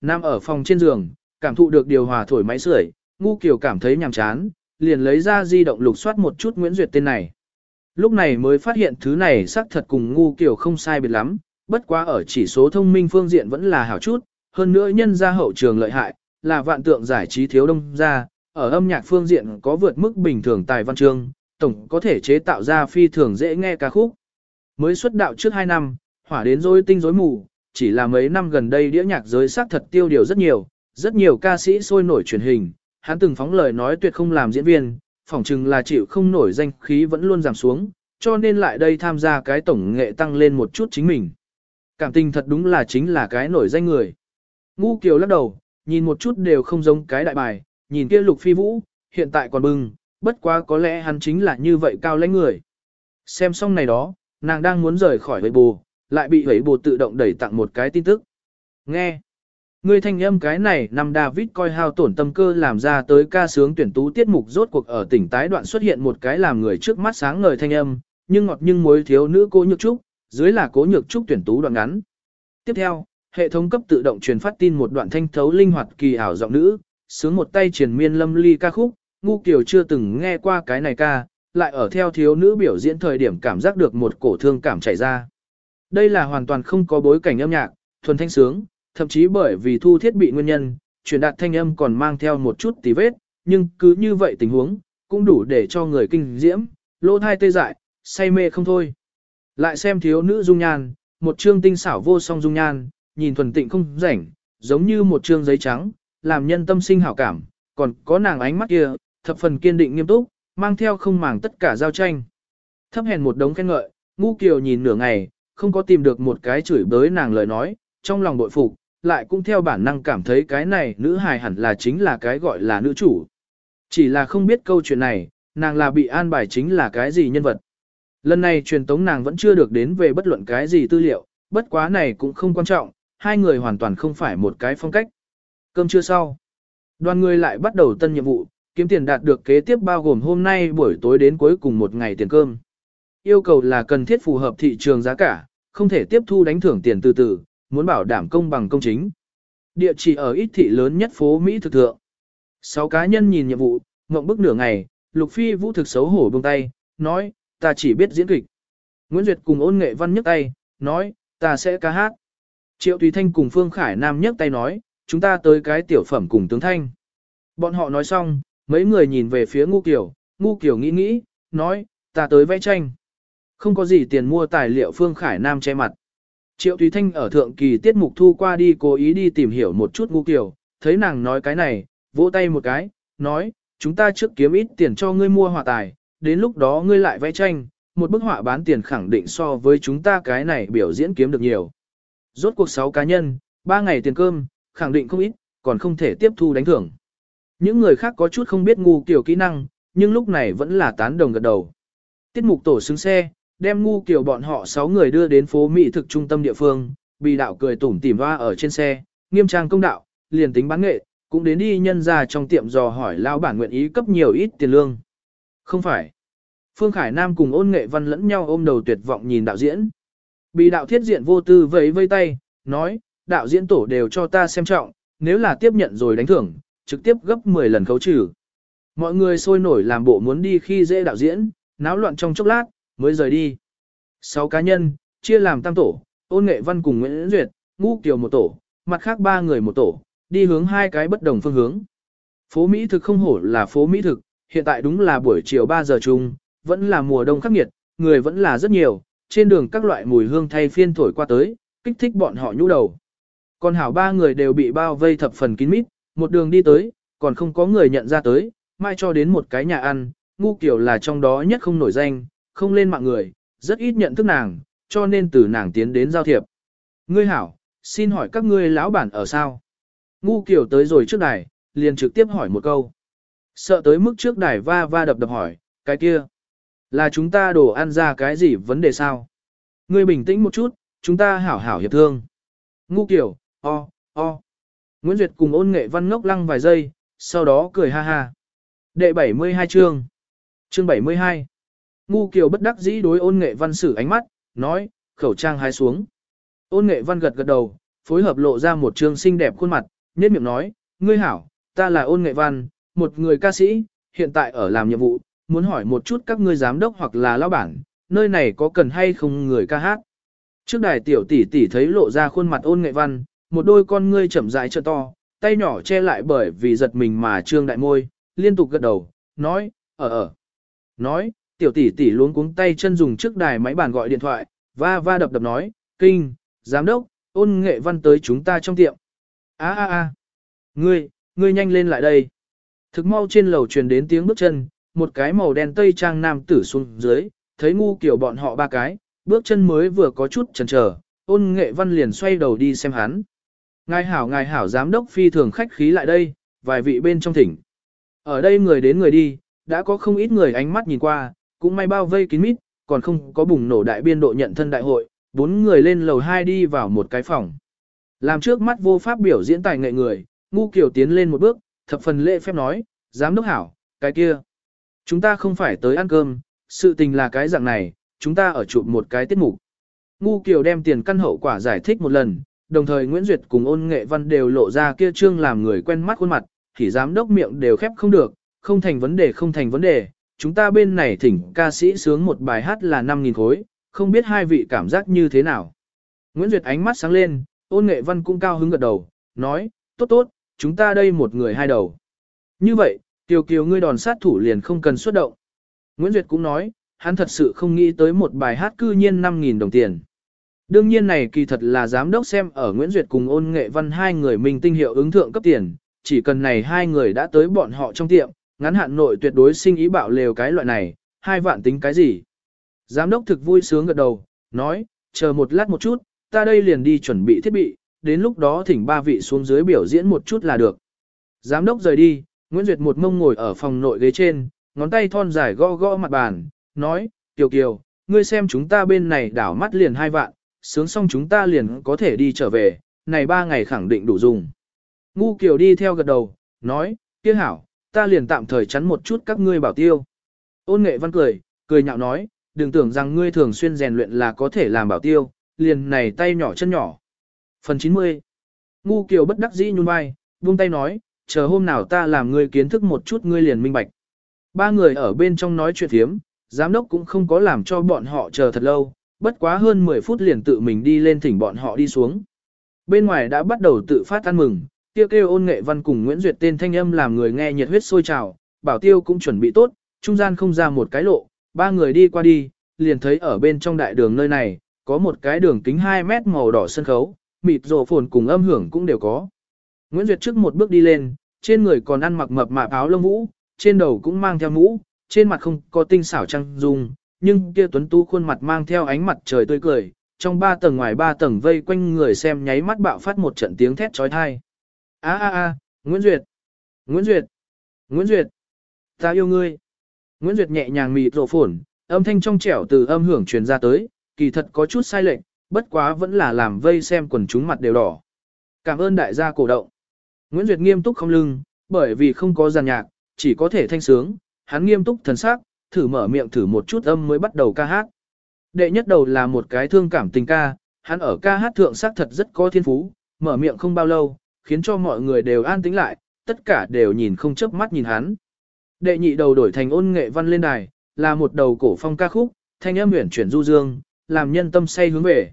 Nam ở phòng trên giường, cảm thụ được điều hòa thổi máy sưởi, Ngu Kiều cảm thấy nhàm chán, liền lấy ra di động lục soát một chút Nguyễn Duyệt tên này. Lúc này mới phát hiện thứ này xác thật cùng Ngu Kiều không sai biệt lắm, bất quá ở chỉ số thông minh phương diện vẫn là hảo chút, hơn nữa nhân gia hậu trường lợi hại, là vạn tượng giải trí thiếu đông ra, ở âm nhạc phương diện có vượt mức bình thường tài văn chương, tổng có thể chế tạo ra phi thường dễ nghe ca khúc. Mới xuất đạo trước 2 năm, hỏa đến rối tinh rối mù, chỉ là mấy năm gần đây đĩa nhạc giới xác thật tiêu điều rất nhiều, rất nhiều ca sĩ sôi nổi truyền hình, hắn từng phóng lời nói tuyệt không làm diễn viên, phỏng chừng là chịu không nổi danh khí vẫn luôn giảm xuống, cho nên lại đây tham gia cái tổng nghệ tăng lên một chút chính mình. Cảm tình thật đúng là chính là cái nổi danh người. Ngu Kiều lắc đầu, nhìn một chút đều không giống cái đại bài, nhìn kia lục phi vũ, hiện tại còn bừng, bất quá có lẽ hắn chính là như vậy cao lãnh người. Xem xong này đó, nàng đang muốn rời khỏi với bù, lại bị hấy bộ tự động đẩy tặng một cái tin tức. Nghe! Người thanh âm cái này năm David coi hao tổn tâm cơ làm ra tới ca sướng tuyển tú tiết mục rốt cuộc ở tỉnh tái đoạn xuất hiện một cái làm người trước mắt sáng ngời thanh âm, nhưng ngọt nhưng mối thiếu nữ cố nhược trúc, dưới là cố nhược trúc tuyển tú đoạn ngắn. Tiếp theo, hệ thống cấp tự động truyền phát tin một đoạn thanh thấu linh hoạt kỳ ảo giọng nữ, sướng một tay truyền miên lâm ly ca khúc, ngu kiều chưa từng nghe qua cái này ca, lại ở theo thiếu nữ biểu diễn thời điểm cảm giác được một cổ thương cảm chảy ra. Đây là hoàn toàn không có bối cảnh âm nhạc, thuần thanh sướng, thậm chí bởi vì thu thiết bị nguyên nhân, truyền đạt thanh âm còn mang theo một chút tí vết, nhưng cứ như vậy tình huống, cũng đủ để cho người kinh diễm, lỗ thai tê dại, say mê không thôi. Lại xem thiếu nữ dung nhan, một trương tinh xảo vô song dung nhan, nhìn thuần tịnh không rảnh, giống như một trương giấy trắng, làm nhân tâm sinh hảo cảm, còn có nàng ánh mắt kia, thập phần kiên định nghiêm túc, mang theo không màng tất cả giao tranh. Thấp hèn một đống khen ngợi, ngu kiều nhìn nửa ngày, không có tìm được một cái chửi bới nàng lời nói, trong lòng bội phục, lại cũng theo bản năng cảm thấy cái này nữ hài hẳn là chính là cái gọi là nữ chủ. Chỉ là không biết câu chuyện này, nàng là bị an bài chính là cái gì nhân vật. Lần này truyền tống nàng vẫn chưa được đến về bất luận cái gì tư liệu, bất quá này cũng không quan trọng, hai người hoàn toàn không phải một cái phong cách. Cơm trưa sau, đoàn người lại bắt đầu tân nhiệm vụ, kiếm tiền đạt được kế tiếp bao gồm hôm nay buổi tối đến cuối cùng một ngày tiền cơm. Yêu cầu là cần thiết phù hợp thị trường giá cả, không thể tiếp thu đánh thưởng tiền từ từ, muốn bảo đảm công bằng công chính. Địa chỉ ở ít thị lớn nhất phố Mỹ thực thượng. Sáu cá nhân nhìn nhiệm vụ, ngậm bức nửa ngày, Lục Phi Vũ thực xấu hổ buông tay, nói, ta chỉ biết diễn kịch. Nguyễn Duyệt cùng ôn nghệ văn nhấc tay, nói, ta sẽ ca hát. Triệu Tùy Thanh cùng Phương Khải Nam nhấc tay nói, chúng ta tới cái tiểu phẩm cùng tướng thanh. Bọn họ nói xong, mấy người nhìn về phía Ngu Kiều, Ngu Kiều nghĩ nghĩ, nói, ta tới vẽ tranh. Không có gì tiền mua tài liệu Phương Khải Nam che mặt. Triệu Thúy Thanh ở thượng kỳ tiết mục thu qua đi cố ý đi tìm hiểu một chút Ngu Kiều, thấy nàng nói cái này, vỗ tay một cái, nói, chúng ta trước kiếm ít tiền cho ngươi mua họa tài, đến lúc đó ngươi lại vẽ tranh, một bức họa bán tiền khẳng định so với chúng ta cái này biểu diễn kiếm được nhiều. Rốt cuộc 6 cá nhân, 3 ngày tiền cơm, khẳng định không ít, còn không thể tiếp thu đánh thưởng. Những người khác có chút không biết ngu kiểu kỹ năng, nhưng lúc này vẫn là tán đồng gật đầu. Tiết mục tổ xứng xe, đem ngu kiểu bọn họ 6 người đưa đến phố Mỹ thực trung tâm địa phương, bị đạo cười tủm tỉm hoa ở trên xe, nghiêm trang công đạo, liền tính bán nghệ, cũng đến đi nhân ra trong tiệm dò hỏi lao bản nguyện ý cấp nhiều ít tiền lương. Không phải. Phương Khải Nam cùng ôn nghệ văn lẫn nhau ôm đầu tuyệt vọng nhìn đạo diễn. Bị đạo thiết diện vô tư vẫy vây tay, nói, đạo diễn tổ đều cho ta xem trọng, nếu là tiếp nhận rồi đánh thưởng, trực tiếp gấp 10 lần khấu trừ. Mọi người sôi nổi làm bộ muốn đi khi dễ đạo diễn, náo loạn trong chốc lát, mới rời đi. Sáu cá nhân, chia làm tam tổ, ôn nghệ văn cùng Nguyễn Duyệt, ngũ kiều một tổ, mặt khác ba người một tổ, đi hướng hai cái bất đồng phương hướng. Phố Mỹ thực không hổ là phố Mỹ thực, hiện tại đúng là buổi chiều 3 giờ chung, vẫn là mùa đông khắc nghiệt, người vẫn là rất nhiều, trên đường các loại mùi hương thay phiên thổi qua tới, kích thích bọn họ nhũ đầu. Còn hảo ba người đều bị bao vây thập phần kín mít, một đường đi tới, còn không có người nhận ra tới, mai cho đến một cái nhà ăn, ngu kiểu là trong đó nhất không nổi danh, không lên mạng người, rất ít nhận thức nàng, cho nên từ nàng tiến đến giao thiệp. Ngươi hảo, xin hỏi các ngươi lão bản ở sao? Ngu kiểu tới rồi trước đài, liền trực tiếp hỏi một câu. Sợ tới mức trước đài va va đập đập hỏi, cái kia. Là chúng ta đổ ăn ra cái gì vấn đề sao? Ngươi bình tĩnh một chút, chúng ta hảo hảo hiệp thương. Ngu kiểu, o, o. Nguyễn Duyệt cùng ôn nghệ văn ngốc lăng vài giây, sau đó cười ha ha. Đệ 72 chương. Chương 72. Ngu kiều bất đắc dĩ đối ôn nghệ văn sử ánh mắt, nói, khẩu trang hái xuống. Ôn nghệ văn gật gật đầu, phối hợp lộ ra một trương xinh đẹp khuôn mặt, nhất miệng nói, ngươi hảo, ta là ôn nghệ văn, một người ca sĩ, hiện tại ở làm nhiệm vụ, muốn hỏi một chút các ngươi giám đốc hoặc là lão bản, nơi này có cần hay không người ca hát. Trước đài tiểu tỷ tỷ thấy lộ ra khuôn mặt ôn nghệ văn, một đôi con ngươi chậm rãi trợ to, tay nhỏ che lại bởi vì giật mình mà trương đại môi, liên tục gật đầu, nói, ở ở. Nói, tiểu tỷ tỷ luống cuống tay chân dùng trước đài máy bàn gọi điện thoại, va va đập đập nói, kinh, giám đốc, ôn nghệ văn tới chúng ta trong tiệm. a a a ngươi, ngươi nhanh lên lại đây. Thực mau trên lầu truyền đến tiếng bước chân, một cái màu đen tây trang nam tử xuống dưới, thấy ngu kiểu bọn họ ba cái, bước chân mới vừa có chút chần chờ, ôn nghệ văn liền xoay đầu đi xem hắn. Ngài hảo ngài hảo giám đốc phi thường khách khí lại đây, vài vị bên trong thỉnh. Ở đây người đến người đi, đã có không ít người ánh mắt nhìn qua, cũng may bao vây kín mít, còn không có bùng nổ đại biên độ nhận thân đại hội, bốn người lên lầu hai đi vào một cái phòng. Làm trước mắt vô pháp biểu diễn tài nghệ người, ngu kiểu tiến lên một bước, thập phần lễ phép nói, giám đốc hảo, cái kia. Chúng ta không phải tới ăn cơm, sự tình là cái dạng này, chúng ta ở chụp một cái tiết mục. Ngu Kiều đem tiền căn hậu quả giải thích một lần, đồng thời Nguyễn Duyệt cùng ôn nghệ văn đều lộ ra kia trương làm người quen mắt khuôn mặt, thì giám đốc miệng đều khép không được, không thành vấn đề không thành vấn đề, chúng ta bên này thỉnh ca sĩ sướng một bài hát là 5.000 khối, không biết hai vị cảm giác như thế nào. Nguyễn Duyệt ánh mắt sáng lên, ôn nghệ văn cũng cao hứng gật đầu, nói, tốt tốt, chúng ta đây một người hai đầu. Như vậy, Kiều Kiều ngươi đòn sát thủ liền không cần xuất động. Nguyễn Duyệt cũng nói, hắn thật sự không nghĩ tới một bài hát cư nhiên 5.000 đồng tiền. Đương nhiên này kỳ thật là giám đốc xem ở Nguyễn Duyệt cùng ôn nghệ văn hai người mình tinh hiệu ứng thượng cấp tiền, chỉ cần này hai người đã tới bọn họ trong tiệm, ngắn hạn nội tuyệt đối sinh ý bạo lều cái loại này, hai vạn tính cái gì. Giám đốc thực vui sướng gật đầu, nói, chờ một lát một chút, ta đây liền đi chuẩn bị thiết bị, đến lúc đó thỉnh ba vị xuống dưới biểu diễn một chút là được. Giám đốc rời đi, Nguyễn Duyệt một mông ngồi ở phòng nội ghế trên, ngón tay thon dài gõ gõ mặt bàn, nói, Kiều Kiều, ngươi xem chúng ta bên này đảo mắt liền hai vạn, sướng xong chúng ta liền có thể đi trở về, này ba ngày khẳng định đủ dùng. Ngu Kiều đi theo gật đầu, nói, kia hảo, ta liền tạm thời chắn một chút các ngươi bảo tiêu. Ôn nghệ văn cười, cười nhạo nói, đừng tưởng rằng ngươi thường xuyên rèn luyện là có thể làm bảo tiêu, liền này tay nhỏ chân nhỏ. Phần 90 Ngu Kiều bất đắc dĩ nhún vai, buông tay nói, chờ hôm nào ta làm ngươi kiến thức một chút ngươi liền minh bạch. Ba người ở bên trong nói chuyện thiếm, giám đốc cũng không có làm cho bọn họ chờ thật lâu, bất quá hơn 10 phút liền tự mình đi lên thỉnh bọn họ đi xuống. Bên ngoài đã bắt đầu tự phát ăn mừng, tiêu kêu ôn nghệ văn cùng Nguyễn Duyệt tên thanh âm làm người nghe nhiệt huyết sôi trào, bảo tiêu cũng chuẩn bị tốt, trung gian không ra một cái lộ, ba người đi qua đi, liền thấy ở bên trong đại đường nơi này, có một cái đường kính 2 mét màu đỏ sân khấu, mịt rộ phồn cùng âm hưởng cũng đều có. Nguyễn Duyệt trước một bước đi lên, trên người còn ăn mặc mập mạp áo lông vũ, trên đầu cũng mang theo mũ, trên mặt không có tinh xảo trăng dung, nhưng kia tuấn tú khuôn mặt mang theo ánh mặt trời tươi cười, trong ba tầng ngoài ba tầng vây quanh người xem nháy mắt bạo phát một trận tiếng thét trói thai. A a a, Nguyễn Duyệt, Nguyễn Duyệt, Nguyễn Duyệt, ta yêu ngươi. Nguyễn Duyệt nhẹ nhàng mịt rộ phổn, âm thanh trong trẻo từ âm hưởng truyền ra tới, kỳ thật có chút sai lệch, bất quá vẫn là làm vây xem quần chúng mặt đều đỏ. Cảm ơn đại gia cổ động. Nguyễn Duyệt nghiêm túc không lưng, bởi vì không có giàn nhạc, chỉ có thể thanh sướng, hắn nghiêm túc thần sắc, thử mở miệng thử một chút âm mới bắt đầu ca hát. Đệ nhất đầu là một cái thương cảm tình ca, hắn ở ca hát thượng sắc thật rất có thiên phú, mở miệng không bao lâu, khiến cho mọi người đều an tĩnh lại, tất cả đều nhìn không chớp mắt nhìn hắn. Đệ nhị đầu đổi thành ôn nghệ văn lên đài, là một đầu cổ phong ca khúc, thanh âm huyền chuyển du dương, làm nhân tâm say hướng về.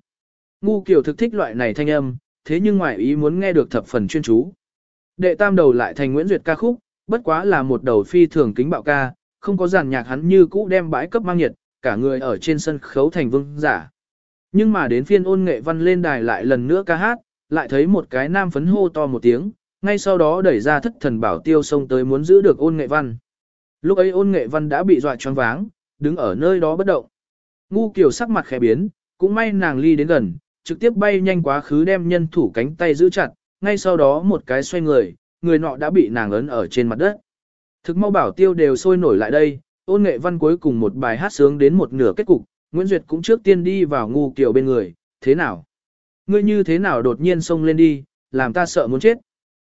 Ngu kiểu thực thích loại này thanh âm, thế nhưng ngoài ý muốn nghe được thập phần chuyên chú. Đệ tam đầu lại thành Nguyễn Duyệt ca khúc, bất quá là một đầu phi thường kính bạo ca, không có giàn nhạc hắn như cũ đem bãi cấp mang nhiệt, cả người ở trên sân khấu thành vương giả. Nhưng mà đến phiên ôn nghệ văn lên đài lại lần nữa ca hát, lại thấy một cái nam phấn hô to một tiếng, ngay sau đó đẩy ra thất thần bảo tiêu xông tới muốn giữ được ôn nghệ văn. Lúc ấy ôn nghệ văn đã bị dọa choáng váng, đứng ở nơi đó bất động. Ngu kiều sắc mặt khẽ biến, cũng may nàng ly đến gần, trực tiếp bay nhanh quá khứ đem nhân thủ cánh tay giữ chặt, ngay sau đó một cái xoay người, người nọ đã bị nàng ấn ở trên mặt đất. Thực mau bảo tiêu đều sôi nổi lại đây, ôn nghệ văn cuối cùng một bài hát sướng đến một nửa kết cục, Nguyễn Duyệt cũng trước tiên đi vào ngu kiểu bên người, thế nào? Ngươi như thế nào đột nhiên xông lên đi, làm ta sợ muốn chết.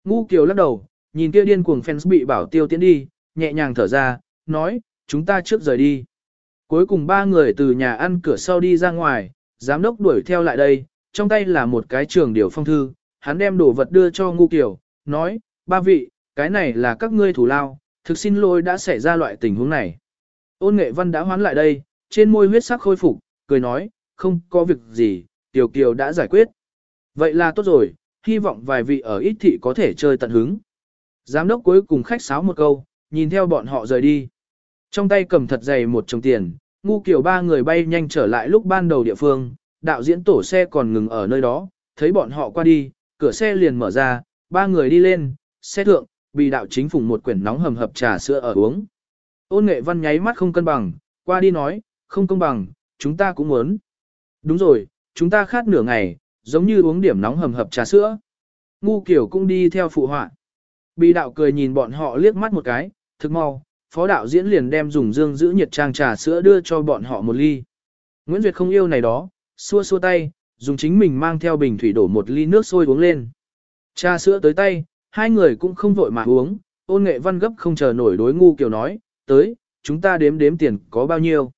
Ngu kiều lắc đầu, nhìn kia điên cuồng fans bị bảo tiêu tiến đi, nhẹ nhàng thở ra, nói, chúng ta trước rời đi. Cuối cùng ba người từ nhà ăn cửa sau đi ra ngoài, giám đốc đuổi theo lại đây, trong tay là một cái trường điều phong thư, hắn đem đồ vật đưa cho ngu Kiều, nói, ba vị, cái này là các ngươi thủ lao, thực xin lỗi đã xảy ra loại tình huống này. Ôn nghệ văn đã hoán lại đây, trên môi huyết sắc khôi phục, cười nói, không có việc gì, Kiều kiều đã giải quyết. Vậy là tốt rồi, hy vọng vài vị ở ít thị có thể chơi tận hứng. Giám đốc cuối cùng khách sáo một câu, nhìn theo bọn họ rời đi. Trong tay cầm thật dày một chồng tiền, ngu kiểu ba người bay nhanh trở lại lúc ban đầu địa phương, đạo diễn tổ xe còn ngừng ở nơi đó, thấy bọn họ qua đi, cửa xe liền mở ra, ba người đi lên, xe thượng, bị đạo chính phủ một quyển nóng hầm hập trà sữa ở uống. Ôn nghệ văn nháy mắt không cân bằng, qua đi nói, không công bằng, chúng ta cũng muốn. Đúng rồi, chúng ta khát nửa ngày, giống như uống điểm nóng hầm hập trà sữa. Ngu kiểu cũng đi theo phụ họa. Bị đạo cười nhìn bọn họ liếc mắt một cái, thực mau, phó đạo diễn liền đem dùng dương giữ nhiệt trang trà sữa đưa cho bọn họ một ly. Nguyễn Duyệt không yêu này đó, xua xua tay, dùng chính mình mang theo bình thủy đổ một ly nước sôi uống lên. Trà sữa tới tay, hai người cũng không vội mà uống, ôn nghệ văn gấp không chờ nổi đối ngu kiểu nói, tới, chúng ta đếm đếm tiền có bao nhiêu.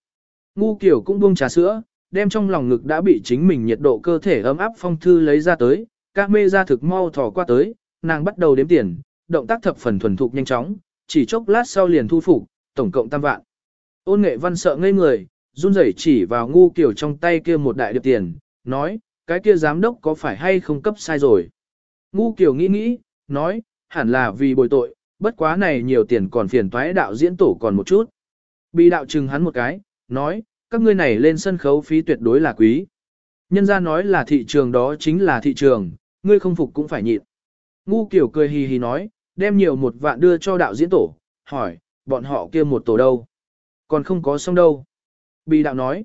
Ngu kiểu cũng buông trà sữa, đem trong lòng ngực đã bị chính mình nhiệt độ cơ thể ấm áp phong thư lấy ra tới, các mê ra thực mau thò qua tới, nàng bắt đầu đếm tiền, động tác thập phần thuần thục nhanh chóng, chỉ chốc lát sau liền thu phục, tổng cộng tam vạn. Ôn nghệ văn sợ ngây người, run rẩy chỉ vào ngu kiểu trong tay kia một đại điệp tiền, nói, cái kia giám đốc có phải hay không cấp sai rồi. Ngu kiểu nghĩ nghĩ, nói, hẳn là vì bồi tội, bất quá này nhiều tiền còn phiền toái đạo diễn tổ còn một chút. Bị đạo trừng hắn một cái, nói, các ngươi này lên sân khấu phí tuyệt đối là quý. Nhân ra nói là thị trường đó chính là thị trường, ngươi không phục cũng phải nhịn. Ngu kiểu cười hì hì nói, đem nhiều một vạn đưa cho đạo diễn tổ, hỏi, bọn họ kia một tổ đâu? Còn không có xong đâu. Bị đạo nói,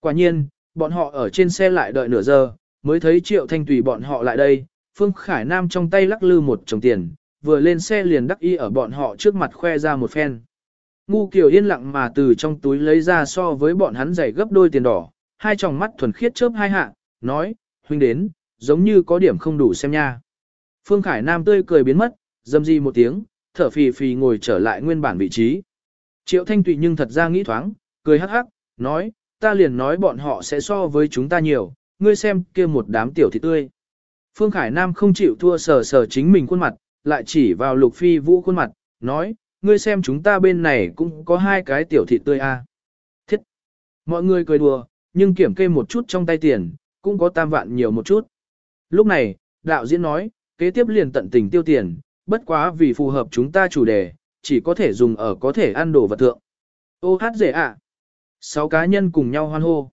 quả nhiên, bọn họ ở trên xe lại đợi nửa giờ, mới thấy triệu thanh tùy bọn họ lại đây, Phương Khải Nam trong tay lắc lư một chồng tiền, vừa lên xe liền đắc y ở bọn họ trước mặt khoe ra một phen. Ngu Kiều yên lặng mà từ trong túi lấy ra so với bọn hắn giày gấp đôi tiền đỏ, hai tròng mắt thuần khiết chớp hai hạ, nói, huynh đến, giống như có điểm không đủ xem nha. Phương Khải Nam tươi cười biến mất, dâm di một tiếng, thở phì phì ngồi trở lại nguyên bản vị trí. Triệu Thanh Tụy nhưng thật ra nghĩ thoáng, cười hắc hắc, nói, ta liền nói bọn họ sẽ so với chúng ta nhiều, ngươi xem kia một đám tiểu thịt tươi. Phương Khải Nam không chịu thua sờ sờ chính mình khuôn mặt, lại chỉ vào Lục Phi Vũ khuôn mặt, nói, ngươi xem chúng ta bên này cũng có hai cái tiểu thịt tươi a. À. Thiết! Mọi người cười đùa, nhưng kiểm kê một chút trong tay tiền, cũng có tam vạn nhiều một chút. Lúc này, đạo diễn nói, kế tiếp liền tận tình tiêu tiền, bất quá vì phù hợp chúng ta chủ đề, chỉ có thể dùng ở có thể ăn đồ vật thượng. Ô hát dễ ạ! Sáu cá nhân cùng nhau hoan hô.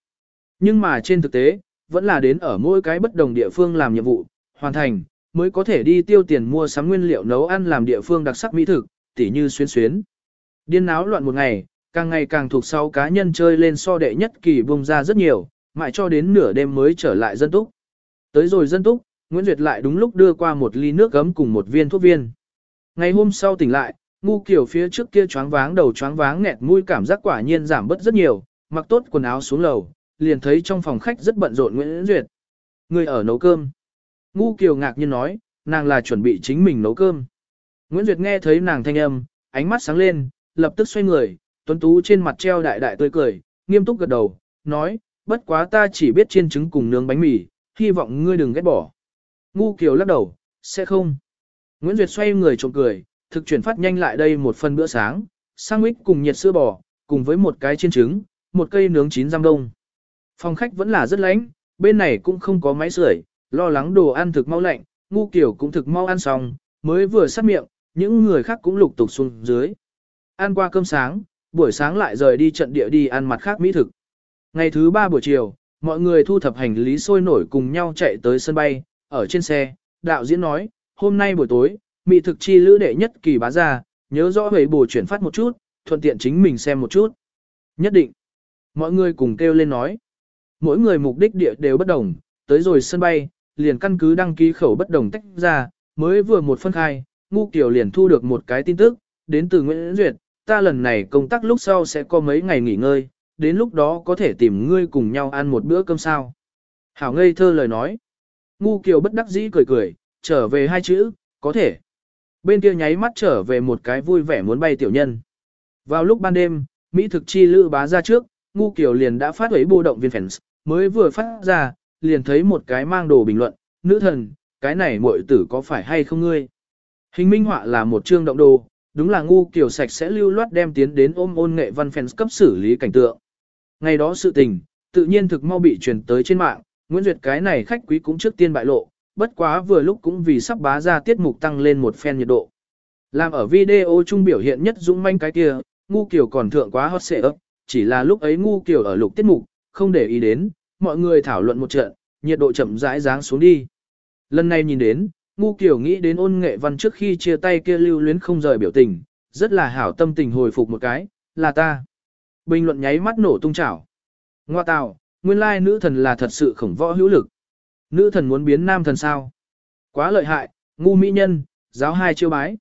Nhưng mà trên thực tế, vẫn là đến ở mỗi cái bất đồng địa phương làm nhiệm vụ, hoàn thành, mới có thể đi tiêu tiền mua sắm nguyên liệu nấu ăn làm địa phương đặc sắc mỹ thực, tỉ như xuyên xuyến. Điên náo loạn một ngày, càng ngày càng thuộc sau cá nhân chơi lên so đệ nhất kỳ bung ra rất nhiều, mãi cho đến nửa đêm mới trở lại dân túc. Tới rồi dân túc, Nguyễn Duyệt lại đúng lúc đưa qua một ly nước gấm cùng một viên thuốc viên. Ngày hôm sau tỉnh lại, ngu kiểu phía trước kia choáng váng đầu choáng váng nghẹt mũi cảm giác quả nhiên giảm bớt rất nhiều, mặc tốt quần áo xuống lầu, liền thấy trong phòng khách rất bận rộn Nguyễn Duyệt. Người ở nấu cơm. Ngu Kiều ngạc nhiên nói, nàng là chuẩn bị chính mình nấu cơm. Nguyễn Duyệt nghe thấy nàng thanh âm, ánh mắt sáng lên, lập tức xoay người, tuấn tú trên mặt treo đại đại tươi cười, nghiêm túc gật đầu, nói, bất quá ta chỉ biết chiên trứng cùng nướng bánh mì, hy vọng ngươi đừng ghét bỏ. Ngu Kiều lắc đầu, sẽ không. Nguyễn Duyệt xoay người trộm cười, thực chuyển phát nhanh lại đây một phần bữa sáng, sandwich cùng nhiệt sữa bò, cùng với một cái chiên trứng, một cây nướng chín giam đông. Phòng khách vẫn là rất lạnh, bên này cũng không có máy sưởi, lo lắng đồ ăn thực mau lạnh, ngu Kiều cũng thực mau ăn xong, mới vừa sát miệng, những người khác cũng lục tục xuống dưới. Ăn qua cơm sáng, buổi sáng lại rời đi trận địa đi ăn mặt khác mỹ thực. Ngày thứ ba buổi chiều, mọi người thu thập hành lý sôi nổi cùng nhau chạy tới sân bay, ở trên xe, đạo diễn nói, hôm nay buổi tối, mỹ thực chi lữ đệ nhất kỳ bá ra, nhớ rõ về bổ chuyển phát một chút, thuận tiện chính mình xem một chút. Nhất định. Mọi người cùng kêu lên nói. Mỗi người mục đích địa đều bất đồng, tới rồi sân bay, liền căn cứ đăng ký khẩu bất đồng tách ra, mới vừa một phân khai, ngu Kiều liền thu được một cái tin tức, đến từ Nguyễn Duyệt, ta lần này công tác lúc sau sẽ có mấy ngày nghỉ ngơi, đến lúc đó có thể tìm ngươi cùng nhau ăn một bữa cơm sao. Hảo ngây thơ lời nói. Ngu kiều bất đắc dĩ cười cười, trở về hai chữ, có thể. Bên kia nháy mắt trở về một cái vui vẻ muốn bay tiểu nhân. Vào lúc ban đêm, Mỹ thực chi lữ bá ra trước, ngu kiều liền đã phát ấy bô động viên fans, mới vừa phát ra, liền thấy một cái mang đồ bình luận, nữ thần, cái này muội tử có phải hay không ngươi? Hình minh họa là một chương động đồ, đúng là ngu kiểu sạch sẽ lưu loát đem tiến đến ôm ôn nghệ văn fans cấp xử lý cảnh tượng. Ngày đó sự tình, tự nhiên thực mau bị truyền tới trên mạng, Nguyễn Duyệt cái này khách quý cũng trước tiên bại lộ, bất quá vừa lúc cũng vì sắp bá ra tiết mục tăng lên một phen nhiệt độ. Làm ở video chung biểu hiện nhất dũng manh cái kia, ngu kiểu còn thượng quá hot xệ ấp, chỉ là lúc ấy ngu kiểu ở lục tiết mục, không để ý đến, mọi người thảo luận một trận, nhiệt độ chậm rãi dáng xuống đi. Lần này nhìn đến, ngu kiểu nghĩ đến ôn nghệ văn trước khi chia tay kia lưu luyến không rời biểu tình, rất là hảo tâm tình hồi phục một cái, là ta. Bình luận nháy mắt nổ tung chảo. Ngoa tào, nguyên lai nữ thần là thật sự khổng võ hữu lực. Nữ thần muốn biến nam thần sao? Quá lợi hại, ngu mỹ nhân, giáo hai chiêu bái.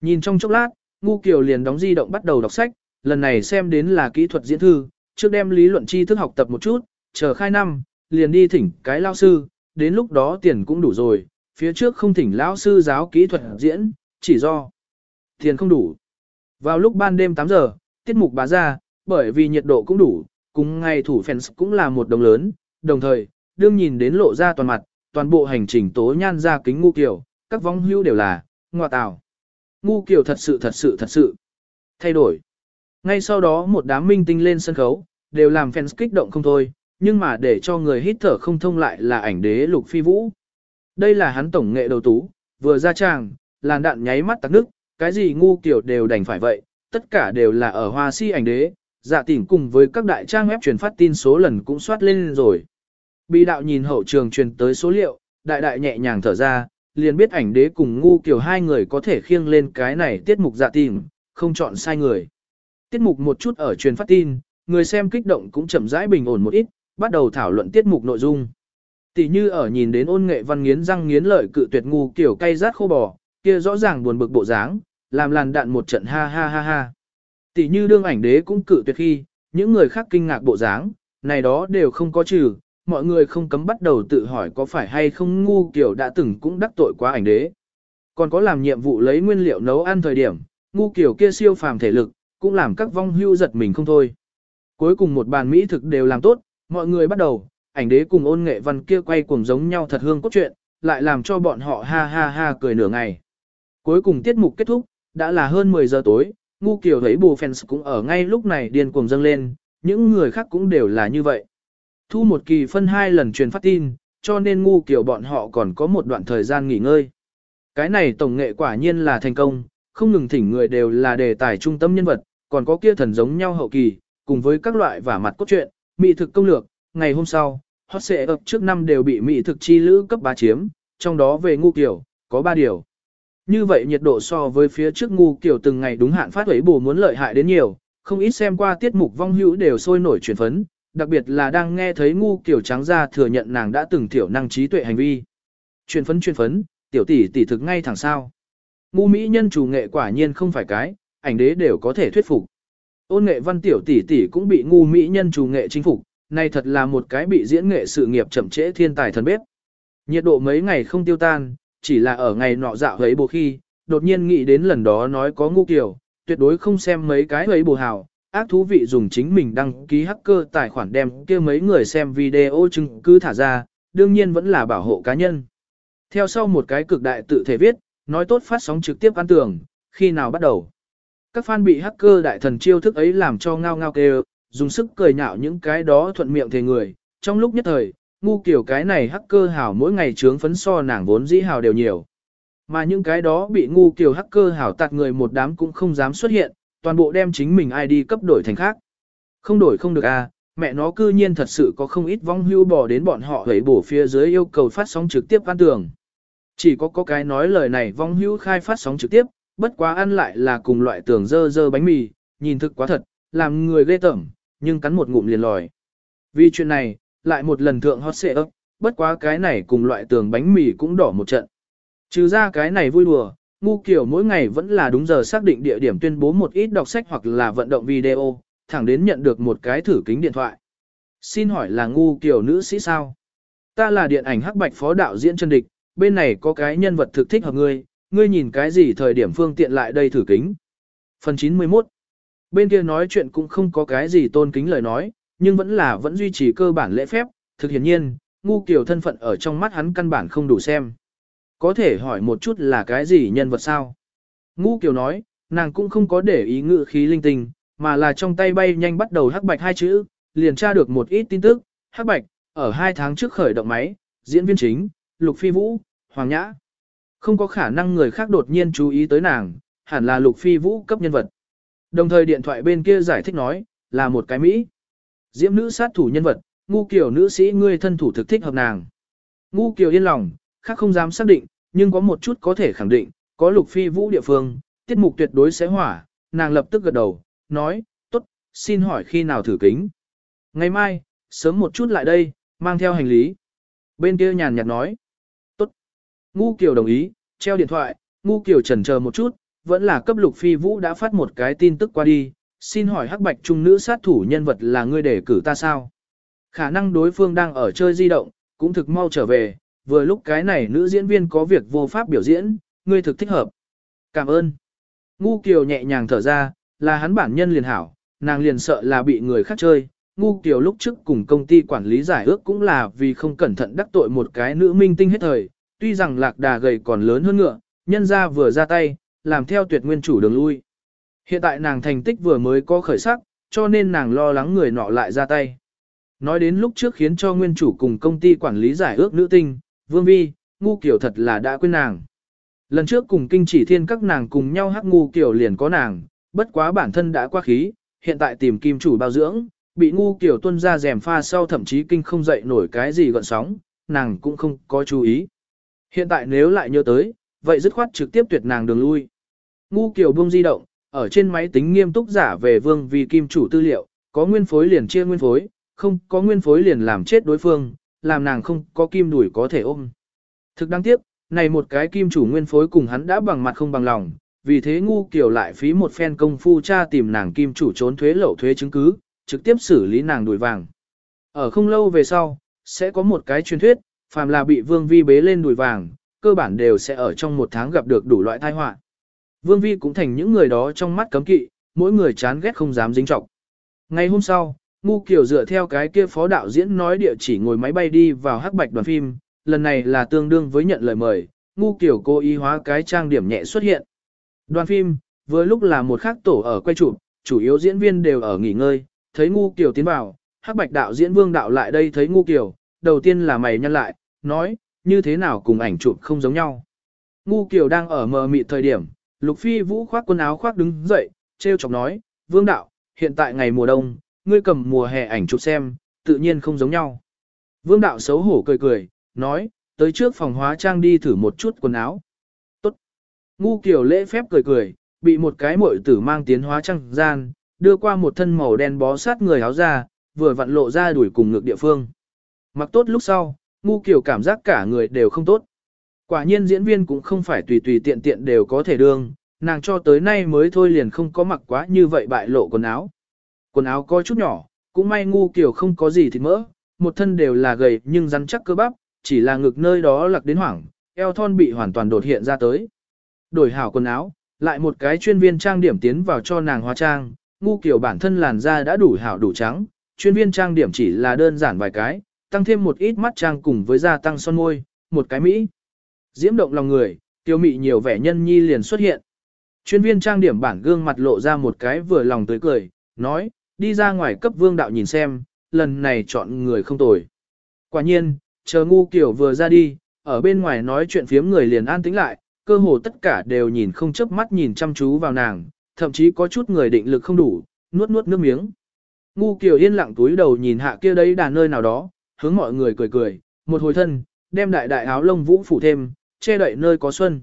Nhìn trong chốc lát, ngu kiều liền đóng di động bắt đầu đọc sách, lần này xem đến là kỹ thuật diễn thư, trước đem lý luận tri thức học tập một chút, chờ khai năm, liền đi thỉnh cái lao sư, đến lúc đó tiền cũng đủ rồi, phía trước không thỉnh lão sư giáo kỹ thuật diễn, chỉ do tiền không đủ. Vào lúc ban đêm 8 giờ, tiết mục bá ra, bởi vì nhiệt độ cũng đủ, cùng ngày thủ fans cũng là một đồng lớn, đồng thời, đương nhìn đến lộ ra toàn mặt, toàn bộ hành trình tố nhan ra kính ngu kiểu, các vong hưu đều là, ngọa tào. Ngu kiểu thật sự thật sự thật sự thay đổi. Ngay sau đó một đám minh tinh lên sân khấu, đều làm fans kích động không thôi, nhưng mà để cho người hít thở không thông lại là ảnh đế lục phi vũ. Đây là hắn tổng nghệ đầu tú, vừa ra tràng, làn đạn nháy mắt tắc nước, cái gì ngu kiểu đều đành phải vậy, tất cả đều là ở hoa si ảnh đế, dạ tỉnh cùng với các đại trang web truyền phát tin số lần cũng soát lên rồi. Bị đạo nhìn hậu trường truyền tới số liệu, đại đại nhẹ nhàng thở ra, liền biết ảnh đế cùng ngu kiểu hai người có thể khiêng lên cái này tiết mục dạ tỉnh, không chọn sai người. Tiết mục một chút ở truyền phát tin, người xem kích động cũng chậm rãi bình ổn một ít, bắt đầu thảo luận tiết mục nội dung. Tỷ như ở nhìn đến ôn nghệ văn nghiến răng nghiến lợi cự tuyệt ngu kiểu cay rát khô bò, kia rõ ràng buồn bực bộ dáng, làm làn đạn một trận ha ha ha ha. Tỷ như đương ảnh đế cũng cự tuyệt khi, những người khác kinh ngạc bộ dáng, này đó đều không có trừ, mọi người không cấm bắt đầu tự hỏi có phải hay không ngu kiểu đã từng cũng đắc tội quá ảnh đế. Còn có làm nhiệm vụ lấy nguyên liệu nấu ăn thời điểm, ngu kiểu kia siêu phàm thể lực, cũng làm các vong hưu giật mình không thôi. Cuối cùng một bàn mỹ thực đều làm tốt, mọi người bắt đầu, ảnh đế cùng ôn nghệ văn kia quay cuồng giống nhau thật hương cốt truyện, lại làm cho bọn họ ha ha ha cười nửa ngày. Cuối cùng tiết mục kết thúc, đã là hơn 10 giờ tối, ngu kiểu thấy bù fans cũng ở ngay lúc này điên cuồng dâng lên, những người khác cũng đều là như vậy. Thu một kỳ phân hai lần truyền phát tin, cho nên ngu kiểu bọn họ còn có một đoạn thời gian nghỉ ngơi. Cái này tổng nghệ quả nhiên là thành công, không ngừng thỉnh người đều là đề tài trung tâm nhân vật, còn có kia thần giống nhau hậu kỳ, cùng với các loại và mặt cốt truyện, mỹ thực công lược, ngày hôm sau, hot xệ ập trước năm đều bị mỹ thực chi lữ cấp bá chiếm, trong đó về ngu kiểu, có 3 điều. Như vậy nhiệt độ so với phía trước ngu kiểu từng ngày đúng hạn phát ấy bù muốn lợi hại đến nhiều, không ít xem qua tiết mục vong hữu đều sôi nổi chuyển phấn, đặc biệt là đang nghe thấy ngu kiểu trắng ra thừa nhận nàng đã từng thiểu năng trí tuệ hành vi. Chuyển phấn chuyển phấn, tiểu tỷ tỷ thực ngay thẳng sao. Ngu mỹ nhân chủ nghệ quả nhiên không phải cái, ảnh đế đều có thể thuyết phục. Ôn nghệ văn tiểu tỷ tỷ cũng bị ngu mỹ nhân chủ nghệ chinh phục, này thật là một cái bị diễn nghệ sự nghiệp chậm trễ thiên tài thần bếp. Nhiệt độ mấy ngày không tiêu tan, chỉ là ở ngày nọ dạo ấy bồ khi, đột nhiên nghĩ đến lần đó nói có ngu kiểu, tuyệt đối không xem mấy cái ấy bồ hào, ác thú vị dùng chính mình đăng ký hacker tài khoản đem kia mấy người xem video chứng cứ thả ra, đương nhiên vẫn là bảo hộ cá nhân. Theo sau một cái cực đại tự thể viết, nói tốt phát sóng trực tiếp ăn tường, khi nào bắt đầu. Các fan bị hacker đại thần chiêu thức ấy làm cho ngao ngao kêu, dùng sức cười nhạo những cái đó thuận miệng thề người. Trong lúc nhất thời, ngu kiểu cái này hacker hảo mỗi ngày trướng phấn so nàng vốn dĩ hảo đều nhiều. Mà những cái đó bị ngu kiểu hacker hảo tạt người một đám cũng không dám xuất hiện, toàn bộ đem chính mình ID cấp đổi thành khác. Không đổi không được à, mẹ nó cư nhiên thật sự có không ít vong hưu bỏ đến bọn họ hấy bổ phía dưới yêu cầu phát sóng trực tiếp văn tường. Chỉ có có cái nói lời này vong hưu khai phát sóng trực tiếp, bất quá ăn lại là cùng loại tường dơ dơ bánh mì, nhìn thực quá thật, làm người ghê tởm, nhưng cắn một ngụm liền lòi. Vì chuyện này, lại một lần thượng hot xệ ấp, bất quá cái này cùng loại tường bánh mì cũng đỏ một trận. Trừ ra cái này vui đùa, ngu kiểu mỗi ngày vẫn là đúng giờ xác định địa điểm tuyên bố một ít đọc sách hoặc là vận động video, thẳng đến nhận được một cái thử kính điện thoại. Xin hỏi là ngu kiểu nữ sĩ sao? Ta là điện ảnh hắc bạch phó đạo diễn chân địch, bên này có cái nhân vật thực thích hợp ngươi, ngươi nhìn cái gì thời điểm phương tiện lại đây thử kính. Phần 91 Bên kia nói chuyện cũng không có cái gì tôn kính lời nói, nhưng vẫn là vẫn duy trì cơ bản lễ phép, thực hiện nhiên, ngu kiểu thân phận ở trong mắt hắn căn bản không đủ xem. Có thể hỏi một chút là cái gì nhân vật sao? Ngu kiểu nói, nàng cũng không có để ý ngự khí linh tinh, mà là trong tay bay nhanh bắt đầu hắc bạch hai chữ, liền tra được một ít tin tức, hắc bạch, ở hai tháng trước khởi động máy, diễn viên chính, Lục Phi Vũ, Hoàng Nhã. Không có khả năng người khác đột nhiên chú ý tới nàng, hẳn là Lục Phi Vũ cấp nhân vật. Đồng thời điện thoại bên kia giải thích nói, là một cái Mỹ. Diễm nữ sát thủ nhân vật, ngu kiểu nữ sĩ ngươi thân thủ thực thích hợp nàng. Ngu kiểu yên lòng, khác không dám xác định, nhưng có một chút có thể khẳng định, có Lục Phi Vũ địa phương, tiết mục tuyệt đối sẽ hỏa, nàng lập tức gật đầu, nói, tốt, xin hỏi khi nào thử kính. Ngày mai, sớm một chút lại đây, mang theo hành lý. Bên kia nhàn nhạt nói, tốt. Ngu Kiều đồng ý, treo điện thoại, Ngu Kiều chần chờ một chút, vẫn là cấp lục phi vũ đã phát một cái tin tức qua đi, xin hỏi hắc bạch trung nữ sát thủ nhân vật là ngươi để cử ta sao? Khả năng đối phương đang ở chơi di động, cũng thực mau trở về, vừa lúc cái này nữ diễn viên có việc vô pháp biểu diễn, ngươi thực thích hợp. Cảm ơn. Ngu Kiều nhẹ nhàng thở ra, là hắn bản nhân liền hảo, nàng liền sợ là bị người khác chơi. Ngu Kiều lúc trước cùng công ty quản lý giải ước cũng là vì không cẩn thận đắc tội một cái nữ minh tinh hết thời, tuy rằng lạc đà gầy còn lớn hơn ngựa, nhân ra vừa ra tay, làm theo tuyệt nguyên chủ đường lui. Hiện tại nàng thành tích vừa mới có khởi sắc, cho nên nàng lo lắng người nọ lại ra tay. Nói đến lúc trước khiến cho nguyên chủ cùng công ty quản lý giải ước nữ tinh, Vương Vi, ngu kiểu thật là đã quên nàng. Lần trước cùng kinh chỉ thiên các nàng cùng nhau hắc ngu kiểu liền có nàng, bất quá bản thân đã qua khí, hiện tại tìm kim chủ bao dưỡng, bị ngu kiểu tuân ra rèm pha sau thậm chí kinh không dậy nổi cái gì gọn sóng, nàng cũng không có chú ý. Hiện tại nếu lại nhớ tới, vậy dứt khoát trực tiếp tuyệt nàng đường lui. Ngu Kiều buông di động, ở trên máy tính nghiêm túc giả về vương vì kim chủ tư liệu, có nguyên phối liền chia nguyên phối, không có nguyên phối liền làm chết đối phương, làm nàng không có kim đuổi có thể ôm. Thực đáng tiếc, này một cái kim chủ nguyên phối cùng hắn đã bằng mặt không bằng lòng, vì thế ngu Kiều lại phí một phen công phu tra tìm nàng kim chủ trốn thuế lậu thuế chứng cứ, trực tiếp xử lý nàng đuổi vàng. Ở không lâu về sau, sẽ có một cái truyền thuyết, phàm là bị vương vi bế lên đuổi vàng, cơ bản đều sẽ ở trong một tháng gặp được đủ loại tai họa. Vương vi cũng thành những người đó trong mắt cấm kỵ, mỗi người chán ghét không dám dính trọng. Ngày hôm sau, Ngu Kiều dựa theo cái kia phó đạo diễn nói địa chỉ ngồi máy bay đi vào hắc bạch đoàn phim, lần này là tương đương với nhận lời mời, Ngu Kiều cố ý hóa cái trang điểm nhẹ xuất hiện. Đoàn phim, vừa lúc là một khắc tổ ở quay chụp, chủ yếu diễn viên đều ở nghỉ ngơi, thấy Ngu Kiều tiến vào, hắc bạch đạo diễn Vương đạo lại đây thấy Ngu Kiều, đầu tiên là mày nhăn lại, nói, như thế nào cùng ảnh chụp không giống nhau. Ngu Kiều đang ở mờ mịt thời điểm, Lục Phi Vũ khoác quần áo khoác đứng dậy, treo chọc nói, Vương đạo, hiện tại ngày mùa đông, ngươi cầm mùa hè ảnh chụp xem, tự nhiên không giống nhau. Vương đạo xấu hổ cười cười, nói, tới trước phòng hóa trang đi thử một chút quần áo. Tốt. Ngu kiểu lễ phép cười cười, bị một cái muội tử mang tiến hóa trang gian, đưa qua một thân màu đen bó sát người áo ra, vừa vặn lộ ra đuổi cùng ngược địa phương. Mặc tốt lúc sau, ngu kiểu cảm giác cả người đều không tốt. Quả nhiên diễn viên cũng không phải tùy tùy tiện tiện đều có thể đương, nàng cho tới nay mới thôi liền không có mặc quá như vậy bại lộ quần áo. Quần áo có chút nhỏ, cũng may ngu kiểu không có gì thịt mỡ, một thân đều là gầy nhưng rắn chắc cơ bắp, chỉ là ngực nơi đó lạc đến hoảng, eo thon bị hoàn toàn đột hiện ra tới. Đổi hảo quần áo, lại một cái chuyên viên trang điểm tiến vào cho nàng hóa trang, ngu kiểu bản thân làn da đã đủ hảo đủ trắng, chuyên viên trang điểm chỉ là đơn giản vài cái, tăng thêm một ít mắt trang cùng với da tăng son môi, một cái mỹ. Diễm động lòng người, tiêu mị nhiều vẻ nhân nhi liền xuất hiện. Chuyên viên trang điểm bản gương mặt lộ ra một cái vừa lòng tới cười, nói, đi ra ngoài cấp vương đạo nhìn xem, lần này chọn người không tồi. Quả nhiên, chờ ngu kiểu vừa ra đi, ở bên ngoài nói chuyện phiếm người liền an tĩnh lại, cơ hồ tất cả đều nhìn không chớp mắt nhìn chăm chú vào nàng, thậm chí có chút người định lực không đủ, nuốt nuốt nước miếng. Ngu kiểu yên lặng túi đầu nhìn hạ kia đấy đàn nơi nào đó, hướng mọi người cười cười, một hồi thân, đem đại đại áo lông vũ phủ thêm, che đậy nơi có xuân.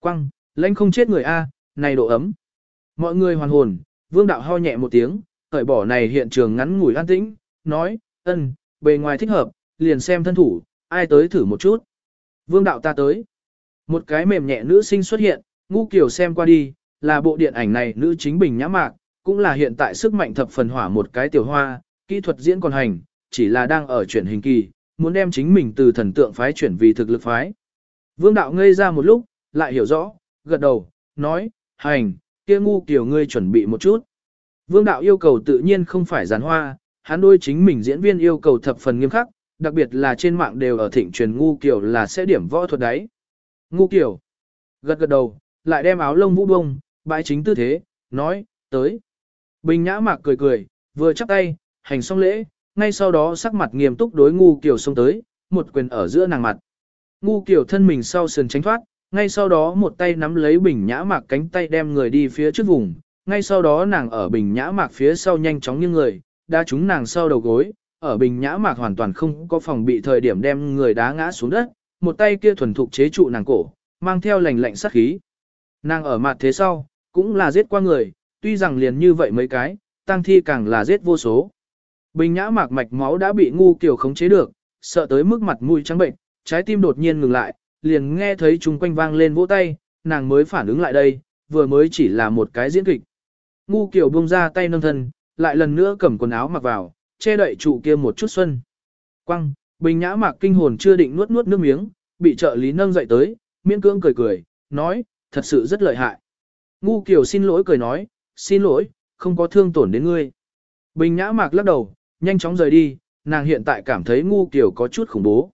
Quăng, lãnh không chết người A, này độ ấm. Mọi người hoàn hồn, vương đạo ho nhẹ một tiếng, khởi bỏ này hiện trường ngắn ngủi an tĩnh, nói, ân, bề ngoài thích hợp, liền xem thân thủ, ai tới thử một chút. Vương đạo ta tới. Một cái mềm nhẹ nữ sinh xuất hiện, ngu kiểu xem qua đi, là bộ điện ảnh này nữ chính bình nhã mạc, cũng là hiện tại sức mạnh thập phần hỏa một cái tiểu hoa, kỹ thuật diễn còn hành, chỉ là đang ở chuyển hình kỳ, muốn đem chính mình từ thần tượng phái chuyển vì thực lực phái. Vương đạo ngây ra một lúc, lại hiểu rõ, gật đầu, nói, hành, kia ngu kiểu ngươi chuẩn bị một chút. Vương đạo yêu cầu tự nhiên không phải giàn hoa, hắn đôi chính mình diễn viên yêu cầu thập phần nghiêm khắc, đặc biệt là trên mạng đều ở thịnh truyền ngu kiểu là sẽ điểm võ thuật đấy. Ngu kiểu, gật gật đầu, lại đem áo lông vũ bông, bãi chính tư thế, nói, tới. Bình nhã mạc cười cười, vừa chắp tay, hành xong lễ, ngay sau đó sắc mặt nghiêm túc đối ngu kiểu xông tới, một quyền ở giữa nàng mặt. Ngu kiểu thân mình sau sườn tránh thoát, ngay sau đó một tay nắm lấy bình nhã mạc cánh tay đem người đi phía trước vùng, ngay sau đó nàng ở bình nhã mạc phía sau nhanh chóng như người, đá trúng nàng sau đầu gối, ở bình nhã mạc hoàn toàn không có phòng bị thời điểm đem người đá ngã xuống đất, một tay kia thuần thục chế trụ nàng cổ, mang theo lành lạnh sát khí. Nàng ở mặt thế sau, cũng là giết qua người, tuy rằng liền như vậy mấy cái, tăng thi càng là giết vô số. Bình nhã mạc mạch máu đã bị ngu kiểu khống chế được, sợ tới mức mặt mũi trắng bệnh, trái tim đột nhiên ngừng lại, liền nghe thấy chung quanh vang lên vỗ tay, nàng mới phản ứng lại đây, vừa mới chỉ là một cái diễn kịch. Ngu kiểu buông ra tay nâng thân, lại lần nữa cầm quần áo mặc vào, che đậy trụ kia một chút xuân. Quăng, bình nhã mạc kinh hồn chưa định nuốt nuốt nước miếng, bị trợ lý nâng dậy tới, miễn cưỡng cười cười, nói, thật sự rất lợi hại. Ngu kiểu xin lỗi cười nói, xin lỗi, không có thương tổn đến ngươi. Bình nhã mạc lắc đầu, nhanh chóng rời đi, nàng hiện tại cảm thấy ngu kiểu có chút khủng bố.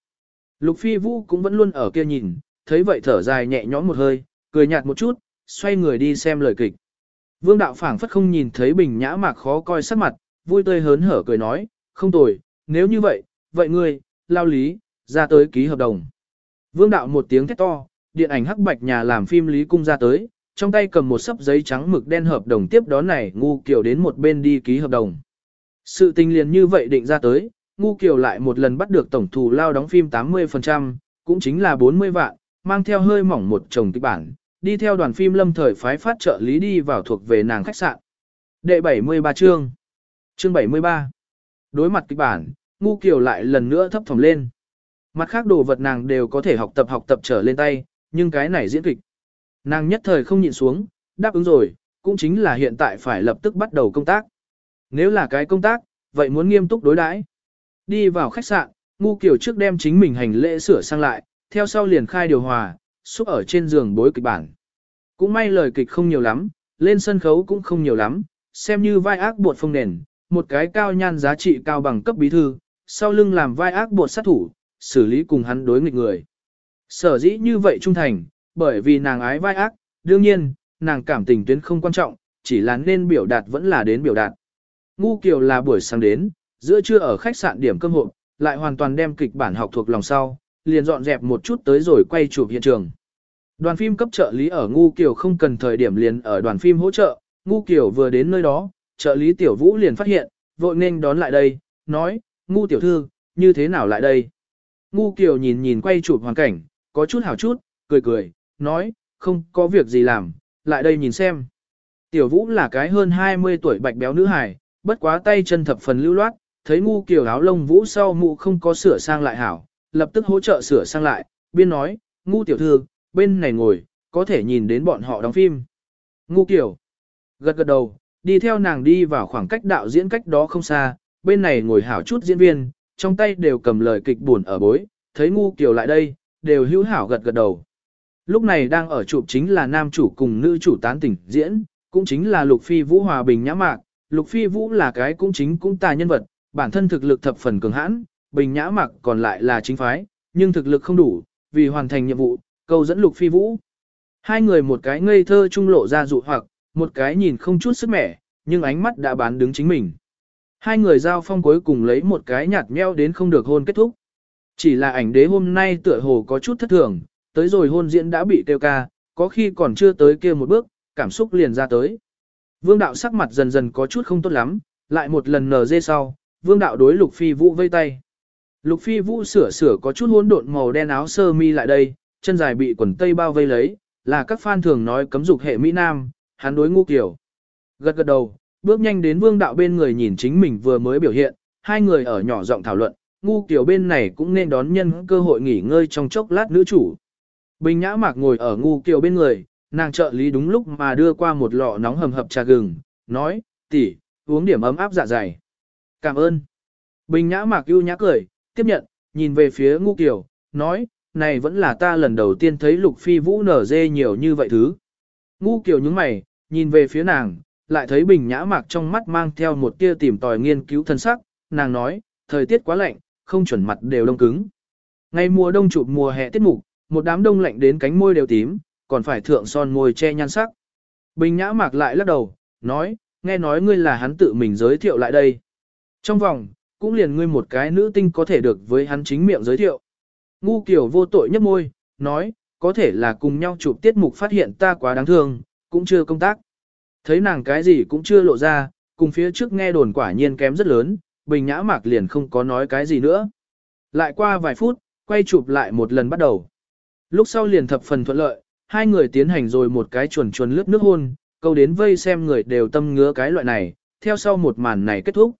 Lục phi vũ cũng vẫn luôn ở kia nhìn, thấy vậy thở dài nhẹ nhõm một hơi, cười nhạt một chút, xoay người đi xem lời kịch. Vương đạo phảng phất không nhìn thấy bình nhã mạc khó coi sắc mặt, vui tươi hớn hở cười nói, không tồi, nếu như vậy, vậy ngươi, lao lý, ra tới ký hợp đồng. Vương đạo một tiếng thét to, điện ảnh hắc bạch nhà làm phim lý cung ra tới, trong tay cầm một sấp giấy trắng mực đen hợp đồng tiếp đón này ngu kiểu đến một bên đi ký hợp đồng. Sự tình liền như vậy định ra tới, ngu Kiều lại một lần bắt được tổng thù lao đóng phim 80%, cũng chính là 40 vạn, mang theo hơi mỏng một chồng kịch bản, đi theo đoàn phim lâm thời phái phát trợ lý đi vào thuộc về nàng khách sạn. Đệ 73 chương Chương 73 Đối mặt kịch bản, ngu Kiều lại lần nữa thấp thỏm lên. Mặt khác đồ vật nàng đều có thể học tập học tập trở lên tay, nhưng cái này diễn kịch. Nàng nhất thời không nhịn xuống, đáp ứng rồi, cũng chính là hiện tại phải lập tức bắt đầu công tác. Nếu là cái công tác, vậy muốn nghiêm túc đối đãi. Đi vào khách sạn, ngu kiểu trước đem chính mình hành lễ sửa sang lại, theo sau liền khai điều hòa, xúc ở trên giường bối kịch bản. Cũng may lời kịch không nhiều lắm, lên sân khấu cũng không nhiều lắm, xem như vai ác bột phong nền, một cái cao nhan giá trị cao bằng cấp bí thư, sau lưng làm vai ác bột sát thủ, xử lý cùng hắn đối nghịch người. Sở dĩ như vậy trung thành, bởi vì nàng ái vai ác, đương nhiên, nàng cảm tình tuyến không quan trọng, chỉ là nên biểu đạt vẫn là đến biểu đạt. Ngu Kiều là buổi sáng đến, giữa trưa ở khách sạn điểm cơm hộp, lại hoàn toàn đem kịch bản học thuộc lòng sau, liền dọn dẹp một chút tới rồi quay chụp hiện trường. Đoàn phim cấp trợ lý ở Ngu Kiều không cần thời điểm liền ở đoàn phim hỗ trợ, Ngu Kiều vừa đến nơi đó, trợ lý Tiểu Vũ liền phát hiện, vội nên đón lại đây, nói, Ngu Tiểu Thư, như thế nào lại đây? Ngu Kiều nhìn nhìn quay chụp hoàn cảnh, có chút hảo chút, cười cười, nói, không có việc gì làm, lại đây nhìn xem. Tiểu Vũ là cái hơn 20 tuổi bạch béo nữ hài, bất quá tay chân thập phần lưu loát, thấy Ngu kiểu áo lông Vũ sau mụ không có sửa sang lại hảo, lập tức hỗ trợ sửa sang lại, biên nói, Ngu Tiểu Thư, bên này ngồi, có thể nhìn đến bọn họ đóng phim. Ngu kiểu, gật gật đầu, đi theo nàng đi vào khoảng cách đạo diễn cách đó không xa, bên này ngồi hảo chút diễn viên, trong tay đều cầm lời kịch buồn ở bối, thấy ngu kiểu lại đây, đều hữu hảo gật gật đầu. Lúc này đang ở chụp chính là nam chủ cùng nữ chủ tán tỉnh diễn, cũng chính là Lục Phi Vũ Hòa Bình Nhã Mạc. Lục Phi Vũ là cái cũng chính cũng tà nhân vật, bản thân thực lực thập phần cường hãn, Bình Nhã mặc còn lại là chính phái, nhưng thực lực không đủ, vì hoàn thành nhiệm vụ, câu dẫn Lục Phi Vũ. Hai người một cái ngây thơ trung lộ ra dụ hoặc, một cái nhìn không chút sức mẻ, nhưng ánh mắt đã bán đứng chính mình. Hai người giao phong cuối cùng lấy một cái nhạt nheo đến không được hôn kết thúc. Chỉ là ảnh đế hôm nay tựa hồ có chút thất thường, tới rồi hôn diễn đã bị tiêu ca, có khi còn chưa tới kia một bước, cảm xúc liền ra tới. Vương đạo sắc mặt dần dần có chút không tốt lắm, lại một lần nở dê sau, vương đạo đối lục phi vũ vây tay. Lục phi vũ sửa sửa có chút hỗn độn màu đen áo sơ mi lại đây, chân dài bị quần tây bao vây lấy, là các fan thường nói cấm dục hệ Mỹ Nam, hắn đối ngu kiểu. Gật gật đầu, bước nhanh đến vương đạo bên người nhìn chính mình vừa mới biểu hiện, hai người ở nhỏ giọng thảo luận, ngu kiểu bên này cũng nên đón nhân cơ hội nghỉ ngơi trong chốc lát nữ chủ. Bình nhã mạc ngồi ở ngu kiểu bên người, nàng trợ lý đúng lúc mà đưa qua một lọ nóng hầm hập trà gừng, nói, tỷ, uống điểm ấm áp dạ dày. Cảm ơn. Bình nhã mạc ưu nhã cười, tiếp nhận, nhìn về phía ngu kiểu, nói, này vẫn là ta lần đầu tiên thấy lục phi vũ nở dê nhiều như vậy thứ. Ngu kiểu những mày, nhìn về phía nàng, lại thấy bình nhã mạc trong mắt mang theo một tia tìm tòi nghiên cứu thân sắc, nàng nói, thời tiết quá lạnh, không chuẩn mặt đều đông cứng. Ngày mùa đông chụp mùa hè tiết mục, một đám đông lạnh đến cánh môi đều tím, còn phải thượng son môi che nhan sắc. Bình nhã mạc lại lắc đầu, nói, nghe nói ngươi là hắn tự mình giới thiệu lại đây. Trong vòng, cũng liền ngươi một cái nữ tinh có thể được với hắn chính miệng giới thiệu. Ngu kiểu vô tội nhấp môi, nói, có thể là cùng nhau chụp tiết mục phát hiện ta quá đáng thương, cũng chưa công tác. Thấy nàng cái gì cũng chưa lộ ra, cùng phía trước nghe đồn quả nhiên kém rất lớn, bình nhã mạc liền không có nói cái gì nữa. Lại qua vài phút, quay chụp lại một lần bắt đầu. Lúc sau liền thập phần thuận lợi, hai người tiến hành rồi một cái chuồn chuồn lướt nước hôn, câu đến vây xem người đều tâm ngứa cái loại này, theo sau một màn này kết thúc.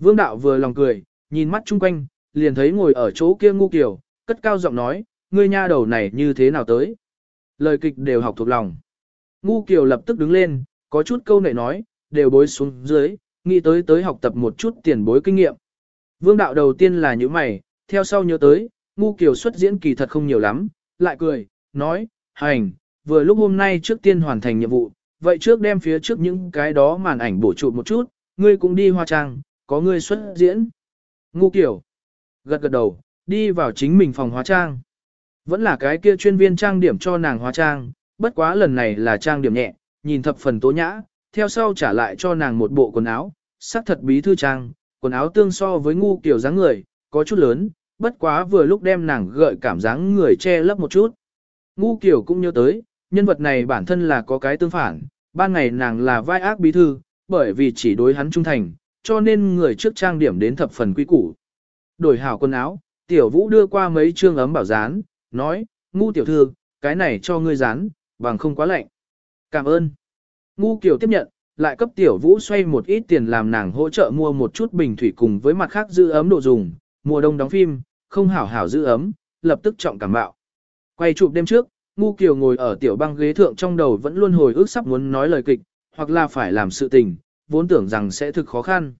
Vương đạo vừa lòng cười, nhìn mắt chung quanh, liền thấy ngồi ở chỗ kia ngu kiểu, cất cao giọng nói, ngươi nha đầu này như thế nào tới. Lời kịch đều học thuộc lòng. Ngu kiều lập tức đứng lên, có chút câu nệ nói, đều bối xuống dưới, nghĩ tới tới học tập một chút tiền bối kinh nghiệm. Vương đạo đầu tiên là những mày, theo sau nhớ tới, ngu kiều xuất diễn kỳ thật không nhiều lắm, lại cười, nói, hành, vừa lúc hôm nay trước tiên hoàn thành nhiệm vụ, vậy trước đem phía trước những cái đó màn ảnh bổ trụ một chút, ngươi cũng đi hoa trang, có ngươi xuất diễn. Ngu kiểu, gật gật đầu, đi vào chính mình phòng hóa trang. Vẫn là cái kia chuyên viên trang điểm cho nàng hóa trang, bất quá lần này là trang điểm nhẹ, nhìn thập phần tố nhã, theo sau trả lại cho nàng một bộ quần áo, sắc thật bí thư trang, quần áo tương so với ngu kiểu dáng người, có chút lớn, bất quá vừa lúc đem nàng gợi cảm dáng người che lấp một chút. Ngu kiểu cũng nhớ tới, nhân vật này bản thân là có cái tương phản, ban ngày nàng là vai ác bí thư, bởi vì chỉ đối hắn trung thành, cho nên người trước trang điểm đến thập phần quy củ. Đổi hảo quần áo, tiểu vũ đưa qua mấy trương ấm bảo dán, nói, ngu tiểu thư, cái này cho ngươi dán, bằng không quá lạnh. Cảm ơn. Ngu kiểu tiếp nhận, lại cấp tiểu vũ xoay một ít tiền làm nàng hỗ trợ mua một chút bình thủy cùng với mặt khác giữ ấm đồ dùng, mùa đông đóng phim, không hảo hảo giữ ấm, lập tức trọng cảm bạo. Quay chụp đêm trước, ngu kiều ngồi ở tiểu băng ghế thượng trong đầu vẫn luôn hồi ức sắp muốn nói lời kịch, hoặc là phải làm sự tình, vốn tưởng rằng sẽ thực khó khăn.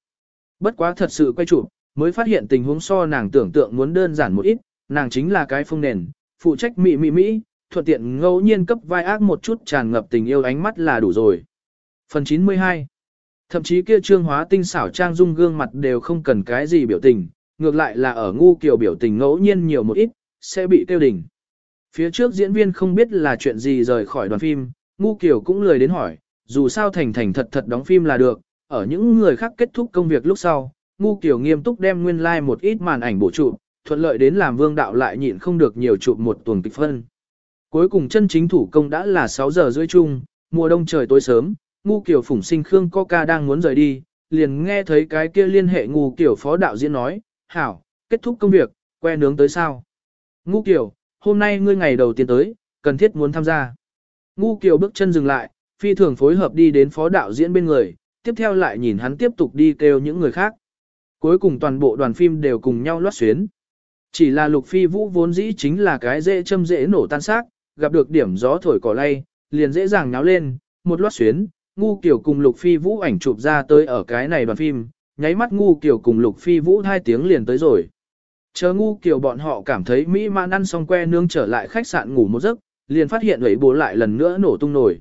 Bất quá thật sự quay chụp, mới phát hiện tình huống so nàng tưởng tượng muốn đơn giản một ít, nàng chính là cái phương nền, phụ trách mị mị mỹ, thuận tiện ngẫu nhiên cấp vai ác một chút tràn ngập tình yêu ánh mắt là đủ rồi. Phần 92 Thậm chí kia trương hóa tinh xảo trang dung gương mặt đều không cần cái gì biểu tình, ngược lại là ở ngu kiểu biểu tình ngẫu nhiên nhiều một ít, sẽ bị tiêu đỉnh. Phía trước diễn viên không biết là chuyện gì rời khỏi đoàn phim, ngu kiểu cũng lười đến hỏi, dù sao thành thành thật thật đóng phim là được, ở những người khác kết thúc công việc lúc sau, ngu kiểu nghiêm túc đem nguyên lai like một ít màn ảnh bổ trụ, thuận lợi đến làm vương đạo lại nhịn không được nhiều chụp một tuần kịch phân. Cuối cùng chân chính thủ công đã là 6 giờ rưỡi chung, mùa đông trời tối sớm, ngu kiểu phủng sinh Khương Coca đang muốn rời đi, liền nghe thấy cái kia liên hệ ngu kiểu phó đạo diễn nói, hảo, kết thúc công việc, que nướng tới sao. Ngu kiểu, hôm nay ngươi ngày đầu tiên tới, cần thiết muốn tham gia. Ngu kiểu bước chân dừng lại, phi thường phối hợp đi đến phó đạo diễn bên người, tiếp theo lại nhìn hắn tiếp tục đi kêu những người khác. Cuối cùng toàn bộ đoàn phim đều cùng nhau loát xuyến. Chỉ là lục phi vũ vốn dĩ chính là cái dễ châm dễ nổ tan xác, gặp được điểm gió thổi cỏ lay, liền dễ dàng nháo lên, một loát xuyến, ngu kiểu cùng lục phi vũ ảnh chụp ra tới ở cái này đoàn phim, nháy mắt ngu kiểu cùng lục phi vũ hai tiếng liền tới rồi. Chờ ngu kiểu bọn họ cảm thấy mỹ mãn ăn xong que nương trở lại khách sạn ngủ một giấc, liền phát hiện ấy bố lại lần nữa nổ tung nổi.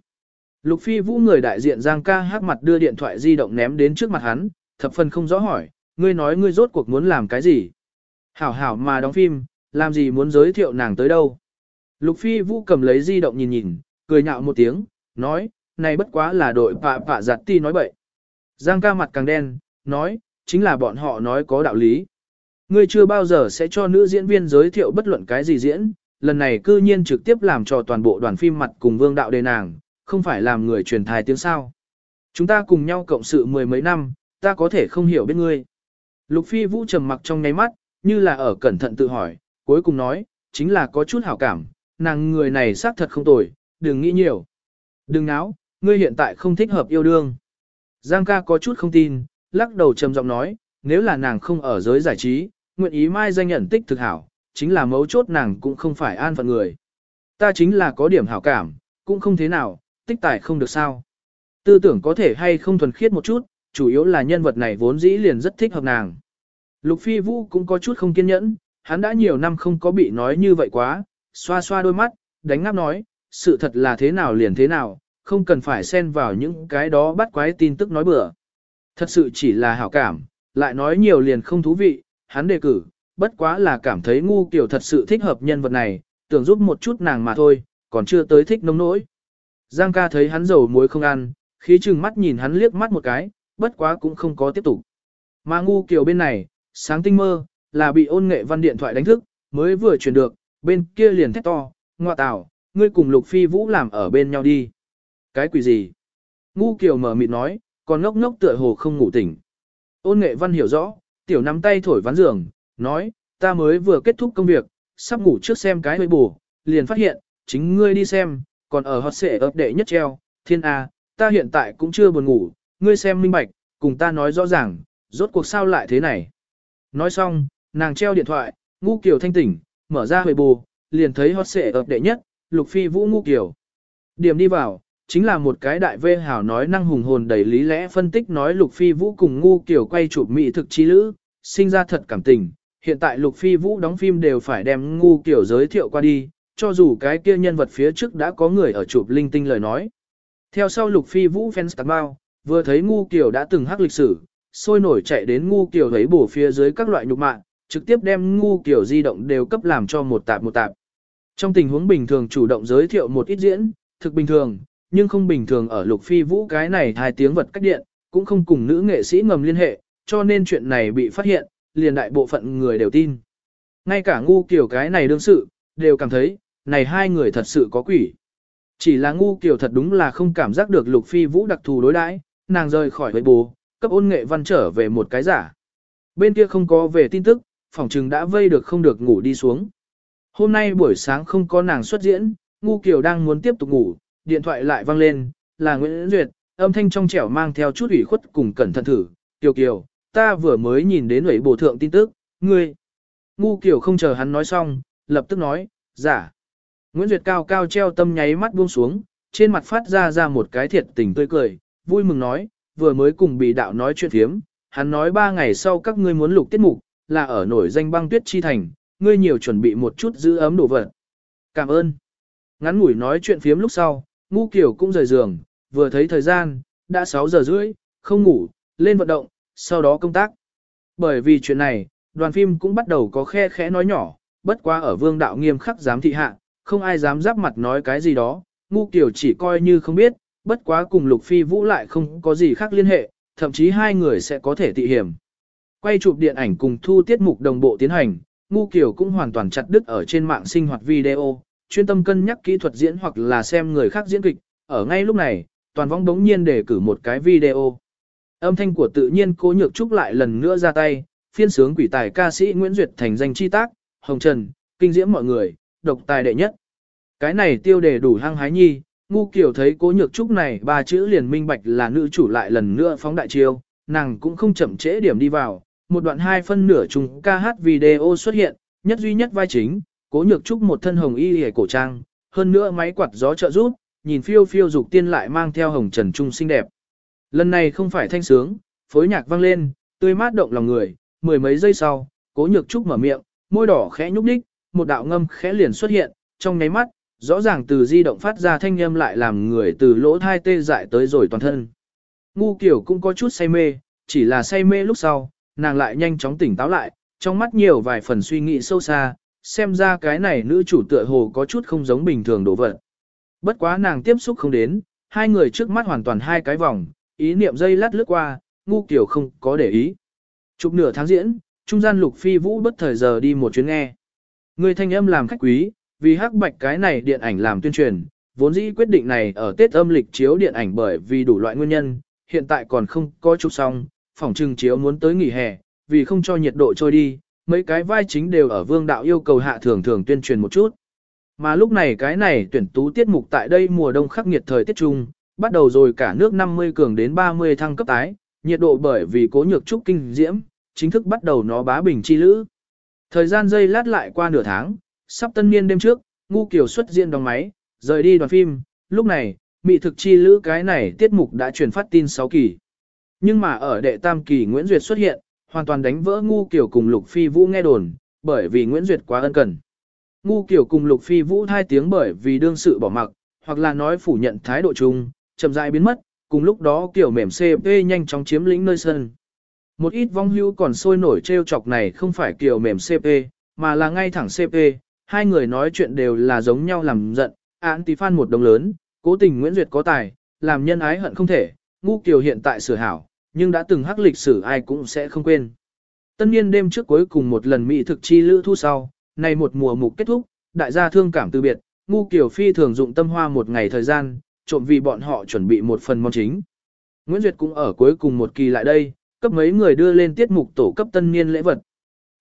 Lục phi vũ người đại diện Giang ca hát mặt đưa điện thoại di động ném đến trước mặt hắn, thập phần không rõ hỏi, ngươi nói ngươi rốt cuộc muốn làm cái gì? Hảo hảo mà đóng phim, làm gì muốn giới thiệu nàng tới đâu? Lục phi vũ cầm lấy di động nhìn nhìn, cười nhạo một tiếng, nói, này bất quá là đội pạ pạ giặt ti nói bậy. Giang ca mặt càng đen, nói, chính là bọn họ nói có đạo lý. Ngươi chưa bao giờ sẽ cho nữ diễn viên giới thiệu bất luận cái gì diễn, lần này cư nhiên trực tiếp làm cho toàn bộ đoàn phim mặt cùng vương đạo đề nàng, không phải làm người truyền thai tiếng sao. Chúng ta cùng nhau cộng sự mười mấy năm, ta có thể không hiểu biết ngươi. Lục phi vũ trầm mặc trong nháy mắt, như là ở cẩn thận tự hỏi, cuối cùng nói, chính là có chút hảo cảm, nàng người này xác thật không tồi, đừng nghĩ nhiều. Đừng náo, ngươi hiện tại không thích hợp yêu đương. Giang ca có chút không tin, lắc đầu trầm giọng nói, nếu là nàng không ở giới giải trí, nguyện ý mai danh nhận tích thực hảo, chính là mấu chốt nàng cũng không phải an phận người. Ta chính là có điểm hảo cảm, cũng không thế nào, tích tài không được sao. Tư tưởng có thể hay không thuần khiết một chút, chủ yếu là nhân vật này vốn dĩ liền rất thích hợp nàng. Lục Phi Vũ cũng có chút không kiên nhẫn, hắn đã nhiều năm không có bị nói như vậy quá, xoa xoa đôi mắt, đánh ngáp nói, sự thật là thế nào liền thế nào, không cần phải xen vào những cái đó bắt quái tin tức nói bừa. Thật sự chỉ là hảo cảm, lại nói nhiều liền không thú vị, hắn đề cử, bất quá là cảm thấy ngu kiểu thật sự thích hợp nhân vật này, tưởng giúp một chút nàng mà thôi, còn chưa tới thích nông nỗi. Giang ca thấy hắn dầu muối không ăn, khí chừng mắt nhìn hắn liếc mắt một cái, bất quá cũng không có tiếp tục. Mà ngu kiểu bên này, sáng tinh mơ, là bị ôn nghệ văn điện thoại đánh thức, mới vừa chuyển được, bên kia liền thét to, ngoa tào, ngươi cùng lục phi vũ làm ở bên nhau đi. Cái quỷ gì? Ngu kiểu mở mịt nói, còn ngốc ngốc tựa hồ không ngủ tỉnh. Ôn nghệ văn hiểu rõ, tiểu nắm tay thổi ván giường, nói, ta mới vừa kết thúc công việc, sắp ngủ trước xem cái hơi bù, liền phát hiện, chính ngươi đi xem, còn ở hot xệ ấp đệ nhất treo, thiên A, ta hiện tại cũng chưa buồn ngủ, ngươi xem minh bạch, cùng ta nói rõ ràng, rốt cuộc sao lại thế này. Nói xong, nàng treo điện thoại, ngu kiểu thanh tỉnh, mở ra hồi bù, liền thấy hot xệ ấp đệ nhất, lục phi vũ ngu kiểu. Điểm đi vào, chính là một cái đại vê hảo nói năng hùng hồn đầy lý lẽ phân tích nói lục phi vũ cùng ngu kiểu quay chụp mỹ thực chi lữ, sinh ra thật cảm tình. Hiện tại lục phi vũ đóng phim đều phải đem ngu kiểu giới thiệu qua đi, cho dù cái kia nhân vật phía trước đã có người ở chụp linh tinh lời nói. Theo sau lục phi vũ fans tạc bao, vừa thấy ngu kiểu đã từng hắc lịch sử, sôi nổi chạy đến ngu kiểu thấy bổ phía dưới các loại nhục mạng, trực tiếp đem ngu kiểu di động đều cấp làm cho một tạp một tạp. Trong tình huống bình thường chủ động giới thiệu một ít diễn, thực bình thường, nhưng không bình thường ở lục phi vũ cái này hai tiếng vật cách điện, cũng không cùng nữ nghệ sĩ ngầm liên hệ, cho nên chuyện này bị phát hiện, liền đại bộ phận người đều tin. Ngay cả ngu kiểu cái này đương sự, đều cảm thấy, này hai người thật sự có quỷ. Chỉ là ngu kiểu thật đúng là không cảm giác được lục phi vũ đặc thù đối đãi, nàng rời khỏi với bố, cấp ôn nghệ văn trở về một cái giả. Bên kia không có về tin tức, phòng trừng đã vây được không được ngủ đi xuống. Hôm nay buổi sáng không có nàng xuất diễn, ngu kiểu đang muốn tiếp tục ngủ, điện thoại lại vang lên, là Nguyễn Duyệt, âm thanh trong trẻo mang theo chút ủy khuất cùng cẩn thận thử, Kiều Kiều, ta vừa mới nhìn đến ủy bổ thượng tin tức, ngươi. Ngu Kiều không chờ hắn nói xong, lập tức nói, giả. Nguyễn Duyệt cao cao treo tâm nháy mắt buông xuống, trên mặt phát ra ra một cái thiệt tình tươi cười, vui mừng nói, vừa mới cùng bị đạo nói chuyện phiếm, hắn nói ba ngày sau các ngươi muốn lục tiết mục, là ở nổi danh băng tuyết chi thành, ngươi nhiều chuẩn bị một chút giữ ấm đồ vật. Cảm ơn. Ngắn ngủi nói chuyện phiếm lúc sau, ngu kiểu cũng rời giường, vừa thấy thời gian, đã 6 giờ rưỡi, không ngủ, lên vận động, sau đó công tác. Bởi vì chuyện này, đoàn phim cũng bắt đầu có khe khẽ nói nhỏ, bất quá ở vương đạo nghiêm khắc giám thị hạ, không ai dám giáp mặt nói cái gì đó, ngu kiểu chỉ coi như không biết, bất quá cùng lục phi vũ lại không có gì khác liên hệ, thậm chí hai người sẽ có thể tị hiểm. Quay chụp điện ảnh cùng thu tiết mục đồng bộ tiến hành, ngu kiểu cũng hoàn toàn chặt đứt ở trên mạng sinh hoạt video, chuyên tâm cân nhắc kỹ thuật diễn hoặc là xem người khác diễn kịch, ở ngay lúc này, toàn vong đống nhiên để cử một cái video. Âm thanh của tự nhiên cố nhược trúc lại lần nữa ra tay, phiên sướng quỷ tài ca sĩ Nguyễn Duyệt thành danh chi tác, Hồng Trần, kinh diễm mọi người, độc tài đệ nhất. Cái này tiêu đề đủ hăng hái nhi, ngu kiểu thấy cố nhược trúc này ba chữ liền minh bạch là nữ chủ lại lần nữa phóng đại chiêu, nàng cũng không chậm trễ điểm đi vào, một đoạn hai phân nửa chung ca hát video xuất hiện, nhất duy nhất vai chính, cố nhược trúc một thân hồng y hề cổ trang, hơn nữa máy quạt gió trợ rút, nhìn phiêu phiêu dục tiên lại mang theo hồng trần trung xinh đẹp. Lần này không phải thanh sướng, phối nhạc vang lên, tươi mát động lòng người, mười mấy giây sau, cố nhược trúc mở miệng, môi đỏ khẽ nhúc nhích, một đạo ngâm khẽ liền xuất hiện, trong nháy mắt, rõ ràng từ di động phát ra thanh âm lại làm người từ lỗ thai tê dại tới rồi toàn thân. Ngu kiểu cũng có chút say mê, chỉ là say mê lúc sau, nàng lại nhanh chóng tỉnh táo lại, trong mắt nhiều vài phần suy nghĩ sâu xa, xem ra cái này nữ chủ tựa hồ có chút không giống bình thường đổ vật. Bất quá nàng tiếp xúc không đến, hai người trước mắt hoàn toàn hai cái vòng, ý niệm dây lát lướt qua, ngu kiểu không có để ý. Chục nửa tháng diễn, trung gian lục phi vũ bất thời giờ đi một chuyến nghe. Người thanh âm làm khách quý, vì hắc bạch cái này điện ảnh làm tuyên truyền, vốn dĩ quyết định này ở Tết âm lịch chiếu điện ảnh bởi vì đủ loại nguyên nhân, hiện tại còn không có chụp xong, phòng trưng chiếu muốn tới nghỉ hè, vì không cho nhiệt độ trôi đi, mấy cái vai chính đều ở vương đạo yêu cầu hạ thường thường tuyên truyền một chút. Mà lúc này cái này tuyển tú tiết mục tại đây mùa đông khắc nghiệt thời tiết trung, bắt đầu rồi cả nước 50 cường đến 30 thăng cấp tái, nhiệt độ bởi vì cố nhược trúc kinh diễm, chính thức bắt đầu nó bá bình chi lữ. Thời gian dây lát lại qua nửa tháng, sắp tân niên đêm trước, ngu Kiều xuất diện đóng máy, rời đi đoàn phim, lúc này, mị thực chi lữ cái này tiết mục đã truyền phát tin 6 kỳ. Nhưng mà ở đệ tam kỳ Nguyễn Duyệt xuất hiện, hoàn toàn đánh vỡ ngu Kiều cùng Lục Phi Vũ nghe đồn, bởi vì Nguyễn Duyệt quá ân cần. Ngu Kiều cùng Lục Phi Vũ hai tiếng bởi vì đương sự bỏ mặc, hoặc là nói phủ nhận thái độ chung, chậm rãi biến mất, cùng lúc đó Kiều mềm CP nhanh chóng chiếm lĩnh nơi sân. Một ít vong hưu còn sôi nổi trêu chọc này không phải kiểu mềm CP, mà là ngay thẳng CP, hai người nói chuyện đều là giống nhau làm giận, án tí phan một đồng lớn, cố tình Nguyễn Duyệt có tài, làm nhân ái hận không thể, ngu kiều hiện tại sửa hảo, nhưng đã từng hắc lịch sử ai cũng sẽ không quên. Tân niên đêm trước cuối cùng một lần mỹ thực chi lữ thu sau, nay một mùa mục kết thúc, đại gia thương cảm từ biệt, ngu kiều phi thường dụng tâm hoa một ngày thời gian, trộm vì bọn họ chuẩn bị một phần món chính. Nguyễn Duyệt cũng ở cuối cùng một kỳ lại đây, cấp mấy người đưa lên tiết mục tổ cấp tân niên lễ vật.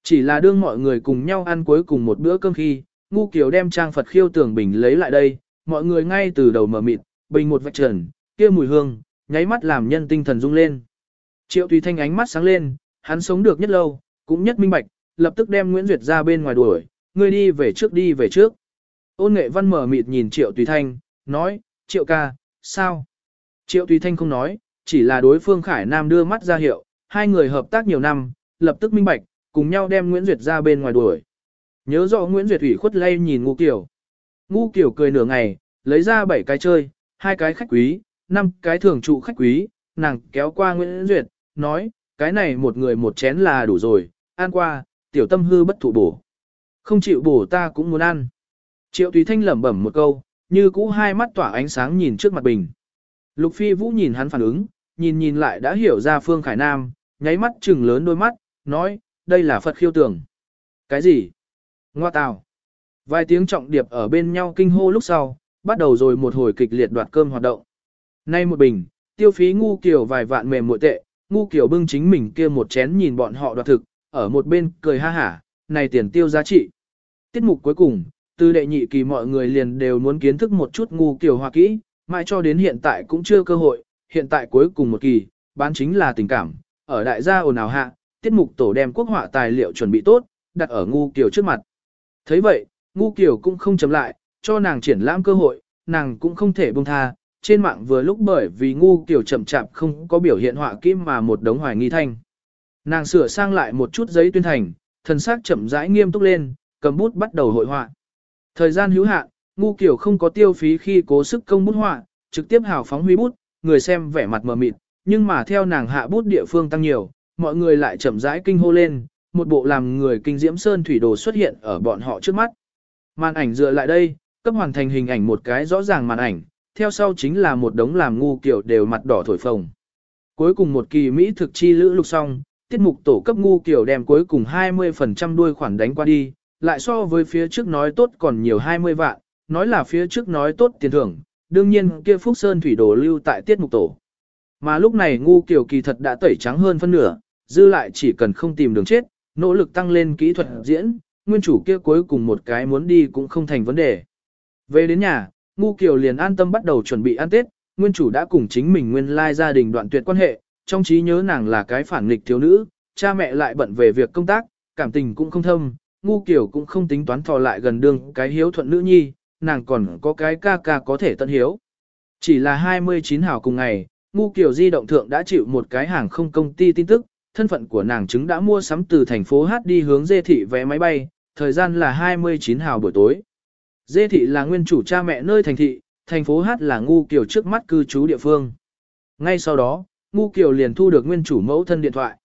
Chỉ là đương mọi người cùng nhau ăn cuối cùng một bữa cơm khi, ngu kiều đem trang Phật khiêu tường bình lấy lại đây, mọi người ngay từ đầu mở mịt, bình một vạch trần, kia mùi hương, nháy mắt làm nhân tinh thần rung lên. Triệu Tùy Thanh ánh mắt sáng lên, hắn sống được nhất lâu, cũng nhất minh bạch, lập tức đem Nguyễn Duyệt ra bên ngoài đuổi, ngươi đi về trước đi về trước. Ôn nghệ văn mở mịt nhìn Triệu Tùy Thanh, nói, Triệu ca, sao? Triệu Tùy Thanh không nói, chỉ là đối phương Khải Nam đưa mắt ra hiệu, hai người hợp tác nhiều năm, lập tức minh bạch, cùng nhau đem Nguyễn Duyệt ra bên ngoài đuổi. Nhớ rõ Nguyễn Duyệt ủy khuất lay nhìn Ngu Kiều. Ngu Kiều cười nửa ngày, lấy ra bảy cái chơi, hai cái khách quý, năm cái thường trụ khách quý, nàng kéo qua Nguyễn Duyệt, nói, cái này một người một chén là đủ rồi, ăn qua, tiểu tâm hư bất thụ bổ. Không chịu bổ ta cũng muốn ăn. Triệu Tùy Thanh lẩm bẩm một câu, như cũ hai mắt tỏa ánh sáng nhìn trước mặt bình. Lục Phi Vũ nhìn hắn phản ứng, nhìn nhìn lại đã hiểu ra Phương Khải Nam, nháy mắt chừng lớn đôi mắt, nói, đây là Phật khiêu tưởng. Cái gì? Ngoa tào. Vài tiếng trọng điệp ở bên nhau kinh hô lúc sau, bắt đầu rồi một hồi kịch liệt đoạt cơm hoạt động. Nay một bình, tiêu phí ngu kiểu vài vạn mềm muội tệ, ngu kiểu bưng chính mình kia một chén nhìn bọn họ đoạt thực, ở một bên cười ha hả, này tiền tiêu giá trị. Tiết mục cuối cùng, từ đệ nhị kỳ mọi người liền đều muốn kiến thức một chút ngu kiểu hoa kỹ, mãi cho đến hiện tại cũng chưa cơ hội, hiện tại cuối cùng một kỳ, bán chính là tình cảm, ở đại gia ồn ào hạ, tiết mục tổ đem quốc họa tài liệu chuẩn bị tốt, đặt ở ngu kiều trước mặt. thấy vậy, ngu kiều cũng không chấm lại, cho nàng triển lãm cơ hội, nàng cũng không thể buông tha. Trên mạng vừa lúc bởi vì ngu kiều chậm chạp không có biểu hiện họa kim mà một đống hoài nghi thanh. Nàng sửa sang lại một chút giấy tuyên thành, thần sắc chậm rãi nghiêm túc lên, cầm bút bắt đầu hội họa. Thời gian hữu hạn, ngu kiểu không có tiêu phí khi cố sức công bút họa, trực tiếp hào phóng huy bút, người xem vẻ mặt mờ mịt, nhưng mà theo nàng hạ bút địa phương tăng nhiều, mọi người lại chậm rãi kinh hô lên, một bộ làm người kinh diễm sơn thủy đồ xuất hiện ở bọn họ trước mắt. Màn ảnh dựa lại đây, cấp hoàn thành hình ảnh một cái rõ ràng màn ảnh, theo sau chính là một đống làm ngu kiểu đều mặt đỏ thổi phồng. Cuối cùng một kỳ Mỹ thực chi lữ lục xong, tiết mục tổ cấp ngu kiểu đem cuối cùng 20% đuôi khoản đánh qua đi, lại so với phía trước nói tốt còn nhiều 20 vạn, nói là phía trước nói tốt tiền thưởng, đương nhiên kia Phúc Sơn thủy đồ lưu tại tiết mục tổ. Mà lúc này ngu kiểu kỳ thật đã tẩy trắng hơn phân nửa, dư lại chỉ cần không tìm đường chết, nỗ lực tăng lên kỹ thuật diễn, nguyên chủ kia cuối cùng một cái muốn đi cũng không thành vấn đề. Về đến nhà, ngu kiều liền an tâm bắt đầu chuẩn bị ăn Tết, nguyên chủ đã cùng chính mình nguyên lai gia đình đoạn tuyệt quan hệ, trong trí nhớ nàng là cái phản nghịch thiếu nữ, cha mẹ lại bận về việc công tác, cảm tình cũng không thâm, ngu kiều cũng không tính toán thò lại gần đương cái hiếu thuận nữ nhi, nàng còn có cái ca ca có thể tận hiếu. Chỉ là 29 hào cùng ngày, ngu kiều di động thượng đã chịu một cái hàng không công ty tin tức, thân phận của nàng chứng đã mua sắm từ thành phố Hát đi hướng dê thị vé máy bay, thời gian là 29 hào buổi tối. Dê thị là nguyên chủ cha mẹ nơi thành thị, thành phố Hát là ngu kiều trước mắt cư trú địa phương. Ngay sau đó, ngu kiều liền thu được nguyên chủ mẫu thân điện thoại.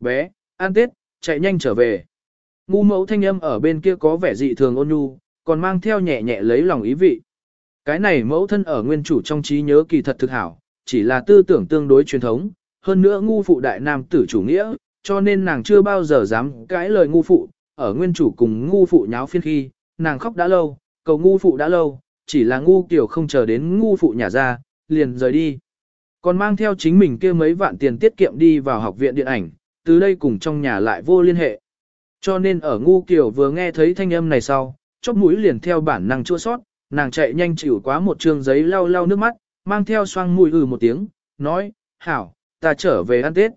Bé, an tết, chạy nhanh trở về. Ngu mẫu thanh âm ở bên kia có vẻ dị thường ôn nhu, còn mang theo nhẹ nhẹ lấy lòng ý vị. Cái này mẫu thân ở nguyên chủ trong trí nhớ kỳ thật thực hảo, chỉ là tư tưởng tương đối truyền thống, hơn nữa ngu phụ đại nam tử chủ nghĩa, cho nên nàng chưa bao giờ dám cãi lời ngu phụ, ở nguyên chủ cùng ngu phụ nháo phiên khi, nàng khóc đã lâu, cầu ngu phụ đã lâu, chỉ là ngu kiểu không chờ đến ngu phụ nhà ra, liền rời đi. Còn mang theo chính mình kia mấy vạn tiền tiết kiệm đi vào học viện điện ảnh, từ đây cùng trong nhà lại vô liên hệ. Cho nên ở ngu kiểu vừa nghe thấy thanh âm này sau, chóp mũi liền theo bản năng chua sót, nàng chạy nhanh chịu quá một trường giấy lau lau nước mắt, mang theo xoang mũi ừ một tiếng, nói, hảo, ta trở về ăn Tết.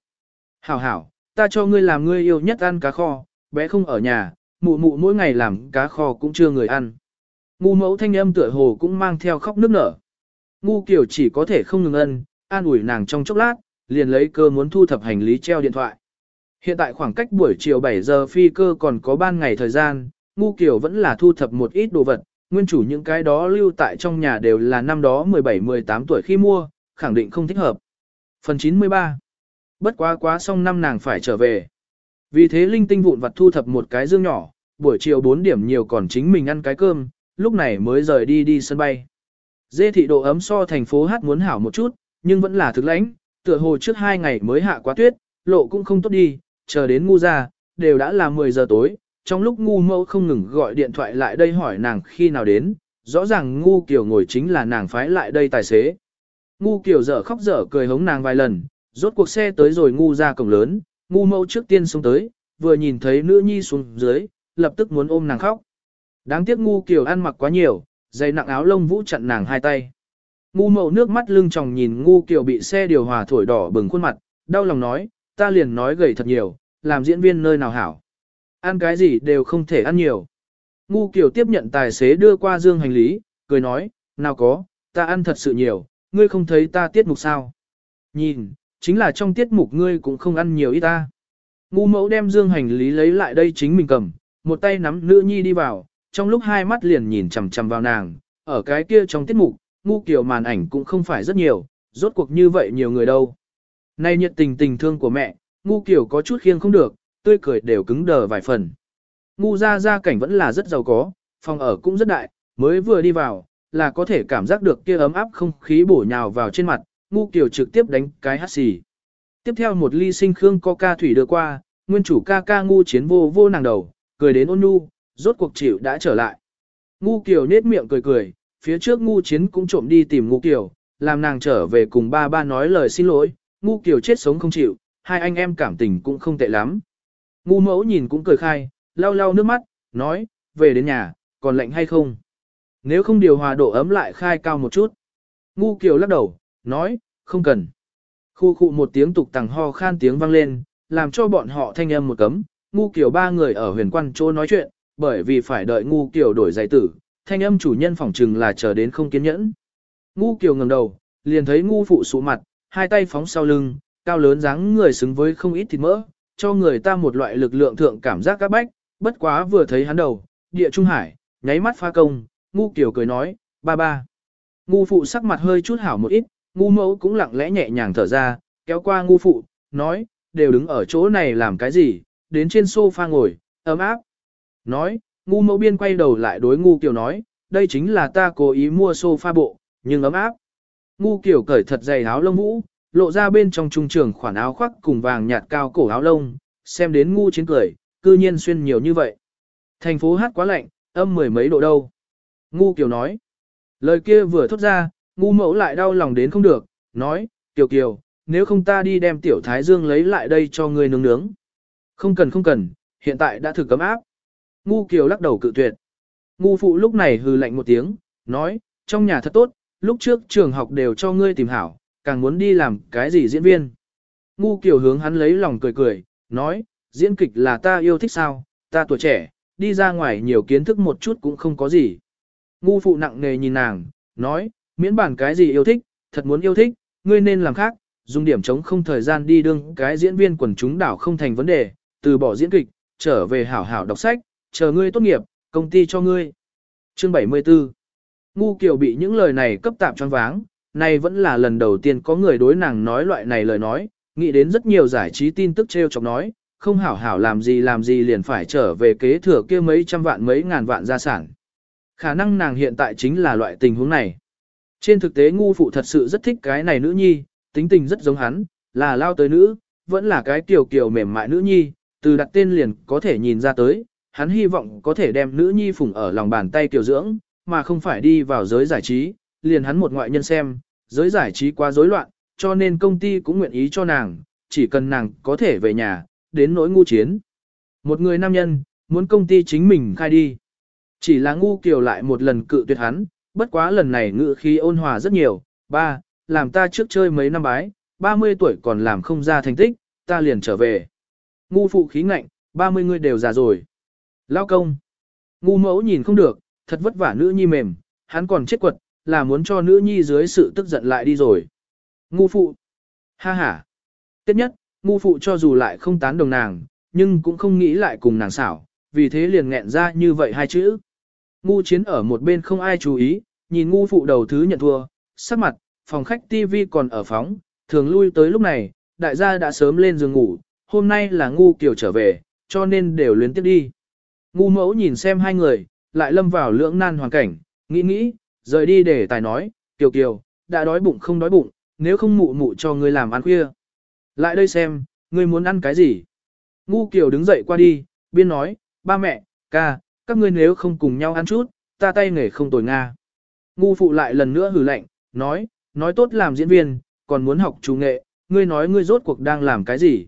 Hảo hảo, ta cho ngươi làm ngươi yêu nhất ăn cá kho, bé không ở nhà, mụ mụ mỗi ngày làm cá kho cũng chưa người ăn. Ngu mẫu thanh âm tựa hồ cũng mang theo khóc nước nở. Ngu kiểu chỉ có thể không ngừng ân, an ủi nàng trong chốc lát, liền lấy cơ muốn thu thập hành lý treo điện thoại. Hiện tại khoảng cách buổi chiều 7 giờ phi cơ còn có ban ngày thời gian, ngu kiểu vẫn là thu thập một ít đồ vật, nguyên chủ những cái đó lưu tại trong nhà đều là năm đó 17-18 tuổi khi mua, khẳng định không thích hợp. Phần 93 Bất quá quá xong năm nàng phải trở về. Vì thế linh tinh vụn vặt thu thập một cái dương nhỏ, buổi chiều 4 điểm nhiều còn chính mình ăn cái cơm, lúc này mới rời đi đi sân bay. Dê thị độ ấm so thành phố Hát muốn hảo một chút, nhưng vẫn là thực lãnh, tựa hồ trước hai ngày mới hạ quá tuyết, lộ cũng không tốt đi, chờ đến ngu ra, đều đã là 10 giờ tối, trong lúc ngu mẫu không ngừng gọi điện thoại lại đây hỏi nàng khi nào đến, rõ ràng ngu kiểu ngồi chính là nàng phái lại đây tài xế. Ngu kiểu dở khóc dở cười hống nàng vài lần, rốt cuộc xe tới rồi ngu ra cổng lớn, ngu mẫu trước tiên xuống tới, vừa nhìn thấy nữ nhi xuống dưới, lập tức muốn ôm nàng khóc. Đáng tiếc ngu kiểu ăn mặc quá nhiều, dây nặng áo lông vũ chặn nàng hai tay. Ngu mẫu nước mắt lưng tròng nhìn ngu kiểu bị xe điều hòa thổi đỏ bừng khuôn mặt, đau lòng nói, ta liền nói gầy thật nhiều, làm diễn viên nơi nào hảo. Ăn cái gì đều không thể ăn nhiều. Ngu kiểu tiếp nhận tài xế đưa qua dương hành lý, cười nói, nào có, ta ăn thật sự nhiều, ngươi không thấy ta tiết mục sao. Nhìn, chính là trong tiết mục ngươi cũng không ăn nhiều ít ta. Ngu mẫu đem dương hành lý lấy lại đây chính mình cầm, một tay nắm nữ nhi đi vào, trong lúc hai mắt liền nhìn chằm chằm vào nàng, ở cái kia trong tiết mục, ngu kiểu màn ảnh cũng không phải rất nhiều, rốt cuộc như vậy nhiều người đâu. Nay nhiệt tình tình thương của mẹ, ngu kiểu có chút khiêng không được, tươi cười đều cứng đờ vài phần. Ngu ra ra cảnh vẫn là rất giàu có, phòng ở cũng rất đại, mới vừa đi vào, là có thể cảm giác được kia ấm áp không khí bổ nhào vào trên mặt, ngu kiều trực tiếp đánh cái hát xì. Tiếp theo một ly sinh khương coca thủy đưa qua, nguyên chủ ca ca ngu chiến vô vô nàng đầu, cười đến ôn nhu, rốt cuộc chịu đã trở lại. Ngu kiều nết miệng cười cười, phía trước ngu chiến cũng trộm đi tìm ngu kiều, làm nàng trở về cùng ba ba nói lời xin lỗi, ngu kiều chết sống không chịu, hai anh em cảm tình cũng không tệ lắm. Ngu mẫu nhìn cũng cười khai, lau lau nước mắt, nói, về đến nhà, còn lạnh hay không? Nếu không điều hòa độ ấm lại khai cao một chút. Ngu kiều lắc đầu, nói, không cần. Khu khu một tiếng tục tằng ho khan tiếng vang lên, làm cho bọn họ thanh âm một cấm. Ngu kiều ba người ở huyền quan chỗ nói chuyện, bởi vì phải đợi ngu kiều đổi giày tử, thanh âm chủ nhân phỏng trừng là chờ đến không kiên nhẫn. Ngu kiều ngẩng đầu, liền thấy ngu phụ sụ mặt, hai tay phóng sau lưng, cao lớn dáng người xứng với không ít thịt mỡ, cho người ta một loại lực lượng thượng cảm giác các bách, bất quá vừa thấy hắn đầu, địa trung hải, nháy mắt pha công, ngu kiểu cười nói, ba ba. Ngu phụ sắc mặt hơi chút hảo một ít, ngu mẫu cũng lặng lẽ nhẹ nhàng thở ra, kéo qua ngu phụ, nói, đều đứng ở chỗ này làm cái gì, đến trên sofa ngồi, ấm áp. Nói, ngu mẫu biên quay đầu lại đối ngu kiểu nói, đây chính là ta cố ý mua sofa bộ, nhưng ấm áp. Ngu kiểu cởi thật dày áo lông vũ, lộ ra bên trong trung trường khoản áo khoác cùng vàng nhạt cao cổ áo lông, xem đến ngu chiến cười, cư nhiên xuyên nhiều như vậy. Thành phố hát quá lạnh, âm mười mấy độ đâu. Ngu Kiều nói. Lời kia vừa thốt ra, ngu mẫu lại đau lòng đến không được, nói, Kiều Kiều, nếu không ta đi đem tiểu thái dương lấy lại đây cho ngươi nướng nướng. Không cần không cần, hiện tại đã thử cấm áp. Ngu Kiều lắc đầu cự tuyệt. Ngu phụ lúc này hừ lạnh một tiếng, nói, trong nhà thật tốt, lúc trước trường học đều cho ngươi tìm hảo, càng muốn đi làm cái gì diễn viên. Ngu Kiều hướng hắn lấy lòng cười cười, nói, diễn kịch là ta yêu thích sao, ta tuổi trẻ, đi ra ngoài nhiều kiến thức một chút cũng không có gì. Ngu phụ nặng nề nhìn nàng, nói, miễn bản cái gì yêu thích, thật muốn yêu thích, ngươi nên làm khác, dùng điểm chống không thời gian đi đương cái diễn viên quần chúng đảo không thành vấn đề, từ bỏ diễn kịch, trở về hảo hảo đọc sách, chờ ngươi tốt nghiệp, công ty cho ngươi. Chương 74 Ngu Kiều bị những lời này cấp tạm choáng váng, nay vẫn là lần đầu tiên có người đối nàng nói loại này lời nói, nghĩ đến rất nhiều giải trí tin tức treo chọc nói, không hảo hảo làm gì làm gì liền phải trở về kế thừa kia mấy trăm vạn mấy ngàn vạn gia sản. Khả năng nàng hiện tại chính là loại tình huống này. Trên thực tế ngu phụ thật sự rất thích cái này nữ nhi, tính tình rất giống hắn, là lao tới nữ, vẫn là cái tiểu kiều mềm mại nữ nhi, từ đặt tên liền có thể nhìn ra tới, hắn hy vọng có thể đem nữ nhi phụng ở lòng bàn tay tiểu dưỡng, mà không phải đi vào giới giải trí, liền hắn một ngoại nhân xem, giới giải trí quá rối loạn, cho nên công ty cũng nguyện ý cho nàng, chỉ cần nàng có thể về nhà, đến nỗi ngu chiến. Một người nam nhân, muốn công ty chính mình khai đi. Chỉ là ngu kiều lại một lần cự tuyệt hắn, bất quá lần này ngự khí ôn hòa rất nhiều, ba, làm ta trước chơi mấy năm bái, 30 tuổi còn làm không ra thành tích, ta liền trở về. Ngu phụ khí ngạnh, 30 người đều già rồi. Lao công. Ngu mẫu nhìn không được, thật vất vả nữ nhi mềm, hắn còn chết quật, là muốn cho nữ nhi dưới sự tức giận lại đi rồi. Ngu phụ. Ha ha. Tiếp nhất, ngu phụ cho dù lại không tán đồng nàng, nhưng cũng không nghĩ lại cùng nàng xảo, vì thế liền nghẹn ra như vậy hai chữ. Ngu chiến ở một bên không ai chú ý, nhìn ngu phụ đầu thứ nhận thua, sắc mặt, phòng khách TV còn ở phóng, thường lui tới lúc này, đại gia đã sớm lên giường ngủ, hôm nay là ngu kiểu trở về, cho nên đều luyến tiếp đi. Ngu mẫu nhìn xem hai người, lại lâm vào lưỡng nan hoàn cảnh, nghĩ nghĩ, rời đi để tài nói, kiều kiều, đã đói bụng không đói bụng, nếu không mụ mụ cho ngươi làm ăn khuya. Lại đây xem, ngươi muốn ăn cái gì? Ngu kiều đứng dậy qua đi, biên nói, ba mẹ, ca, các ngươi nếu không cùng nhau ăn chút, ta tay nghề không tồi nga. Ngu phụ lại lần nữa hử lạnh, nói, nói tốt làm diễn viên, còn muốn học chủ nghệ, ngươi nói ngươi rốt cuộc đang làm cái gì?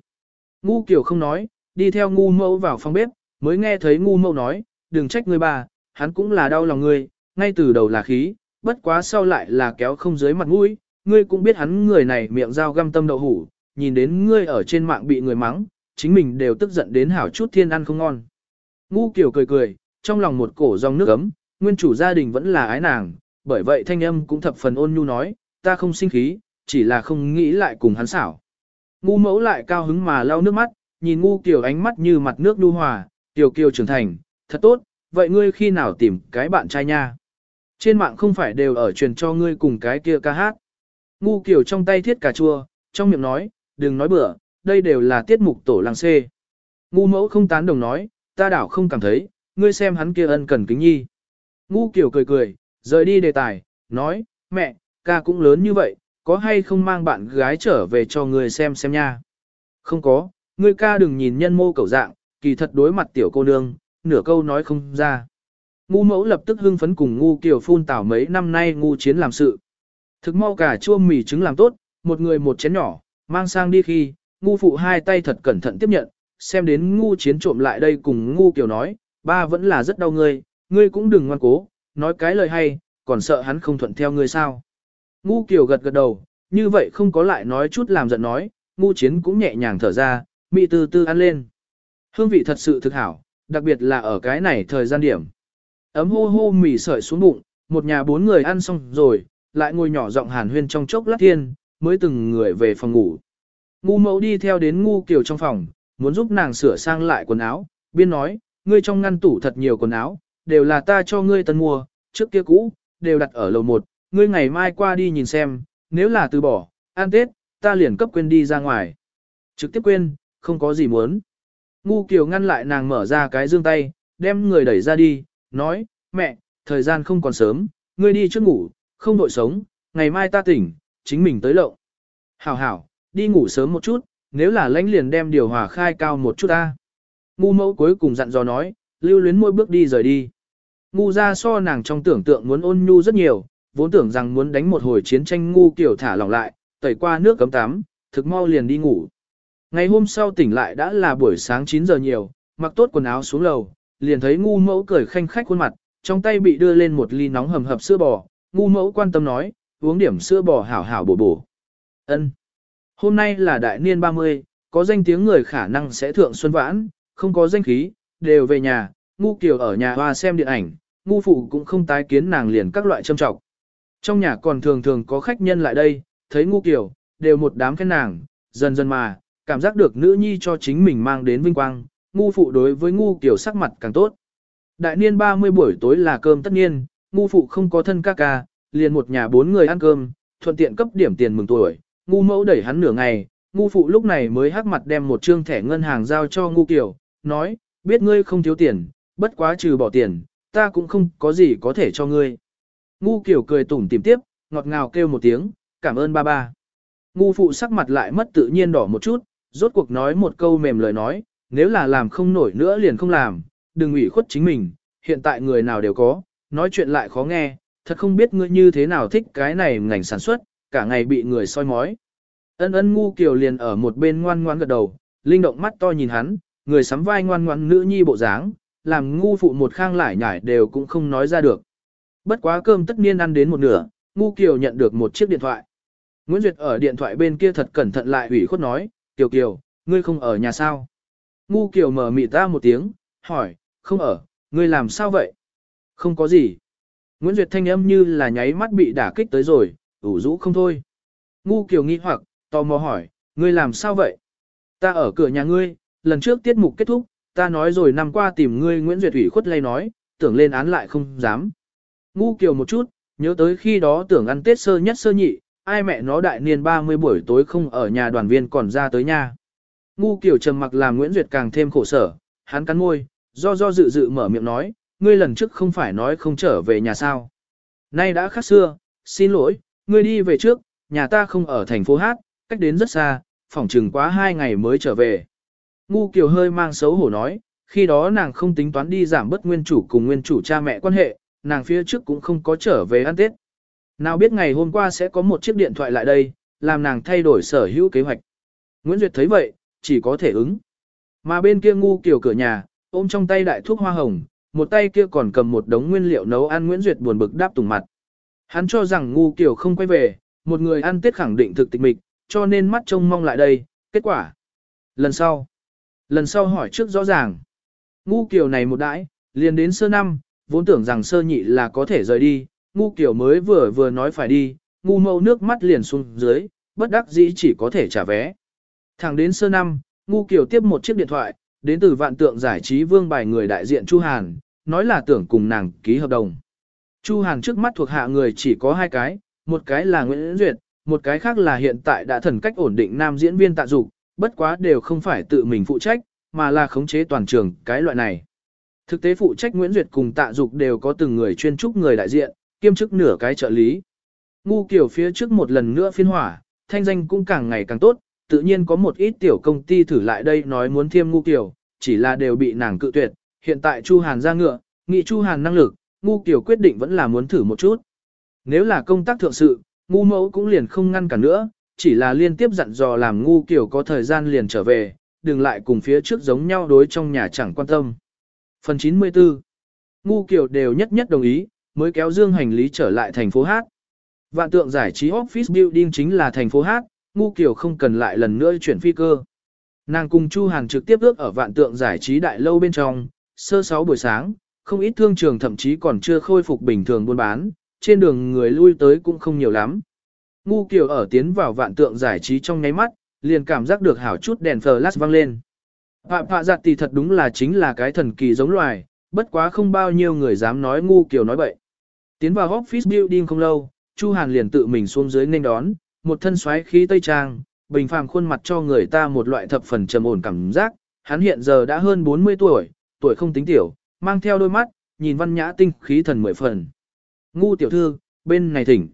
Ngu kiều không nói, đi theo ngu mẫu vào phòng bếp, mới nghe thấy ngu mẫu nói, đừng trách ngươi bà, hắn cũng là đau lòng ngươi, ngay từ đầu là khí, bất quá sau lại là kéo không dưới mặt mũi, ngươi cũng biết hắn người này miệng dao găm tâm đậu hủ, nhìn đến ngươi ở trên mạng bị người mắng, chính mình đều tức giận đến hảo chút thiên ăn không ngon. Ngu kiểu cười cười, trong lòng một cổ dòng nước ấm, nguyên chủ gia đình vẫn là ái nàng, bởi vậy thanh âm cũng thập phần ôn nhu nói, ta không sinh khí, chỉ là không nghĩ lại cùng hắn xảo. Ngu mẫu lại cao hứng mà lau nước mắt, nhìn ngu kiểu ánh mắt như mặt nước nhu hòa, tiểu kiều trưởng thành, thật tốt, vậy ngươi khi nào tìm cái bạn trai nha? Trên mạng không phải đều ở truyền cho ngươi cùng cái kia ca hát. Ngu kiểu trong tay thiết cà chua, trong miệng nói, đừng nói bừa, đây đều là tiết mục tổ làng xê. Ngu mẫu không tán đồng nói, ta đảo không cảm thấy, ngươi xem hắn kia ân cần kính nhi. Ngu kiểu cười cười, rời đi đề tài, nói, mẹ, ca cũng lớn như vậy, có hay không mang bạn gái trở về cho ngươi xem xem nha. Không có, ngươi ca đừng nhìn nhân mô cầu dạng, kỳ thật đối mặt tiểu cô nương, nửa câu nói không ra. Ngu mẫu lập tức hưng phấn cùng ngu kiểu phun tảo mấy năm nay ngu chiến làm sự. Thực mau cả chua mì trứng làm tốt, một người một chén nhỏ, mang sang đi khi, ngu phụ hai tay thật cẩn thận tiếp nhận, xem đến ngu chiến trộm lại đây cùng ngu kiểu nói, ba vẫn là rất đau ngươi, ngươi cũng đừng ngoan cố, nói cái lời hay, còn sợ hắn không thuận theo ngươi sao. Ngu kiểu gật gật đầu, như vậy không có lại nói chút làm giận nói, ngu chiến cũng nhẹ nhàng thở ra, mị từ từ ăn lên. Hương vị thật sự thực hảo, đặc biệt là ở cái này thời gian điểm. Ấm hô hô mì sợi xuống bụng, một nhà bốn người ăn xong rồi, lại ngồi nhỏ giọng hàn huyên trong chốc lát thiên, mới từng người về phòng ngủ. Ngu mẫu đi theo đến ngu kiều trong phòng, muốn giúp nàng sửa sang lại quần áo, biên nói, ngươi trong ngăn tủ thật nhiều quần áo, đều là ta cho ngươi tân mua, trước kia cũ, đều đặt ở lầu một, ngươi ngày mai qua đi nhìn xem, nếu là từ bỏ, ăn tết, ta liền cấp quên đi ra ngoài. Trực tiếp quên, không có gì muốn. Ngu kiều ngăn lại nàng mở ra cái dương tay, đem người đẩy ra đi, nói, mẹ, thời gian không còn sớm, ngươi đi trước ngủ, không đội sống, ngày mai ta tỉnh, chính mình tới lộng. Hảo hảo, đi ngủ sớm một chút, nếu là lãnh liền đem điều hòa khai cao một chút ta. Ngu mẫu cuối cùng dặn dò nói, lưu luyến môi bước đi rời đi. Ngu ra so nàng trong tưởng tượng muốn ôn nhu rất nhiều, vốn tưởng rằng muốn đánh một hồi chiến tranh ngu kiểu thả lỏng lại, tẩy qua nước cấm tắm, thực mau liền đi ngủ. Ngày hôm sau tỉnh lại đã là buổi sáng 9 giờ nhiều, mặc tốt quần áo xuống lầu, liền thấy ngu mẫu cười khanh khách khuôn mặt, trong tay bị đưa lên một ly nóng hầm hập sữa bò, ngu mẫu quan tâm nói, uống điểm sữa bò hảo hảo bổ bổ. Ân. Hôm nay là đại niên 30, có danh tiếng người khả năng sẽ thượng xuân vãn, không có danh khí, đều về nhà, ngu kiều ở nhà hoa xem điện ảnh, ngu phụ cũng không tái kiến nàng liền các loại châm trọng. Trong nhà còn thường thường có khách nhân lại đây, thấy ngu kiều, đều một đám khen nàng, dần dần mà, cảm giác được nữ nhi cho chính mình mang đến vinh quang, ngu phụ đối với ngu kiều sắc mặt càng tốt. Đại niên 30 buổi tối là cơm tất nhiên, ngu phụ không có thân ca ca, liền một nhà bốn người ăn cơm, thuận tiện cấp điểm tiền mừng tuổi, ngu mẫu đẩy hắn nửa ngày, ngu phụ lúc này mới hắc mặt đem một trương thẻ ngân hàng giao cho ngu kiều, nói, biết ngươi không thiếu tiền, bất quá trừ bỏ tiền, ta cũng không có gì có thể cho ngươi. Ngu kiều cười tủm tìm tiếp, ngọt ngào kêu một tiếng, cảm ơn ba ba. Ngu phụ sắc mặt lại mất tự nhiên đỏ một chút, rốt cuộc nói một câu mềm lời nói, nếu là làm không nổi nữa liền không làm, đừng ủy khuất chính mình, hiện tại người nào đều có, nói chuyện lại khó nghe, thật không biết ngươi như thế nào thích cái này ngành sản xuất, cả ngày bị người soi mói. Ân ân ngu kiều liền ở một bên ngoan ngoan gật đầu, linh động mắt to nhìn hắn, người sắm vai ngoan ngoan nữ nhi bộ dáng, làm ngu phụ một khang lại nhải đều cũng không nói ra được. Bất quá cơm tất nhiên ăn đến một nửa, ngu kiều nhận được một chiếc điện thoại. Nguyễn Duyệt ở điện thoại bên kia thật cẩn thận lại ủy khuất nói, Kiều Kiều, ngươi không ở nhà sao? Ngu Kiều mở mị ta một tiếng, hỏi, không ở, ngươi làm sao vậy? Không có gì. Nguyễn Duyệt thanh âm như là nháy mắt bị đả kích tới rồi, ủ rũ không thôi. Ngu Kiều nghi hoặc, tò mò hỏi, ngươi làm sao vậy? Ta ở cửa nhà ngươi, lần trước tiết mục kết thúc, ta nói rồi năm qua tìm ngươi Nguyễn Duyệt ủy khuất lay nói, tưởng lên án lại không dám. Ngu Kiều một chút, nhớ tới khi đó tưởng ăn Tết sơ nhất sơ nhị, ai mẹ nó đại niên 30 buổi tối không ở nhà đoàn viên còn ra tới nhà. Ngu kiểu trầm mặc làm Nguyễn Duyệt càng thêm khổ sở, hắn cắn môi, do do dự dự mở miệng nói, ngươi lần trước không phải nói không trở về nhà sao. Nay đã khác xưa, xin lỗi, ngươi đi về trước, nhà ta không ở thành phố Hát, cách đến rất xa, phỏng chừng quá hai ngày mới trở về. Ngu Kiều hơi mang xấu hổ nói, khi đó nàng không tính toán đi giảm bớt nguyên chủ cùng nguyên chủ cha mẹ quan hệ, nàng phía trước cũng không có trở về ăn Tết. Nào biết ngày hôm qua sẽ có một chiếc điện thoại lại đây, làm nàng thay đổi sở hữu kế hoạch. Nguyễn Duyệt thấy vậy, chỉ có thể ứng. Mà bên kia ngu kiểu cửa nhà, ôm trong tay đại thuốc hoa hồng, một tay kia còn cầm một đống nguyên liệu nấu ăn Nguyễn Duyệt buồn bực đáp tùng mặt. Hắn cho rằng ngu kiểu không quay về, một người ăn tết khẳng định thực tịch mịch, cho nên mắt trông mong lại đây, kết quả. Lần sau, lần sau hỏi trước rõ ràng. Ngu kiểu này một đãi, liền đến sơ năm, vốn tưởng rằng sơ nhị là có thể rời đi, ngu kiểu mới vừa vừa nói phải đi, ngu mâu nước mắt liền xuống dưới, bất đắc dĩ chỉ có thể trả vé. Thẳng đến sơ năm, ngu Kiều tiếp một chiếc điện thoại, đến từ vạn tượng giải trí vương bài người đại diện Chu Hàn, nói là tưởng cùng nàng ký hợp đồng. Chu Hàn trước mắt thuộc hạ người chỉ có hai cái, một cái là Nguyễn Duyệt, một cái khác là hiện tại đã thần cách ổn định nam diễn viên tạ dục, bất quá đều không phải tự mình phụ trách, mà là khống chế toàn trường cái loại này. Thực tế phụ trách Nguyễn Duyệt cùng tạ dục đều có từng người chuyên trúc người đại diện, kiêm chức nửa cái trợ lý. Ngu kiểu phía trước một lần nữa phiên hỏa, thanh danh cũng càng ngày càng tốt, tự nhiên có một ít tiểu công ty thử lại đây nói muốn thiêm ngu kiểu, chỉ là đều bị nàng cự tuyệt. Hiện tại Chu Hàn ra ngựa, nghị Chu Hàn năng lực, ngu kiểu quyết định vẫn là muốn thử một chút. Nếu là công tác thượng sự, ngu mẫu cũng liền không ngăn cản nữa, chỉ là liên tiếp dặn dò làm ngu kiểu có thời gian liền trở về, đừng lại cùng phía trước giống nhau đối trong nhà chẳng quan tâm. Phần 94 Ngu kiểu đều nhất nhất đồng ý, mới kéo dương hành lý trở lại thành phố Hát. Vạn tượng giải trí office building chính là thành phố Hát, ngu kiểu không cần lại lần nữa chuyển phi cơ. Nàng cùng Chu Hàn trực tiếp ước ở vạn tượng giải trí đại lâu bên trong, sơ sáu buổi sáng, không ít thương trường thậm chí còn chưa khôi phục bình thường buôn bán, trên đường người lui tới cũng không nhiều lắm. Ngu Kiều ở tiến vào vạn tượng giải trí trong nháy mắt, liền cảm giác được hảo chút đèn flash vang lên. Phạm phạ giặt thì thật đúng là chính là cái thần kỳ giống loài, bất quá không bao nhiêu người dám nói ngu Kiều nói bậy. Tiến vào office building không lâu, Chu Hàn liền tự mình xuống dưới nên đón, một thân xoáy khí tây trang, bình phàm khuôn mặt cho người ta một loại thập phần trầm ổn cảm giác, hắn hiện giờ đã hơn 40 tuổi, tuổi không tính tiểu, mang theo đôi mắt, nhìn văn nhã tinh khí thần mười phần. Ngu tiểu thư, bên này thỉnh.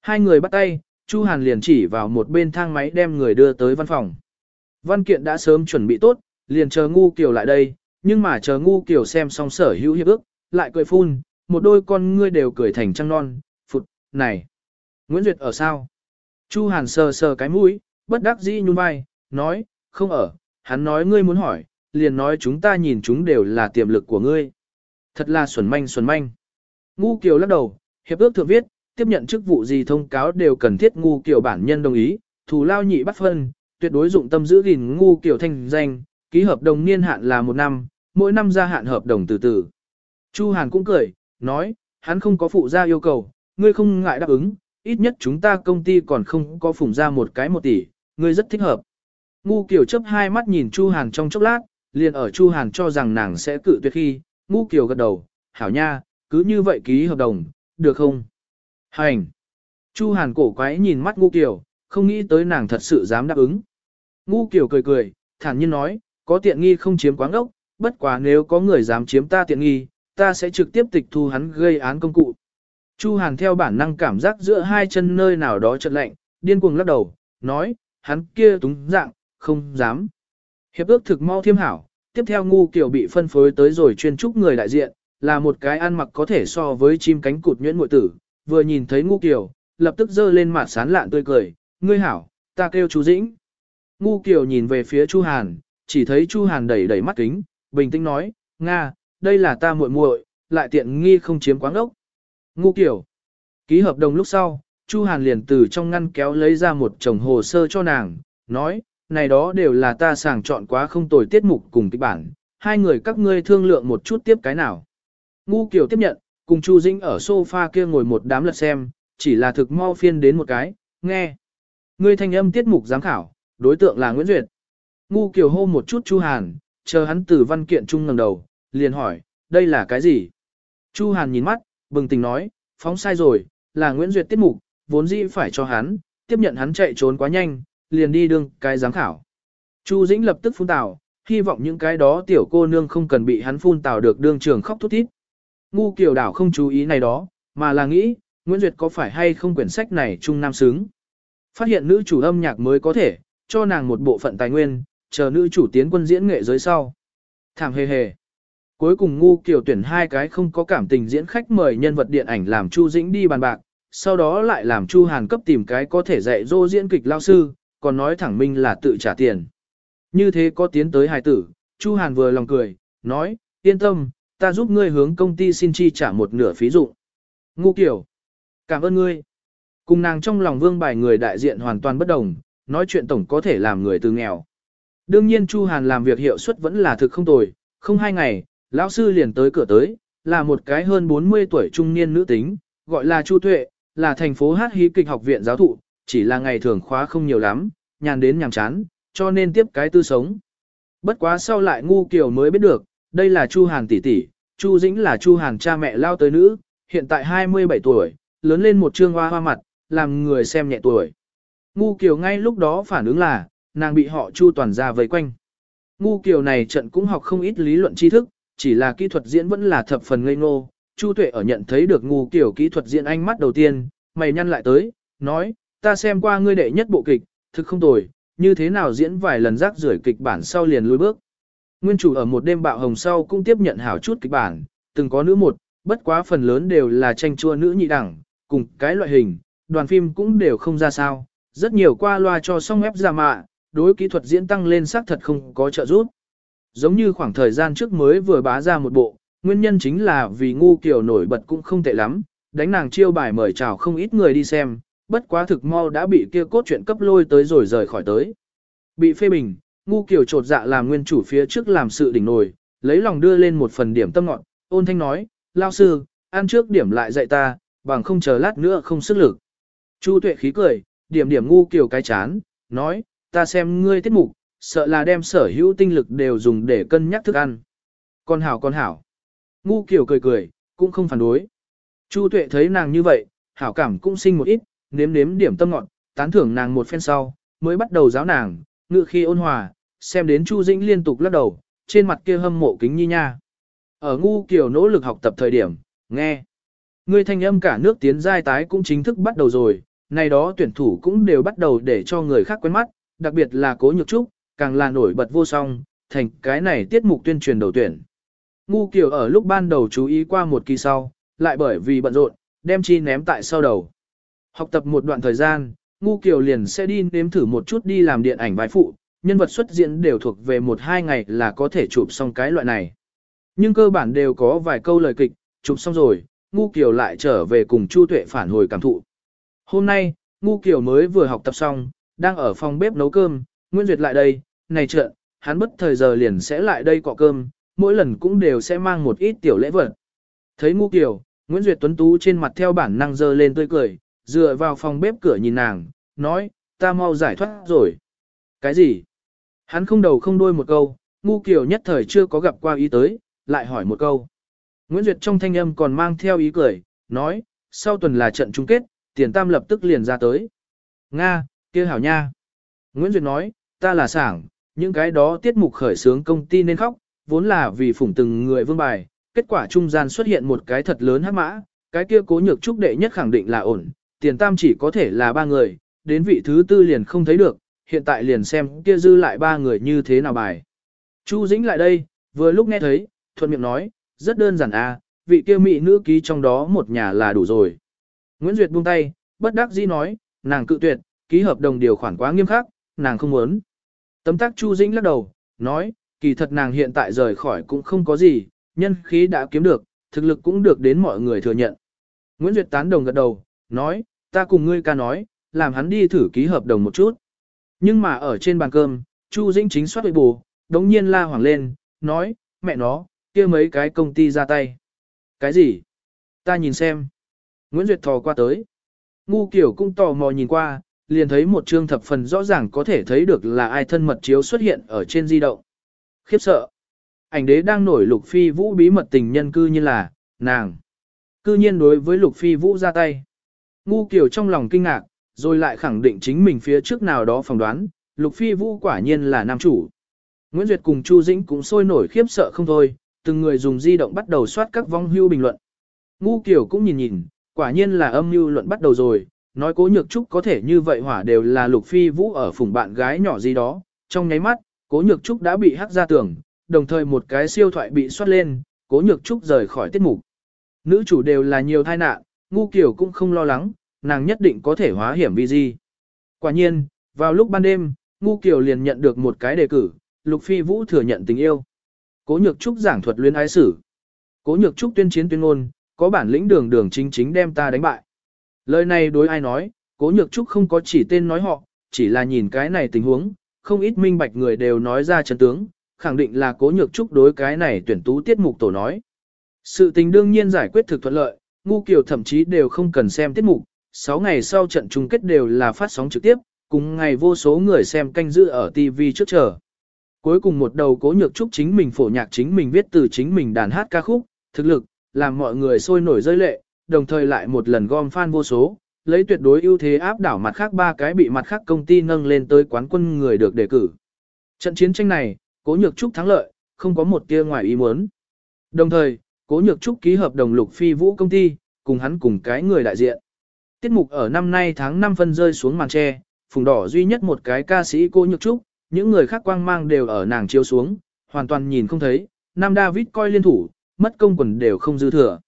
Hai người bắt tay, Chu Hàn liền chỉ vào một bên thang máy đem người đưa tới văn phòng. Văn kiện đã sớm chuẩn bị tốt, liền chờ ngu kiểu lại đây, nhưng mà chờ ngu kiểu xem xong sở hữu hiệp ước, lại cười phun, một đôi con ngươi đều cười thành trăng non, phụt, này. Nguyễn Duyệt ở sao? Chu Hàn sờ sờ cái mũi, bất đắc dĩ nhún vai, nói, không ở, hắn nói ngươi muốn hỏi, liền nói chúng ta nhìn chúng đều là tiềm lực của ngươi. Thật là xuẩn manh xuẩn manh. Ngu Kiều lắc đầu, hiệp ước thượng viết, tiếp nhận chức vụ gì thông cáo đều cần thiết Ngu Kiều bản nhân đồng ý, thù lao nhị bắt phân, tuyệt đối dụng tâm giữ gìn Ngu Kiều thanh danh, ký hợp đồng niên hạn là một năm, mỗi năm gia hạn hợp đồng từ từ. Chu Hàn cũng cười, nói, hắn không có phụ gia yêu cầu, ngươi không ngại đáp ứng, ít nhất chúng ta công ty còn không có phủng ra một cái một tỷ, ngươi rất thích hợp. Ngu Kiều chấp hai mắt nhìn Chu Hàn trong chốc lát, liền ở Chu Hàn cho rằng nàng sẽ cự tuyệt khi, Ngu Kiều gật đầu, hảo nha, cứ như vậy ký hợp đồng, được không? Hành! Chu Hàn cổ quái nhìn mắt Ngu Kiều, không nghĩ tới nàng thật sự dám đáp ứng. Ngu Kiều cười cười, thản nhiên nói, có tiện nghi không chiếm quáng ốc, bất quá nếu có người dám chiếm ta tiện nghi, ta sẽ trực tiếp tịch thu hắn gây án công cụ. Chu Hàn theo bản năng cảm giác giữa hai chân nơi nào đó chợt lạnh, điên cuồng lắc đầu, nói, hắn kia túng dạng, không dám. Hiệp ước thực mau thiêm hảo, tiếp theo ngu kiểu bị phân phối tới rồi chuyên trúc người đại diện, là một cái ăn mặc có thể so với chim cánh cụt nhuyễn muội tử, vừa nhìn thấy ngu kiểu, lập tức giơ lên mặt sán lạn tươi cười, ngươi hảo, ta kêu chú Dĩnh. Ngu kiểu nhìn về phía Chu Hàn, chỉ thấy Chu Hàn đẩy đẩy mắt kính, bình tĩnh nói, Nga, đây là ta muội muội, lại tiện nghi không chiếm quáng ốc. Ngu kiểu. Ký hợp đồng lúc sau, Chu Hàn liền từ trong ngăn kéo lấy ra một chồng hồ sơ cho nàng, nói, này đó đều là ta sàng chọn quá không tồi tiết mục cùng kịch bản, hai người các ngươi thương lượng một chút tiếp cái nào. Ngu kiểu tiếp nhận, cùng Chu Dĩnh ở sofa kia ngồi một đám lật xem, chỉ là thực mau phiên đến một cái, nghe. Ngươi thanh âm tiết mục giám khảo, đối tượng là Nguyễn Duyệt. Ngu kiểu hô một chút Chu Hàn, chờ hắn từ văn kiện trung ngẩng đầu, liền hỏi, đây là cái gì? Chu Hàn nhìn mắt, bừng tỉnh nói, phóng sai rồi, là Nguyễn Duyệt tiết mục, vốn dĩ phải cho hắn, tiếp nhận hắn chạy trốn quá nhanh, liền đi đương cái giám khảo. Chu Dĩnh lập tức phun tào, hy vọng những cái đó tiểu cô nương không cần bị hắn phun tào được đương trường khóc thút thít. Ngu Kiều Đảo không chú ý này đó, mà là nghĩ, Nguyễn Duyệt có phải hay không quyển sách này trung nam xứng. Phát hiện nữ chủ âm nhạc mới có thể, cho nàng một bộ phận tài nguyên, chờ nữ chủ tiến quân diễn nghệ giới sau. Thảm hề hề. Cuối cùng ngu kiểu tuyển hai cái không có cảm tình diễn khách mời nhân vật điện ảnh làm Chu Dĩnh đi bàn bạc, sau đó lại làm Chu Hàn cấp tìm cái có thể dạy dỗ diễn kịch lao sư, còn nói thẳng minh là tự trả tiền. Như thế có tiến tới hài tử, Chu Hàn vừa lòng cười, nói, yên tâm, ta giúp ngươi hướng công ty xin chi trả một nửa phí dụ. Ngu kiểu, cảm ơn ngươi. Cùng nàng trong lòng vương bài người đại diện hoàn toàn bất đồng, nói chuyện tổng có thể làm người từ nghèo. Đương nhiên Chu Hàn làm việc hiệu suất vẫn là thực không tồi, không hai ngày, lão sư liền tới cửa tới, là một cái hơn 40 tuổi trung niên nữ tính, gọi là Chu Tuệ, là thành phố hát hí kịch học viện giáo thụ, chỉ là ngày thường khóa không nhiều lắm, nhàn đến nhàm chán, cho nên tiếp cái tư sống. Bất quá sau lại ngu kiểu mới biết được, đây là Chu Hàn tỷ tỷ, Chu Dĩnh là Chu Hàn cha mẹ lao tới nữ, hiện tại 27 tuổi, lớn lên một trương hoa hoa mặt, làm người xem nhẹ tuổi. Ngu Kiều ngay lúc đó phản ứng là, nàng bị họ Chu toàn ra vây quanh. Ngu Kiều này trận cũng học không ít lý luận tri thức, chỉ là kỹ thuật diễn vẫn là thập phần ngây ngô. Chu Tuệ ở nhận thấy được Ngu kiểu kỹ thuật diễn ánh mắt đầu tiên, mày nhăn lại tới, nói, ta xem qua ngươi đệ nhất bộ kịch, thực không tồi, như thế nào diễn vài lần rác rưởi kịch bản sau liền lùi bước. Nguyên chủ ở một đêm bạo hồng sau cũng tiếp nhận hảo chút kịch bản, từng có nữ một, bất quá phần lớn đều là tranh chua nữ nhị đẳng, cùng cái loại hình, đoàn phim cũng đều không ra sao, rất nhiều qua loa cho xong ép ra mạ, đối kỹ thuật diễn tăng lên xác thật không có trợ giúp. Giống như khoảng thời gian trước mới vừa bá ra một bộ, nguyên nhân chính là vì ngu kiểu nổi bật cũng không tệ lắm, đánh nàng chiêu bài mời chào không ít người đi xem, bất quá thực mau đã bị kia cốt truyện cấp lôi tới rồi rời khỏi tới. Bị phê bình, ngu kiểu trột dạ làm nguyên chủ phía trước làm sự đỉnh nổi, lấy lòng đưa lên một phần điểm tâm ngọn, ôn thanh nói, lao sư, ăn trước điểm lại dạy ta, bằng không chờ lát nữa không sức lực. Chu tuệ khí cười, điểm điểm ngu kiểu cái chán, nói, ta xem ngươi tiết mục, sợ là đem sở hữu tinh lực đều dùng để cân nhắc thức ăn. Con hảo con hảo. Ngu kiểu cười cười, cũng không phản đối. Chu tuệ thấy nàng như vậy, hảo cảm cũng sinh một ít, nếm nếm điểm tâm ngọn, tán thưởng nàng một phen sau, mới bắt đầu giáo nàng, ngự khi ôn hòa, xem đến Chu Dĩnh liên tục lắc đầu, trên mặt kia hâm mộ kính nhi nha. Ở ngu kiểu nỗ lực học tập thời điểm, nghe. người thanh âm cả nước tiến giai tái cũng chính thức bắt đầu rồi, này đó tuyển thủ cũng đều bắt đầu để cho người khác quen mắt, đặc biệt là cố nhược trúc, càng là nổi bật vô song, thành cái này tiết mục tuyên truyền đầu tuyển. Ngu Kiều ở lúc ban đầu chú ý qua một kỳ sau, lại bởi vì bận rộn, đem chi ném tại sau đầu. Học tập một đoạn thời gian, Ngu Kiều liền sẽ đi nếm thử một chút đi làm điện ảnh vai phụ, nhân vật xuất diễn đều thuộc về một hai ngày là có thể chụp xong cái loại này. Nhưng cơ bản đều có vài câu lời kịch, chụp xong rồi, Ngu Kiều lại trở về cùng Chu Tuệ phản hồi cảm thụ. Hôm nay, Ngu Kiều mới vừa học tập xong, đang ở phòng bếp nấu cơm, Nguyễn Duyệt lại đây, này trợn, hắn bất thời giờ liền sẽ lại đây cọ cơm, mỗi lần cũng đều sẽ mang một ít tiểu lễ vật. Thấy Ngu Kiều, Nguyễn Duyệt tuấn tú trên mặt theo bản năng dơ lên tươi cười, dựa vào phòng bếp cửa nhìn nàng, nói, ta mau giải thoát rồi. Cái gì? Hắn không đầu không đuôi một câu, Ngu Kiều nhất thời chưa có gặp qua ý tới, lại hỏi một câu. Nguyễn Duyệt trong thanh âm còn mang theo ý cười, nói, sau tuần là trận chung kết, tiền tam lập tức liền ra tới. Nga, kia hảo nha. Nguyễn Duyệt nói, ta là sảng, những cái đó tiết mục khởi sướng công ty nên khóc, vốn là vì phủng từng người vương bài, kết quả trung gian xuất hiện một cái thật lớn hắc mã, cái kia cố nhược trúc đệ nhất khẳng định là ổn, tiền tam chỉ có thể là ba người, đến vị thứ tư liền không thấy được, hiện tại liền xem kia dư lại ba người như thế nào bài. Chu Dĩnh lại đây, vừa lúc nghe thấy, thuận miệng nói, rất đơn giản à, vị kia mỹ nữ ký trong đó một nhà là đủ rồi. Nguyễn Duyệt buông tay, bất đắc dĩ nói, nàng cự tuyệt, ký hợp đồng điều khoản quá nghiêm khắc, nàng không muốn. Tấm tác Chu Dĩnh lắc đầu, nói, kỳ thật nàng hiện tại rời khỏi cũng không có gì, nhân khí đã kiếm được, thực lực cũng được đến mọi người thừa nhận. Nguyễn Duyệt tán đồng gật đầu, nói, ta cùng ngươi ca nói, làm hắn đi thử ký hợp đồng một chút. Nhưng mà ở trên bàn cơm, Chu Dĩnh chính soát bù, đống nhiên la hoảng lên, nói, mẹ nó, kia mấy cái công ty ra tay. Cái gì? Ta nhìn xem. Nguyễn Duyệt thò qua tới. Ngu kiểu cũng tò mò nhìn qua, liền thấy một chương thập phần rõ ràng có thể thấy được là ai thân mật chiếu xuất hiện ở trên di động. Khiếp sợ. Ảnh đế đang nổi lục phi vũ bí mật tình nhân cư như là, nàng. Cư nhiên đối với lục phi vũ ra tay. Ngu Kiều trong lòng kinh ngạc, rồi lại khẳng định chính mình phía trước nào đó phỏng đoán, Lục Phi Vũ quả nhiên là nam chủ. Nguyễn Duyệt cùng Chu Dĩnh cũng sôi nổi khiếp sợ không thôi, từng người dùng di động bắt đầu soát các vong hưu bình luận. Ngu Kiều cũng nhìn nhìn, quả nhiên là âm mưu luận bắt đầu rồi, nói cố nhược trúc có thể như vậy hỏa đều là Lục Phi Vũ ở phùng bạn gái nhỏ gì đó, trong nháy mắt, cố nhược trúc đã bị hắc ra tường, đồng thời một cái siêu thoại bị xoát lên, cố nhược trúc rời khỏi tiết mục. Nữ chủ đều là nhiều tai nạn, ngu kiểu cũng không lo lắng, nàng nhất định có thể hóa hiểm vi gì Quả nhiên, vào lúc ban đêm, ngu kiểu liền nhận được một cái đề cử, Lục Phi Vũ thừa nhận tình yêu. Cố nhược trúc giảng thuật luyến ái sử. Cố nhược trúc tuyên chiến tuyên ngôn, có bản lĩnh đường đường chính chính đem ta đánh bại. Lời này đối ai nói, cố nhược trúc không có chỉ tên nói họ, chỉ là nhìn cái này tình huống, không ít minh bạch người đều nói ra chân tướng, khẳng định là cố nhược trúc đối cái này tuyển tú tiết mục tổ nói. Sự tình đương nhiên giải quyết thực thuận lợi, ngu kiều thậm chí đều không cần xem tiết mục, 6 ngày sau trận chung kết đều là phát sóng trực tiếp, cùng ngày vô số người xem canh giữ ở TV trước chờ. Cuối cùng một đầu cố nhược trúc chính mình phổ nhạc chính mình viết từ chính mình đàn hát ca khúc, thực lực, làm mọi người sôi nổi rơi lệ, đồng thời lại một lần gom fan vô số, lấy tuyệt đối ưu thế áp đảo mặt khác ba cái bị mặt khác công ty nâng lên tới quán quân người được đề cử. Trận chiến tranh này, cố nhược trúc thắng lợi, không có một tia ngoài ý muốn. Đồng thời, cố nhược trúc ký hợp đồng lục phi vũ công ty, cùng hắn cùng cái người đại diện. Tiết mục ở năm nay tháng 5 phân rơi xuống màn tre, phùng đỏ duy nhất một cái ca sĩ cố nhược trúc, những người khác quang mang đều ở nàng chiếu xuống, hoàn toàn nhìn không thấy, Nam David coi liên thủ, mất công quần đều không dư thừa.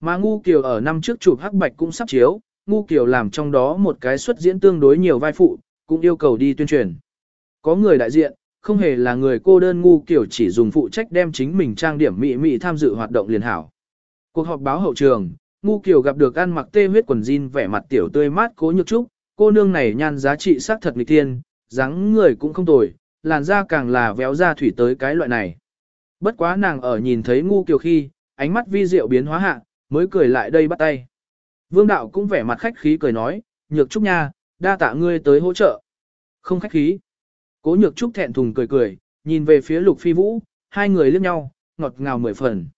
Mà Ngu Kiều ở năm trước chụp hắc bạch cũng sắp chiếu, Ngu Kiều làm trong đó một cái xuất diễn tương đối nhiều vai phụ, cũng yêu cầu đi tuyên truyền. Có người đại diện, không hề là người cô đơn Ngu Kiều chỉ dùng phụ trách đem chính mình trang điểm mị mị tham dự hoạt động liền hảo. Cuộc họp báo hậu trường, Ngu Kiều gặp được ăn mặc tê huyết quần jean vẻ mặt tiểu tươi mát cố nhược trúc, cô nương này nhan giá trị sắc thật nghịch thiên, dáng người cũng không tồi, làn da càng là véo da thủy tới cái loại này. Bất quá nàng ở nhìn thấy Ngu Kiều khi, ánh mắt vi diệu biến hóa hạ, mới cười lại đây bắt tay. Vương đạo cũng vẻ mặt khách khí cười nói, nhược trúc nha, đa tạ ngươi tới hỗ trợ. Không khách khí. Cố nhược trúc thẹn thùng cười cười, nhìn về phía lục phi vũ, hai người liếc nhau, ngọt ngào mười phần.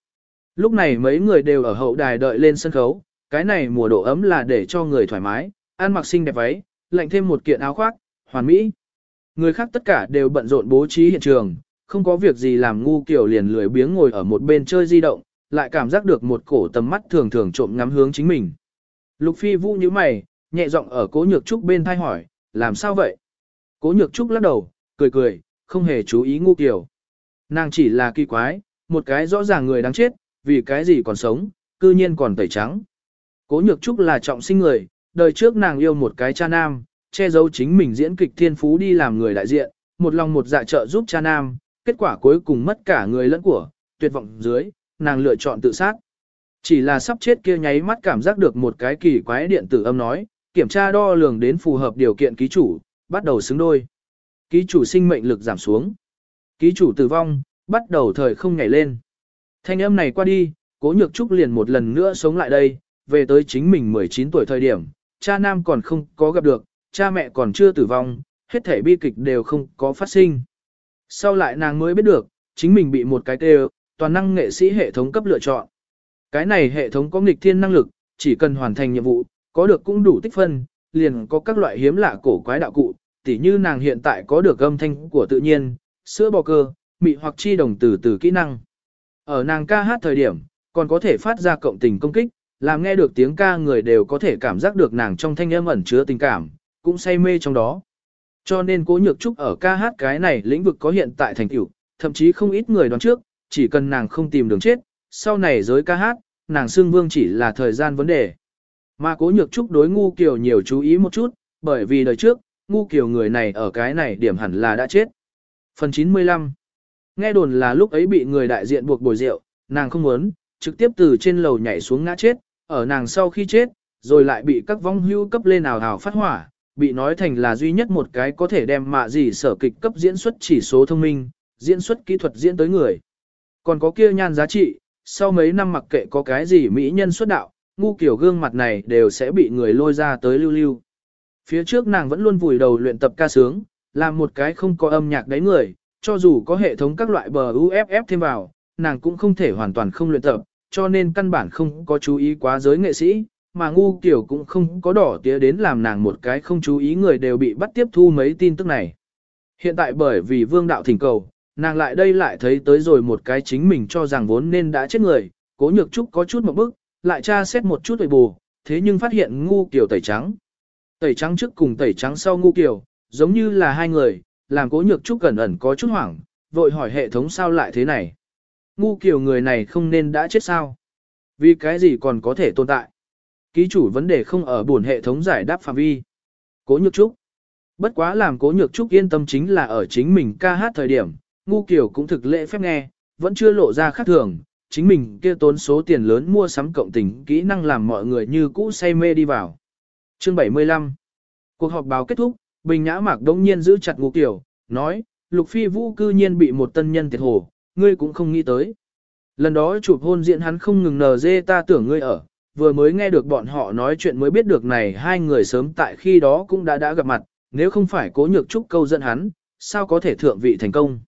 Lúc này mấy người đều ở hậu đài đợi lên sân khấu, cái này mùa độ ấm là để cho người thoải mái, ăn mặc xinh đẹp váy, lạnh thêm một kiện áo khoác, hoàn mỹ. Người khác tất cả đều bận rộn bố trí hiện trường, không có việc gì làm ngu kiểu liền lười biếng ngồi ở một bên chơi di động, lại cảm giác được một cổ tầm mắt thường thường trộm ngắm hướng chính mình. Lục phi vũ như mày, nhẹ giọng ở cố nhược trúc bên thai hỏi, làm sao vậy? Cố nhược trúc lắc đầu, cười cười, không hề chú ý ngu kiểu. Nàng chỉ là kỳ quái, một cái rõ ràng người đáng chết, vì cái gì còn sống, cư nhiên còn tẩy trắng. Cố nhược trúc là trọng sinh người, đời trước nàng yêu một cái cha nam, che giấu chính mình diễn kịch thiên phú đi làm người đại diện, một lòng một dạ trợ giúp cha nam, kết quả cuối cùng mất cả người lẫn của, tuyệt vọng dưới, nàng lựa chọn tự sát. Chỉ là sắp chết kia nháy mắt cảm giác được một cái kỳ quái điện tử âm nói, kiểm tra đo lường đến phù hợp điều kiện ký chủ, bắt đầu xứng đôi. Ký chủ sinh mệnh lực giảm xuống. Ký chủ tử vong, bắt đầu thời không nhảy lên. Thanh âm này qua đi, cố nhược trúc liền một lần nữa sống lại đây, về tới chính mình 19 tuổi thời điểm, cha nam còn không có gặp được, cha mẹ còn chưa tử vong, hết thể bi kịch đều không có phát sinh. Sau lại nàng mới biết được, chính mình bị một cái tê toàn năng nghệ sĩ hệ thống cấp lựa chọn. Cái này hệ thống có nghịch thiên năng lực, chỉ cần hoàn thành nhiệm vụ, có được cũng đủ tích phân, liền có các loại hiếm lạ cổ quái đạo cụ, tỉ như nàng hiện tại có được âm thanh của tự nhiên, sữa bò cơ, mị hoặc chi đồng từ từ kỹ năng. Ở nàng ca hát thời điểm, còn có thể phát ra cộng tình công kích, làm nghe được tiếng ca người đều có thể cảm giác được nàng trong thanh âm ẩn chứa tình cảm, cũng say mê trong đó. Cho nên cố nhược trúc ở ca hát cái này lĩnh vực có hiện tại thành tựu, thậm chí không ít người đoán trước, chỉ cần nàng không tìm đường chết, sau này giới ca hát, nàng xương vương chỉ là thời gian vấn đề. Mà cố nhược trúc đối ngu kiều nhiều chú ý một chút, bởi vì đời trước, ngu kiều người này ở cái này điểm hẳn là đã chết. Phần 95 Nghe đồn là lúc ấy bị người đại diện buộc bồi rượu, nàng không muốn, trực tiếp từ trên lầu nhảy xuống ngã chết, ở nàng sau khi chết, rồi lại bị các vong hưu cấp lên ảo hào phát hỏa, bị nói thành là duy nhất một cái có thể đem mạ gì sở kịch cấp diễn xuất chỉ số thông minh, diễn xuất kỹ thuật diễn tới người. Còn có kia nhan giá trị, sau mấy năm mặc kệ có cái gì mỹ nhân xuất đạo, ngu kiểu gương mặt này đều sẽ bị người lôi ra tới lưu lưu. Phía trước nàng vẫn luôn vùi đầu luyện tập ca sướng, làm một cái không có âm nhạc đấy người, cho dù có hệ thống các loại bờ UFF thêm vào, nàng cũng không thể hoàn toàn không luyện tập, cho nên căn bản không có chú ý quá giới nghệ sĩ, mà ngu kiểu cũng không có đỏ tía đến làm nàng một cái không chú ý người đều bị bắt tiếp thu mấy tin tức này. Hiện tại bởi vì vương đạo thỉnh cầu, nàng lại đây lại thấy tới rồi một cái chính mình cho rằng vốn nên đã chết người, cố nhược trúc có chút một bức, lại tra xét một chút về bù, thế nhưng phát hiện ngu kiểu tẩy trắng. Tẩy trắng trước cùng tẩy trắng sau ngu kiểu, giống như là hai người, làm cố nhược trúc cẩn ẩn có chút hoảng, vội hỏi hệ thống sao lại thế này. Ngu kiểu người này không nên đã chết sao? Vì cái gì còn có thể tồn tại? Ký chủ vấn đề không ở buồn hệ thống giải đáp phạm vi. Cố nhược trúc. Bất quá làm cố nhược trúc yên tâm chính là ở chính mình ca hát thời điểm, ngu kiểu cũng thực lễ phép nghe, vẫn chưa lộ ra khác thường, chính mình kia tốn số tiền lớn mua sắm cộng tình kỹ năng làm mọi người như cũ say mê đi vào. Chương 75 Cuộc họp báo kết thúc, Bình Nhã Mạc đông nhiên giữ chặt ngu kiểu, nói, Lục Phi Vũ cư nhiên bị một tân nhân thiệt hồ, ngươi cũng không nghĩ tới. Lần đó chụp hôn diện hắn không ngừng nờ dê ta tưởng ngươi ở, vừa mới nghe được bọn họ nói chuyện mới biết được này hai người sớm tại khi đó cũng đã đã gặp mặt, nếu không phải cố nhược trúc câu dẫn hắn, sao có thể thượng vị thành công.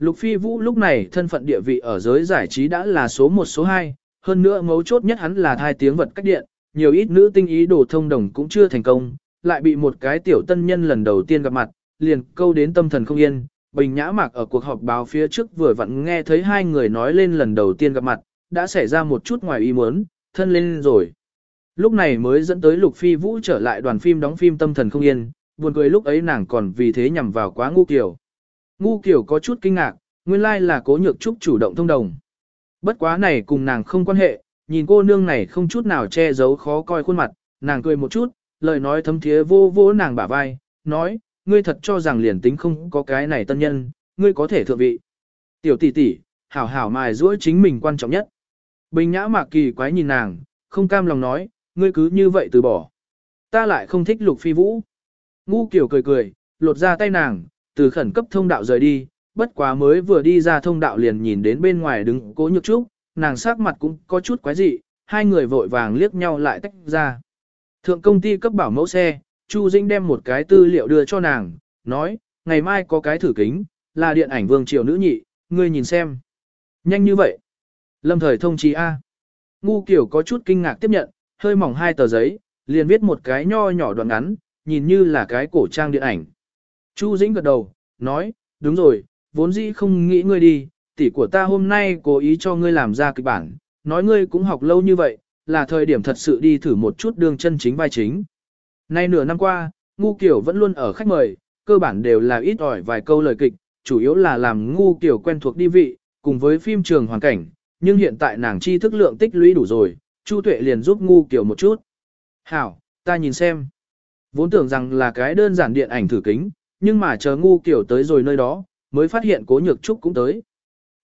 Lục Phi Vũ lúc này thân phận địa vị ở giới giải trí đã là số 1 số 2, hơn nữa mấu chốt nhất hắn là thai tiếng vật cách điện, nhiều ít nữ tinh ý đồ thông đồng cũng chưa thành công, lại bị một cái tiểu tân nhân lần đầu tiên gặp mặt, liền câu đến tâm thần không yên. Bình Nhã Mạc ở cuộc họp báo phía trước vừa vặn nghe thấy hai người nói lên lần đầu tiên gặp mặt, đã xảy ra một chút ngoài ý muốn, thân lên rồi. Lúc này mới dẫn tới Lục Phi Vũ trở lại đoàn phim đóng phim tâm thần không yên, buồn cười lúc ấy nàng còn vì thế nhằm vào quá ngu kiểu. Ngu kiểu có chút kinh ngạc, nguyên lai là cố nhược trúc chủ động thông đồng. Bất quá này cùng nàng không quan hệ, nhìn cô nương này không chút nào che giấu khó coi khuôn mặt, nàng cười một chút, lời nói thấm thiế vô vô nàng bả vai, nói, ngươi thật cho rằng liền tính không có cái này tân nhân, ngươi có thể thượng vị. Tiểu tỷ tỷ, hảo hảo mài giũa chính mình quan trọng nhất. Bình nhã mạc kỳ quái nhìn nàng, không cam lòng nói, ngươi cứ như vậy từ bỏ. Ta lại không thích lục phi vũ. Ngu kiểu cười cười, lột ra tay nàng, từ khẩn cấp thông đạo rời đi, bất quá mới vừa đi ra thông đạo liền nhìn đến bên ngoài đứng cố nhược trúc, nàng sắc mặt cũng có chút quái dị, hai người vội vàng liếc nhau lại tách ra. Thượng công ty cấp bảo mẫu xe, Chu Dĩnh đem một cái tư liệu đưa cho nàng, nói, ngày mai có cái thử kính, là điện ảnh vương triều nữ nhị, ngươi nhìn xem. Nhanh như vậy. Lâm thời thông chí A. Ngu kiểu có chút kinh ngạc tiếp nhận, hơi mỏng hai tờ giấy, liền viết một cái nho nhỏ đoạn ngắn, nhìn như là cái cổ trang điện ảnh. Chu Dĩnh gật đầu, nói, đúng rồi, vốn dĩ không nghĩ ngươi đi, tỷ của ta hôm nay cố ý cho ngươi làm ra kịch bản, nói ngươi cũng học lâu như vậy, là thời điểm thật sự đi thử một chút đường chân chính vai chính. Nay nửa năm qua, Ngu Kiểu vẫn luôn ở khách mời, cơ bản đều là ít ỏi vài câu lời kịch, chủ yếu là làm Ngu Kiểu quen thuộc đi vị, cùng với phim trường hoàn cảnh, nhưng hiện tại nàng chi thức lượng tích lũy đủ rồi, Chu Tuệ liền giúp Ngu Kiểu một chút. Hảo, ta nhìn xem. Vốn tưởng rằng là cái đơn giản điện ảnh thử kính, nhưng mà chờ Ngu Kiểu tới rồi nơi đó, mới phát hiện Cố Nhược Trúc cũng tới.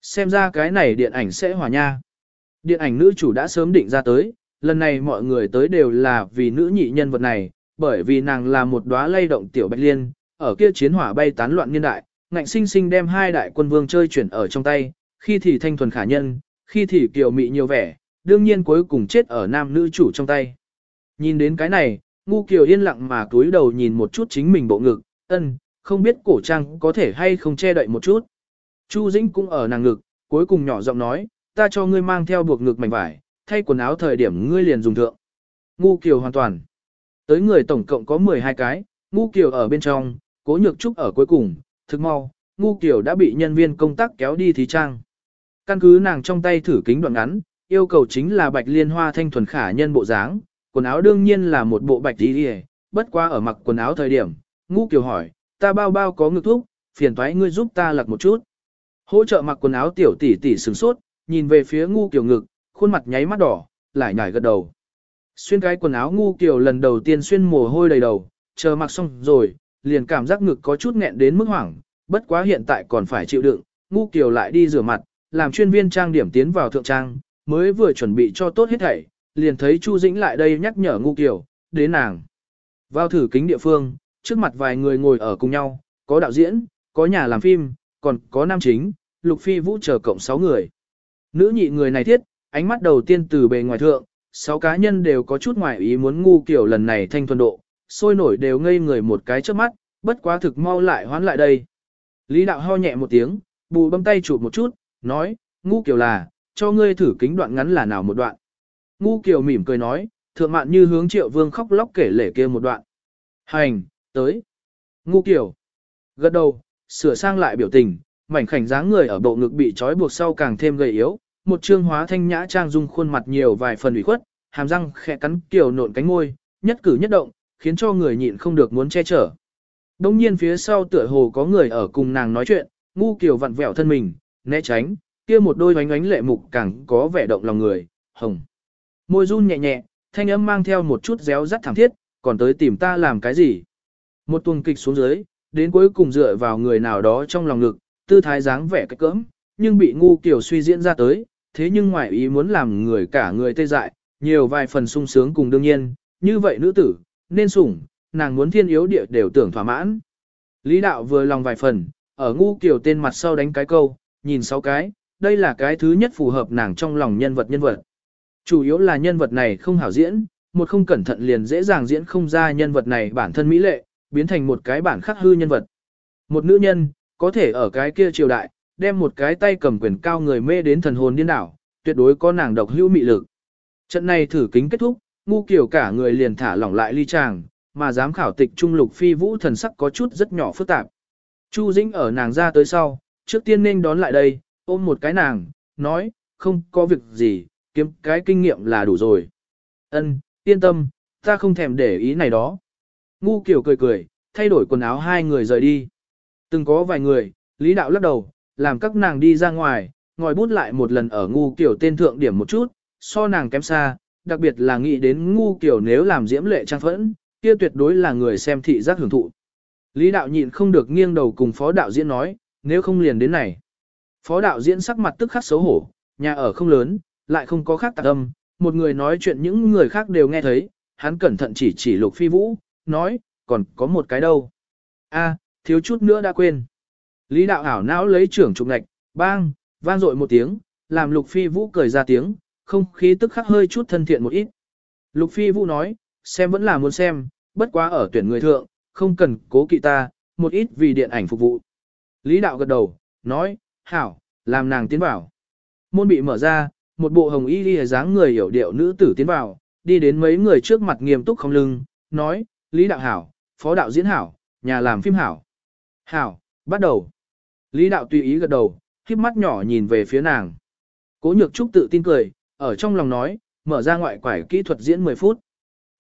Xem ra cái này điện ảnh sẽ hòa nha. Điện ảnh nữ chủ đã sớm định ra tới, lần này mọi người tới đều là vì nữ nhị nhân vật này, bởi vì nàng là một đóa lay động tiểu bạch liên, ở kia chiến hỏa bay tán loạn niên đại, ngạnh sinh sinh đem hai đại quân vương chơi chuyển ở trong tay, khi thì thanh thuần khả nhân, khi thì kiều mị nhiều vẻ, đương nhiên cuối cùng chết ở nam nữ chủ trong tay. Nhìn đến cái này, ngu kiều yên lặng mà túi đầu nhìn một chút chính mình bộ ngực, ân, không biết cổ trang có thể hay không che đậy một chút. Chu Dĩnh cũng ở nàng ngực, cuối cùng nhỏ giọng nói, ta cho ngươi mang theo buộc ngực mảnh vải, thay quần áo thời điểm ngươi liền dùng thượng. Ngu kiều hoàn toàn. Tới người tổng cộng có 12 cái, ngu kiều ở bên trong, cố nhược trúc ở cuối cùng, thực mau, ngu kiều đã bị nhân viên công tác kéo đi thí trang. Căn cứ nàng trong tay thử kính đoạn ngắn, yêu cầu chính là bạch liên hoa thanh thuần khả nhân bộ dáng, quần áo đương nhiên là một bộ bạch đi bất qua ở mặc quần áo thời điểm, ngu kiều hỏi, ta bao bao có ngực thuốc, phiền thoái ngươi giúp ta lật một chút. Hỗ trợ mặc quần áo tiểu tỷ tỷ sửng sốt, nhìn về phía ngu kiều ngực, khuôn mặt nháy mắt đỏ, lại nhảy gật đầu. Xuyên cái quần áo ngu kiều lần đầu tiên xuyên mồ hôi đầy đầu, chờ mặc xong rồi, liền cảm giác ngực có chút nghẹn đến mức hoảng, bất quá hiện tại còn phải chịu đựng, ngu kiều lại đi rửa mặt, làm chuyên viên trang điểm tiến vào thượng trang, mới vừa chuẩn bị cho tốt hết thảy, liền thấy Chu Dĩnh lại đây nhắc nhở ngu kiều, đến nàng. Vào thử kính địa phương, trước mặt vài người ngồi ở cùng nhau, có đạo diễn, có nhà làm phim, còn có nam chính, Lục Phi Vũ chờ cộng 6 người. Nữ nhị người này thiết, ánh mắt đầu tiên từ bề ngoài thượng, sáu cá nhân đều có chút ngoài ý muốn ngu kiểu lần này thanh thuần độ, sôi nổi đều ngây người một cái trước mắt, bất quá thực mau lại hoán lại đây. Lý đạo ho nhẹ một tiếng, bù bấm tay chụp một chút, nói, ngu kiểu là, cho ngươi thử kính đoạn ngắn là nào một đoạn. Ngu kiểu mỉm cười nói, thượng mạn như hướng triệu vương khóc lóc kể lể kia một đoạn. Hành, tới. Ngu kiểu. Gật đầu, sửa sang lại biểu tình, mảnh khảnh dáng người ở bộ ngực bị trói buộc sau càng thêm gầy yếu, một trương hóa thanh nhã trang dung khuôn mặt nhiều vài phần ủy khuất, hàm răng khẽ cắn kiểu nộn cánh môi, nhất cử nhất động, khiến cho người nhịn không được muốn che chở. Đông nhiên phía sau tựa hồ có người ở cùng nàng nói chuyện, ngu kiểu vặn vẹo thân mình, né tránh, kia một đôi ánh ánh lệ mục càng có vẻ động lòng người, hồng. Môi run nhẹ nhẹ, thanh âm mang theo một chút réo rắt thẳng thiết, còn tới tìm ta làm cái gì. Một tuần kịch xuống dưới, đến cuối cùng dựa vào người nào đó trong lòng ngực, tư thái dáng vẻ cách cỡm, nhưng bị ngu kiểu suy diễn ra tới, thế nhưng ngoại ý muốn làm người cả người tê dại, nhiều vài phần sung sướng cùng đương nhiên, như vậy nữ tử, nên sủng, nàng muốn thiên yếu địa đều tưởng thỏa mãn. Lý đạo vừa lòng vài phần, ở ngu kiểu tên mặt sau đánh cái câu, nhìn sáu cái, đây là cái thứ nhất phù hợp nàng trong lòng nhân vật nhân vật. Chủ yếu là nhân vật này không hảo diễn, một không cẩn thận liền dễ dàng diễn không ra nhân vật này bản thân mỹ lệ, biến thành một cái bản khắc hư nhân vật. Một nữ nhân, có thể ở cái kia triều đại, đem một cái tay cầm quyền cao người mê đến thần hồn điên đảo, tuyệt đối có nàng độc hữu mị lực. Trận này thử kính kết thúc, ngu kiểu cả người liền thả lỏng lại ly tràng, mà giám khảo tịch trung lục phi vũ thần sắc có chút rất nhỏ phức tạp. Chu Dĩnh ở nàng ra tới sau, trước tiên nên đón lại đây, ôm một cái nàng, nói, không có việc gì, kiếm cái kinh nghiệm là đủ rồi. Ân, yên tâm, ta không thèm để ý này đó. Ngu kiểu cười cười, thay đổi quần áo hai người rời đi. Từng có vài người, lý đạo lắc đầu, làm các nàng đi ra ngoài, ngòi bút lại một lần ở ngu kiểu tên thượng điểm một chút, so nàng kém xa, đặc biệt là nghĩ đến ngu kiểu nếu làm diễm lệ trang phẫn, kia tuyệt đối là người xem thị giác hưởng thụ. Lý đạo nhịn không được nghiêng đầu cùng phó đạo diễn nói, nếu không liền đến này. Phó đạo diễn sắc mặt tức khắc xấu hổ, nhà ở không lớn, lại không có khác tạc âm, một người nói chuyện những người khác đều nghe thấy, hắn cẩn thận chỉ chỉ lục phi vũ, nói, còn có một cái đâu. a thiếu chút nữa đã quên. Lý đạo ảo não lấy trưởng trục ngạch, bang, vang dội một tiếng, làm lục phi vũ cười ra tiếng, không khí tức khắc hơi chút thân thiện một ít. Lục phi vũ nói, xem vẫn là muốn xem, bất quá ở tuyển người thượng, không cần cố kỵ ta, một ít vì điện ảnh phục vụ. Lý đạo gật đầu, nói, hảo, làm nàng tiến vào. Môn bị mở ra, một bộ hồng y ghi dáng người hiểu điệu nữ tử tiến vào, đi đến mấy người trước mặt nghiêm túc không lưng, nói, Lý đạo hảo, phó đạo diễn hảo, nhà làm phim hảo. Hảo, bắt đầu. Lý đạo tùy ý gật đầu, khiếp mắt nhỏ nhìn về phía nàng. Cố nhược trúc tự tin cười, ở trong lòng nói, mở ra ngoại quải kỹ thuật diễn 10 phút.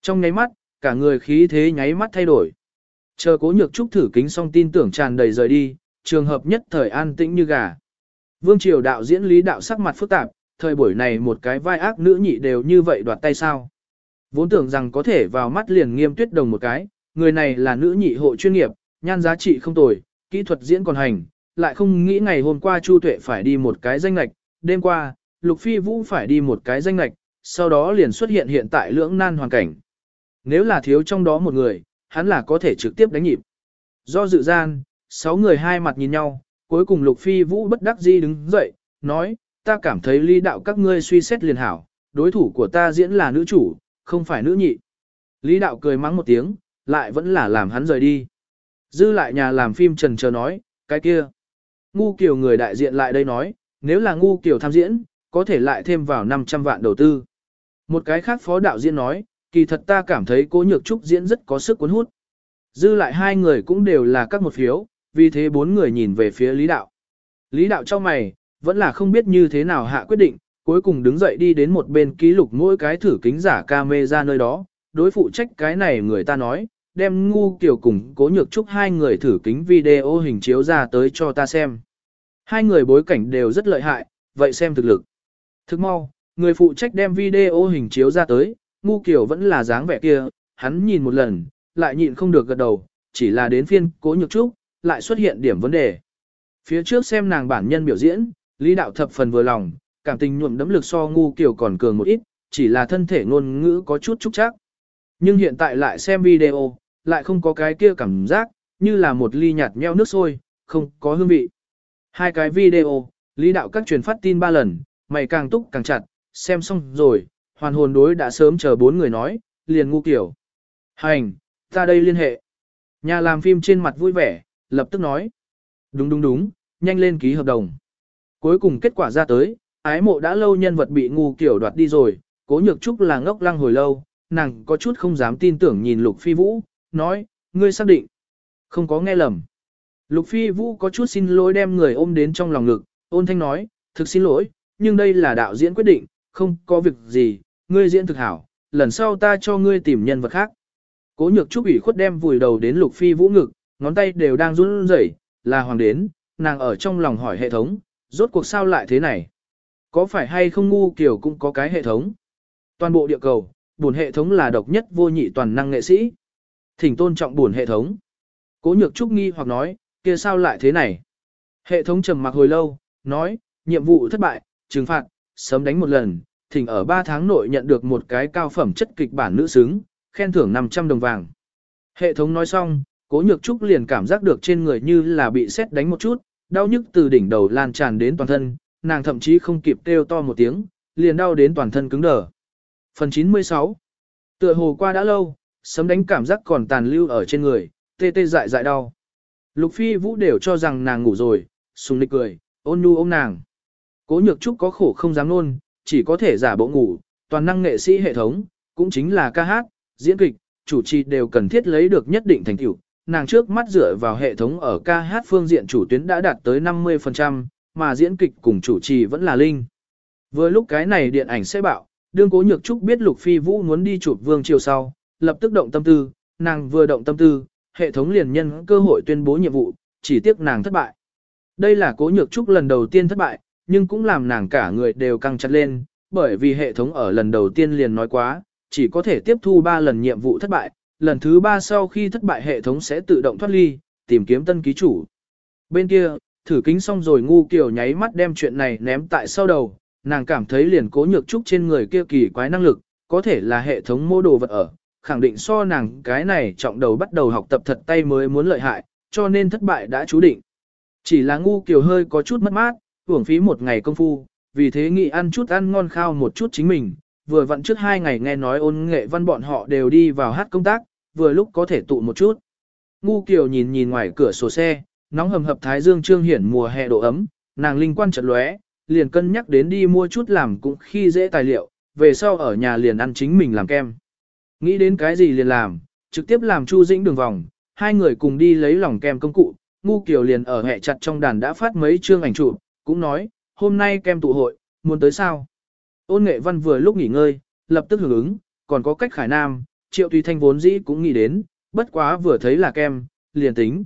Trong nháy mắt, cả người khí thế nháy mắt thay đổi. Chờ cố nhược trúc thử kính xong tin tưởng tràn đầy rời đi, trường hợp nhất thời an tĩnh như gà. Vương Triều đạo diễn lý đạo sắc mặt phức tạp, thời buổi này một cái vai ác nữ nhị đều như vậy đoạt tay sao. Vốn tưởng rằng có thể vào mắt liền nghiêm tuyết đồng một cái, người này là nữ nhị hộ chuyên nghiệp, nhan giá trị không tồi, kỹ thuật diễn còn hành, lại không nghĩ ngày hôm qua Chu Tuệ phải đi một cái danh lạch, đêm qua, Lục Phi Vũ phải đi một cái danh lạch, sau đó liền xuất hiện hiện tại lưỡng nan hoàn cảnh. Nếu là thiếu trong đó một người, hắn là có thể trực tiếp đánh nhịp. Do dự gian, sáu người hai mặt nhìn nhau, cuối cùng Lục Phi Vũ bất đắc dĩ đứng dậy, nói, ta cảm thấy ly đạo các ngươi suy xét liền hảo, đối thủ của ta diễn là nữ chủ, không phải nữ nhị. Lý đạo cười mắng một tiếng, lại vẫn là làm hắn rời đi. Dư lại nhà làm phim trần chờ nói, cái kia. Ngu kiểu người đại diện lại đây nói, nếu là ngu kiểu tham diễn, có thể lại thêm vào 500 vạn đầu tư. Một cái khác phó đạo diễn nói, kỳ thật ta cảm thấy cố nhược trúc diễn rất có sức cuốn hút. Dư lại hai người cũng đều là các một phiếu, vì thế bốn người nhìn về phía lý đạo. Lý đạo trong mày, vẫn là không biết như thế nào hạ quyết định, cuối cùng đứng dậy đi đến một bên ký lục mỗi cái thử kính giả ca ra nơi đó, đối phụ trách cái này người ta nói, đem ngu kiểu cùng cố nhược chúc hai người thử kính video hình chiếu ra tới cho ta xem. Hai người bối cảnh đều rất lợi hại, vậy xem thực lực. Thức mau, người phụ trách đem video hình chiếu ra tới, ngu kiểu vẫn là dáng vẻ kia, hắn nhìn một lần, lại nhịn không được gật đầu, chỉ là đến phiên cố nhược trúc, lại xuất hiện điểm vấn đề. Phía trước xem nàng bản nhân biểu diễn, lý đạo thập phần vừa lòng, cảm tình nhuộm đấm lực so ngu kiểu còn cường một ít, chỉ là thân thể ngôn ngữ có chút trúc chắc. Nhưng hiện tại lại xem video, lại không có cái kia cảm giác, như là một ly nhạt nheo nước sôi, không có hương vị. Hai cái video, lý đạo các truyền phát tin ba lần, mày càng túc càng chặt, xem xong rồi, hoàn hồn đối đã sớm chờ bốn người nói, liền ngu kiểu. Hành, ta đây liên hệ. Nhà làm phim trên mặt vui vẻ, lập tức nói. Đúng đúng đúng, nhanh lên ký hợp đồng. Cuối cùng kết quả ra tới, ái mộ đã lâu nhân vật bị ngu kiểu đoạt đi rồi, cố nhược trúc là ngốc lăng hồi lâu, nàng có chút không dám tin tưởng nhìn Lục Phi Vũ, nói, ngươi xác định. Không có nghe lầm. Lục Phi Vũ có chút xin lỗi đem người ôm đến trong lòng ngực, ôn thanh nói, thực xin lỗi, nhưng đây là đạo diễn quyết định, không có việc gì, ngươi diễn thực hảo, lần sau ta cho ngươi tìm nhân vật khác. Cố nhược trúc ủy khuất đem vùi đầu đến Lục Phi Vũ ngực, ngón tay đều đang run rẩy, là hoàng đến, nàng ở trong lòng hỏi hệ thống, rốt cuộc sao lại thế này? Có phải hay không ngu kiểu cũng có cái hệ thống? Toàn bộ địa cầu, buồn hệ thống là độc nhất vô nhị toàn năng nghệ sĩ. Thỉnh tôn trọng buồn hệ thống. Cố nhược trúc nghi hoặc nói, kia sao lại thế này? Hệ thống trầm mặc hồi lâu, nói, nhiệm vụ thất bại, trừng phạt, sớm đánh một lần, thỉnh ở 3 tháng nội nhận được một cái cao phẩm chất kịch bản nữ xứng, khen thưởng 500 đồng vàng. Hệ thống nói xong, cố nhược trúc liền cảm giác được trên người như là bị xét đánh một chút, đau nhức từ đỉnh đầu lan tràn đến toàn thân, nàng thậm chí không kịp kêu to một tiếng, liền đau đến toàn thân cứng đờ. Phần 96 Tựa hồ qua đã lâu, sấm đánh cảm giác còn tàn lưu ở trên người, tê tê dại dại đau. Lục Phi Vũ đều cho rằng nàng ngủ rồi, sùng lịch cười, ôn nhu ôm nàng. Cố nhược trúc có khổ không dám nôn, chỉ có thể giả bộ ngủ, toàn năng nghệ sĩ hệ thống, cũng chính là ca hát, diễn kịch, chủ trì đều cần thiết lấy được nhất định thành tựu. Nàng trước mắt dựa vào hệ thống ở ca hát phương diện chủ tuyến đã đạt tới 50%, mà diễn kịch cùng chủ trì vẫn là linh. Vừa lúc cái này điện ảnh sẽ bạo, đương cố nhược trúc biết Lục Phi Vũ muốn đi chụp vương chiều sau, lập tức động tâm tư, nàng vừa động tâm tư, hệ thống liền nhân cơ hội tuyên bố nhiệm vụ, chỉ tiếc nàng thất bại. Đây là cố nhược trúc lần đầu tiên thất bại, nhưng cũng làm nàng cả người đều căng chặt lên, bởi vì hệ thống ở lần đầu tiên liền nói quá, chỉ có thể tiếp thu 3 lần nhiệm vụ thất bại, lần thứ 3 sau khi thất bại hệ thống sẽ tự động thoát ly, tìm kiếm tân ký chủ. Bên kia, thử kính xong rồi ngu kiểu nháy mắt đem chuyện này ném tại sau đầu, nàng cảm thấy liền cố nhược trúc trên người kia kỳ quái năng lực, có thể là hệ thống mô đồ vật ở, khẳng định so nàng cái này trọng đầu bắt đầu học tập thật tay mới muốn lợi hại, cho nên thất bại đã chú định. Chỉ là ngu kiểu hơi có chút mất mát, hưởng phí một ngày công phu, vì thế nghị ăn chút ăn ngon khao một chút chính mình, vừa vặn trước hai ngày nghe nói ôn nghệ văn bọn họ đều đi vào hát công tác, vừa lúc có thể tụ một chút. Ngu Kiều nhìn nhìn ngoài cửa sổ xe, nóng hầm hập thái dương trương hiển mùa hè độ ấm, nàng linh quan chợt lóe, liền cân nhắc đến đi mua chút làm cũng khi dễ tài liệu, về sau ở nhà liền ăn chính mình làm kem. Nghĩ đến cái gì liền làm, trực tiếp làm Chu Dĩnh đường vòng, hai người cùng đi lấy lòng kem công cụ, Ngu Kiều liền ở hẹ chặt trong đàn đã phát mấy chương ảnh chụp, cũng nói, hôm nay kem tụ hội, muốn tới sao? Ôn nghệ văn vừa lúc nghỉ ngơi, lập tức hưởng ứng, còn có cách khải nam, triệu tùy thanh vốn dĩ cũng nghĩ đến, bất quá vừa thấy là kem, liền tính.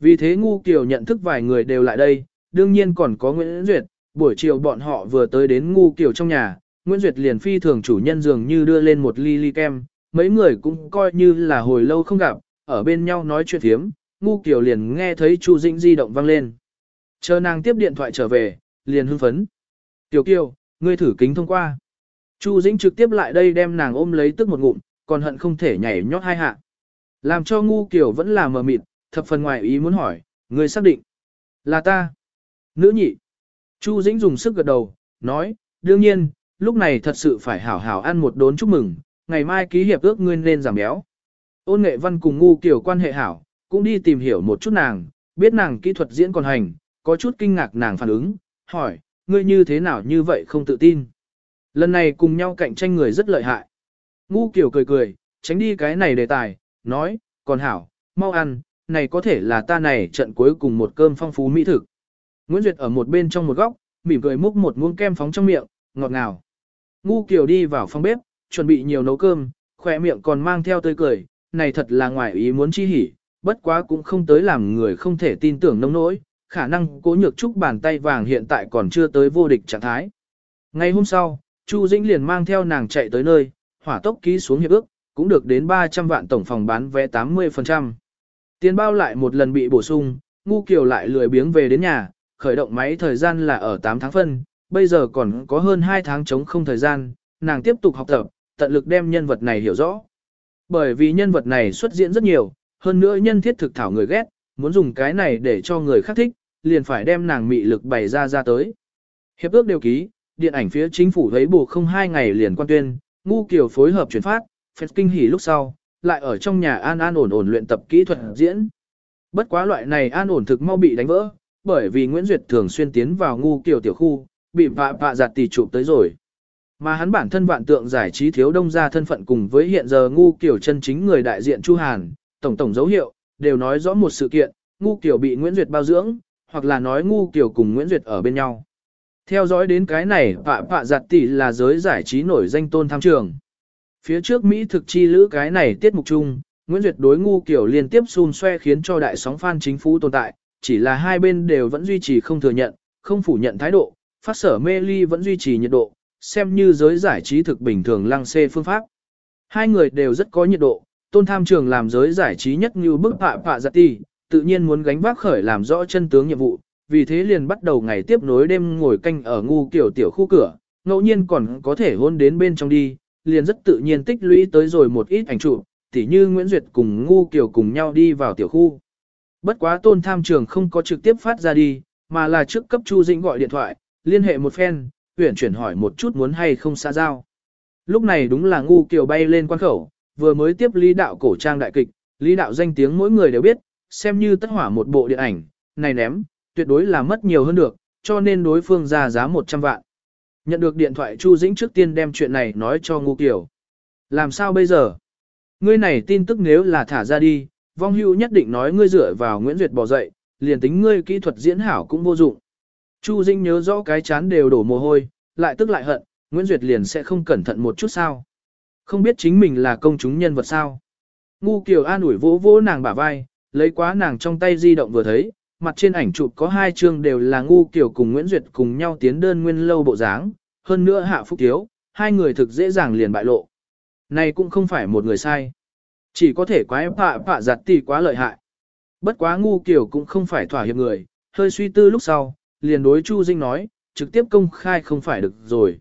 Vì thế ngu kiều nhận thức vài người đều lại đây, đương nhiên còn có Nguyễn Duyệt, buổi chiều bọn họ vừa tới đến ngu kiều trong nhà, Nguyễn Duyệt liền phi thường chủ nhân dường như đưa lên một ly ly kem, mấy người cũng coi như là hồi lâu không gặp, ở bên nhau nói chuyện thiếm, ngu kiều liền nghe thấy Chu Dĩnh di động vang lên. Chờ nàng tiếp điện thoại trở về, liền hưng phấn. Tiểu kiều, ngươi thử kính thông qua. Chu Dĩnh trực tiếp lại đây đem nàng ôm lấy tức một ngụm, còn hận không thể nhảy nhót hai hạ. Làm cho ngu kiều vẫn là mờ mịt, thập phần ngoài ý muốn hỏi, ngươi xác định. Là ta. Nữ nhị. Chu Dĩnh dùng sức gật đầu, nói, đương nhiên, lúc này thật sự phải hảo hảo ăn một đốn chúc mừng, ngày mai ký hiệp ước ngươi nên giảm béo. Ôn nghệ văn cùng ngu kiều quan hệ hảo, cũng đi tìm hiểu một chút nàng, biết nàng kỹ thuật diễn còn hành, có chút kinh ngạc nàng phản ứng, hỏi, ngươi như thế nào như vậy không tự tin. Lần này cùng nhau cạnh tranh người rất lợi hại. Ngu kiểu cười cười, tránh đi cái này đề tài, nói, còn hảo, mau ăn, này có thể là ta này trận cuối cùng một cơm phong phú mỹ thực. Nguyễn Duyệt ở một bên trong một góc, mỉm cười múc một muỗng kem phóng trong miệng, ngọt ngào. Ngu Kiều đi vào phòng bếp, chuẩn bị nhiều nấu cơm, khỏe miệng còn mang theo tươi cười, này thật là ngoài ý muốn chi hỉ, bất quá cũng không tới làm người không thể tin tưởng nông nỗi, khả năng cố nhược trúc bàn tay vàng hiện tại còn chưa tới vô địch trạng thái. Ngày hôm sau, Chu Dĩnh liền mang theo nàng chạy tới nơi, hỏa tốc ký xuống hiệp ước, cũng được đến 300 vạn tổng phòng bán vé 80%. Tiền bao lại một lần bị bổ sung, ngu kiều lại lười biếng về đến nhà, khởi động máy thời gian là ở 8 tháng phân, bây giờ còn có hơn 2 tháng chống không thời gian, nàng tiếp tục học tập, tận lực đem nhân vật này hiểu rõ. Bởi vì nhân vật này xuất diễn rất nhiều, hơn nữa nhân thiết thực thảo người ghét, muốn dùng cái này để cho người khác thích, liền phải đem nàng mị lực bày ra ra tới. Hiệp ước đều ký, điện ảnh phía chính phủ thấy bù không hai ngày liền quan tuyên, ngu kiều phối hợp chuyển phát, phép kinh hỉ lúc sau, lại ở trong nhà an an ổn ổn luyện tập kỹ thuật diễn. Bất quá loại này an ổn thực mau bị đánh vỡ, bởi vì Nguyễn Duyệt thường xuyên tiến vào ngu kiều tiểu khu, bị vạ vạ giặt tỷ chụp tới rồi. Mà hắn bản thân vạn tượng giải trí thiếu đông gia thân phận cùng với hiện giờ ngu kiểu chân chính người đại diện Chu Hàn, tổng tổng dấu hiệu, đều nói rõ một sự kiện, ngu kiểu bị Nguyễn Duyệt bao dưỡng, hoặc là nói ngu kiểu cùng Nguyễn Duyệt ở bên nhau. Theo dõi đến cái này, vạ vạ giặt tỷ là giới giải trí nổi danh tôn tham trường. Phía trước Mỹ thực chi lữ cái này tiết mục chung, Nguyễn Duyệt đối ngu kiểu liên tiếp xun xoe khiến cho đại sóng fan chính phủ tồn tại, chỉ là hai bên đều vẫn duy trì không thừa nhận, không phủ nhận thái độ, phát sở mê ly vẫn duy trì nhiệt độ, xem như giới giải trí thực bình thường lăng xê phương pháp. Hai người đều rất có nhiệt độ, tôn tham trường làm giới giải trí nhất như bức họa họa giặt ti tự nhiên muốn gánh vác khởi làm rõ chân tướng nhiệm vụ, vì thế liền bắt đầu ngày tiếp nối đêm ngồi canh ở ngu kiểu tiểu khu cửa, ngẫu nhiên còn có thể hôn đến bên trong đi, liền rất tự nhiên tích lũy tới rồi một ít ảnh chụp, tỉ như Nguyễn Duyệt cùng ngu kiều cùng nhau đi vào tiểu khu. Bất quá tôn tham trường không có trực tiếp phát ra đi, mà là trước cấp Chu Dĩnh gọi điện thoại, liên hệ một phen, tuyển chuyển hỏi một chút muốn hay không xa giao. Lúc này đúng là ngu kiều bay lên quan khẩu, vừa mới tiếp lý đạo cổ trang đại kịch, lý đạo danh tiếng mỗi người đều biết, xem như tất hỏa một bộ điện ảnh, này ném, tuyệt đối là mất nhiều hơn được, cho nên đối phương ra giá 100 vạn. Nhận được điện thoại Chu Dĩnh trước tiên đem chuyện này nói cho Ngu Kiều. Làm sao bây giờ? Ngươi này tin tức nếu là thả ra đi, vong hưu nhất định nói ngươi dựa vào Nguyễn Duyệt bỏ dậy, liền tính ngươi kỹ thuật diễn hảo cũng vô dụng. Chu Dĩnh nhớ rõ cái chán đều đổ mồ hôi, lại tức lại hận, Nguyễn Duyệt liền sẽ không cẩn thận một chút sao. Không biết chính mình là công chúng nhân vật sao. Ngu Kiều an ủi vỗ vỗ nàng bả vai, lấy quá nàng trong tay di động vừa thấy, mặt trên ảnh chụp có hai chương đều là ngu kiểu cùng Nguyễn Duyệt cùng nhau tiến đơn nguyên lâu bộ dáng, hơn nữa hạ phúc thiếu, hai người thực dễ dàng liền bại lộ. Này cũng không phải một người sai. Chỉ có thể quái phạ phạ giặt tỷ quá lợi hại. Bất quá ngu kiểu cũng không phải thỏa hiệp người, hơi suy tư lúc sau, liền đối Chu Dinh nói, trực tiếp công khai không phải được rồi.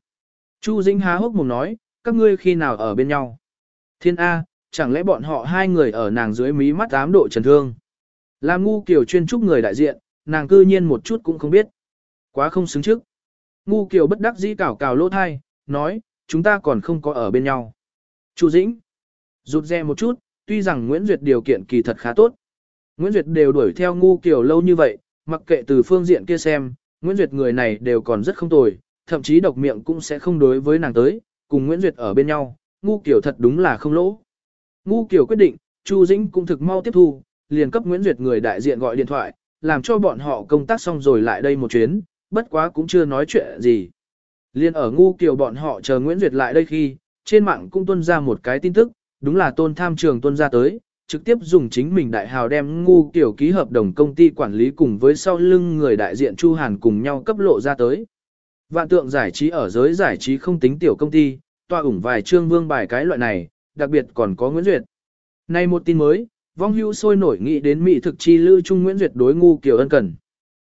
Chu Dinh há hốc mồm nói, các ngươi khi nào ở bên nhau. Thiên A, chẳng lẽ bọn họ hai người ở nàng dưới mí mắt ám độ trần thương. Làm ngu kiểu chuyên trúc người đại diện, nàng cư nhiên một chút cũng không biết. Quá không xứng trước. Ngu kiểu bất đắc dĩ cào cào lỗ thai, nói, chúng ta còn không có ở bên nhau. Chu Dĩnh. Rụt rè một chút, tuy rằng Nguyễn Duyệt điều kiện kỳ thật khá tốt. Nguyễn Duyệt đều đuổi theo ngu kiểu lâu như vậy, mặc kệ từ phương diện kia xem, Nguyễn Duyệt người này đều còn rất không tồi, thậm chí độc miệng cũng sẽ không đối với nàng tới, cùng Nguyễn Duyệt ở bên nhau, ngu kiểu thật đúng là không lỗ. Ngu kiểu quyết định, Chu Dĩnh cũng thực mau tiếp thu, liền cấp Nguyễn Duyệt người đại diện gọi điện thoại, làm cho bọn họ công tác xong rồi lại đây một chuyến, bất quá cũng chưa nói chuyện gì. Liên ở ngu kiều bọn họ chờ Nguyễn Duyệt lại đây khi, trên mạng cũng tuân ra một cái tin tức, đúng là tôn tham trường tuân ra tới, trực tiếp dùng chính mình đại hào đem ngu kiều ký hợp đồng công ty quản lý cùng với sau lưng người đại diện Chu Hàn cùng nhau cấp lộ ra tới. Vạn tượng giải trí ở giới giải trí không tính tiểu công ty, toa ủng vài trương vương bài cái loại này, đặc biệt còn có Nguyễn Duyệt. nay một tin mới, vong hưu sôi nổi nghĩ đến mỹ thực chi lưu trung Nguyễn Duyệt đối ngu kiều ân cần.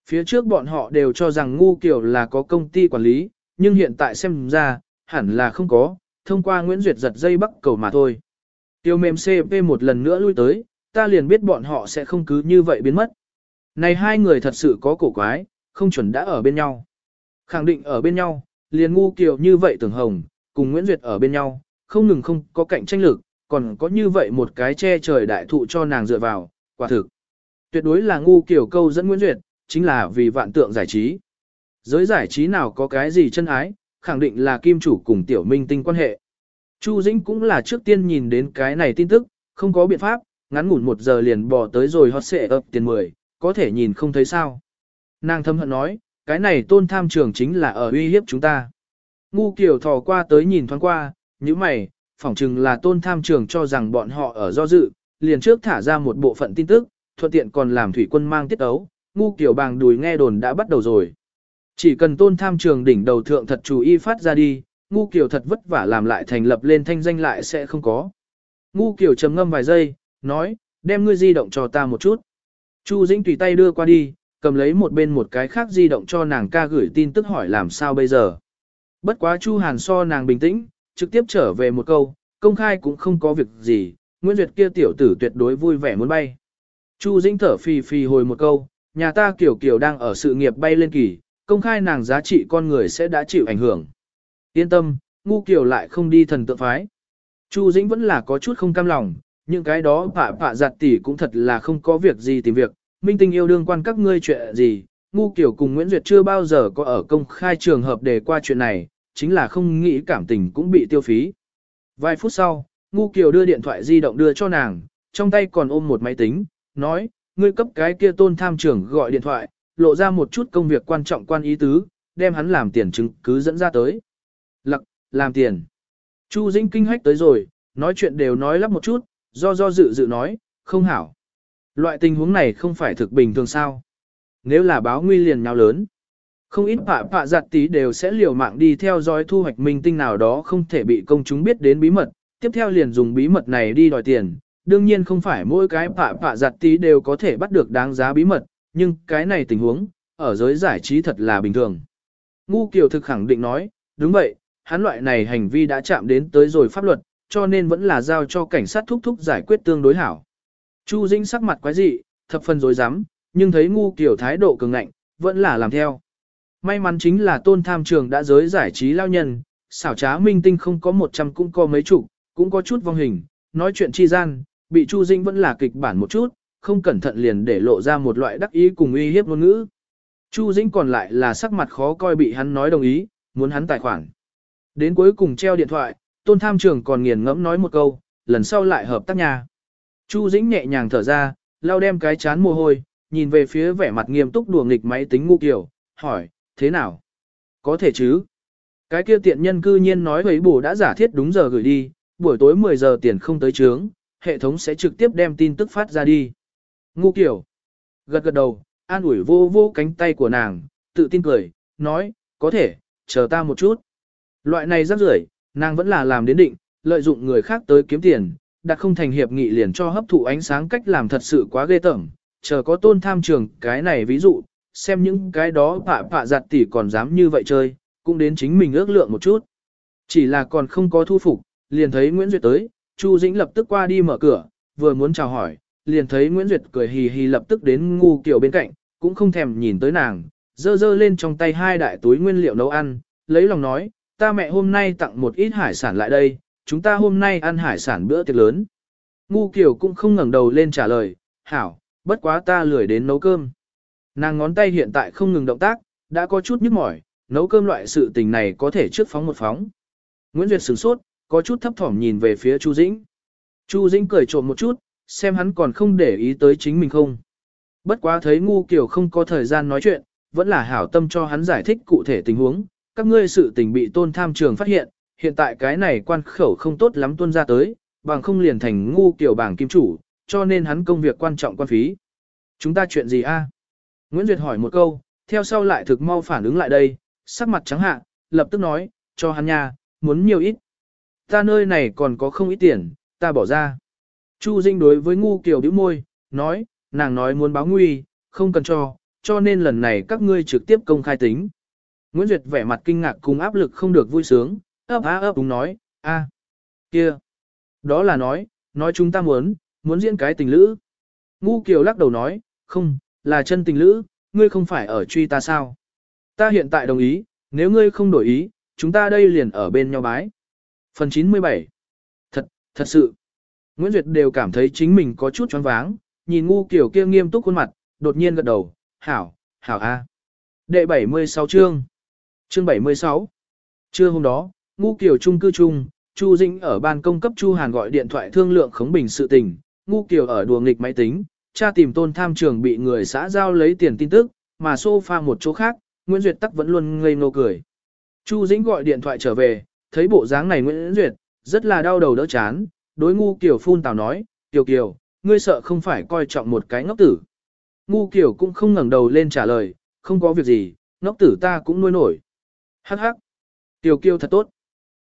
Phía trước bọn họ đều cho rằng ngu kiều là có công ty quản lý, nhưng hiện tại xem ra, hẳn là không có, thông qua Nguyễn Duyệt giật dây bắc cầu mà thôi. Tiêu mềm CP một lần nữa lui tới, ta liền biết bọn họ sẽ không cứ như vậy biến mất. Này hai người thật sự có cổ quái, không chuẩn đã ở bên nhau. Khẳng định ở bên nhau, liền ngu kiều như vậy tưởng hồng, cùng Nguyễn Duyệt ở bên nhau, không ngừng không có cạnh tranh lực, còn có như vậy một cái che trời đại thụ cho nàng dựa vào, quả thực. Tuyệt đối là ngu kiểu câu dẫn Nguyễn Duyệt, chính là vì vạn tượng giải trí. Giới giải trí nào có cái gì chân ái, khẳng định là kim chủ cùng tiểu minh tinh quan hệ. Chu Dĩnh cũng là trước tiên nhìn đến cái này tin tức, không có biện pháp, ngắn ngủn một giờ liền bỏ tới rồi hot xệ ập tiền 10, có thể nhìn không thấy sao. Nàng thâm hận nói, cái này tôn tham trường chính là ở uy hiếp chúng ta. Ngu kiểu thò qua tới nhìn thoáng qua, như mày, phỏng chừng là tôn tham trường cho rằng bọn họ ở do dự, liền trước thả ra một bộ phận tin tức, thuận tiện còn làm thủy quân mang tiết ấu, ngu kiểu bàng đùi nghe đồn đã bắt đầu rồi. Chỉ cần tôn tham trường đỉnh đầu thượng thật chú ý phát ra đi, ngu kiểu thật vất vả làm lại thành lập lên thanh danh lại sẽ không có. Ngu kiểu trầm ngâm vài giây, nói, đem ngươi di động cho ta một chút. Chu Dĩnh tùy tay đưa qua đi, cầm lấy một bên một cái khác di động cho nàng ca gửi tin tức hỏi làm sao bây giờ. Bất quá Chu Hàn so nàng bình tĩnh, trực tiếp trở về một câu, công khai cũng không có việc gì, Nguyễn Duyệt kia tiểu tử tuyệt đối vui vẻ muốn bay. Chu Dĩnh thở phì phì hồi một câu, nhà ta kiểu kiểu đang ở sự nghiệp bay lên kỳ, công khai nàng giá trị con người sẽ đã chịu ảnh hưởng. Yên tâm, ngu kiểu lại không đi thần tượng phái. Chu Dĩnh vẫn là có chút không cam lòng, những cái đó phạ phạ giặt tỷ cũng thật là không có việc gì tìm việc, minh tình yêu đương quan các ngươi chuyện gì, ngu kiểu cùng Nguyễn Duyệt chưa bao giờ có ở công khai trường hợp để qua chuyện này, chính là không nghĩ cảm tình cũng bị tiêu phí. Vài phút sau, Ngu Kiều đưa điện thoại di động đưa cho nàng, trong tay còn ôm một máy tính, nói, ngươi cấp cái kia tôn tham trưởng gọi điện thoại, lộ ra một chút công việc quan trọng quan ý tứ, đem hắn làm tiền chứng cứ dẫn ra tới. Lặc, làm tiền. Chu Dĩnh kinh hách tới rồi, nói chuyện đều nói lắp một chút, do do dự dự nói, không hảo. Loại tình huống này không phải thực bình thường sao. Nếu là báo nguy liền nhau lớn. Không ít phạ phạ giặt tí đều sẽ liều mạng đi theo dõi thu hoạch minh tinh nào đó không thể bị công chúng biết đến bí mật, tiếp theo liền dùng bí mật này đi đòi tiền. Đương nhiên không phải mỗi cái phạ phạ giặt tí đều có thể bắt được đáng giá bí mật, nhưng cái này tình huống, ở giới giải trí thật là bình thường. Ngu Kiều thực khẳng định nói, đúng vậy, hắn loại này hành vi đã chạm đến tới rồi pháp luật, cho nên vẫn là giao cho cảnh sát thúc thúc giải quyết tương đối hảo. Chu Dĩnh sắc mặt quái dị, thập phần dối rắm nhưng thấy ngu Kiều thái độ cường ngạnh, vẫn là làm theo. May mắn chính là tôn tham trường đã giới giải trí lao nhân, xảo trá minh tinh không có 100 cũng có mấy chục, cũng có chút vong hình, nói chuyện chi gian, bị Chu Dĩnh vẫn là kịch bản một chút, không cẩn thận liền để lộ ra một loại đắc ý cùng uy hiếp ngôn ngữ. Chu Dĩnh còn lại là sắc mặt khó coi bị hắn nói đồng ý, muốn hắn tài khoản. Đến cuối cùng treo điện thoại, tôn tham trường còn nghiền ngẫm nói một câu, lần sau lại hợp tác nhà. Chu Dĩnh nhẹ nhàng thở ra, lau đem cái chán mồ hôi, nhìn về phía vẻ mặt nghiêm túc đùa nghịch máy tính ngu kiểu, hỏi, thế nào? Có thể chứ? Cái kia tiện nhân cư nhiên nói với bổ đã giả thiết đúng giờ gửi đi, buổi tối 10 giờ tiền không tới trướng, hệ thống sẽ trực tiếp đem tin tức phát ra đi. Ngu kiểu. Gật gật đầu, an ủi vô vô cánh tay của nàng, tự tin cười, nói, có thể, chờ ta một chút. Loại này rất rưởi, nàng vẫn là làm đến định, lợi dụng người khác tới kiếm tiền, đặt không thành hiệp nghị liền cho hấp thụ ánh sáng cách làm thật sự quá ghê tởm, chờ có tôn tham trường cái này ví dụ, xem những cái đó phạ phạ giặt tỉ còn dám như vậy chơi, cũng đến chính mình ước lượng một chút. Chỉ là còn không có thu phục, liền thấy Nguyễn Duyệt tới, Chu Dĩnh lập tức qua đi mở cửa, vừa muốn chào hỏi, liền thấy Nguyễn Duyệt cười hì hì lập tức đến ngu kiểu bên cạnh, cũng không thèm nhìn tới nàng, dơ dơ lên trong tay hai đại túi nguyên liệu nấu ăn, lấy lòng nói, ta mẹ hôm nay tặng một ít hải sản lại đây, chúng ta hôm nay ăn hải sản bữa tiệc lớn. Ngu kiểu cũng không ngẩng đầu lên trả lời, hảo, bất quá ta lười đến nấu cơm. Nàng ngón tay hiện tại không ngừng động tác, đã có chút nhức mỏi, nấu cơm loại sự tình này có thể trước phóng một phóng. Nguyễn Duyệt sửng sốt, có chút thấp thỏm nhìn về phía Chu Dĩnh. Chu Dĩnh cười trộm một chút, xem hắn còn không để ý tới chính mình không. Bất quá thấy ngu kiểu không có thời gian nói chuyện, vẫn là hảo tâm cho hắn giải thích cụ thể tình huống, các ngươi sự tình bị tôn tham trường phát hiện, hiện tại cái này quan khẩu không tốt lắm tuân ra tới, bằng không liền thành ngu kiểu bảng kim chủ, cho nên hắn công việc quan trọng quan phí. Chúng ta chuyện gì a? Nguyễn Duyệt hỏi một câu, theo sau lại thực mau phản ứng lại đây, sắc mặt trắng hạ, lập tức nói, cho hắn nha, muốn nhiều ít. Ta nơi này còn có không ít tiền, ta bỏ ra. Chu Dinh đối với ngu kiều bĩu môi, nói, nàng nói muốn báo nguy, không cần cho, cho nên lần này các ngươi trực tiếp công khai tính. Nguyễn Duyệt vẻ mặt kinh ngạc cùng áp lực không được vui sướng, ấp á ấp đúng nói, a, kia. Đó là nói, nói chúng ta muốn, muốn diễn cái tình lữ. Ngu Kiều lắc đầu nói, không, là chân tình lữ, ngươi không phải ở truy ta sao? Ta hiện tại đồng ý, nếu ngươi không đổi ý, chúng ta đây liền ở bên nhau bái. Phần 97 Thật, thật sự. Nguyễn Duyệt đều cảm thấy chính mình có chút choáng váng, nhìn ngu kiểu kia nghiêm túc khuôn mặt, đột nhiên gật đầu, hảo, hảo a. Đệ 76 chương Chương 76 Trưa hôm đó, ngu kiểu trung cư trung, Chu Dĩnh ở ban công cấp Chu Hàn gọi điện thoại thương lượng khống bình sự tình, ngu kiểu ở đùa nghịch máy tính, cha tìm tôn tham trường bị người xã giao lấy tiền tin tức, mà sofa một chỗ khác, Nguyễn Duyệt tắc vẫn luôn ngây ngô cười. Chu Dĩnh gọi điện thoại trở về, thấy bộ dáng này Nguyễn Duyệt, rất là đau đầu đỡ chán, đối ngu kiểu phun tào nói, Kiều Kiều, ngươi sợ không phải coi trọng một cái ngốc tử. Ngu kiểu cũng không ngẩng đầu lên trả lời, không có việc gì, ngốc tử ta cũng nuôi nổi. Hắc hắc. Tiểu Kiều thật tốt.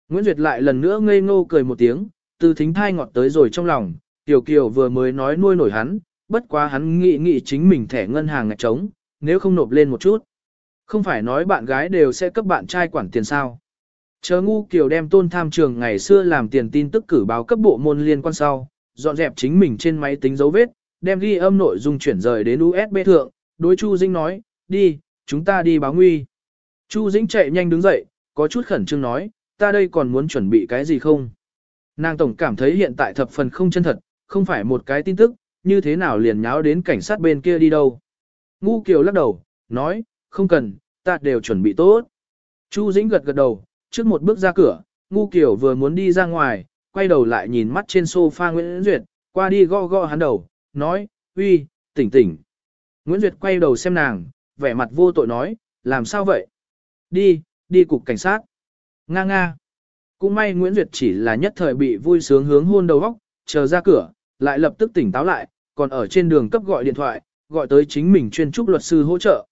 Nguyễn Duyệt lại lần nữa ngây ngô cười một tiếng, từ thính thai ngọt tới rồi trong lòng, Tiểu Kiều vừa mới nói nuôi nổi hắn, bất quá hắn nghĩ nghĩ chính mình thẻ ngân hàng ngạch trống, nếu không nộp lên một chút. Không phải nói bạn gái đều sẽ cấp bạn trai quản tiền sao. Chờ ngu kiều đem tôn tham trường ngày xưa làm tiền tin tức cử báo cấp bộ môn liên quan sau, dọn dẹp chính mình trên máy tính dấu vết, đem ghi âm nội dung chuyển rời đến USB thượng, đối Chu Dĩnh nói, đi, chúng ta đi báo nguy. Chu Dĩnh chạy nhanh đứng dậy, có chút khẩn trương nói, ta đây còn muốn chuẩn bị cái gì không? Nàng tổng cảm thấy hiện tại thập phần không chân thật, không phải một cái tin tức, như thế nào liền nháo đến cảnh sát bên kia đi đâu. Ngu Kiều lắc đầu, nói, không cần, ta đều chuẩn bị tốt. Chu Dĩnh gật gật đầu, trước một bước ra cửa, ngu kiều vừa muốn đi ra ngoài, quay đầu lại nhìn mắt trên sofa Nguyễn Duyệt, qua đi gõ gõ hắn đầu, nói, uy, tỉnh tỉnh. Nguyễn Duyệt quay đầu xem nàng, vẻ mặt vô tội nói, làm sao vậy? Đi, đi cục cảnh sát. Nga nga. Cũng may Nguyễn Duyệt chỉ là nhất thời bị vui sướng hướng hôn đầu góc, chờ ra cửa, lại lập tức tỉnh táo lại, còn ở trên đường cấp gọi điện thoại, gọi tới chính mình chuyên trúc luật sư hỗ trợ.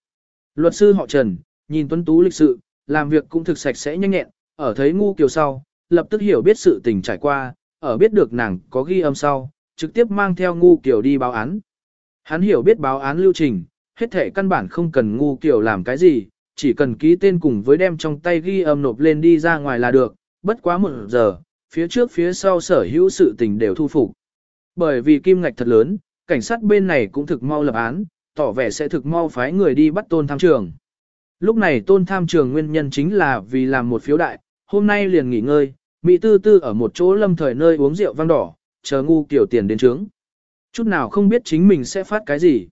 Luật sư họ Trần, nhìn tuấn tú lịch sự, làm việc cũng thực sạch sẽ nhanh nhẹn, ở thấy ngu kiều sau, lập tức hiểu biết sự tình trải qua, ở biết được nàng có ghi âm sau, trực tiếp mang theo ngu kiều đi báo án. Hắn hiểu biết báo án lưu trình, hết thể căn bản không cần ngu kiều làm cái gì, chỉ cần ký tên cùng với đem trong tay ghi âm nộp lên đi ra ngoài là được, bất quá một giờ, phía trước phía sau sở hữu sự tình đều thu phục. Bởi vì kim ngạch thật lớn, cảnh sát bên này cũng thực mau lập án, tỏ vẻ sẽ thực mau phái người đi bắt tôn tham trường. Lúc này tôn tham trường nguyên nhân chính là vì làm một phiếu đại, hôm nay liền nghỉ ngơi, Mỹ tư tư ở một chỗ lâm thời nơi uống rượu vang đỏ, chờ ngu kiểu tiền đến trướng. Chút nào không biết chính mình sẽ phát cái gì.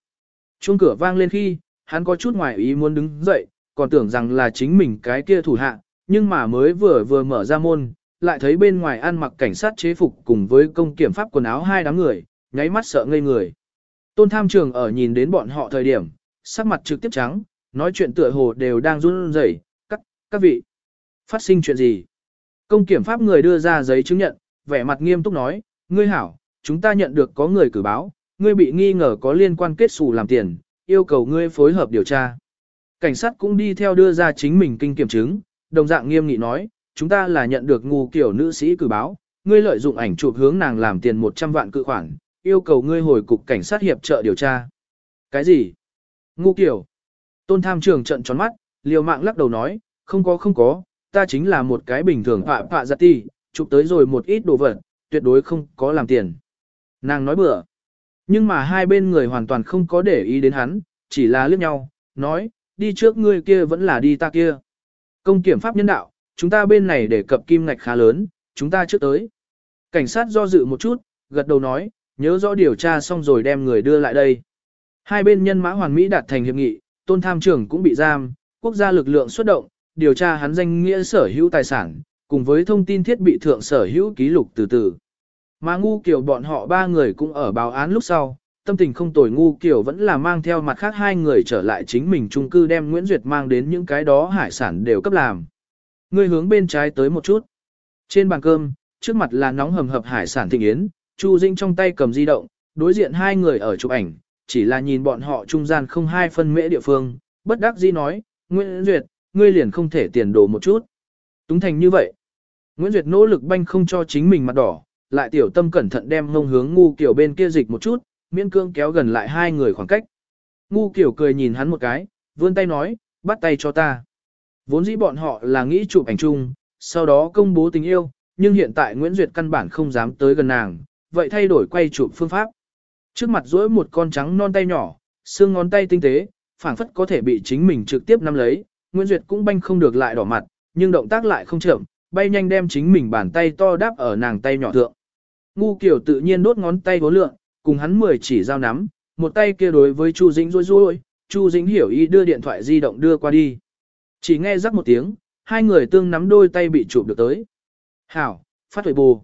Chuông cửa vang lên khi, hắn có chút ngoài ý muốn đứng dậy, còn tưởng rằng là chính mình cái kia thủ hạ, nhưng mà mới vừa vừa mở ra môn, lại thấy bên ngoài ăn mặc cảnh sát chế phục cùng với công kiểm pháp quần áo hai đám người, nháy mắt sợ ngây người. Tôn tham trường ở nhìn đến bọn họ thời điểm, sắc mặt trực tiếp trắng, nói chuyện tựa hồ đều đang run rẩy, các, các vị. Phát sinh chuyện gì? Công kiểm pháp người đưa ra giấy chứng nhận, vẻ mặt nghiêm túc nói, ngươi hảo, chúng ta nhận được có người cử báo, ngươi bị nghi ngờ có liên quan kết xù làm tiền, yêu cầu ngươi phối hợp điều tra. Cảnh sát cũng đi theo đưa ra chính mình kinh kiểm chứng, đồng dạng nghiêm nghị nói, chúng ta là nhận được ngu kiểu nữ sĩ cử báo, ngươi lợi dụng ảnh chụp hướng nàng làm tiền 100 vạn cự khoản, yêu cầu ngươi hồi cục cảnh sát hiệp trợ điều tra. Cái gì? Ngu kiểu. Tôn tham trường trận tròn mắt, liều mạng lắc đầu nói, không có không có, ta chính là một cái bình thường phạ phạ giặt ti, chụp tới rồi một ít đồ vật, tuyệt đối không có làm tiền. Nàng nói bừa. Nhưng mà hai bên người hoàn toàn không có để ý đến hắn, chỉ là liếc nhau, nói, đi trước ngươi kia vẫn là đi ta kia. Công kiểm pháp nhân đạo, chúng ta bên này để cập kim ngạch khá lớn, chúng ta trước tới. Cảnh sát do dự một chút, gật đầu nói, nhớ rõ điều tra xong rồi đem người đưa lại đây. Hai bên nhân mã hoàn Mỹ đạt thành hiệp nghị, tôn tham trưởng cũng bị giam, quốc gia lực lượng xuất động, điều tra hắn danh nghĩa sở hữu tài sản, cùng với thông tin thiết bị thượng sở hữu ký lục từ từ. Mà ngu kiểu bọn họ ba người cũng ở báo án lúc sau, tâm tình không tồi ngu kiểu vẫn là mang theo mặt khác hai người trở lại chính mình chung cư đem Nguyễn Duyệt mang đến những cái đó hải sản đều cấp làm. Người hướng bên trái tới một chút. Trên bàn cơm, trước mặt là nóng hầm hập hải sản thịnh yến, Chu Dĩnh trong tay cầm di động, đối diện hai người ở chụp ảnh, chỉ là nhìn bọn họ trung gian không hai phân mễ địa phương, bất đắc dĩ nói, Nguyễn Duyệt, ngươi liền không thể tiền đồ một chút. Túng thành như vậy. Nguyễn Duyệt nỗ lực banh không cho chính mình mặt đỏ, lại tiểu tâm cẩn thận đem ngông hướng ngu kiểu bên kia dịch một chút, miễn cương kéo gần lại hai người khoảng cách. Ngu kiểu cười nhìn hắn một cái, vươn tay nói, bắt tay cho ta. Vốn dĩ bọn họ là nghĩ chụp ảnh chung, sau đó công bố tình yêu, nhưng hiện tại Nguyễn Duyệt căn bản không dám tới gần nàng, vậy thay đổi quay chụp phương pháp. Trước mặt duỗi một con trắng non tay nhỏ, xương ngón tay tinh tế, phảng phất có thể bị chính mình trực tiếp nắm lấy, Nguyễn Duyệt cũng banh không được lại đỏ mặt, nhưng động tác lại không chậm, bay nhanh đem chính mình bàn tay to đáp ở nàng tay nhỏ thượng. Ngu kiểu tự nhiên đốt ngón tay vốn lượng, cùng hắn mười chỉ giao nắm, một tay kia đối với Chu Dĩnh rối rối, Chu Dĩnh hiểu ý đưa điện thoại di động đưa qua đi. Chỉ nghe rắc một tiếng, hai người tương nắm đôi tay bị chụp được tới. Hảo, phát huệ bù.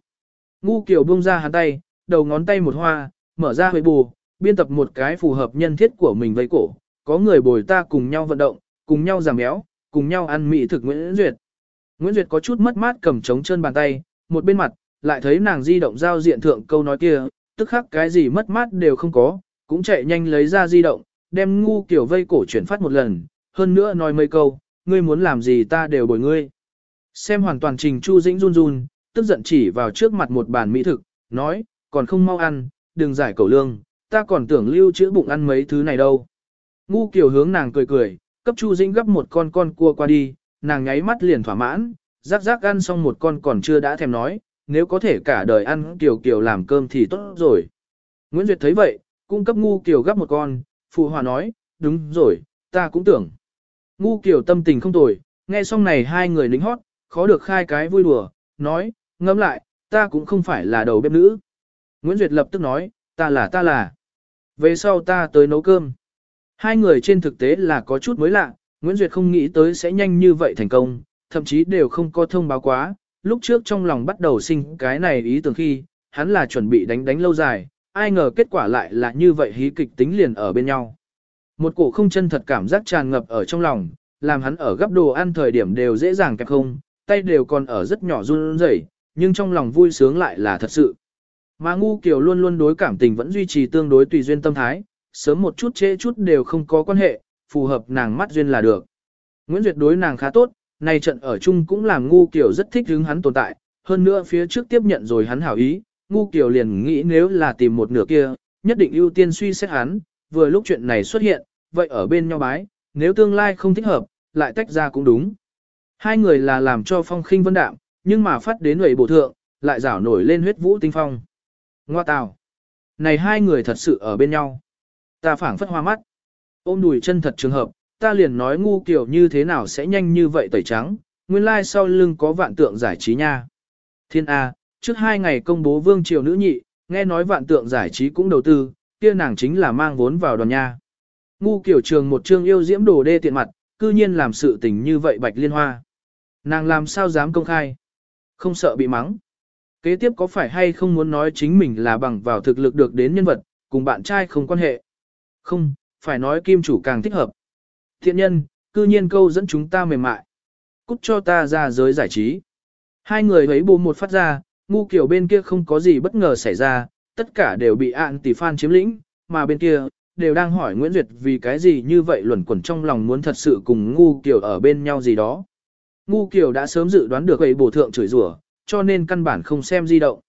Ngu kiểu buông ra hắn tay, đầu ngón tay một hoa, mở ra huệ bù, biên tập một cái phù hợp nhân thiết của mình với cổ. Có người bồi ta cùng nhau vận động, cùng nhau giảm béo, cùng nhau ăn mỹ thực Nguyễn Duyệt. Nguyễn Duyệt có chút mất mát cầm trống chân bàn tay, một bên mặt, lại thấy nàng di động giao diện thượng câu nói kia, tức khắc cái gì mất mát đều không có, cũng chạy nhanh lấy ra di động, đem ngu kiểu vây cổ chuyển phát một lần, hơn nữa nói mấy câu, ngươi muốn làm gì ta đều bồi ngươi. Xem hoàn toàn trình Chu Dĩnh run run, tức giận chỉ vào trước mặt một bàn mỹ thực, nói, còn không mau ăn, đừng giải cầu lương, ta còn tưởng lưu trữ bụng ăn mấy thứ này đâu. Ngu kiểu hướng nàng cười cười, cấp Chu Dĩnh gấp một con con cua qua đi, nàng nháy mắt liền thỏa mãn, rắc rắc ăn xong một con còn chưa đã thèm nói, nếu có thể cả đời ăn Kiều Kiều làm cơm thì tốt rồi. Nguyễn Duyệt thấy vậy, cung cấp ngu Kiều gấp một con, phụ hòa nói, đúng rồi, ta cũng tưởng. Ngu Kiều tâm tình không tồi, nghe xong này hai người lính hót, khó được khai cái vui đùa, nói, ngẫm lại, ta cũng không phải là đầu bếp nữ. Nguyễn Duyệt lập tức nói, ta là ta là. Về sau ta tới nấu cơm. Hai người trên thực tế là có chút mới lạ, Nguyễn Duyệt không nghĩ tới sẽ nhanh như vậy thành công, thậm chí đều không có thông báo quá, lúc trước trong lòng bắt đầu sinh cái này ý tưởng khi, hắn là chuẩn bị đánh đánh lâu dài, ai ngờ kết quả lại là như vậy hí kịch tính liền ở bên nhau. Một cổ không chân thật cảm giác tràn ngập ở trong lòng, làm hắn ở gấp đồ ăn thời điểm đều dễ dàng kẹp không, tay đều còn ở rất nhỏ run rẩy, nhưng trong lòng vui sướng lại là thật sự. Mà ngu kiều luôn luôn đối cảm tình vẫn duy trì tương đối tùy duyên tâm thái, sớm một chút trễ chút đều không có quan hệ, phù hợp nàng mắt duyên là được. Nguyễn Duyệt đối nàng khá tốt, này trận ở chung cũng làm ngu kiều rất thích hứng hắn tồn tại, hơn nữa phía trước tiếp nhận rồi hắn hảo ý, ngu kiều liền nghĩ nếu là tìm một nửa kia, nhất định ưu tiên suy xét hắn, vừa lúc chuyện này xuất hiện, vậy ở bên nhau bái, nếu tương lai không thích hợp, lại tách ra cũng đúng. Hai người là làm cho phong khinh vân đạm, nhưng mà phát đến người bổ thượng, lại rảo nổi lên huyết vũ tinh phong. Ngoa tào. Này hai người thật sự ở bên nhau. Ta phảng phất hoa mắt. Ôm đùi chân thật trường hợp, ta liền nói ngu kiểu như thế nào sẽ nhanh như vậy tẩy trắng, nguyên lai sau lưng có vạn tượng giải trí nha. Thiên A, trước hai ngày công bố vương triều nữ nhị, nghe nói vạn tượng giải trí cũng đầu tư, kia nàng chính là mang vốn vào đoàn nha. Ngu kiểu trường một trương yêu diễm đồ đê tiện mặt, cư nhiên làm sự tình như vậy bạch liên hoa. Nàng làm sao dám công khai? Không sợ bị mắng. Kế tiếp có phải hay không muốn nói chính mình là bằng vào thực lực được đến nhân vật, cùng bạn trai không quan hệ? Không, phải nói kim chủ càng thích hợp. Thiện nhân, cư nhiên câu dẫn chúng ta mềm mại. Cút cho ta ra giới giải trí. Hai người ấy bù một phát ra, ngu kiểu bên kia không có gì bất ngờ xảy ra, tất cả đều bị ạn tỷ phan chiếm lĩnh, mà bên kia, đều đang hỏi Nguyễn Duyệt vì cái gì như vậy luẩn quẩn trong lòng muốn thật sự cùng ngu kiểu ở bên nhau gì đó. Ngu Kiều đã sớm dự đoán được ấy bổ thượng chửi rủa, cho nên căn bản không xem di động.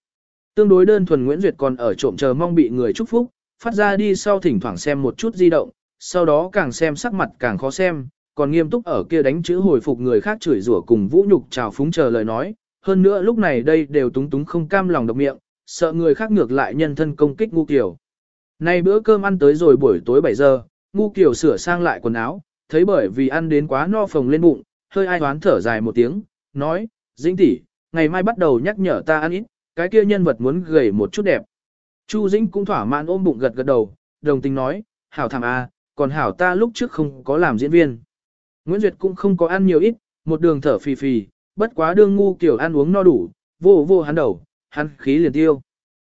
Tương đối đơn thuần Nguyễn Duyệt còn ở trộm chờ mong bị người chúc phúc, phát ra đi sau thỉnh thoảng xem một chút di động, sau đó càng xem sắc mặt càng khó xem, còn nghiêm túc ở kia đánh chữ hồi phục người khác chửi rủa cùng vũ nhục chào phúng chờ lời nói, hơn nữa lúc này đây đều túng túng không cam lòng độc miệng, sợ người khác ngược lại nhân thân công kích ngu Kiều. Nay bữa cơm ăn tới rồi buổi tối 7 giờ, ngu Kiều sửa sang lại quần áo, thấy bởi vì ăn đến quá no phồng lên bụng, hơi ai đoán thở dài một tiếng, nói, dĩnh tỷ, ngày mai bắt đầu nhắc nhở ta ăn ít, cái kia nhân vật muốn gầy một chút đẹp. Chu Dĩnh cũng thỏa mãn ôm bụng gật gật đầu, đồng tình nói, hảo thằng a, à, còn hảo ta lúc trước không có làm diễn viên. Nguyễn Duyệt cũng không có ăn nhiều ít, một đường thở phì phì, bất quá đương ngu kiểu ăn uống no đủ, vô vô hắn đầu, hắn khí liền tiêu.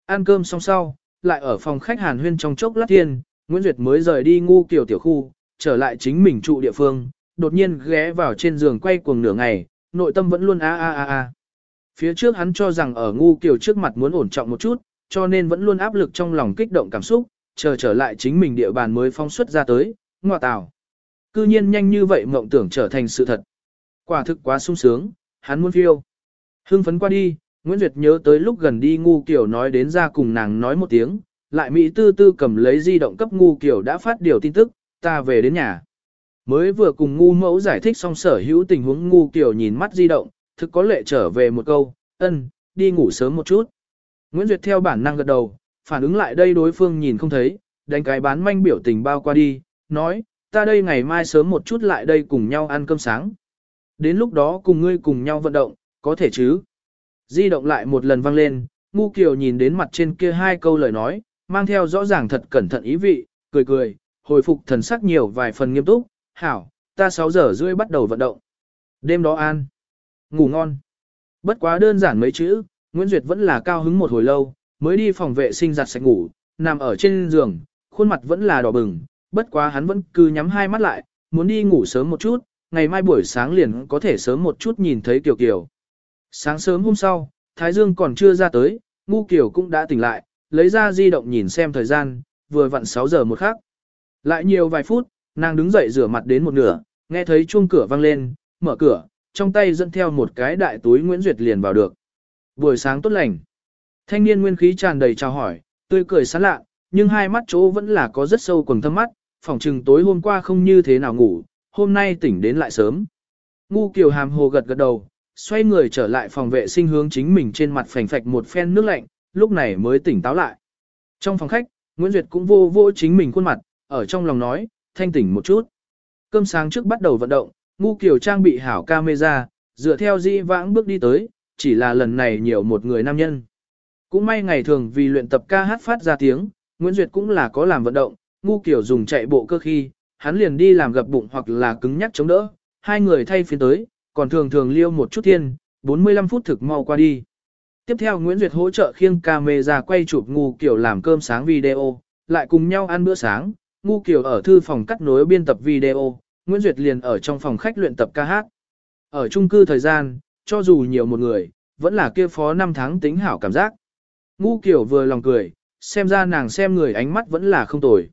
Ăn cơm xong sau, lại ở phòng khách Hàn Huyên trong chốc lát thiên, Nguyễn Duyệt mới rời đi ngu kiểu tiểu khu, trở lại chính mình trụ địa phương, đột nhiên ghé vào trên giường quay cuồng nửa ngày, nội tâm vẫn luôn a a a a. Phía trước hắn cho rằng ở ngu kiểu trước mặt muốn ổn trọng một chút, cho nên vẫn luôn áp lực trong lòng kích động cảm xúc, chờ trở lại chính mình địa bàn mới phong xuất ra tới, ngọa tào. Cư nhiên nhanh như vậy mộng tưởng trở thành sự thật. Quả thực quá sung sướng, hắn muốn phiêu. Hưng phấn qua đi, Nguyễn Duyệt nhớ tới lúc gần đi ngu kiểu nói đến ra cùng nàng nói một tiếng, lại Mỹ tư tư cầm lấy di động cấp ngu kiểu đã phát điều tin tức, ta về đến nhà. Mới vừa cùng ngu mẫu giải thích xong sở hữu tình huống ngu kiểu nhìn mắt di động, thực có lệ trở về một câu, ân, đi ngủ sớm một chút. Nguyễn Duyệt theo bản năng gật đầu, phản ứng lại đây đối phương nhìn không thấy, đánh cái bán manh biểu tình bao qua đi, nói, ta đây ngày mai sớm một chút lại đây cùng nhau ăn cơm sáng. Đến lúc đó cùng ngươi cùng nhau vận động, có thể chứ. Di động lại một lần vang lên, ngu kiều nhìn đến mặt trên kia hai câu lời nói, mang theo rõ ràng thật cẩn thận ý vị, cười cười, hồi phục thần sắc nhiều vài phần nghiêm túc, hảo, ta 6 giờ rưỡi bắt đầu vận động. Đêm đó an, ngủ ngon. Bất quá đơn giản mấy chữ, Nguyễn Duyệt vẫn là cao hứng một hồi lâu, mới đi phòng vệ sinh giặt sạch ngủ, nằm ở trên giường, khuôn mặt vẫn là đỏ bừng, bất quá hắn vẫn cứ nhắm hai mắt lại, muốn đi ngủ sớm một chút, ngày mai buổi sáng liền có thể sớm một chút nhìn thấy Kiều Kiều. Sáng sớm hôm sau, Thái Dương còn chưa ra tới, Ngu Kiều cũng đã tỉnh lại, lấy ra di động nhìn xem thời gian, vừa vặn 6 giờ một khắc. Lại nhiều vài phút, nàng đứng dậy rửa mặt đến một nửa, nghe thấy chuông cửa vang lên, mở cửa, trong tay dẫn theo một cái đại túi Nguyễn Duyệt liền vào được. Buổi sáng tốt lành. Thanh niên nguyên khí tràn đầy chào hỏi, tươi cười sán lạ, nhưng hai mắt chỗ vẫn là có rất sâu quầng thâm mắt, phòng trừng tối hôm qua không như thế nào ngủ, hôm nay tỉnh đến lại sớm. Ngu Kiều hàm hồ gật gật đầu, xoay người trở lại phòng vệ sinh hướng chính mình trên mặt phành phạch một phen nước lạnh, lúc này mới tỉnh táo lại. Trong phòng khách, Nguyễn Duyệt cũng vô vô chính mình khuôn mặt, ở trong lòng nói, thanh tỉnh một chút. Cơm sáng trước bắt đầu vận động, Ngu Kiều trang bị hảo camera, dựa theo di vãng bước đi tới, chỉ là lần này nhiều một người nam nhân. Cũng may ngày thường vì luyện tập ca hát phát ra tiếng, Nguyễn Duyệt cũng là có làm vận động, ngu kiểu dùng chạy bộ cơ khi, hắn liền đi làm gập bụng hoặc là cứng nhắc chống đỡ, hai người thay phiên tới, còn thường thường liêu một chút thiên, 45 phút thực mau qua đi. Tiếp theo Nguyễn Duyệt hỗ trợ khiêng camera quay chụp ngu kiểu làm cơm sáng video, lại cùng nhau ăn bữa sáng, ngu Kiều ở thư phòng cắt nối biên tập video, Nguyễn Duyệt liền ở trong phòng khách luyện tập ca hát. Ở chung cư thời gian, cho dù nhiều một người, vẫn là kia phó năm tháng tính hảo cảm giác. Ngu Kiều vừa lòng cười, xem ra nàng xem người ánh mắt vẫn là không tồi.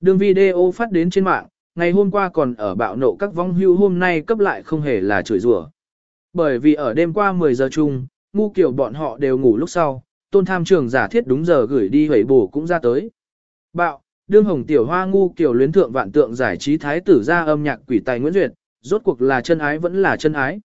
Đường video phát đến trên mạng, ngày hôm qua còn ở bạo nộ các vong hưu hôm nay cấp lại không hề là chửi rủa. Bởi vì ở đêm qua 10 giờ chung, ngu kiểu bọn họ đều ngủ lúc sau, tôn tham trường giả thiết đúng giờ gửi đi hủy bổ cũng ra tới. Bạo, đương hồng tiểu hoa ngu kiểu luyến thượng vạn tượng giải trí thái tử ra âm nhạc quỷ tài Nguyễn Duyệt, rốt cuộc là chân ái vẫn là chân ái.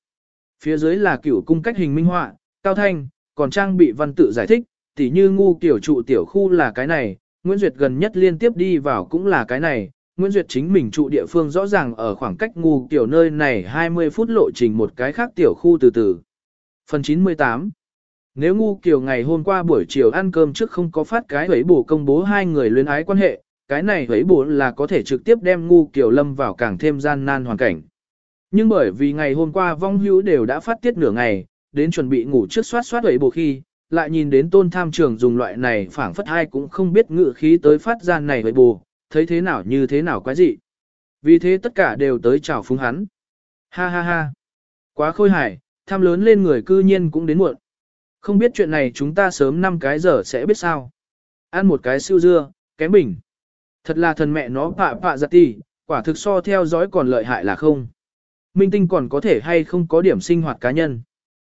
Phía dưới là cửu cung cách hình minh họa, cao thanh, còn trang bị văn tự giải thích, tỉ như ngu kiểu trụ tiểu khu là cái này, Nguyễn Duyệt gần nhất liên tiếp đi vào cũng là cái này, Nguyễn Duyệt chính mình trụ địa phương rõ ràng ở khoảng cách ngu kiểu nơi này 20 phút lộ trình một cái khác tiểu khu từ từ. Phần 98 Nếu ngu kiểu ngày hôm qua buổi chiều ăn cơm trước không có phát cái ấy bổ công bố hai người luyến ái quan hệ, cái này ấy bổ là có thể trực tiếp đem ngu kiểu lâm vào càng thêm gian nan hoàn cảnh. Nhưng bởi vì ngày hôm qua vong hữu đều đã phát tiết nửa ngày, đến chuẩn bị ngủ trước soát soát ấy bổ khi, lại nhìn đến tôn tham trường dùng loại này phảng phất ai cũng không biết ngự khí tới phát gian này với bổ, thấy thế nào như thế nào quái dị. Vì thế tất cả đều tới chào phúng hắn. Ha ha ha. Quá khôi hài, tham lớn lên người cư nhiên cũng đến muộn. Không biết chuyện này chúng ta sớm 5 cái giờ sẽ biết sao. Ăn một cái siêu dưa, kém bình. Thật là thần mẹ nó pạ pạ giặt tì, quả thực so theo dõi còn lợi hại là không. Minh tinh còn có thể hay không có điểm sinh hoạt cá nhân.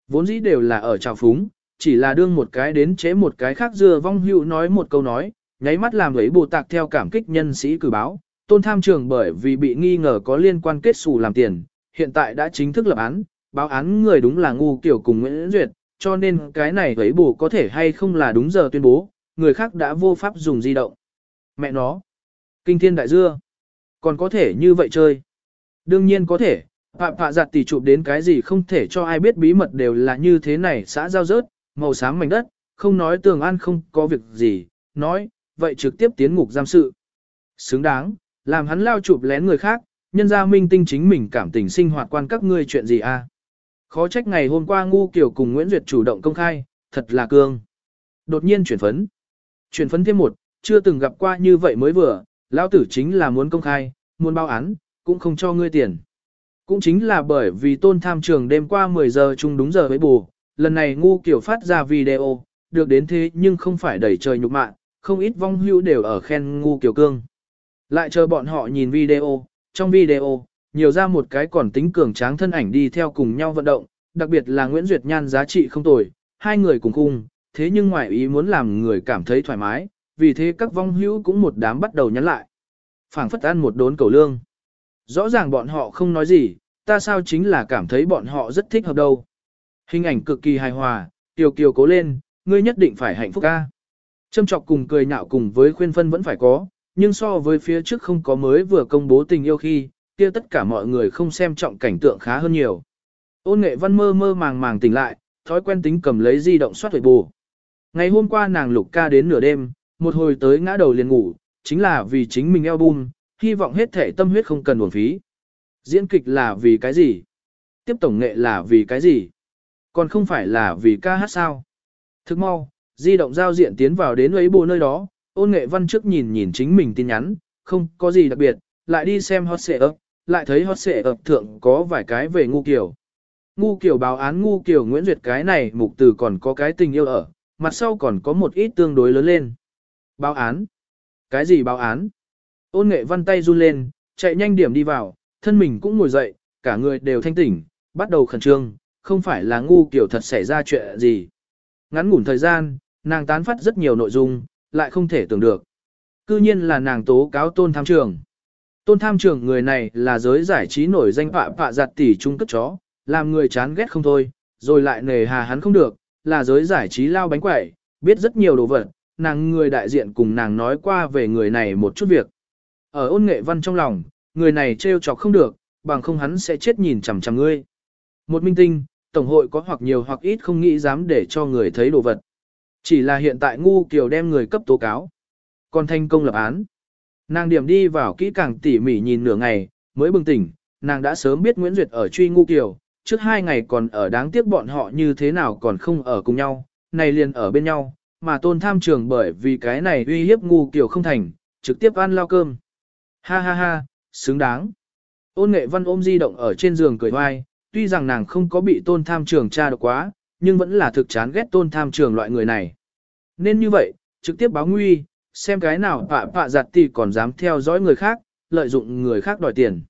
Vốn dĩ đều là ở trào phúng, chỉ là đương một cái đến chế một cái khác dưa vong hữu nói một câu nói, nháy mắt làm ấy bồ tạc theo cảm kích nhân sĩ cử báo. Tôn tham trường bởi vì bị nghi ngờ có liên quan kết xù làm tiền, hiện tại đã chính thức lập án, báo án người đúng là ngu kiểu cùng Nguyễn Duyệt, cho nên cái này ấy bồ có thể hay không là đúng giờ tuyên bố, người khác đã vô pháp dùng di động. Mẹ nó, kinh thiên đại dưa, còn có thể như vậy chơi. Đương nhiên có thể, Phạm phạ giặt tỷ chụp đến cái gì không thể cho ai biết bí mật đều là như thế này xã giao rớt, màu xám mảnh đất, không nói tường an không có việc gì, nói, vậy trực tiếp tiến ngục giam sự. Xứng đáng, làm hắn lao chụp lén người khác, nhân ra minh tinh chính mình cảm tình sinh hoạt quan các ngươi chuyện gì a? À? Khó trách ngày hôm qua ngu kiểu cùng Nguyễn Duyệt chủ động công khai, thật là cương. Đột nhiên chuyển phấn. Chuyển phấn thêm một, chưa từng gặp qua như vậy mới vừa, lão tử chính là muốn công khai, muốn báo án, cũng không cho ngươi tiền. Cũng chính là bởi vì tôn tham trường đêm qua 10 giờ chung đúng giờ với bù, lần này ngu kiểu phát ra video, được đến thế nhưng không phải đẩy trời nhục mạ, không ít vong hữu đều ở khen ngu kiểu cương. Lại chờ bọn họ nhìn video, trong video, nhiều ra một cái còn tính cường tráng thân ảnh đi theo cùng nhau vận động, đặc biệt là Nguyễn Duyệt Nhan giá trị không tồi, hai người cùng cung, thế nhưng ngoại ý muốn làm người cảm thấy thoải mái, vì thế các vong hữu cũng một đám bắt đầu nhắn lại. phảng phất ăn một đốn cầu lương. Rõ ràng bọn họ không nói gì, ta sao chính là cảm thấy bọn họ rất thích hợp đâu. Hình ảnh cực kỳ hài hòa, kiều kiều cố lên, ngươi nhất định phải hạnh phúc ca. Châm chọc cùng cười nhạo cùng với khuyên phân vẫn phải có, nhưng so với phía trước không có mới vừa công bố tình yêu khi, kia tất cả mọi người không xem trọng cảnh tượng khá hơn nhiều. Ôn nghệ văn mơ mơ màng màng tỉnh lại, thói quen tính cầm lấy di động soát huệ bù. Ngày hôm qua nàng lục ca đến nửa đêm, một hồi tới ngã đầu liền ngủ, chính là vì chính mình album, hy vọng hết thể tâm huyết không cần uổng phí. Diễn kịch là vì cái gì? Tiếp tổng nghệ là vì cái gì? Còn không phải là vì ca hát sao? Thức mau, di động giao diện tiến vào đến ấy bộ nơi đó, ôn nghệ văn trước nhìn nhìn chính mình tin nhắn, không có gì đặc biệt, lại đi xem hot xệ ấp, lại thấy hot xệ ấp thượng có vài cái về ngu kiểu. Ngu kiểu báo án ngu kiểu Nguyễn Duyệt cái này mục từ còn có cái tình yêu ở, mặt sau còn có một ít tương đối lớn lên. Báo án? Cái gì báo án? Ôn nghệ văn tay run lên, chạy nhanh điểm đi vào, thân mình cũng ngồi dậy, cả người đều thanh tỉnh, bắt đầu khẩn trương, không phải là ngu kiểu thật xảy ra chuyện gì. Ngắn ngủn thời gian, nàng tán phát rất nhiều nội dung, lại không thể tưởng được. Cư nhiên là nàng tố cáo tôn tham trường. Tôn tham trường người này là giới giải trí nổi danh phạ phạ giặt tỷ trung cấp chó, làm người chán ghét không thôi, rồi lại nề hà hắn không được, là giới giải trí lao bánh quẩy, biết rất nhiều đồ vật, nàng người đại diện cùng nàng nói qua về người này một chút việc. Ở ôn nghệ văn trong lòng, người này trêu chọc không được, bằng không hắn sẽ chết nhìn chằm chằm ngươi. Một minh tinh, tổng hội có hoặc nhiều hoặc ít không nghĩ dám để cho người thấy đồ vật. Chỉ là hiện tại ngu kiều đem người cấp tố cáo. Còn thành công lập án. Nàng điểm đi vào kỹ càng tỉ mỉ nhìn nửa ngày, mới bừng tỉnh, nàng đã sớm biết Nguyễn Duyệt ở truy ngu kiều, trước hai ngày còn ở đáng tiếc bọn họ như thế nào còn không ở cùng nhau, này liền ở bên nhau, mà tôn tham trường bởi vì cái này uy hiếp ngu kiểu không thành, trực tiếp ăn lao cơm. Ha ha ha, xứng đáng. Ôn nghệ văn ôm di động ở trên giường cười hoai, tuy rằng nàng không có bị tôn tham trường tra được quá, nhưng vẫn là thực chán ghét tôn tham trường loại người này. Nên như vậy, trực tiếp báo nguy, xem cái nào pạ pạ giặt thì còn dám theo dõi người khác, lợi dụng người khác đòi tiền.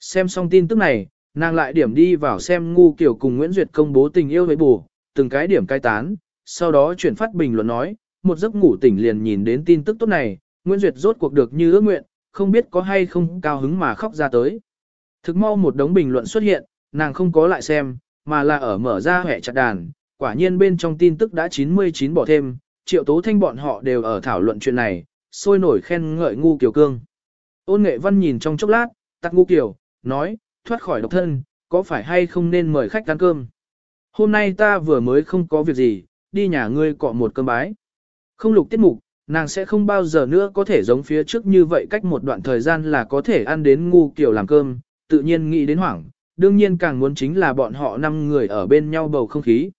Xem xong tin tức này, nàng lại điểm đi vào xem ngu kiểu cùng Nguyễn Duyệt công bố tình yêu với bù, từng cái điểm cai tán, sau đó chuyển phát bình luận nói, một giấc ngủ tỉnh liền nhìn đến tin tức tốt này, Nguyễn Duyệt rốt cuộc được như ước nguyện, không biết có hay không cao hứng mà khóc ra tới. Thực mau một đống bình luận xuất hiện, nàng không có lại xem, mà là ở mở ra hẻ chặt đàn, quả nhiên bên trong tin tức đã 99 bỏ thêm, triệu tố thanh bọn họ đều ở thảo luận chuyện này, sôi nổi khen ngợi ngu kiều cương. Ôn nghệ văn nhìn trong chốc lát, tắt ngu kiều, nói, thoát khỏi độc thân, có phải hay không nên mời khách ăn cơm. Hôm nay ta vừa mới không có việc gì, đi nhà ngươi cọ một cơm bái. Không lục tiết mục, nàng sẽ không bao giờ nữa có thể giống phía trước như vậy cách một đoạn thời gian là có thể ăn đến ngu kiểu làm cơm, tự nhiên nghĩ đến hoảng, đương nhiên càng muốn chính là bọn họ năm người ở bên nhau bầu không khí.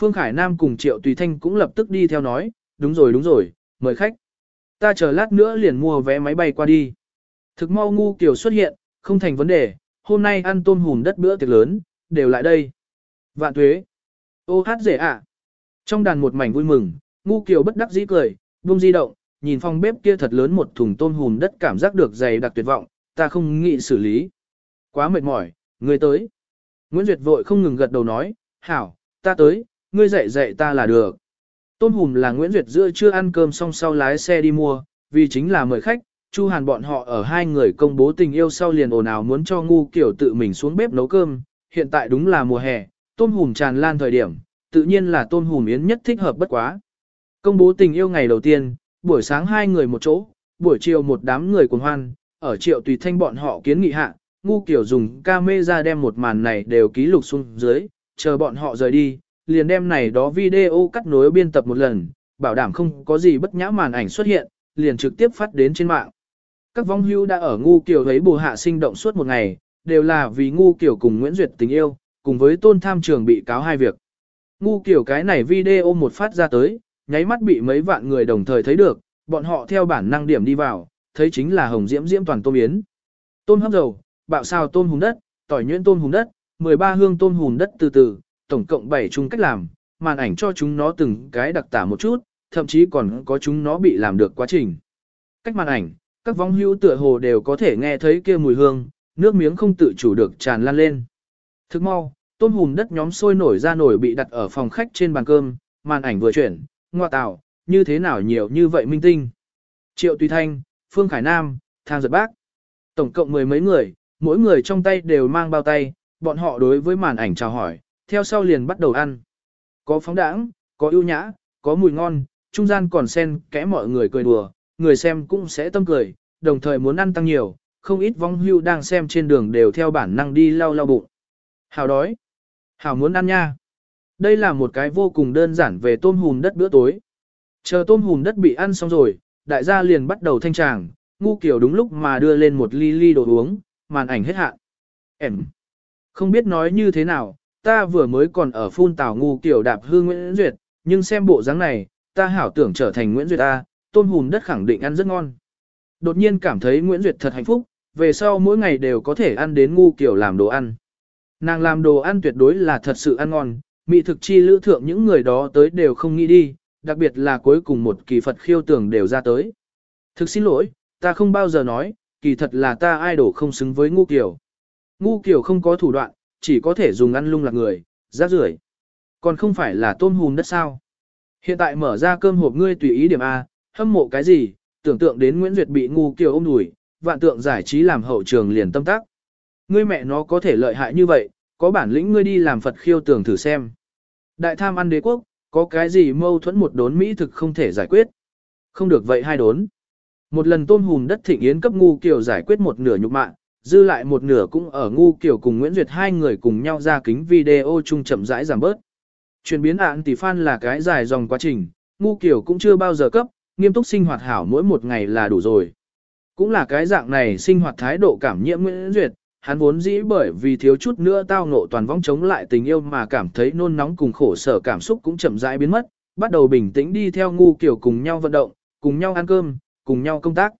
Phương Khải Nam cùng Triệu Tùy Thanh cũng lập tức đi theo nói, đúng rồi đúng rồi, mời khách. Ta chờ lát nữa liền mua vé máy bay qua đi. Thực mau ngu kiểu xuất hiện, không thành vấn đề, hôm nay ăn tôm hùm đất bữa tiệc lớn, đều lại đây. Vạn tuế. Ô hát rể ạ. Trong đàn một mảnh vui mừng, ngu kiều bất đắc dĩ cười, buông di động, nhìn phòng bếp kia thật lớn một thùng tôm hùm đất cảm giác được dày đặc tuyệt vọng, ta không nghĩ xử lý. Quá mệt mỏi, ngươi tới. Nguyễn Duyệt vội không ngừng gật đầu nói, hảo, ta tới, ngươi dạy dạy ta là được. Tôm hùm là Nguyễn Duyệt giữa chưa ăn cơm xong sau lái xe đi mua, vì chính là mời khách, Chu Hàn bọn họ ở hai người công bố tình yêu sau liền ồn ào muốn cho ngu kiểu tự mình xuống bếp nấu cơm, hiện tại đúng là mùa hè, tôm hùm tràn lan thời điểm, tự nhiên là tôm hùm yến nhất thích hợp bất quá. Công bố tình yêu ngày đầu tiên, buổi sáng hai người một chỗ, buổi chiều một đám người cùng hoan, ở triệu tùy thanh bọn họ kiến nghị hạ, ngu kiểu dùng ca mê ra đem một màn này đều ký lục xuống dưới, chờ bọn họ rời đi, liền đem này đó video cắt nối biên tập một lần, bảo đảm không có gì bất nhã màn ảnh xuất hiện, liền trực tiếp phát đến trên mạng. Các vong hưu đã ở ngu kiểu thấy bù hạ sinh động suốt một ngày, đều là vì ngu kiểu cùng Nguyễn Duyệt tình yêu, cùng với tôn tham trường bị cáo hai việc. Ngu kiểu cái này video một phát ra tới, nháy mắt bị mấy vạn người đồng thời thấy được, bọn họ theo bản năng điểm đi vào, thấy chính là hồng diễm diễm toàn tôm yến. Tôm hấp dầu, bạo sao tôm hùm đất, tỏi nhuyễn tôm hùm đất, 13 hương tôm hùm đất từ từ, tổng cộng 7 chung cách làm, màn ảnh cho chúng nó từng cái đặc tả một chút, thậm chí còn có chúng nó bị làm được quá trình. Cách màn ảnh, các vong hữu tựa hồ đều có thể nghe thấy kia mùi hương, nước miếng không tự chủ được tràn lan lên. Thức mau, tôm hùm đất nhóm sôi nổi ra nổi bị đặt ở phòng khách trên bàn cơm, màn ảnh vừa chuyển, ngoa tạo, như thế nào nhiều như vậy minh tinh. Triệu Tùy Thanh, Phương Khải Nam, Thang Giật Bác. Tổng cộng mười mấy người, mỗi người trong tay đều mang bao tay, bọn họ đối với màn ảnh chào hỏi, theo sau liền bắt đầu ăn. Có phóng đãng, có ưu nhã, có mùi ngon, trung gian còn xen kẽ mọi người cười đùa, người xem cũng sẽ tâm cười, đồng thời muốn ăn tăng nhiều, không ít vong hưu đang xem trên đường đều theo bản năng đi lau lau bụng. Hào đói hảo muốn ăn nha. Đây là một cái vô cùng đơn giản về tôm hùm đất bữa tối. Chờ tôm hùm đất bị ăn xong rồi, đại gia liền bắt đầu thanh tràng, ngu kiểu đúng lúc mà đưa lên một ly ly đồ uống, màn ảnh hết hạn. Em. Không biết nói như thế nào, ta vừa mới còn ở phun tảo ngu kiểu đạp hư Nguyễn Duyệt, nhưng xem bộ dáng này, ta hảo tưởng trở thành Nguyễn Duyệt ta, tôm hùm đất khẳng định ăn rất ngon. Đột nhiên cảm thấy Nguyễn Duyệt thật hạnh phúc, về sau mỗi ngày đều có thể ăn đến ngu kiểu làm đồ ăn. Nàng làm đồ ăn tuyệt đối là thật sự ăn ngon, mỹ thực chi lữ thượng những người đó tới đều không nghĩ đi, đặc biệt là cuối cùng một kỳ Phật khiêu tưởng đều ra tới. Thực xin lỗi, ta không bao giờ nói, kỳ thật là ta idol không xứng với ngu kiểu. Ngu kiểu không có thủ đoạn, chỉ có thể dùng ăn lung lạc người, rác rưởi. Còn không phải là tôm hùm đất sao. Hiện tại mở ra cơm hộp ngươi tùy ý điểm A, hâm mộ cái gì, tưởng tượng đến Nguyễn Duyệt bị ngu kiểu ôm đùi, vạn tượng giải trí làm hậu trường liền tâm tác. Ngươi mẹ nó có thể lợi hại như vậy, có bản lĩnh ngươi đi làm Phật khiêu tưởng thử xem. Đại tham ăn đế quốc, có cái gì mâu thuẫn một đốn Mỹ thực không thể giải quyết. Không được vậy hai đốn. Một lần tôm hùm đất thịnh yến cấp ngu kiều giải quyết một nửa nhục mạng, dư lại một nửa cũng ở ngu kiều cùng Nguyễn Duyệt hai người cùng nhau ra kính video chung chậm rãi giảm bớt. Chuyển biến ạn tỷ fan là cái dài dòng quá trình, ngu kiều cũng chưa bao giờ cấp, nghiêm túc sinh hoạt hảo mỗi một ngày là đủ rồi. Cũng là cái dạng này sinh hoạt thái độ cảm nhiễm Nguyễn Duyệt, hắn vốn dĩ bởi vì thiếu chút nữa tao ngộ toàn vong chống lại tình yêu mà cảm thấy nôn nóng cùng khổ sở cảm xúc cũng chậm rãi biến mất, bắt đầu bình tĩnh đi theo ngu kiểu cùng nhau vận động, cùng nhau ăn cơm, cùng nhau công tác.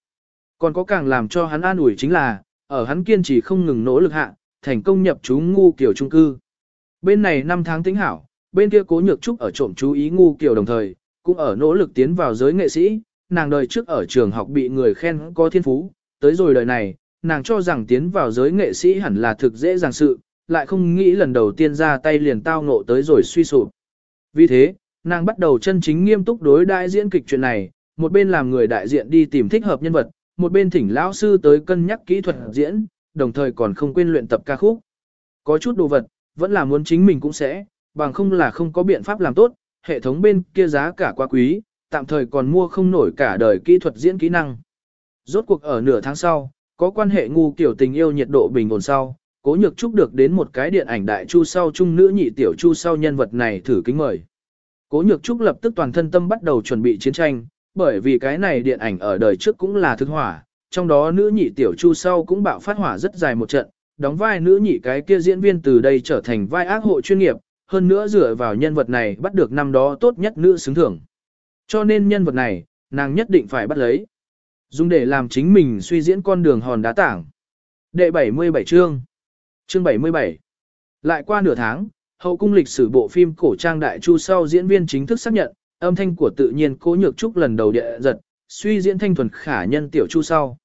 Còn có càng làm cho hắn an ủi chính là, ở hắn kiên trì không ngừng nỗ lực hạ, thành công nhập trú ngu kiểu trung cư. Bên này năm tháng tính hảo, bên kia cố nhược trúc ở trộm chú ý ngu kiểu đồng thời, cũng ở nỗ lực tiến vào giới nghệ sĩ, nàng đời trước ở trường học bị người khen có thiên phú, tới rồi đời này, nàng cho rằng tiến vào giới nghệ sĩ hẳn là thực dễ dàng sự, lại không nghĩ lần đầu tiên ra tay liền tao ngộ tới rồi suy sụp. Vì thế, nàng bắt đầu chân chính nghiêm túc đối đại diễn kịch chuyện này, một bên làm người đại diện đi tìm thích hợp nhân vật, một bên thỉnh lão sư tới cân nhắc kỹ thuật diễn, đồng thời còn không quên luyện tập ca khúc. Có chút đồ vật, vẫn là muốn chính mình cũng sẽ, bằng không là không có biện pháp làm tốt, hệ thống bên kia giá cả quá quý, tạm thời còn mua không nổi cả đời kỹ thuật diễn kỹ năng. Rốt cuộc ở nửa tháng sau, có quan hệ ngu kiểu tình yêu nhiệt độ bình ổn sau, cố nhược trúc được đến một cái điện ảnh đại chu sau trung nữ nhị tiểu chu sau nhân vật này thử kính mời. Cố nhược trúc lập tức toàn thân tâm bắt đầu chuẩn bị chiến tranh, bởi vì cái này điện ảnh ở đời trước cũng là thực hỏa, trong đó nữ nhị tiểu chu sau cũng bạo phát hỏa rất dài một trận, đóng vai nữ nhị cái kia diễn viên từ đây trở thành vai ác hộ chuyên nghiệp, hơn nữa dựa vào nhân vật này bắt được năm đó tốt nhất nữ xứng thưởng. Cho nên nhân vật này, nàng nhất định phải bắt lấy. Dùng để làm chính mình suy diễn con đường hòn đá tảng. Đệ 77 chương. Chương 77. Lại qua nửa tháng, hậu cung lịch sử bộ phim cổ trang đại chu sau diễn viên chính thức xác nhận, âm thanh của tự nhiên cố nhược trúc lần đầu địa giật, suy diễn thanh thuần khả nhân tiểu chu sau.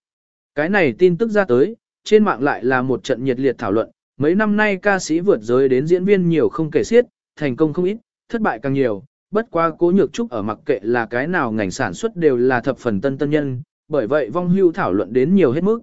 Cái này tin tức ra tới, trên mạng lại là một trận nhiệt liệt thảo luận, mấy năm nay ca sĩ vượt giới đến diễn viên nhiều không kể xiết, thành công không ít, thất bại càng nhiều, bất qua cố nhược trúc ở mặc kệ là cái nào ngành sản xuất đều là thập phần tân tân nhân, bởi vậy vong hưu thảo luận đến nhiều hết mức.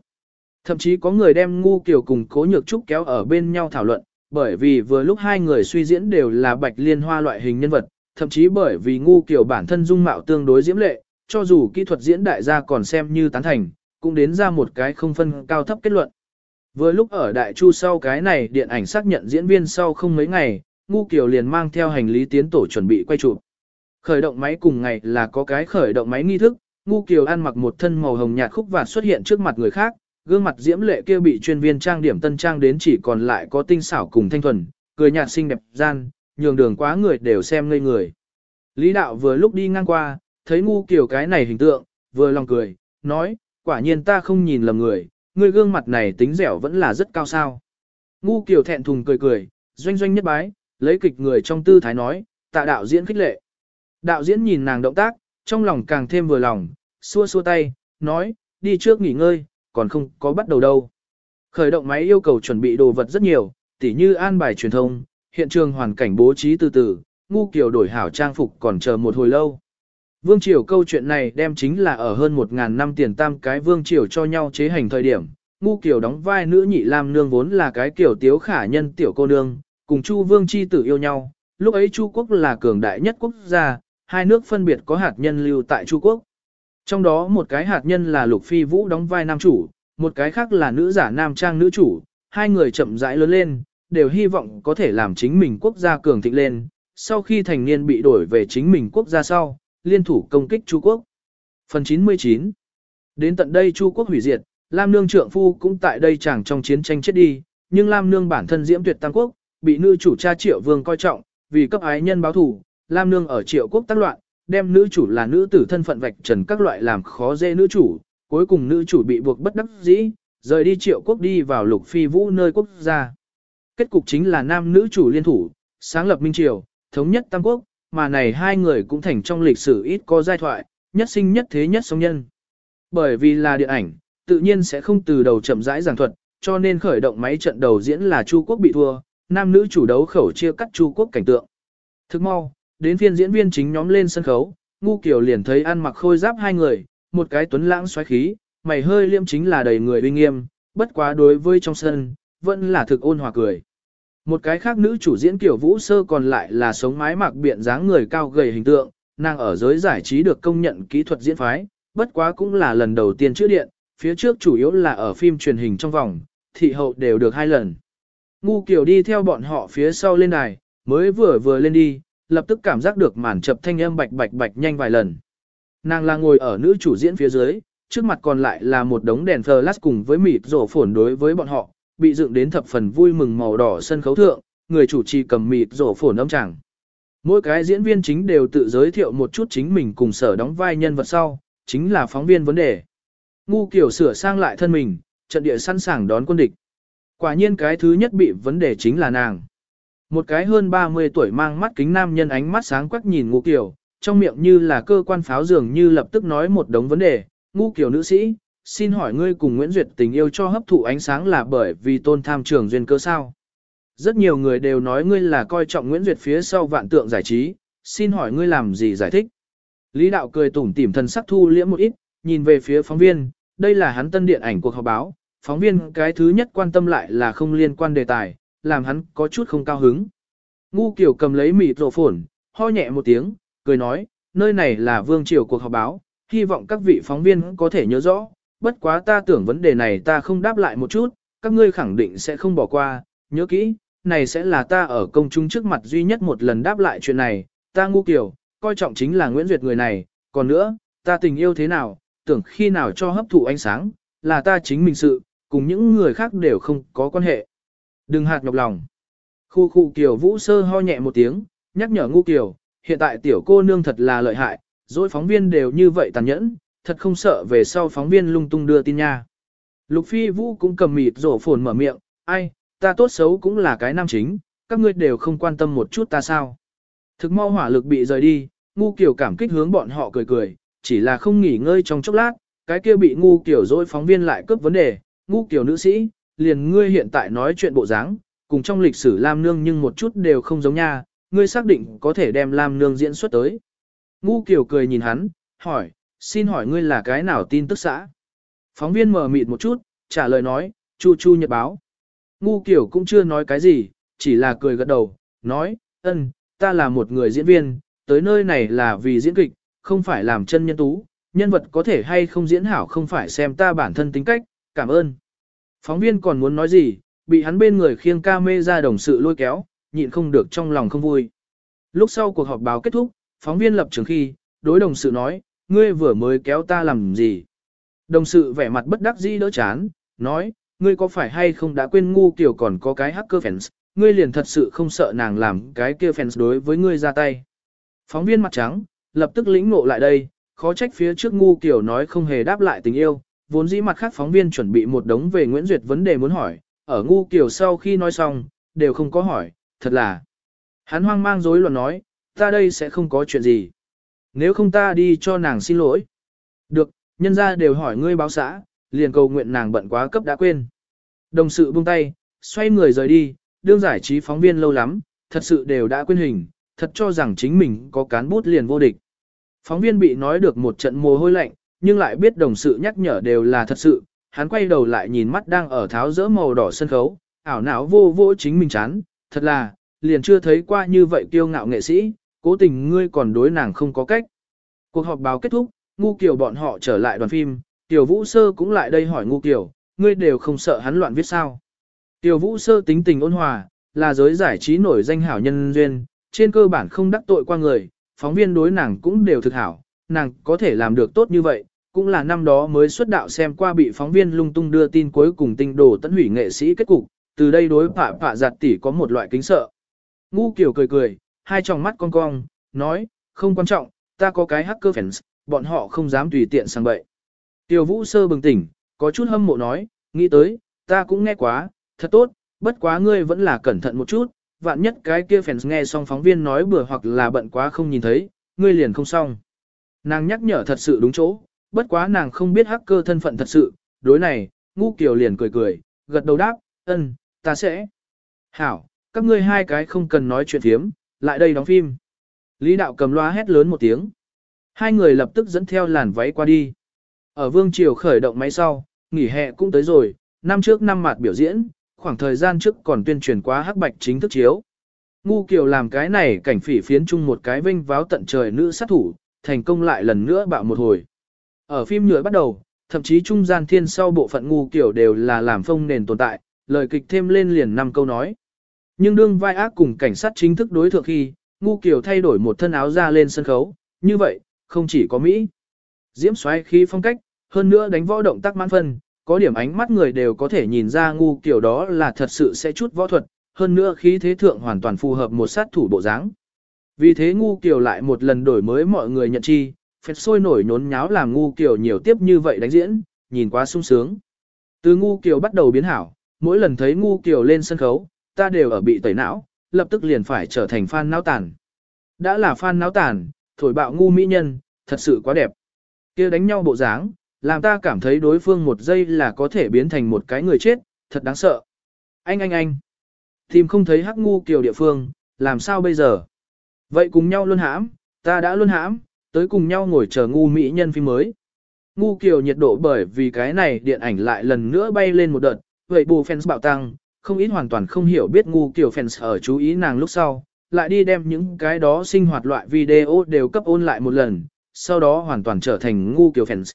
Thậm chí có người đem ngu kiểu cùng cố nhược trúc kéo ở bên nhau thảo luận, bởi vì vừa lúc hai người suy diễn đều là bạch liên hoa loại hình nhân vật, thậm chí bởi vì ngu kiểu bản thân dung mạo tương đối diễm lệ, cho dù kỹ thuật diễn đại gia còn xem như tán thành, cũng đến ra một cái không phân cao thấp kết luận. Vừa lúc ở Đại Chu sau cái này điện ảnh xác nhận diễn viên sau không mấy ngày, Ngu Kiều liền mang theo hành lý tiến tổ chuẩn bị quay chụp. Khởi động máy cùng ngày là có cái khởi động máy nghi thức, Ngu Kiều ăn mặc một thân màu hồng nhạt khúc và xuất hiện trước mặt người khác, gương mặt diễm lệ kia bị chuyên viên trang điểm tân trang đến chỉ còn lại có tinh xảo cùng thanh thuần, cười nhạt xinh đẹp gian, nhường đường quá người đều xem ngây người. Lý đạo vừa lúc đi ngang qua, thấy Ngu Kiều cái này hình tượng, vừa lòng cười, nói, quả nhiên ta không nhìn lầm người, người gương mặt này tính dẻo vẫn là rất cao sao. Ngu Kiều thẹn thùng cười cười, doanh doanh nhất bái, lấy kịch người trong tư thái nói, tạ đạo diễn khích lệ. Đạo diễn nhìn nàng động tác, trong lòng càng thêm vừa lòng, xua xua tay, nói, đi trước nghỉ ngơi, còn không có bắt đầu đâu. Khởi động máy yêu cầu chuẩn bị đồ vật rất nhiều, tỉ như an bài truyền thông, hiện trường hoàn cảnh bố trí từ từ, ngu kiều đổi hảo trang phục còn chờ một hồi lâu. Vương Triều câu chuyện này đem chính là ở hơn 1.000 năm tiền tam cái Vương Triều cho nhau chế hành thời điểm, ngu kiều đóng vai nữ nhị lam nương vốn là cái kiểu tiếu khả nhân tiểu cô nương, cùng Chu Vương chi tử yêu nhau, lúc ấy Chu quốc là cường đại nhất quốc gia, hai nước phân biệt có hạt nhân lưu tại Chu quốc. Trong đó một cái hạt nhân là Lục Phi Vũ đóng vai nam chủ, một cái khác là nữ giả nam trang nữ chủ, hai người chậm rãi lớn lên, đều hy vọng có thể làm chính mình quốc gia cường thịnh lên, sau khi thành niên bị đổi về chính mình quốc gia sau, liên thủ công kích Chu quốc. Phần 99 Đến tận đây Chu quốc hủy diệt, Lam Nương trượng phu cũng tại đây chẳng trong chiến tranh chết đi, nhưng Lam Nương bản thân diễm tuyệt tăng quốc, bị nữ chủ cha Triệu Vương coi trọng, vì cấp ái nhân báo thù, Lam Nương ở Triệu quốc tác loạn, đem nữ chủ là nữ tử thân phận vạch trần các loại làm khó dễ nữ chủ, cuối cùng nữ chủ bị buộc bất đắc dĩ, rời đi Triệu quốc đi vào Lục Phi Vũ nơi quốc gia. Kết cục chính là nam nữ chủ liên thủ, sáng lập Minh Triều, thống nhất Tam Quốc, mà này hai người cũng thành trong lịch sử ít có giai thoại, nhất sinh nhất thế nhất song nhân. Bởi vì là điện ảnh, tự nhiên sẽ không từ đầu chậm rãi giảng thuật, cho nên khởi động máy trận đầu diễn là Chu Quốc bị thua, nam nữ chủ đấu khẩu chia cắt Chu Quốc cảnh tượng. Thức mau, đến phiên diễn viên chính nhóm lên sân khấu, Ngu Kiều liền thấy ăn mặc khôi giáp hai người, một cái tuấn lãng xoáy khí, mày hơi liêm chính là đầy người uy nghiêm, bất quá đối với trong sân, vẫn là thực ôn hòa cười. Một cái khác nữ chủ diễn kiểu vũ sơ còn lại là sống mái mặc biện dáng người cao gầy hình tượng, nàng ở giới giải trí được công nhận kỹ thuật diễn phái, bất quá cũng là lần đầu tiên chữa điện, phía trước chủ yếu là ở phim truyền hình trong vòng, thị hậu đều được hai lần. Ngu kiểu đi theo bọn họ phía sau lên đài, mới vừa vừa lên đi, lập tức cảm giác được màn chập thanh âm bạch bạch bạch nhanh vài lần. Nàng là ngồi ở nữ chủ diễn phía dưới, trước mặt còn lại là một đống đèn flash cùng với mịt rổ phổn đối với bọn họ, bị dựng đến thập phần vui mừng màu đỏ sân khấu thượng, người chủ trì cầm mịt rổ phổn âm chẳng. Mỗi cái diễn viên chính đều tự giới thiệu một chút chính mình cùng sở đóng vai nhân vật sau, chính là phóng viên vấn đề. Ngu kiểu sửa sang lại thân mình, trận địa sẵn sàng đón quân địch. Quả nhiên cái thứ nhất bị vấn đề chính là nàng. Một cái hơn 30 tuổi mang mắt kính nam nhân ánh mắt sáng quắc nhìn ngũ kiểu, trong miệng như là cơ quan pháo dường như lập tức nói một đống vấn đề. ngũ kiểu nữ sĩ, xin hỏi ngươi cùng Nguyễn Duyệt tình yêu cho hấp thụ ánh sáng là bởi vì tôn tham trường duyên cơ sao? Rất nhiều người đều nói ngươi là coi trọng Nguyễn Duyệt phía sau vạn tượng giải trí, xin hỏi ngươi làm gì giải thích? Lý đạo cười tủm tỉm thần sắc thu liễm một ít, nhìn về phía phóng viên, đây là hắn tân điện ảnh cuộc họp báo, phóng viên cái thứ nhất quan tâm lại là không liên quan đề tài, làm hắn có chút không cao hứng. Ngu kiểu cầm lấy mịt rộ phổn, ho nhẹ một tiếng, cười nói, nơi này là vương triều cuộc họp báo, hy vọng các vị phóng viên có thể nhớ rõ, bất quá ta tưởng vấn đề này ta không đáp lại một chút, các ngươi khẳng định sẽ không bỏ qua, nhớ kỹ, này sẽ là ta ở công chúng trước mặt duy nhất một lần đáp lại chuyện này, ta ngu kiểu, coi trọng chính là Nguyễn Duyệt người này, còn nữa, ta tình yêu thế nào, tưởng khi nào cho hấp thụ ánh sáng, là ta chính mình sự, cùng những người khác đều không có quan hệ. Đừng hạt nhọc lòng. Khu khu Kiều Vũ Sơ ho nhẹ một tiếng, nhắc nhở ngu Kiều, hiện tại tiểu cô nương thật là lợi hại, dối phóng viên đều như vậy tàn nhẫn, thật không sợ về sau phóng viên lung tung đưa tin nha. Lục Phi Vũ cũng cầm mịt rổ phồn mở miệng, ai, ta tốt xấu cũng là cái nam chính, các ngươi đều không quan tâm một chút ta sao. Thực mau hỏa lực bị rời đi, ngu kiểu cảm kích hướng bọn họ cười cười, chỉ là không nghỉ ngơi trong chốc lát, cái kia bị ngu kiểu dối phóng viên lại cướp vấn đề, ngu kiểu nữ sĩ, liền ngươi hiện tại nói chuyện bộ dáng, cùng trong lịch sử Lam Nương nhưng một chút đều không giống nha, ngươi xác định có thể đem Lam Nương diễn xuất tới. Ngu kiều cười nhìn hắn, hỏi, xin hỏi ngươi là cái nào tin tức xã? Phóng viên mở mịt một chút, trả lời nói, Chu Chu Nhật Báo. Ngu kiều cũng chưa nói cái gì, chỉ là cười gật đầu, nói, ân, ta là một người diễn viên, tới nơi này là vì diễn kịch, không phải làm chân nhân tú, nhân vật có thể hay không diễn hảo không phải xem ta bản thân tính cách, cảm ơn. Phóng viên còn muốn nói gì, bị hắn bên người khiêng ca mê ra đồng sự lôi kéo, nhịn không được trong lòng không vui. Lúc sau cuộc họp báo kết thúc, phóng viên lập trường khi, đối đồng sự nói, ngươi vừa mới kéo ta làm gì. Đồng sự vẻ mặt bất đắc dĩ đỡ chán, nói, ngươi có phải hay không đã quên ngu kiểu còn có cái hacker fans, ngươi liền thật sự không sợ nàng làm cái kia fans đối với ngươi ra tay. Phóng viên mặt trắng, lập tức lĩnh ngộ lại đây, khó trách phía trước ngu kiểu nói không hề đáp lại tình yêu, vốn dĩ mặt khác phóng viên chuẩn bị một đống về Nguyễn Duyệt vấn đề muốn hỏi, ở ngu kiểu sau khi nói xong, đều không có hỏi, thật là. Hắn hoang mang rối loạn nói, ta đây sẽ không có chuyện gì. Nếu không ta đi cho nàng xin lỗi. Được, nhân ra đều hỏi ngươi báo xã, liền cầu nguyện nàng bận quá cấp đã quên. Đồng sự buông tay, xoay người rời đi, đương giải trí phóng viên lâu lắm, thật sự đều đã quên hình, thật cho rằng chính mình có cán bút liền vô địch. Phóng viên bị nói được một trận mồ hôi lạnh, nhưng lại biết đồng sự nhắc nhở đều là thật sự, hắn quay đầu lại nhìn mắt đang ở tháo rỡ màu đỏ sân khấu, ảo não vô vô chính mình chán, thật là, liền chưa thấy qua như vậy kiêu ngạo nghệ sĩ, cố tình ngươi còn đối nàng không có cách. Cuộc họp báo kết thúc, ngu kiểu bọn họ trở lại đoàn phim, tiểu vũ sơ cũng lại đây hỏi ngu kiểu, ngươi đều không sợ hắn loạn viết sao. Tiểu vũ sơ tính tình ôn hòa, là giới giải trí nổi danh hảo nhân duyên, trên cơ bản không đắc tội qua người, phóng viên đối nàng cũng đều thực hảo, nàng có thể làm được tốt như vậy, cũng là năm đó mới xuất đạo xem qua bị phóng viên lung tung đưa tin cuối cùng tinh đồ tận hủy nghệ sĩ kết cục, từ đây đối phạ phạ giặt tỷ có một loại kính sợ. Ngu kiểu cười cười, hai tròng mắt cong cong, nói, không quan trọng, ta có cái hacker fans, bọn họ không dám tùy tiện sang bậy. Tiểu vũ sơ bừng tỉnh, có chút hâm mộ nói, nghĩ tới, ta cũng nghe quá, thật tốt, bất quá ngươi vẫn là cẩn thận một chút, vạn nhất cái kia fans nghe xong phóng viên nói bừa hoặc là bận quá không nhìn thấy, ngươi liền không xong. Nàng nhắc nhở thật sự đúng chỗ, bất quá nàng không biết hacker thân phận thật sự, đối này, ngu kiều liền cười cười, gật đầu đáp, ân, ta sẽ. Hảo, các ngươi hai cái không cần nói chuyện thiếm, lại đây đóng phim. Lý đạo cầm loa hét lớn một tiếng. Hai người lập tức dẫn theo làn váy qua đi. Ở Vương Triều khởi động máy sau, nghỉ hè cũng tới rồi, năm trước năm mặt biểu diễn, khoảng thời gian trước còn tuyên truyền quá hắc bạch chính thức chiếu. Ngu Kiều làm cái này cảnh phỉ phiến chung một cái vinh váo tận trời nữ sát thủ, thành công lại lần nữa bạo một hồi. Ở phim nhựa bắt đầu, thậm chí trung gian thiên sau bộ phận Ngu kiểu đều là làm phong nền tồn tại, lời kịch thêm lên liền năm câu nói. Nhưng đương vai ác cùng cảnh sát chính thức đối thượng khi, Ngu kiểu thay đổi một thân áo ra lên sân khấu, như vậy, không chỉ có Mỹ. Diễm xoáy khí phong cách, hơn nữa đánh võ động tác mãn phân, có điểm ánh mắt người đều có thể nhìn ra ngu kiểu đó là thật sự sẽ chút võ thuật, hơn nữa khí thế thượng hoàn toàn phù hợp một sát thủ bộ dáng. Vì thế ngu kiểu lại một lần đổi mới mọi người nhận chi, phép sôi nổi nhốn nháo làm ngu kiểu nhiều tiếp như vậy đánh diễn, nhìn quá sung sướng. Từ ngu kiểu bắt đầu biến hảo, mỗi lần thấy ngu kiểu lên sân khấu, ta đều ở bị tẩy não, lập tức liền phải trở thành fan não tàn. Đã là fan não tàn, thổi bạo ngu mỹ nhân, thật sự quá đẹp. kia đánh nhau bộ dáng, làm ta cảm thấy đối phương một giây là có thể biến thành một cái người chết, thật đáng sợ. Anh anh anh, tìm không thấy hắc ngu kiểu địa phương, làm sao bây giờ? Vậy cùng nhau luôn hãm, ta đã luôn hãm, tới cùng nhau ngồi chờ ngu mỹ nhân phim mới. Ngu kiều nhiệt độ bởi vì cái này điện ảnh lại lần nữa bay lên một đợt, vậy bù fans bạo tăng, không ít hoàn toàn không hiểu biết ngu kiều fans ở chú ý nàng lúc sau, lại đi đem những cái đó sinh hoạt loại video đều cấp ôn lại một lần, sau đó hoàn toàn trở thành ngu kiều fans.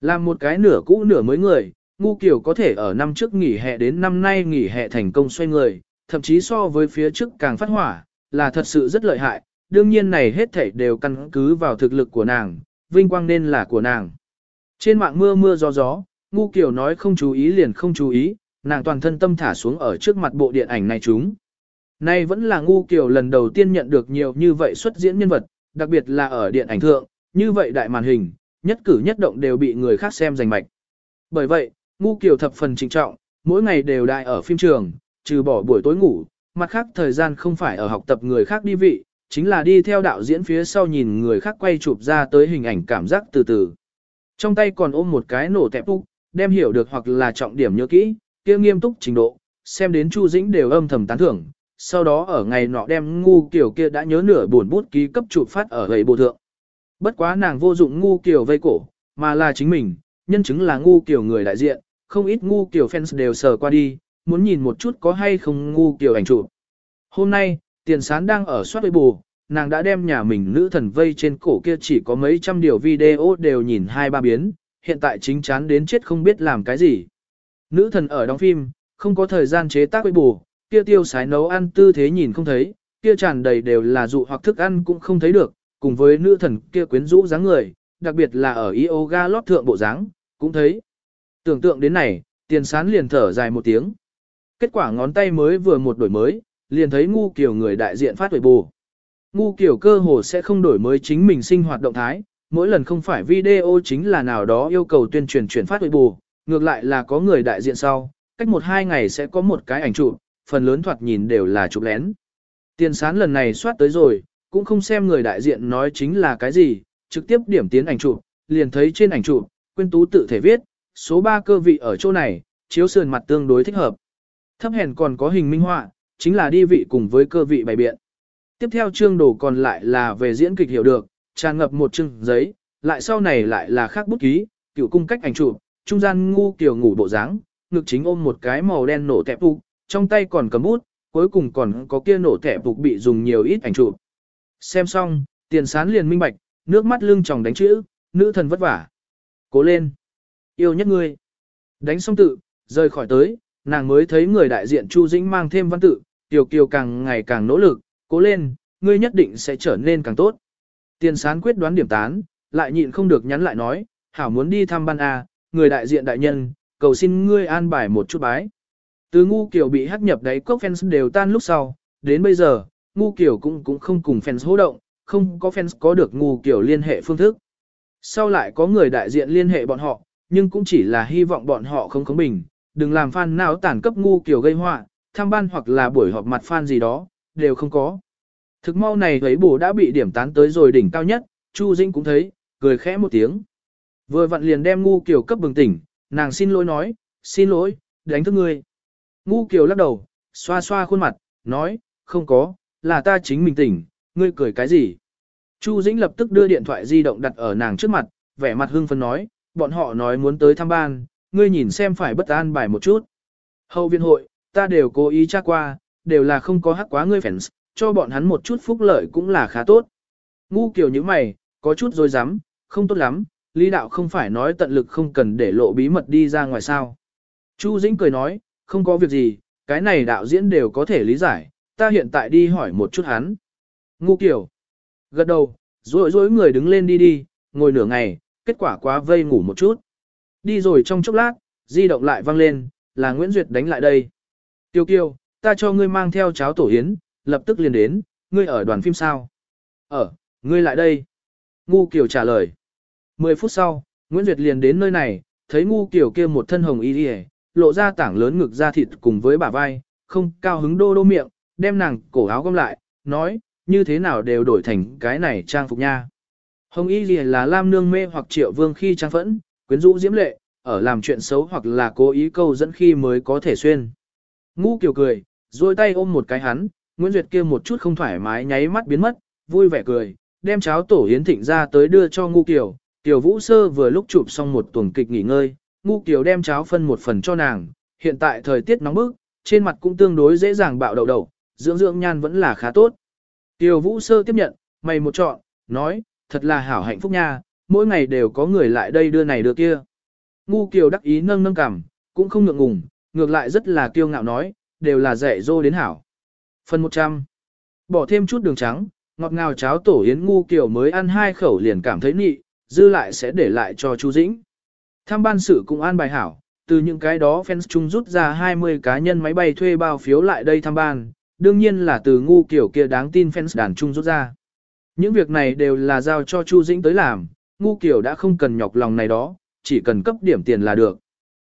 Làm một cái nửa cũ nửa mới người, ngu kiều có thể ở năm trước nghỉ hè đến năm nay nghỉ hè thành công xoay người, thậm chí so với phía trước càng phát hỏa, là thật sự rất lợi hại, đương nhiên này hết thảy đều căn cứ vào thực lực của nàng, vinh quang nên là của nàng. Trên mạng mưa mưa gió gió, ngu kiều nói không chú ý liền không chú ý, nàng toàn thân tâm thả xuống ở trước mặt bộ điện ảnh này chúng. Nay vẫn là ngu kiều lần đầu tiên nhận được nhiều như vậy xuất diễn nhân vật, đặc biệt là ở điện ảnh thượng, như vậy đại màn hình, nhất cử nhất động đều bị người khác xem giành mạch. Bởi vậy, ngu kiều thập phần trịnh trọng, mỗi ngày đều đại ở phim trường, trừ bỏ buổi tối ngủ, mặt khác thời gian không phải ở học tập người khác đi vị, chính là đi theo đạo diễn phía sau nhìn người khác quay chụp ra tới hình ảnh cảm giác từ từ. Trong tay còn ôm một cái nổ tẹp úc, đem hiểu được hoặc là trọng điểm nhớ kỹ, kia nghiêm túc trình độ, xem đến Chu Dĩnh đều âm thầm tán thưởng, sau đó ở ngày nọ đem ngu kiểu kia đã nhớ nửa buồn bút ký cấp chụp phát ở gầy bộ thượng. Bất quá nàng vô dụng ngu kiểu vây cổ, mà là chính mình, nhân chứng là ngu kiểu người đại diện, không ít ngu kiểu fans đều sờ qua đi, muốn nhìn một chút có hay không ngu kiểu ảnh chụp. Hôm nay, tiền sán đang ở soát bù, nàng đã đem nhà mình nữ thần vây trên cổ kia chỉ có mấy trăm điều video đều nhìn hai ba biến, hiện tại chính chán đến chết không biết làm cái gì. Nữ thần ở đóng phim, không có thời gian chế tác bù, kia tiêu sái nấu ăn tư thế nhìn không thấy, kia tràn đầy đều là dụ hoặc thức ăn cũng không thấy được, cùng với nữ thần kia quyến rũ dáng người, đặc biệt là ở yoga lót thượng bộ dáng, cũng thấy. Tưởng tượng đến này, tiền sán liền thở dài một tiếng. Kết quả ngón tay mới vừa một đổi mới, liền thấy ngu kiểu người đại diện phát huệ bù. Ngu kiểu cơ hồ sẽ không đổi mới chính mình sinh hoạt động thái, mỗi lần không phải video chính là nào đó yêu cầu tuyên truyền chuyển phát huệ bù, ngược lại là có người đại diện sau, cách một hai ngày sẽ có một cái ảnh chụp, phần lớn thoạt nhìn đều là chụp lén. Tiền sán lần này soát tới rồi, cũng không xem người đại diện nói chính là cái gì, trực tiếp điểm tiến ảnh chụp, liền thấy trên ảnh chụp, quên tú tự thể viết, số 3 cơ vị ở chỗ này, chiếu sườn mặt tương đối thích hợp. Thấp hèn còn có hình minh họa, chính là đi vị cùng với cơ vị bày biện. Tiếp theo chương đồ còn lại là về diễn kịch hiểu được, tràn ngập một chương giấy, lại sau này lại là khác bút ký, cựu cung cách ảnh chụp, trung gian ngu kiểu ngủ bộ dáng, ngực chính ôm một cái màu đen nổ tẹp phục, trong tay còn cầm bút, cuối cùng còn có kia nổ tẹp phục bị dùng nhiều ít ảnh chụp. Xem xong, tiền sán liền minh bạch, nước mắt lưng tròng đánh chữ, nữ thần vất vả. Cố lên. Yêu nhất ngươi. Đánh xong tự, rời khỏi tới, nàng mới thấy người đại diện Chu Dĩnh mang thêm văn tự, Tiểu Kiều càng ngày càng nỗ lực, cố lên, ngươi nhất định sẽ trở nên càng tốt. Tiền sán quyết đoán điểm tán, lại nhịn không được nhắn lại nói, hảo muốn đi thăm ban A, người đại diện đại nhân, cầu xin ngươi an bài một chút bái. Từ ngu kiểu bị hắc nhập đáy cốc fans đều tan lúc sau, đến bây giờ, ngu kiểu cũng cũng không cùng fans hô động, không có fans có được ngu kiểu liên hệ phương thức. Sau lại có người đại diện liên hệ bọn họ, nhưng cũng chỉ là hy vọng bọn họ không khống bình, đừng làm fan nào tản cấp ngu kiểu gây họa, tham ban hoặc là buổi họp mặt fan gì đó, đều không có. Thực mau này thấy bổ đã bị điểm tán tới rồi đỉnh cao nhất, Chu Dĩnh cũng thấy, cười khẽ một tiếng. Vừa vặn liền đem ngu kiểu cấp bừng tỉnh, nàng xin lỗi nói, xin lỗi, đánh thức ngươi. Ngu kiểu lắc đầu, xoa xoa khuôn mặt, nói, không có, là ta chính mình tỉnh, ngươi cười cái gì. Chu Dĩnh lập tức đưa điện thoại di động đặt ở nàng trước mặt, vẻ mặt hưng phấn nói, bọn họ nói muốn tới thăm ban, ngươi nhìn xem phải bất an bài một chút. Hậu viện hội, ta đều cố ý tra qua, đều là không có hắc quá ngươi fans, cho bọn hắn một chút phúc lợi cũng là khá tốt. Ngu kiểu như mày, có chút dối rắm không tốt lắm, lý đạo không phải nói tận lực không cần để lộ bí mật đi ra ngoài sao. Chu Dĩnh cười nói, không có việc gì, cái này đạo diễn đều có thể lý giải, ta hiện tại đi hỏi một chút hắn. Ngu kiểu, gật đầu, rối rối người đứng lên đi đi, ngồi nửa ngày, kết quả quá vây ngủ một chút. Đi rồi trong chốc lát, di động lại vang lên, là Nguyễn Duyệt đánh lại đây. Tiêu kiêu, ta cho ngươi mang theo cháo tổ yến, lập tức liền đến, ngươi ở đoàn phim sao? Ở, ngươi lại đây. Ngu Kiều trả lời. Mười phút sau, Nguyễn Duyệt liền đến nơi này, thấy Ngu Kiều kia một thân hồng y đi lộ ra tảng lớn ngực da thịt cùng với bả vai, không cao hứng đô đô miệng, đem nàng cổ áo gom lại, nói, như thế nào đều đổi thành cái này trang phục nha. Hồng y gì là lam nương mê hoặc triệu vương khi trang phẫn, quyến rũ diễm lệ, ở làm chuyện xấu hoặc là cố ý câu dẫn khi mới có thể xuyên. Ngũ Kiều cười, rồi tay ôm một cái hắn, Nguyễn Duyệt kia một chút không thoải mái nháy mắt biến mất, vui vẻ cười, đem cháo tổ yến thịnh ra tới đưa cho Ngũ Kiều. Tiểu Vũ Sơ vừa lúc chụp xong một tuần kịch nghỉ ngơi, Ngũ Kiều đem cháo phân một phần cho nàng, hiện tại thời tiết nóng bức, trên mặt cũng tương đối dễ dàng bạo đầu đầu, dưỡng dưỡng nhan vẫn là khá tốt. Tiểu Vũ Sơ tiếp nhận, mày một chọn, nói, thật là hảo hạnh phúc nha, mỗi ngày đều có người lại đây đưa này đưa kia. Ngu Kiều đắc ý nâng nâng cằm, cũng không ngượng ngùng, ngược lại rất là kiêu ngạo nói, đều là dạy dô đến hảo. Phần 100. Bỏ thêm chút đường trắng, ngọt ngào cháo tổ yến ngu Kiều mới ăn hai khẩu liền cảm thấy nị, dư lại sẽ để lại cho chú Dĩnh. Tham ban sự cũng an bài hảo, từ những cái đó fans chung rút ra 20 cá nhân máy bay thuê bao phiếu lại đây tham ban, đương nhiên là từ ngu kiểu kia đáng tin fans đàn chung rút ra. Những việc này đều là giao cho Chu Dĩnh tới làm, ngu kiểu đã không cần nhọc lòng này đó, chỉ cần cấp điểm tiền là được.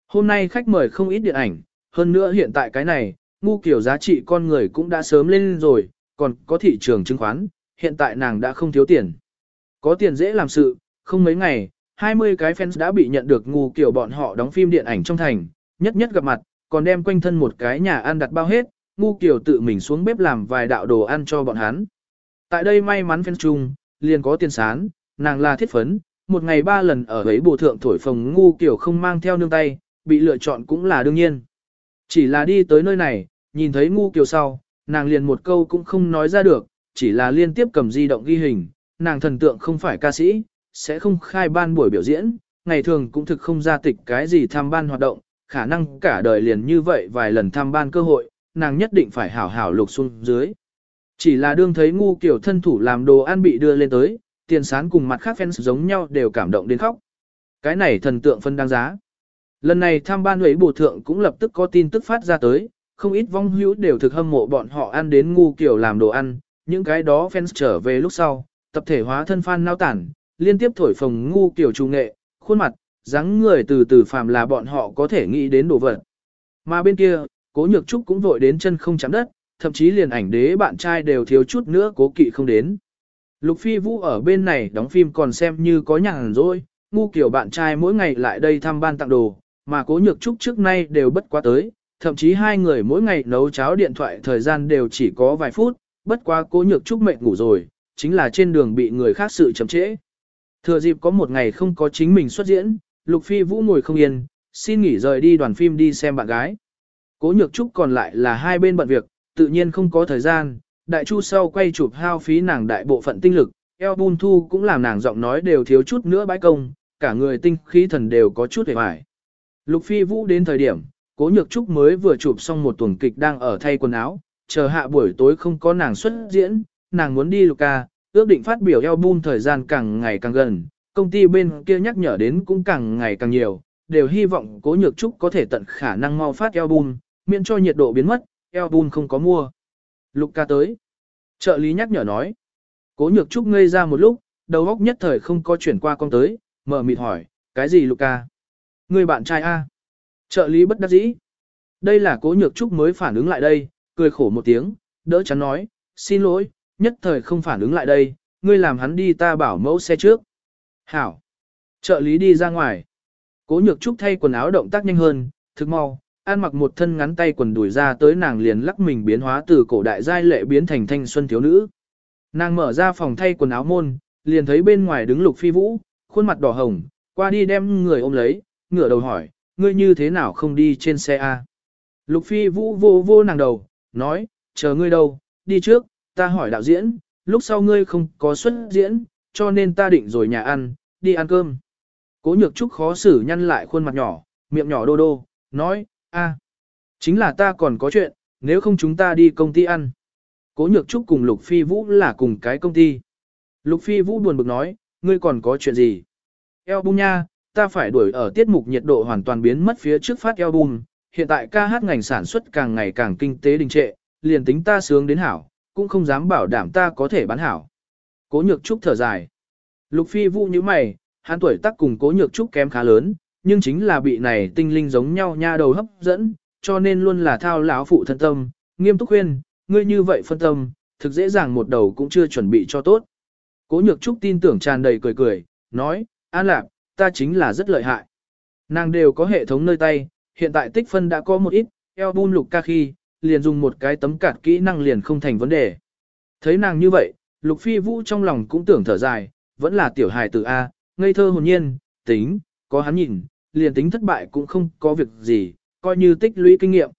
Hôm nay khách mời không ít điện ảnh, hơn nữa hiện tại cái này, ngu kiểu giá trị con người cũng đã sớm lên rồi, còn có thị trường chứng khoán, hiện tại nàng đã không thiếu tiền. Có tiền dễ làm sự, không mấy ngày, 20 cái fans đã bị nhận được ngu kiểu bọn họ đóng phim điện ảnh trong thành, nhất nhất gặp mặt, còn đem quanh thân một cái nhà ăn đặt bao hết, ngu kiểu tự mình xuống bếp làm vài đạo đồ ăn cho bọn hắn. Tại đây may mắn fans chung, liền có tiền sán, nàng là thiết phấn, một ngày ba lần ở ấy bộ thượng thổi phồng ngu kiểu không mang theo nương tay, bị lựa chọn cũng là đương nhiên. Chỉ là đi tới nơi này, nhìn thấy ngu kiểu sau, nàng liền một câu cũng không nói ra được, chỉ là liên tiếp cầm di động ghi hình, nàng thần tượng không phải ca sĩ, sẽ không khai ban buổi biểu diễn, ngày thường cũng thực không ra tịch cái gì tham ban hoạt động, khả năng cả đời liền như vậy vài lần tham ban cơ hội, nàng nhất định phải hảo hảo lục xuống dưới. Chỉ là đương thấy ngu kiểu thân thủ làm đồ ăn bị đưa lên tới, tiền sán cùng mặt khác fans giống nhau đều cảm động đến khóc. Cái này thần tượng phân đáng giá. Lần này tham ban ấy bổ thượng cũng lập tức có tin tức phát ra tới, không ít vong hữu đều thực hâm mộ bọn họ ăn đến ngu kiểu làm đồ ăn, những cái đó fans trở về lúc sau, tập thể hóa thân fan nao tản, liên tiếp thổi phồng ngu kiểu trung nghệ, khuôn mặt, dáng người từ từ phàm là bọn họ có thể nghĩ đến đồ vật. Mà bên kia, cố nhược trúc cũng vội đến chân không chạm đất, thậm chí liền ảnh đế bạn trai đều thiếu chút nữa cố kỵ không đến. Lục Phi Vũ ở bên này đóng phim còn xem như có nhàn rồi, ngu kiểu bạn trai mỗi ngày lại đây thăm ban tặng đồ, mà cố nhược trúc trước nay đều bất quá tới, thậm chí hai người mỗi ngày nấu cháo điện thoại thời gian đều chỉ có vài phút, bất quá cố nhược trúc mệt ngủ rồi, chính là trên đường bị người khác sự chậm trễ. Thừa dịp có một ngày không có chính mình xuất diễn, Lục Phi Vũ ngồi không yên, xin nghỉ rời đi đoàn phim đi xem bạn gái. Cố nhược trúc còn lại là hai bên bận việc, tự nhiên không có thời gian, đại chu sau quay chụp hao phí nàng đại bộ phận tinh lực, album thu cũng làm nàng giọng nói đều thiếu chút nữa bãi công, cả người tinh khí thần đều có chút hề hoài. Lục Phi Vũ đến thời điểm, Cố Nhược Trúc mới vừa chụp xong một tuần kịch đang ở thay quần áo, chờ hạ buổi tối không có nàng xuất diễn, nàng muốn đi Luca, ước định phát biểu album thời gian càng ngày càng gần, công ty bên kia nhắc nhở đến cũng càng ngày càng nhiều, đều hy vọng Cố Nhược Trúc có thể tận khả năng mau phát album, miễn cho nhiệt độ biến mất, album không có mua. Lục Ca tới. Trợ lý nhắc nhở nói. Cố Nhược Trúc ngây ra một lúc, đầu óc nhất thời không có chuyển qua con tới, mở mịt hỏi, cái gì Lục Ca? Người bạn trai A. Trợ lý bất đắc dĩ. Đây là cố nhược trúc mới phản ứng lại đây, cười khổ một tiếng, đỡ chắn nói, xin lỗi, nhất thời không phản ứng lại đây, ngươi làm hắn đi ta bảo mẫu xe trước. Hảo. Trợ lý đi ra ngoài. Cố nhược trúc thay quần áo động tác nhanh hơn, thực mau, ăn mặc một thân ngắn tay quần đùi ra tới nàng liền lắc mình biến hóa từ cổ đại giai lệ biến thành thanh xuân thiếu nữ. Nàng mở ra phòng thay quần áo môn, liền thấy bên ngoài đứng lục phi vũ, khuôn mặt đỏ hồng, qua đi đem người ôm lấy, ngửa đầu hỏi, ngươi như thế nào không đi trên xe A. Lục phi vũ vô vô nàng đầu, nói, chờ ngươi đâu, đi trước, ta hỏi đạo diễn, lúc sau ngươi không có xuất diễn, cho nên ta định rồi nhà ăn, đi ăn cơm. Cố nhược trúc khó xử nhăn lại khuôn mặt nhỏ, miệng nhỏ đô đô, nói, a, chính là ta còn có chuyện, nếu không chúng ta đi công ty ăn. Cố nhược trúc cùng Lục Phi Vũ là cùng cái công ty. Lục Phi Vũ buồn bực nói, ngươi còn có chuyện gì? Album nha, ta phải đuổi ở tiết mục nhiệt độ hoàn toàn biến mất phía trước phát album, hiện tại ca hát ngành sản xuất càng ngày càng kinh tế đình trệ, liền tính ta sướng đến hảo, cũng không dám bảo đảm ta có thể bán hảo. Cố nhược trúc thở dài. Lục phi vũ như mày, hắn tuổi tác cùng cố nhược trúc kém khá lớn, nhưng chính là bị này tinh linh giống nhau nha đầu hấp dẫn, cho nên luôn là thao lão phụ thân tâm, nghiêm túc khuyên, ngươi như vậy phân tâm, thực dễ dàng một đầu cũng chưa chuẩn bị cho tốt. Cố nhược trúc tin tưởng tràn đầy cười cười, nói, an lạc, ta chính là rất lợi hại. Nàng đều có hệ thống nơi tay, hiện tại tích phân đã có một ít, album lục ca khi, liền dùng một cái tấm cạt kỹ năng liền không thành vấn đề. Thấy nàng như vậy, lục phi vũ trong lòng cũng tưởng thở dài, vẫn là tiểu hài tử A, ngây thơ hồn nhiên, tính, có hắn nhìn, liền tính thất bại cũng không có việc gì, coi như tích lũy kinh nghiệm.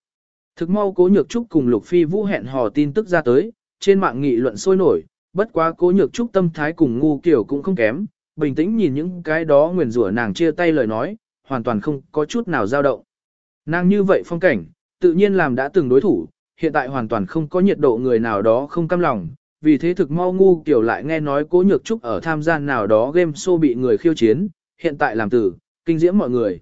Thực mau cố nhược trúc cùng lục phi vũ hẹn hò tin tức ra tới, trên mạng nghị luận sôi nổi, bất quá cố nhược trúc tâm thái cùng ngu kiểu cũng không kém, bình tĩnh nhìn những cái đó nguyền rủa nàng chia tay lời nói, hoàn toàn không có chút nào dao động. Nàng như vậy phong cảnh, tự nhiên làm đã từng đối thủ, hiện tại hoàn toàn không có nhiệt độ người nào đó không căm lòng, vì thế thực mau ngu kiểu lại nghe nói cố nhược trúc ở tham gia nào đó game show bị người khiêu chiến, hiện tại làm tử, kinh diễm mọi người.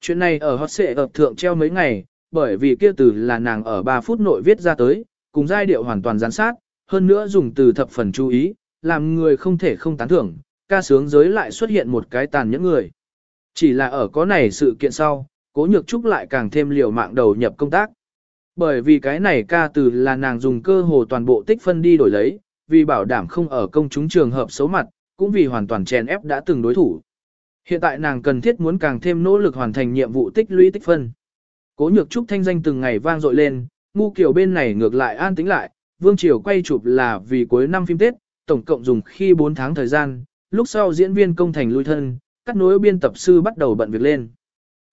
Chuyện này ở hot xệ ập thượng treo mấy ngày, bởi vì kia từ là nàng ở 3 phút nội viết ra tới, cùng giai điệu hoàn toàn gián sát, hơn nữa dùng từ thập phần chú ý, làm người không thể không tán thưởng, ca sướng giới lại xuất hiện một cái tàn nhẫn người. Chỉ là ở có này sự kiện sau, cố nhược trúc lại càng thêm liều mạng đầu nhập công tác. Bởi vì cái này ca từ là nàng dùng cơ hồ toàn bộ tích phân đi đổi lấy, vì bảo đảm không ở công chúng trường hợp xấu mặt, cũng vì hoàn toàn chèn ép đã từng đối thủ. Hiện tại nàng cần thiết muốn càng thêm nỗ lực hoàn thành nhiệm vụ tích lũy tích phân. Cố nhược trúc thanh danh từng ngày vang dội lên, ngu kiểu bên này ngược lại an tĩnh lại, Vương Triều quay chụp là vì cuối năm phim Tết, tổng cộng dùng khi 4 tháng thời gian, lúc sau diễn viên công thành lui thân, cắt nối biên tập sư bắt đầu bận việc lên.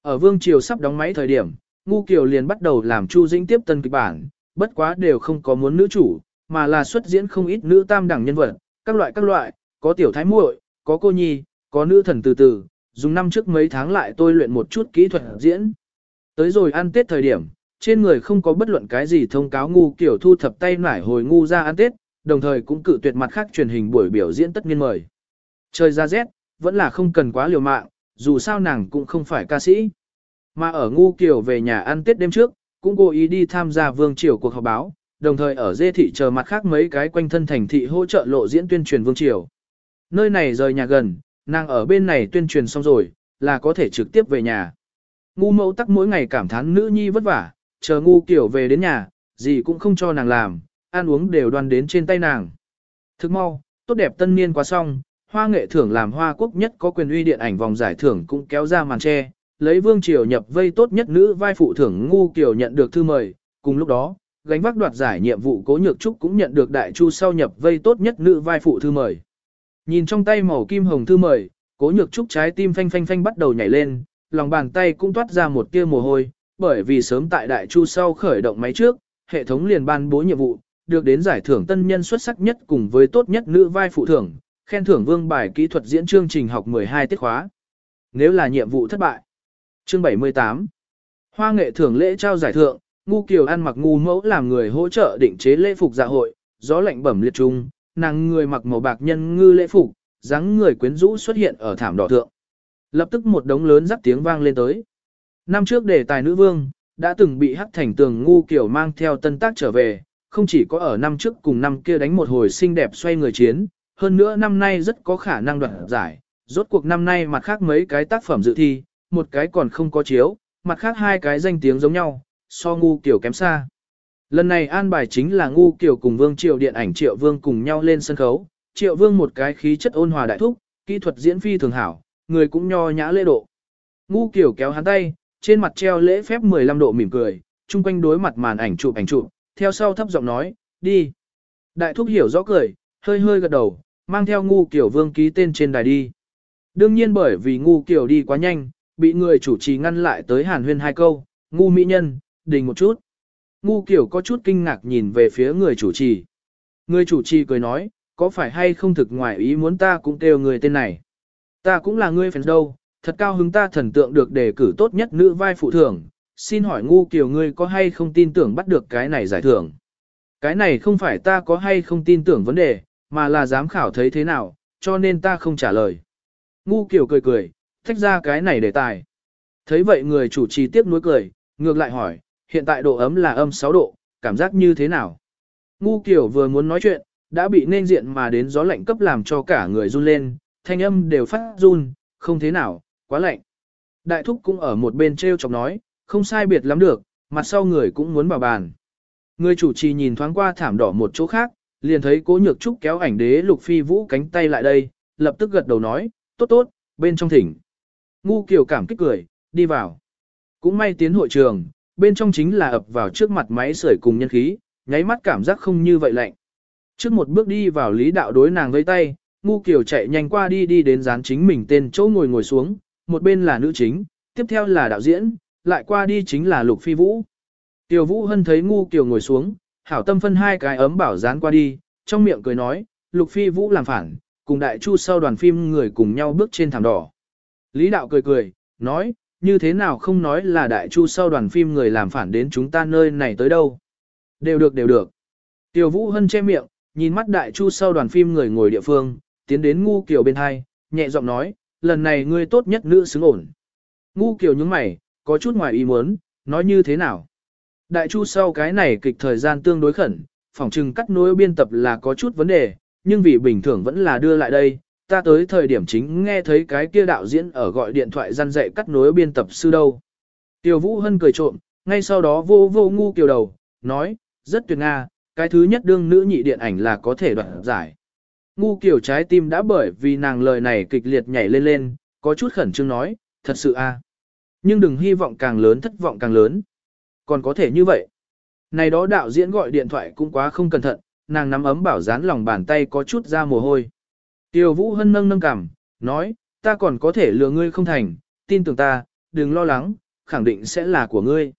Ở Vương Triều sắp đóng máy thời điểm, Ngu Kiều liền bắt đầu làm Chu Dĩnh tiếp tân kịch bản, bất quá đều không có muốn nữ chủ, mà là xuất diễn không ít nữ tam đẳng nhân vật, các loại các loại, có tiểu thái muội, có cô nhi, có nữ thần từ từ, dùng năm trước mấy tháng lại tôi luyện một chút kỹ thuật diễn. Tới rồi ăn Tết thời điểm, trên người không có bất luận cái gì thông cáo ngu kiểu thu thập tay nải hồi ngu ra ăn Tết, đồng thời cũng cự tuyệt mặt khác truyền hình buổi biểu diễn tất nhiên mời. Trời ra rét, vẫn là không cần quá liều mạng, dù sao nàng cũng không phải ca sĩ. Mà ở ngu kiểu về nhà ăn Tết đêm trước, cũng cố ý đi tham gia vương triều cuộc họp báo, đồng thời ở dê thị chờ mặt khác mấy cái quanh thân thành thị hỗ trợ lộ diễn tuyên truyền vương triều. Nơi này rời nhà gần, nàng ở bên này tuyên truyền xong rồi, là có thể trực tiếp về nhà. Ngu mẫu tắc mỗi ngày cảm thán nữ nhi vất vả, chờ ngu kiểu về đến nhà, gì cũng không cho nàng làm, ăn uống đều đoan đến trên tay nàng. Thức mau, tốt đẹp tân niên quá xong, hoa nghệ thưởng làm hoa quốc nhất có quyền uy điện ảnh vòng giải thưởng cũng kéo ra màn che, lấy vương triều nhập vây tốt nhất nữ vai phụ thưởng ngu kiểu nhận được thư mời, cùng lúc đó, gánh vác đoạt giải nhiệm vụ cố nhược trúc cũng nhận được đại chu sau nhập vây tốt nhất nữ vai phụ thư mời. Nhìn trong tay màu kim hồng thư mời, cố nhược trúc trái tim phanh phanh phanh bắt đầu nhảy lên, lòng bàn tay cũng toát ra một tia mồ hôi, bởi vì sớm tại đại chu sau khởi động máy trước, hệ thống liền ban bố nhiệm vụ, được đến giải thưởng tân nhân xuất sắc nhất cùng với tốt nhất nữ vai phụ thưởng, khen thưởng vương bài kỹ thuật diễn chương trình học 12 tiết khóa. Nếu là nhiệm vụ thất bại. Chương 78 Hoa nghệ thưởng lễ trao giải thưởng, ngu kiều ăn mặc ngu mẫu làm người hỗ trợ định chế lễ phục dạ hội, gió lạnh bẩm liệt trung, nàng người mặc màu bạc nhân ngư lễ phục, dáng người quyến rũ xuất hiện ở thảm đỏ thượng. Lập tức một đống lớn rắc tiếng vang lên tới. Năm trước đề tài nữ vương, đã từng bị hắc thành tường ngu kiểu mang theo tân tác trở về, không chỉ có ở năm trước cùng năm kia đánh một hồi xinh đẹp xoay người chiến, hơn nữa năm nay rất có khả năng đoạt giải. Rốt cuộc năm nay mặt khác mấy cái tác phẩm dự thi, một cái còn không có chiếu, mặt khác hai cái danh tiếng giống nhau, so ngu kiểu kém xa. Lần này an bài chính là ngu kiểu cùng vương triệu điện ảnh triệu vương cùng nhau lên sân khấu, triệu vương một cái khí chất ôn hòa đại thúc, kỹ thuật diễn phi thường hảo, người cũng nho nhã lễ độ. Ngu kiểu kéo hắn tay, trên mặt treo lễ phép 15 độ mỉm cười, chung quanh đối mặt màn ảnh chụp ảnh chụp, theo sau thấp giọng nói, đi. Đại thúc hiểu rõ cười, hơi hơi gật đầu, mang theo ngu kiểu vương ký tên trên đài đi. Đương nhiên bởi vì ngu kiểu đi quá nhanh, bị người chủ trì ngăn lại tới hàn huyên hai câu, ngu mỹ nhân, đình một chút. Ngu kiểu có chút kinh ngạc nhìn về phía người chủ trì. Người chủ trì cười nói, có phải hay không thực ngoài ý muốn ta cũng kêu người tên này. Ta cũng là người phèn đâu, thật cao hứng ta thần tượng được đề cử tốt nhất nữ vai phụ thưởng, xin hỏi ngu kiểu ngươi có hay không tin tưởng bắt được cái này giải thưởng. Cái này không phải ta có hay không tin tưởng vấn đề, mà là giám khảo thấy thế nào, cho nên ta không trả lời. Ngu kiểu cười cười, thách ra cái này đề tài. Thấy vậy người chủ trì tiếp nối cười, ngược lại hỏi, hiện tại độ ấm là âm 6 độ, cảm giác như thế nào? Ngu kiểu vừa muốn nói chuyện, đã bị nên diện mà đến gió lạnh cấp làm cho cả người run lên, thanh âm đều phát run, không thế nào, quá lạnh. Đại thúc cũng ở một bên treo chọc nói, không sai biệt lắm được, mặt sau người cũng muốn bảo bàn. Người chủ trì nhìn thoáng qua thảm đỏ một chỗ khác, liền thấy cố nhược trúc kéo ảnh đế lục phi vũ cánh tay lại đây, lập tức gật đầu nói, tốt tốt, bên trong thỉnh. Ngu kiều cảm kích cười, đi vào. Cũng may tiến hội trường, bên trong chính là ập vào trước mặt máy sưởi cùng nhân khí, nháy mắt cảm giác không như vậy lạnh. Trước một bước đi vào lý đạo đối nàng với tay, ngu kiều chạy nhanh qua đi đi đến dán chính mình tên chỗ ngồi ngồi xuống, một bên là nữ chính, tiếp theo là đạo diễn, lại qua đi chính là lục phi vũ. Tiểu vũ hân thấy ngu kiều ngồi xuống, hảo tâm phân hai cái ấm bảo dán qua đi, trong miệng cười nói, lục phi vũ làm phản, cùng đại chu sau đoàn phim người cùng nhau bước trên thảm đỏ. Lý đạo cười cười, nói, như thế nào không nói là đại chu sau đoàn phim người làm phản đến chúng ta nơi này tới đâu. Đều được đều được. Tiểu Vũ Hân che miệng, nhìn mắt đại chu sau đoàn phim người ngồi địa phương, tiến đến ngu kiểu bên hai, nhẹ giọng nói, lần này ngươi tốt nhất nữ xứng ổn. Ngu kiểu những mày, có chút ngoài ý muốn, nói như thế nào. Đại chu sau cái này kịch thời gian tương đối khẩn, phỏng chừng cắt nối biên tập là có chút vấn đề, nhưng vì bình thường vẫn là đưa lại đây, ta tới thời điểm chính nghe thấy cái kia đạo diễn ở gọi điện thoại gian dạy cắt nối biên tập sư đâu. Tiêu Vũ Hân cười trộm, ngay sau đó vô vô ngu kiều đầu, nói, rất tuyệt nga, cái thứ nhất đương nữ nhị điện ảnh là có thể đoạt giải. Ngu kiều trái tim đã bởi vì nàng lời này kịch liệt nhảy lên lên, có chút khẩn trương nói, thật sự a, Nhưng đừng hy vọng càng lớn thất vọng càng lớn. Còn có thể như vậy. Này đó đạo diễn gọi điện thoại cũng quá không cẩn thận, nàng nắm ấm bảo dán lòng bàn tay có chút ra mồ hôi. Tiêu Vũ Hân nâng nâng cảm, nói, ta còn có thể lừa ngươi không thành, tin tưởng ta, đừng lo lắng, khẳng định sẽ là của ngươi.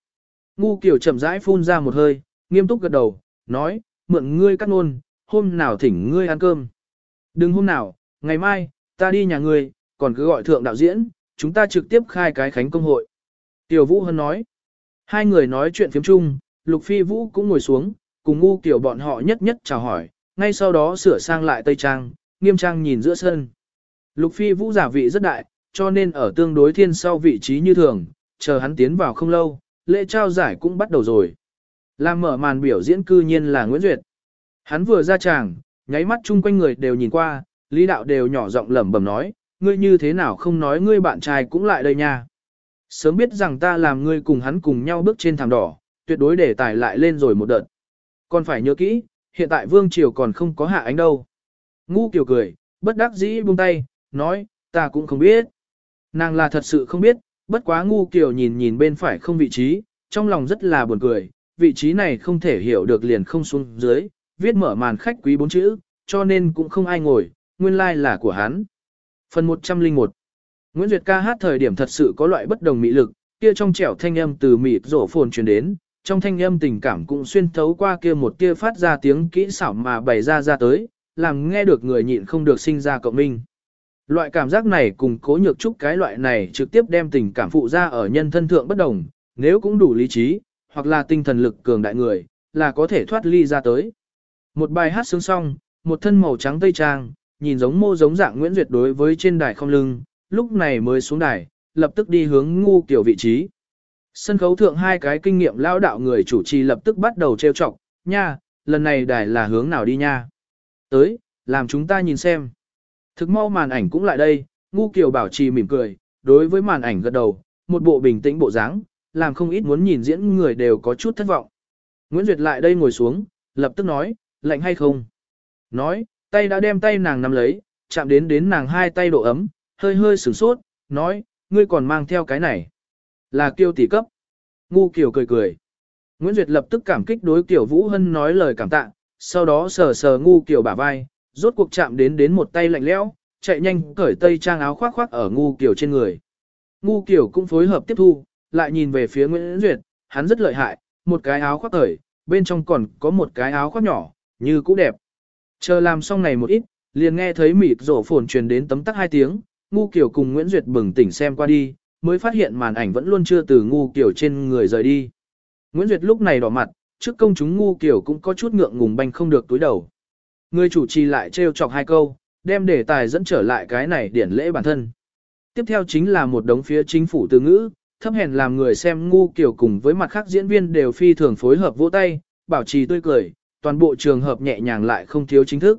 Ngu Kiều chậm rãi phun ra một hơi, nghiêm túc gật đầu, nói, mượn ngươi cắt nôn, hôm nào thỉnh ngươi ăn cơm. Đừng hôm nào, ngày mai, ta đi nhà ngươi, còn cứ gọi thượng đạo diễn, chúng ta trực tiếp khai cái khánh công hội. Tiểu Vũ Hân nói, hai người nói chuyện phiếm chung, Lục Phi Vũ cũng ngồi xuống, cùng ngu kiểu bọn họ nhất nhất chào hỏi, ngay sau đó sửa sang lại Tây Trang, nghiêm trang nhìn giữa sân. Lục Phi Vũ giả vị rất đại, cho nên ở tương đối thiên sau vị trí như thường, chờ hắn tiến vào không lâu, lễ trao giải cũng bắt đầu rồi. Làm mở màn biểu diễn cư nhiên là Nguyễn Duyệt. Hắn vừa ra tràng, nháy mắt chung quanh người đều nhìn qua, lý đạo đều nhỏ giọng lẩm bẩm nói, ngươi như thế nào không nói ngươi bạn trai cũng lại đây nha. Sớm biết rằng ta làm ngươi cùng hắn cùng nhau bước trên thảm đỏ, tuyệt đối để tải lại lên rồi một đợt. Còn phải nhớ kỹ, hiện tại Vương Triều còn không có hạ ánh đâu. Ngu Kiều cười, bất đắc dĩ buông tay, nói, ta cũng không biết. Nàng là thật sự không biết, bất quá Ngu Kiều nhìn nhìn bên phải không vị trí, trong lòng rất là buồn cười, vị trí này không thể hiểu được liền không xuống dưới, viết mở màn khách quý bốn chữ, cho nên cũng không ai ngồi, nguyên lai like là của hắn. Phần 101 Nguyễn Duyệt ca hát thời điểm thật sự có loại bất đồng mỹ lực, kia trong trẻo thanh âm từ mịt rổ phồn truyền đến, trong thanh âm tình cảm cũng xuyên thấu qua kia một tia phát ra tiếng kỹ xảo mà bày ra ra tới, làm nghe được người nhịn không được sinh ra cộng minh. Loại cảm giác này cùng cố nhược trúc cái loại này trực tiếp đem tình cảm phụ ra ở nhân thân thượng bất đồng, nếu cũng đủ lý trí, hoặc là tinh thần lực cường đại người, là có thể thoát ly ra tới. Một bài hát sướng xong, một thân màu trắng tây trang, nhìn giống mô giống dạng Nguyễn Duyệt đối với trên đài không lưng, lúc này mới xuống đài, lập tức đi hướng ngu kiểu vị trí. Sân khấu thượng hai cái kinh nghiệm lao đạo người chủ trì lập tức bắt đầu trêu chọc, nha, lần này đài là hướng nào đi nha. Tới, làm chúng ta nhìn xem. Thực mau màn ảnh cũng lại đây, ngu kiều bảo trì mỉm cười, đối với màn ảnh gật đầu, một bộ bình tĩnh bộ dáng, làm không ít muốn nhìn diễn người đều có chút thất vọng. Nguyễn Duyệt lại đây ngồi xuống, lập tức nói, lạnh hay không? Nói, tay đã đem tay nàng nắm lấy, chạm đến đến nàng hai tay độ ấm, hơi hơi sửng sốt, nói, ngươi còn mang theo cái này. Là kiêu tỷ cấp. Ngu Kiều cười cười. Nguyễn Duyệt lập tức cảm kích đối Kiều Vũ Hân nói lời cảm tạ, sau đó sờ sờ ngu Kiều bả vai, rốt cuộc chạm đến đến một tay lạnh lẽo, chạy nhanh cởi tây trang áo khoác khoác ở ngu Kiều trên người. Ngu Kiều cũng phối hợp tiếp thu, lại nhìn về phía Nguyễn Duyệt, hắn rất lợi hại, một cái áo khoác cởi, bên trong còn có một cái áo khoác nhỏ, như cũ đẹp. Chờ làm xong này một ít, liền nghe thấy mịt rổ phồn truyền đến tấm tắc hai tiếng, ngu Kiều cùng Nguyễn Duyệt bừng tỉnh xem qua đi, mới phát hiện màn ảnh vẫn luôn chưa từ ngu kiểu trên người rời đi. Nguyễn Duyệt lúc này đỏ mặt, trước công chúng ngu kiểu cũng có chút ngượng ngùng banh không được túi đầu. Người chủ trì lại trêu chọc hai câu, đem đề tài dẫn trở lại cái này điển lễ bản thân. Tiếp theo chính là một đống phía chính phủ từ ngữ, thấp hèn làm người xem ngu kiểu cùng với mặt khác diễn viên đều phi thường phối hợp vỗ tay, bảo trì tươi cười, toàn bộ trường hợp nhẹ nhàng lại không thiếu chính thức.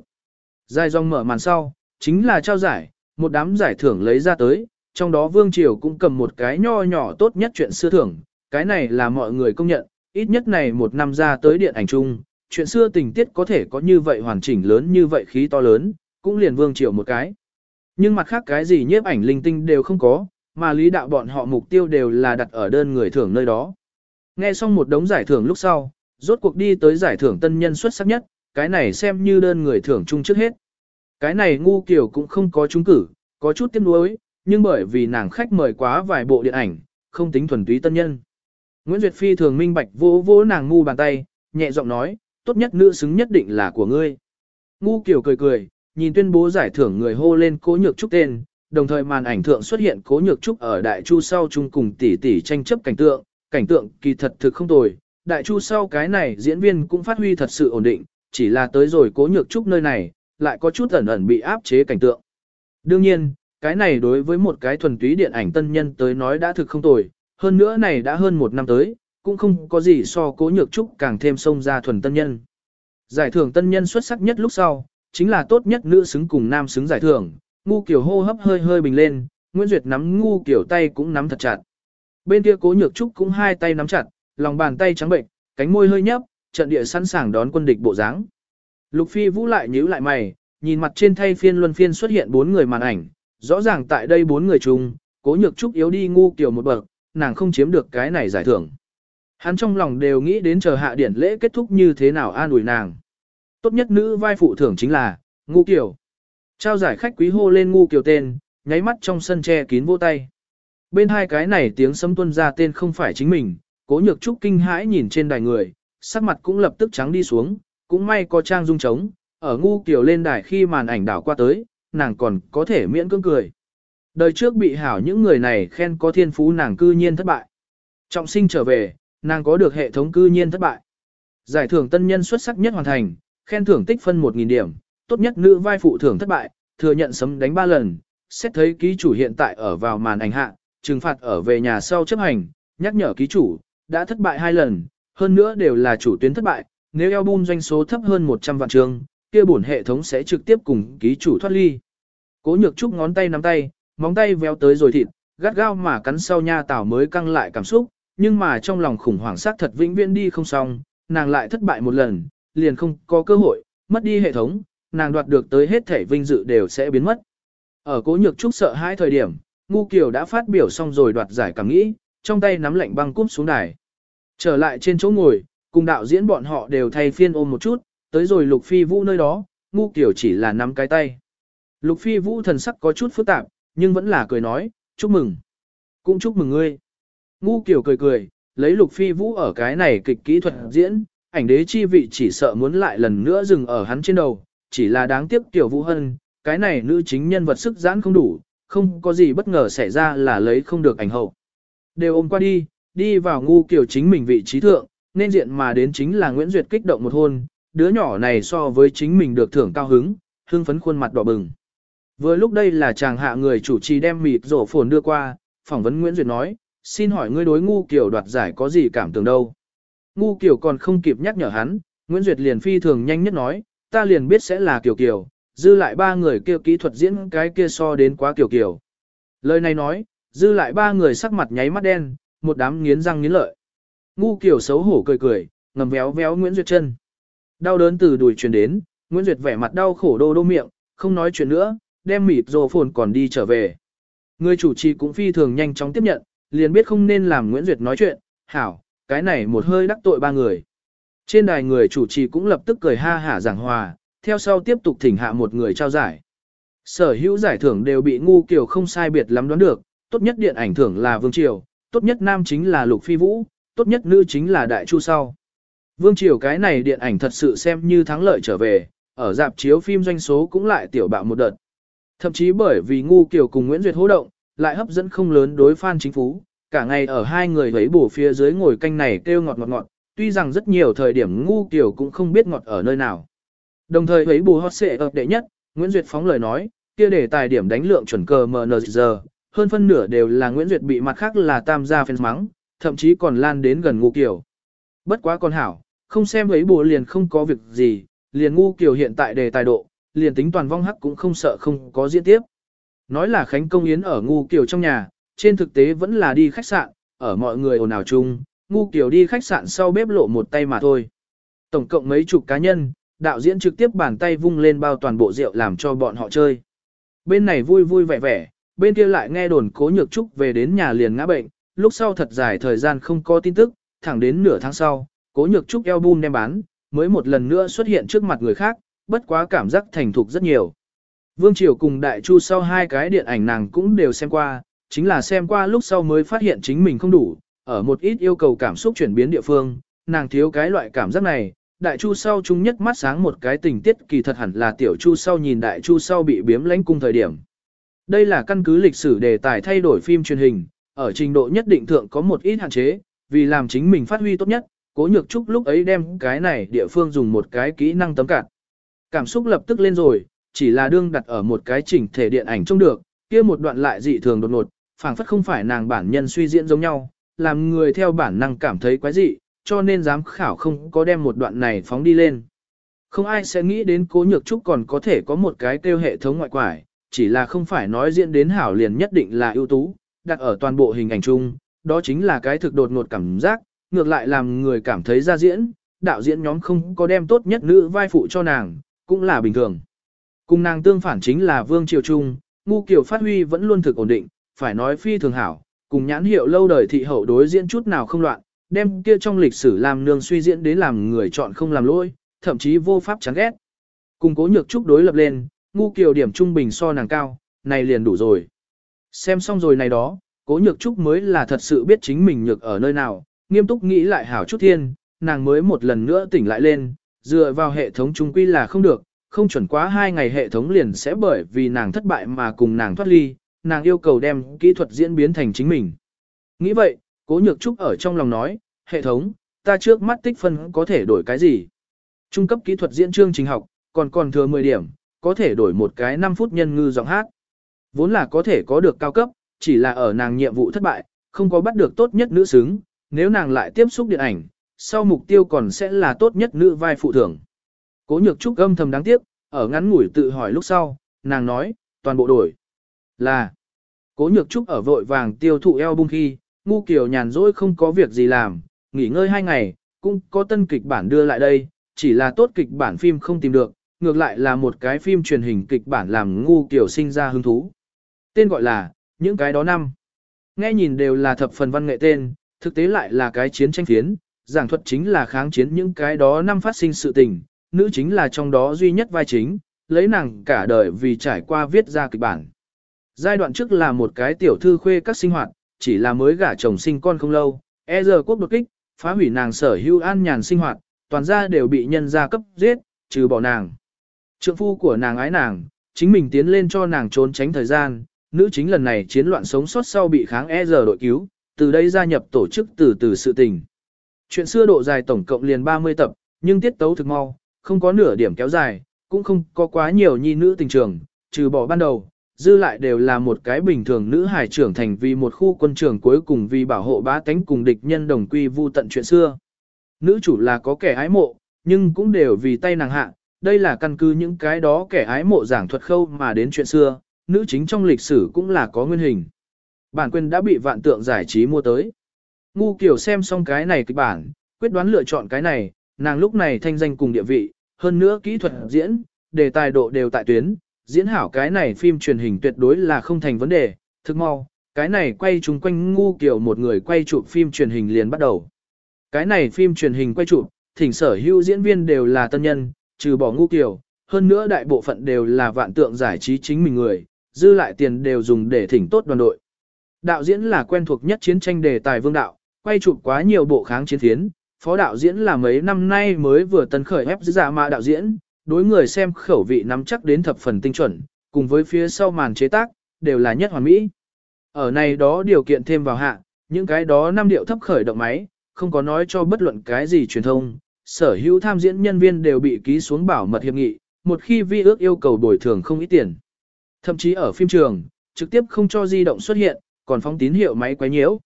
Dài dòng mở màn sau, chính là trao giải, một đám giải thưởng lấy ra tới, trong đó Vương Triều cũng cầm một cái nho nhỏ tốt nhất chuyện xưa thưởng, cái này là mọi người công nhận, ít nhất này một năm ra tới điện ảnh chung, chuyện xưa tình tiết có thể có như vậy hoàn chỉnh lớn như vậy khí to lớn, cũng liền Vương triệu một cái. Nhưng mặt khác cái gì nhiếp ảnh linh tinh đều không có, mà lý đạo bọn họ mục tiêu đều là đặt ở đơn người thưởng nơi đó. Nghe xong một đống giải thưởng lúc sau, rốt cuộc đi tới giải thưởng tân nhân xuất sắc nhất, cái này xem như đơn người thưởng chung trước hết. Cái này ngu kiểu cũng không có trúng cử, có chút tiếc nuối, nhưng bởi vì nàng khách mời quá vài bộ điện ảnh, không tính thuần túy tân nhân. Nguyễn Duyệt Phi thường minh bạch vỗ vỗ nàng ngu bàn tay, nhẹ giọng nói, tốt nhất nữ xứng nhất định là của ngươi. Ngu kiểu cười cười, nhìn tuyên bố giải thưởng người hô lên cố nhược trúc tên, đồng thời màn ảnh thượng xuất hiện cố nhược trúc ở đại chu sau chung cùng tỷ tỷ tranh chấp cảnh tượng, cảnh tượng kỳ thật thực không tồi, đại chu sau cái này diễn viên cũng phát huy thật sự ổn định, chỉ là tới rồi cố nhược trúc nơi này, lại có chút ẩn ẩn bị áp chế cảnh tượng. Đương nhiên, cái này đối với một cái thuần túy điện ảnh tân nhân tới nói đã thực không tồi, hơn nữa này đã hơn một năm tới, cũng không có gì so cố nhược trúc càng thêm sông ra thuần tân nhân. Giải thưởng tân nhân xuất sắc nhất lúc sau, chính là tốt nhất nữ xứng cùng nam xứng giải thưởng, ngu kiểu hô hấp hơi hơi bình lên, Nguyễn Duyệt nắm ngu kiểu tay cũng nắm thật chặt. Bên kia cố nhược trúc cũng hai tay nắm chặt, lòng bàn tay trắng bệnh, cánh môi hơi nhấp, trận địa sẵn sàng đón quân địch bộ dáng. Lục Phi Vũ lại nhíu lại mày, nhìn mặt trên thay phiên luân phiên xuất hiện bốn người màn ảnh, rõ ràng tại đây bốn người chung, cố nhược trúc yếu đi ngu kiểu một bậc, nàng không chiếm được cái này giải thưởng. Hắn trong lòng đều nghĩ đến chờ hạ điển lễ kết thúc như thế nào an ủi nàng. Tốt nhất nữ vai phụ thưởng chính là, ngu Kiều. Trao giải khách quý hô lên ngu Kiều tên, nháy mắt trong sân che kín vô tay. Bên hai cái này tiếng sấm tuân ra tên không phải chính mình, cố nhược trúc kinh hãi nhìn trên đài người, sắc mặt cũng lập tức trắng đi xuống, cũng may có trang dung trống, ở ngu Kiều lên đài khi màn ảnh đảo qua tới, nàng còn có thể miễn cưỡng cười. Đời trước bị hảo những người này khen có thiên phú nàng cư nhiên thất bại. Trọng sinh trở về, nàng có được hệ thống cư nhiên thất bại. Giải thưởng tân nhân xuất sắc nhất hoàn thành, khen thưởng tích phân 1.000 điểm, tốt nhất nữ vai phụ thưởng thất bại, thừa nhận sấm đánh 3 lần, xét thấy ký chủ hiện tại ở vào màn ảnh hạ, trừng phạt ở về nhà sau chấp hành, nhắc nhở ký chủ, đã thất bại 2 lần, hơn nữa đều là chủ tuyến thất bại, nếu album doanh số thấp hơn 100 vạn trường, kia bổn hệ thống sẽ trực tiếp cùng ký chủ thoát ly. Cố nhược trúc ngón tay nắm tay, móng tay véo tới rồi thịt, gắt gao mà cắn sau nha tảo mới căng lại cảm xúc, nhưng mà trong lòng khủng hoảng sát thật vĩnh viễn đi không xong, nàng lại thất bại một lần, liền không có cơ hội, mất đi hệ thống, nàng đoạt được tới hết thể vinh dự đều sẽ biến mất. Ở cố nhược trúc sợ hai thời điểm, Ngu Kiều đã phát biểu xong rồi đoạt giải cảm nghĩ, trong tay nắm lệnh băng cúp xuống đài. Trở lại trên chỗ ngồi, cùng đạo diễn bọn họ đều thay phiên ôm một chút, tới rồi Lục Phi Vũ nơi đó, Ngu Kiều chỉ là nắm cái tay. Lục Phi Vũ thần sắc có chút phức tạp, nhưng vẫn là cười nói, chúc mừng. Cũng chúc mừng ngươi. Ngu Kiều cười cười, lấy Lục Phi Vũ ở cái này kịch kỹ thuật diễn, ảnh đế chi vị chỉ sợ muốn lại lần nữa dừng ở hắn trên đầu, chỉ là đáng tiếc Tiểu Vũ Hân, cái này nữ chính nhân vật sức giãn không đủ, không có gì bất ngờ xảy ra là lấy không được ảnh hậu. Đều ôm qua đi, đi vào ngu kiểu chính mình vị trí thượng, nên diện mà đến chính là Nguyễn Duyệt kích động một hôn, đứa nhỏ này so với chính mình được thưởng cao hứng, hưng phấn khuôn mặt đỏ bừng. Vừa lúc đây là chàng hạ người chủ trì đem mịt rổ phồn đưa qua, phỏng vấn Nguyễn Duyệt nói, xin hỏi ngươi đối ngu kiểu đoạt giải có gì cảm tưởng đâu. Ngu kiểu còn không kịp nhắc nhở hắn, Nguyễn Duyệt liền phi thường nhanh nhất nói, ta liền biết sẽ là kiểu kiểu, dư lại ba người kêu kỹ thuật diễn cái kia so đến quá kiểu kiểu. Lời này nói, dư lại ba người sắc mặt nháy mắt đen, một đám nghiến răng nghiến lợi. Ngu kiểu xấu hổ cười cười, ngầm véo véo Nguyễn Duyệt chân. Đau đớn từ đùi truyền đến, Nguyễn Duyệt vẻ mặt đau khổ đô đô miệng, không nói chuyện nữa, đem mịt rồ phồn còn đi trở về. Người chủ trì cũng phi thường nhanh chóng tiếp nhận, liền biết không nên làm Nguyễn Duyệt nói chuyện, hảo, cái này một hơi đắc tội ba người. Trên đài người chủ trì cũng lập tức cười ha hả giảng hòa, theo sau tiếp tục thỉnh hạ một người trao giải. Sở hữu giải thưởng đều bị ngu kiểu không sai biệt lắm đoán được, tốt nhất điện ảnh thưởng là Vương Triều, tốt nhất nam chính là Lục Phi Vũ, tốt nhất nữ chính là Đại Chu Sau. Vương Triều cái này điện ảnh thật sự xem như thắng lợi trở về, ở dạp chiếu phim doanh số cũng lại tiểu bạo một đợt. Thậm chí bởi vì ngu kiểu cùng Nguyễn Duyệt hô động, lại hấp dẫn không lớn đối fan chính phủ, cả ngày ở hai người thấy bổ phía dưới ngồi canh này kêu ngọt ngọt ngọt, tuy rằng rất nhiều thời điểm ngu kiểu cũng không biết ngọt ở nơi nào. Đồng thời thấy bù hot xệ ập đệ nhất, Nguyễn Duyệt phóng lời nói, kia để tài điểm đánh lượng chuẩn cờ MNZ, hơn phân nửa đều là Nguyễn Duyệt bị mặt khác là tam gia fans mắng, thậm chí còn lan đến gần ngu kiểu. Bất quá con hảo, không xem ấy bù liền không có việc gì, liền ngu kiểu hiện tại đề tài độ, liền tính toàn vong hắc cũng không sợ không có diễn tiếp. Nói là Khánh Công Yến ở ngu Kiều trong nhà, trên thực tế vẫn là đi khách sạn, ở mọi người ồn ào chung, ngu Kiều đi khách sạn sau bếp lộ một tay mà thôi. Tổng cộng mấy chục cá nhân, đạo diễn trực tiếp bàn tay vung lên bao toàn bộ rượu làm cho bọn họ chơi. Bên này vui vui vẻ vẻ, bên kia lại nghe đồn cố nhược trúc về đến nhà liền ngã bệnh, lúc sau thật dài thời gian không có tin tức, thẳng đến nửa tháng sau, cố nhược trúc album đem bán, mới một lần nữa xuất hiện trước mặt người khác, bất quá cảm giác thành thục rất nhiều. Vương Triều cùng Đại Chu sau hai cái điện ảnh nàng cũng đều xem qua, chính là xem qua lúc sau mới phát hiện chính mình không đủ, ở một ít yêu cầu cảm xúc chuyển biến địa phương, nàng thiếu cái loại cảm giác này, đại chu sau chúng nhất mắt sáng một cái tình tiết kỳ thật hẳn là tiểu chu sau nhìn đại chu sau bị biếm lãnh cung thời điểm. Đây là căn cứ lịch sử đề tài thay đổi phim truyền hình, ở trình độ nhất định thượng có một ít hạn chế, vì làm chính mình phát huy tốt nhất, cố nhược trúc lúc ấy đem cái này địa phương dùng một cái kỹ năng tấm cạn. Cảm xúc lập tức lên rồi, chỉ là đương đặt ở một cái chỉnh thể điện ảnh trông được, kia một đoạn lại dị thường đột ngột, phảng phất không phải nàng bản nhân suy diễn giống nhau, làm người theo bản năng cảm thấy quái dị, cho nên giám khảo không có đem một đoạn này phóng đi lên. Không ai sẽ nghĩ đến cố nhược trúc còn có thể có một cái tiêu hệ thống ngoại quải, chỉ là không phải nói diễn đến hảo liền nhất định là ưu tú, đặt ở toàn bộ hình ảnh chung, đó chính là cái thực đột ngột cảm giác, ngược lại làm người cảm thấy ra diễn, đạo diễn nhóm không có đem tốt nhất nữ vai phụ cho nàng, cũng là bình thường. Cùng nàng tương phản chính là Vương Triều Trung, ngu kiểu phát huy vẫn luôn thực ổn định, phải nói phi thường hảo, cùng nhãn hiệu lâu đời thị hậu đối diễn chút nào không loạn, đem kia trong lịch sử làm nương suy diễn đến làm người chọn không làm lỗi, thậm chí vô pháp chán ghét. Cùng cố nhược trúc đối lập lên, ngu kiều điểm trung bình so nàng cao, này liền đủ rồi. Xem xong rồi này đó, cố nhược trúc mới là thật sự biết chính mình nhược ở nơi nào, nghiêm túc nghĩ lại hảo chút thiên, nàng mới một lần nữa tỉnh lại lên, dựa vào hệ thống trung quy là không được, không chuẩn quá hai ngày hệ thống liền sẽ bởi vì nàng thất bại mà cùng nàng thoát ly, nàng yêu cầu đem kỹ thuật diễn biến thành chính mình. Nghĩ vậy, Cố Nhược Trúc ở trong lòng nói, hệ thống, ta trước mắt tích phân có thể đổi cái gì? Trung cấp kỹ thuật diễn chương trình học, còn còn thừa 10 điểm, có thể đổi một cái 5 phút nhân ngư giọng hát. Vốn là có thể có được cao cấp, chỉ là ở nàng nhiệm vụ thất bại, không có bắt được tốt nhất nữ xứng, nếu nàng lại tiếp xúc điện ảnh, sau mục tiêu còn sẽ là tốt nhất nữ vai phụ thưởng. Cố Nhược Trúc âm thầm đáng tiếc, ở ngắn ngủi tự hỏi lúc sau, nàng nói, toàn bộ đổi. Là, Cố Nhược Trúc ở vội vàng tiêu thụ eo bung khi, ngu kiểu nhàn rỗi không có việc gì làm, nghỉ ngơi hai ngày, cũng có tân kịch bản đưa lại đây, chỉ là tốt kịch bản phim không tìm được, ngược lại là một cái phim truyền hình kịch bản làm ngu kiểu sinh ra hứng thú. Tên gọi là, những cái đó năm. Nghe nhìn đều là thập phần văn nghệ tên, thực tế lại là cái chiến tranh phiến, giảng thuật chính là kháng chiến những cái đó năm phát sinh sự tình, nữ chính là trong đó duy nhất vai chính, lấy nàng cả đời vì trải qua viết ra kịch bản. Giai đoạn trước là một cái tiểu thư khuê các sinh hoạt, chỉ là mới gả chồng sinh con không lâu, e giờ quốc đột kích, phá hủy nàng sở hữu an nhàn sinh hoạt, toàn gia đều bị nhân gia cấp giết, trừ bỏ nàng. Trượng phu của nàng ái nàng, chính mình tiến lên cho nàng trốn tránh thời gian, nữ chính lần này chiến loạn sống sót sau bị kháng e giờ đội cứu, từ đây gia nhập tổ chức từ từ sự tình. Chuyện xưa độ dài tổng cộng liền 30 tập, nhưng tiết tấu thực mau, không có nửa điểm kéo dài, cũng không có quá nhiều nhi nữ tình trường, trừ bỏ ban đầu, dư lại đều là một cái bình thường nữ hải trưởng thành vì một khu quân trường cuối cùng vì bảo hộ bá tánh cùng địch nhân đồng quy vu tận chuyện xưa. Nữ chủ là có kẻ ái mộ, nhưng cũng đều vì tay nàng hạ, đây là căn cứ những cái đó kẻ ái mộ giảng thuật khâu mà đến chuyện xưa, nữ chính trong lịch sử cũng là có nguyên hình. Bản quyền đã bị vạn tượng giải trí mua tới. Ngu kiểu xem xong cái này kịch bản, quyết đoán lựa chọn cái này, nàng lúc này thanh danh cùng địa vị, hơn nữa kỹ thuật diễn, đề tài độ đều tại tuyến, diễn hảo cái này phim truyền hình tuyệt đối là không thành vấn đề, thực mau, cái này quay chung quanh ngu kiểu một người quay chụp phim truyền hình liền bắt đầu. Cái này phim truyền hình quay chụp, thỉnh sở hữu diễn viên đều là tân nhân, trừ bỏ ngu kiểu, hơn nữa đại bộ phận đều là vạn tượng giải trí chính mình người, dư lại tiền đều dùng để thỉnh tốt đoàn đội. Đạo diễn là quen thuộc nhất chiến tranh đề tài vương đạo, quay chụp quá nhiều bộ kháng chiến thiến, phó đạo diễn là mấy năm nay mới vừa tân khởi ép giả dạ mạ đạo diễn, đối người xem khẩu vị nắm chắc đến thập phần tinh chuẩn, cùng với phía sau màn chế tác, đều là nhất hoàn mỹ. Ở này đó điều kiện thêm vào hạ, những cái đó năm điệu thấp khởi động máy, không có nói cho bất luận cái gì truyền thông, sở hữu tham diễn nhân viên đều bị ký xuống bảo mật hiệp nghị, một khi vi ước yêu cầu bồi thường không ít tiền. Thậm chí ở phim trường, trực tiếp không cho di động xuất hiện, còn phóng tín hiệu máy quấy nhiễu.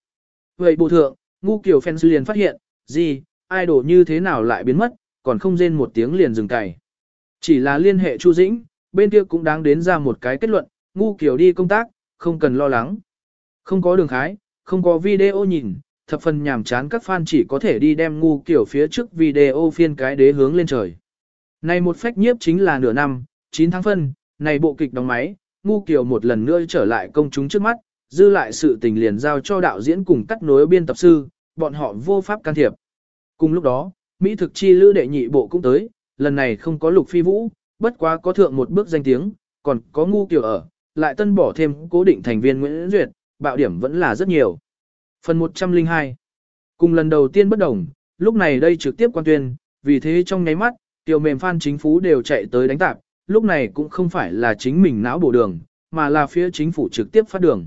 Vậy bộ thượng, ngu kiểu fans liền phát hiện, gì, idol như thế nào lại biến mất, còn không rên một tiếng liền dừng cày. Chỉ là liên hệ Chu Dĩnh, bên kia cũng đáng đến ra một cái kết luận, ngu kiểu đi công tác, không cần lo lắng. Không có đường khái, không có video nhìn, thập phần nhàm chán các fan chỉ có thể đi đem ngu kiểu phía trước video phiên cái đế hướng lên trời. Này một phách nhiếp chính là nửa năm, 9 tháng phân, này bộ kịch đóng máy, ngu kiểu một lần nữa trở lại công chúng trước mắt, dư lại sự tình liền giao cho đạo diễn cùng cắt nối biên tập sư, bọn họ vô pháp can thiệp. Cùng lúc đó, Mỹ thực chi lữ đệ nhị bộ cũng tới, lần này không có lục phi vũ, bất quá có thượng một bước danh tiếng, còn có ngu kiểu ở, lại tân bỏ thêm cố định thành viên Nguyễn Duyệt, bạo điểm vẫn là rất nhiều. Phần 102 Cùng lần đầu tiên bất đồng, lúc này đây trực tiếp quan tuyên, vì thế trong nháy mắt, tiểu mềm phan chính phủ đều chạy tới đánh tạp, lúc này cũng không phải là chính mình não bổ đường, mà là phía chính phủ trực tiếp phát đường.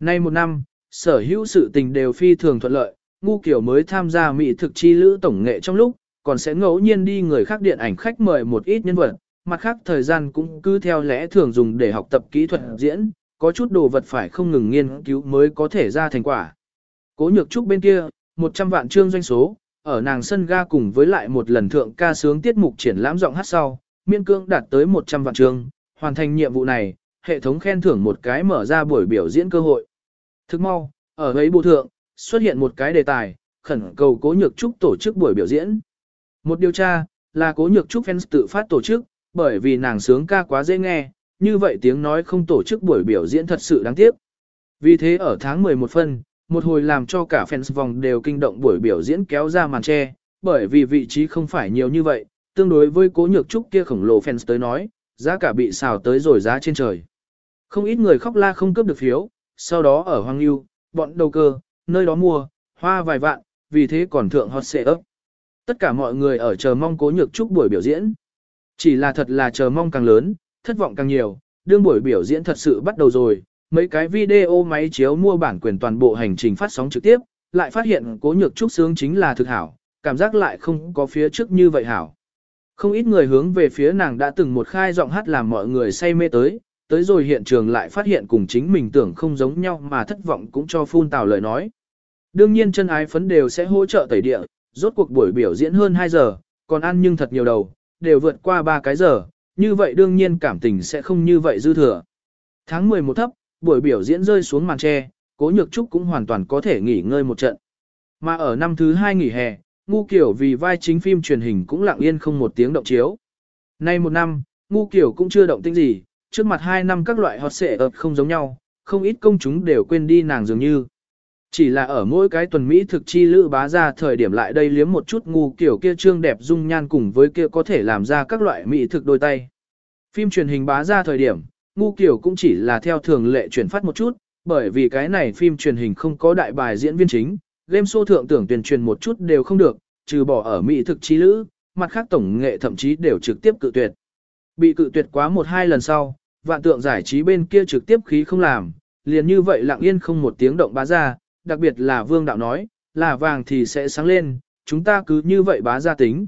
Nay một năm, sở hữu sự tình đều phi thường thuận lợi, ngu kiểu mới tham gia mỹ thực chi lữ tổng nghệ trong lúc, còn sẽ ngẫu nhiên đi người khác điện ảnh khách mời một ít nhân vật, mặt khác thời gian cũng cứ theo lẽ thường dùng để học tập kỹ thuật diễn, có chút đồ vật phải không ngừng nghiên cứu mới có thể ra thành quả. Cố nhược trúc bên kia, 100 vạn trương doanh số, ở nàng sân ga cùng với lại một lần thượng ca sướng tiết mục triển lãm giọng hát sau, miên cương đạt tới 100 vạn trương, hoàn thành nhiệm vụ này, hệ thống khen thưởng một cái mở ra buổi biểu diễn cơ hội. Thức mau, ở ấy bộ thượng, xuất hiện một cái đề tài, khẩn cầu cố nhược trúc tổ chức buổi biểu diễn. Một điều tra, là cố nhược trúc fans tự phát tổ chức, bởi vì nàng sướng ca quá dễ nghe, như vậy tiếng nói không tổ chức buổi biểu diễn thật sự đáng tiếc. Vì thế ở tháng 11 phân, một hồi làm cho cả fans vòng đều kinh động buổi biểu diễn kéo ra màn che, bởi vì vị trí không phải nhiều như vậy, tương đối với cố nhược trúc kia khổng lồ fans tới nói, giá cả bị xào tới rồi giá trên trời. Không ít người khóc la không cướp được phiếu, sau đó ở Hoàng Lưu, bọn đầu cơ, nơi đó mua, hoa vài vạn, vì thế còn thượng hot xệ ấp. Tất cả mọi người ở chờ mong cố nhược trúc buổi biểu diễn. Chỉ là thật là chờ mong càng lớn, thất vọng càng nhiều, đương buổi biểu diễn thật sự bắt đầu rồi, mấy cái video máy chiếu mua bản quyền toàn bộ hành trình phát sóng trực tiếp, lại phát hiện cố nhược trúc sướng chính là thực hảo, cảm giác lại không có phía trước như vậy hảo. Không ít người hướng về phía nàng đã từng một khai giọng hát làm mọi người say mê tới, tới rồi hiện trường lại phát hiện cùng chính mình tưởng không giống nhau mà thất vọng cũng cho phun tào lời nói. Đương nhiên chân ái phấn đều sẽ hỗ trợ tẩy địa, rốt cuộc buổi biểu diễn hơn 2 giờ, còn ăn nhưng thật nhiều đầu, đều vượt qua 3 cái giờ, như vậy đương nhiên cảm tình sẽ không như vậy dư thừa. Tháng 11 thấp, buổi biểu diễn rơi xuống màn tre, cố nhược trúc cũng hoàn toàn có thể nghỉ ngơi một trận. Mà ở năm thứ 2 nghỉ hè, ngu kiểu vì vai chính phim truyền hình cũng lặng yên không một tiếng động chiếu. Nay một năm, ngu kiểu cũng chưa động tĩnh gì, trước mặt hai năm các loại hot xệ ập không giống nhau, không ít công chúng đều quên đi nàng dường như. Chỉ là ở mỗi cái tuần Mỹ thực chi lữ bá ra thời điểm lại đây liếm một chút ngu kiểu kia trương đẹp dung nhan cùng với kia có thể làm ra các loại Mỹ thực đôi tay. Phim truyền hình bá ra thời điểm, ngu kiểu cũng chỉ là theo thường lệ chuyển phát một chút, bởi vì cái này phim truyền hình không có đại bài diễn viên chính, game show thượng tưởng tuyên truyền một chút đều không được, trừ bỏ ở Mỹ thực trí lữ, mặt khác tổng nghệ thậm chí đều trực tiếp cự tuyệt. Bị cự tuyệt quá một hai lần sau, vạn tượng giải trí bên kia trực tiếp khí không làm, liền như vậy lặng yên không một tiếng động bá ra, đặc biệt là vương đạo nói, là vàng thì sẽ sáng lên, chúng ta cứ như vậy bá ra tính.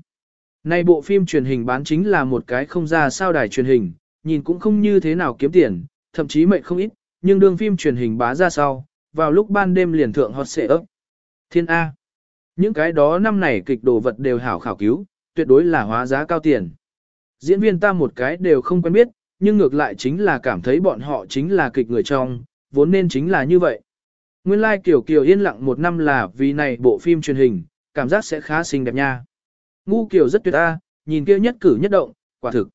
Này bộ phim truyền hình bán chính là một cái không ra sao đài truyền hình, nhìn cũng không như thế nào kiếm tiền, thậm chí mệnh không ít, nhưng đường phim truyền hình bá ra sau, vào lúc ban đêm liền thượng hot xệ ấp. Thiên A. Những cái đó năm này kịch đồ vật đều hảo khảo cứu, tuyệt đối là hóa giá cao tiền. Diễn viên ta một cái đều không quen biết, nhưng ngược lại chính là cảm thấy bọn họ chính là kịch người trong, vốn nên chính là như vậy. Nguyên lai like Kiều Kiều yên lặng một năm là vì này bộ phim truyền hình, cảm giác sẽ khá xinh đẹp nha. Ngu Kiều rất tuyệt a, nhìn kia nhất cử nhất động, quả thực.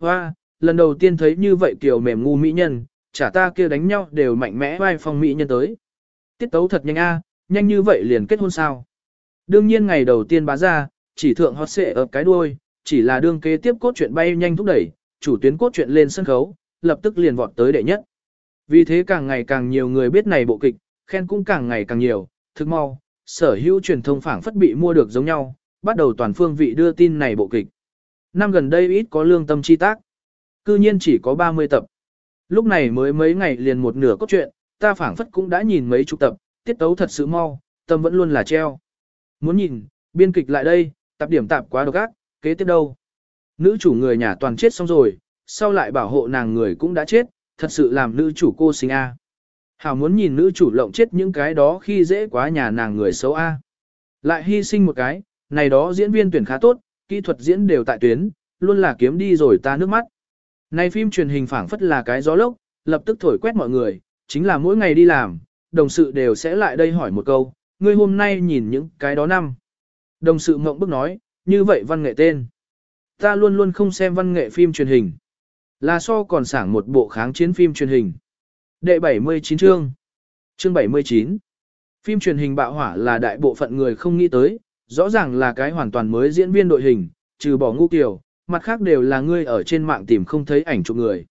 Hoa, lần đầu tiên thấy như vậy Kiều mềm ngu mỹ nhân, chả ta kia đánh nhau đều mạnh mẽ vai phong mỹ nhân tới. Tiết tấu thật nhanh a, nhanh như vậy liền kết hôn sao. Đương nhiên ngày đầu tiên bá ra, chỉ thượng hot xệ ở cái đuôi, chỉ là đương kế tiếp cốt truyện bay nhanh thúc đẩy, chủ tuyến cốt truyện lên sân khấu, lập tức liền vọt tới đệ nhất. Vì thế càng ngày càng nhiều người biết này bộ kịch, khen cũng càng ngày càng nhiều, thực mau, sở hữu truyền thông phảng phất bị mua được giống nhau, bắt đầu toàn phương vị đưa tin này bộ kịch. Năm gần đây ít có lương tâm chi tác, cư nhiên chỉ có 30 tập. Lúc này mới mấy ngày liền một nửa cốt truyện, ta phảng phất cũng đã nhìn mấy chục tập, tiết tấu thật sự mau, tâm vẫn luôn là treo. Muốn nhìn, biên kịch lại đây, tập điểm tạp quá độc ác, kế tiếp đâu. Nữ chủ người nhà toàn chết xong rồi, sau lại bảo hộ nàng người cũng đã chết, thật sự làm nữ chủ cô sinh A. Hảo muốn nhìn nữ chủ lộng chết những cái đó khi dễ quá nhà nàng người xấu A. Lại hy sinh một cái, này đó diễn viên tuyển khá tốt, kỹ thuật diễn đều tại tuyến, luôn là kiếm đi rồi ta nước mắt. Này phim truyền hình phảng phất là cái gió lốc, lập tức thổi quét mọi người, chính là mỗi ngày đi làm, đồng sự đều sẽ lại đây hỏi một câu, ngươi hôm nay nhìn những cái đó năm. Đồng sự mộng bức nói, như vậy văn nghệ tên. Ta luôn luôn không xem văn nghệ phim truyền hình. Là so còn sảng một bộ kháng chiến phim truyền hình. Đệ 79 chương. Chương 79. Phim truyền hình bạo hỏa là đại bộ phận người không nghĩ tới, rõ ràng là cái hoàn toàn mới diễn viên đội hình, trừ bỏ ngu kiều, mặt khác đều là ngươi ở trên mạng tìm không thấy ảnh chụp người.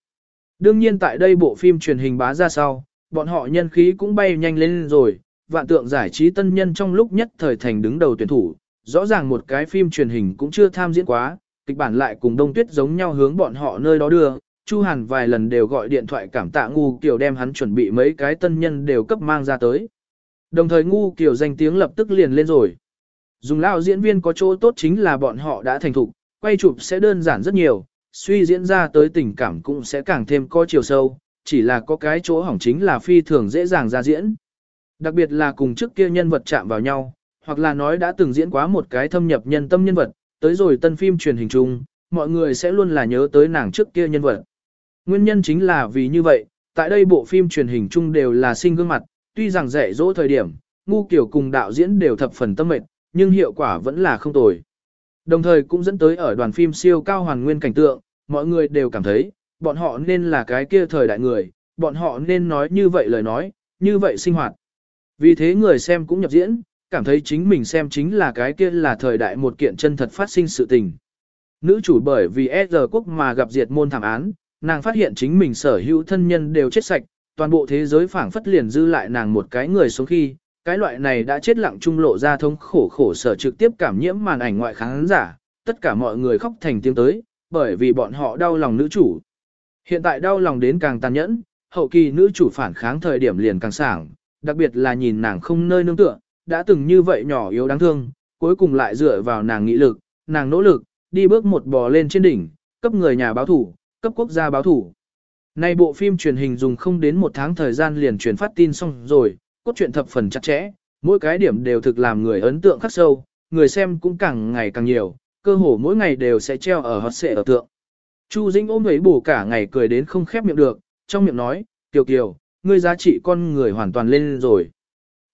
Đương nhiên tại đây bộ phim truyền hình bá ra sau, bọn họ nhân khí cũng bay nhanh lên rồi, vạn tượng giải trí tân nhân trong lúc nhất thời thành đứng đầu tuyển thủ, rõ ràng một cái phim truyền hình cũng chưa tham diễn quá, kịch bản lại cùng đông tuyết giống nhau hướng bọn họ nơi đó đưa, Chu Hàn vài lần đều gọi điện thoại cảm tạ ngu kiểu đem hắn chuẩn bị mấy cái tân nhân đều cấp mang ra tới. Đồng thời ngu kiểu danh tiếng lập tức liền lên rồi. Dùng lao diễn viên có chỗ tốt chính là bọn họ đã thành thục, quay chụp sẽ đơn giản rất nhiều, suy diễn ra tới tình cảm cũng sẽ càng thêm có chiều sâu, chỉ là có cái chỗ hỏng chính là phi thường dễ dàng ra diễn. Đặc biệt là cùng trước kia nhân vật chạm vào nhau, hoặc là nói đã từng diễn quá một cái thâm nhập nhân tâm nhân vật, tới rồi tân phim truyền hình chung, mọi người sẽ luôn là nhớ tới nàng trước kia nhân vật. Nguyên nhân chính là vì như vậy, tại đây bộ phim truyền hình chung đều là sinh gương mặt, tuy rằng rẻ dỗ thời điểm, ngu kiểu cùng đạo diễn đều thập phần tâm mệt, nhưng hiệu quả vẫn là không tồi. Đồng thời cũng dẫn tới ở đoàn phim siêu cao hoàn nguyên cảnh tượng, mọi người đều cảm thấy, bọn họ nên là cái kia thời đại người, bọn họ nên nói như vậy lời nói, như vậy sinh hoạt. Vì thế người xem cũng nhập diễn, cảm thấy chính mình xem chính là cái kia là thời đại một kiện chân thật phát sinh sự tình. Nữ chủ bởi vì e giờ quốc mà gặp diệt môn thảm án, nàng phát hiện chính mình sở hữu thân nhân đều chết sạch, toàn bộ thế giới phảng phất liền dư lại nàng một cái người sống khi, cái loại này đã chết lặng trung lộ ra thống khổ khổ sở trực tiếp cảm nhiễm màn ảnh ngoại khán giả, tất cả mọi người khóc thành tiếng tới, bởi vì bọn họ đau lòng nữ chủ. Hiện tại đau lòng đến càng tàn nhẫn, hậu kỳ nữ chủ phản kháng thời điểm liền càng sảng, đặc biệt là nhìn nàng không nơi nương tựa, đã từng như vậy nhỏ yếu đáng thương, cuối cùng lại dựa vào nàng nghị lực, nàng nỗ lực, đi bước một bò lên trên đỉnh, cấp người nhà báo thủ, cấp quốc gia báo thủ. Nay bộ phim truyền hình dùng không đến một tháng thời gian liền truyền phát tin xong rồi, cốt truyện thập phần chặt chẽ, mỗi cái điểm đều thực làm người ấn tượng khắc sâu, người xem cũng càng ngày càng nhiều, cơ hồ mỗi ngày đều sẽ treo ở hot xệ ở tượng. Chu Dĩnh ôm ấy bổ cả ngày cười đến không khép miệng được, trong miệng nói, Kiều Kiều, ngươi giá trị con người hoàn toàn lên rồi.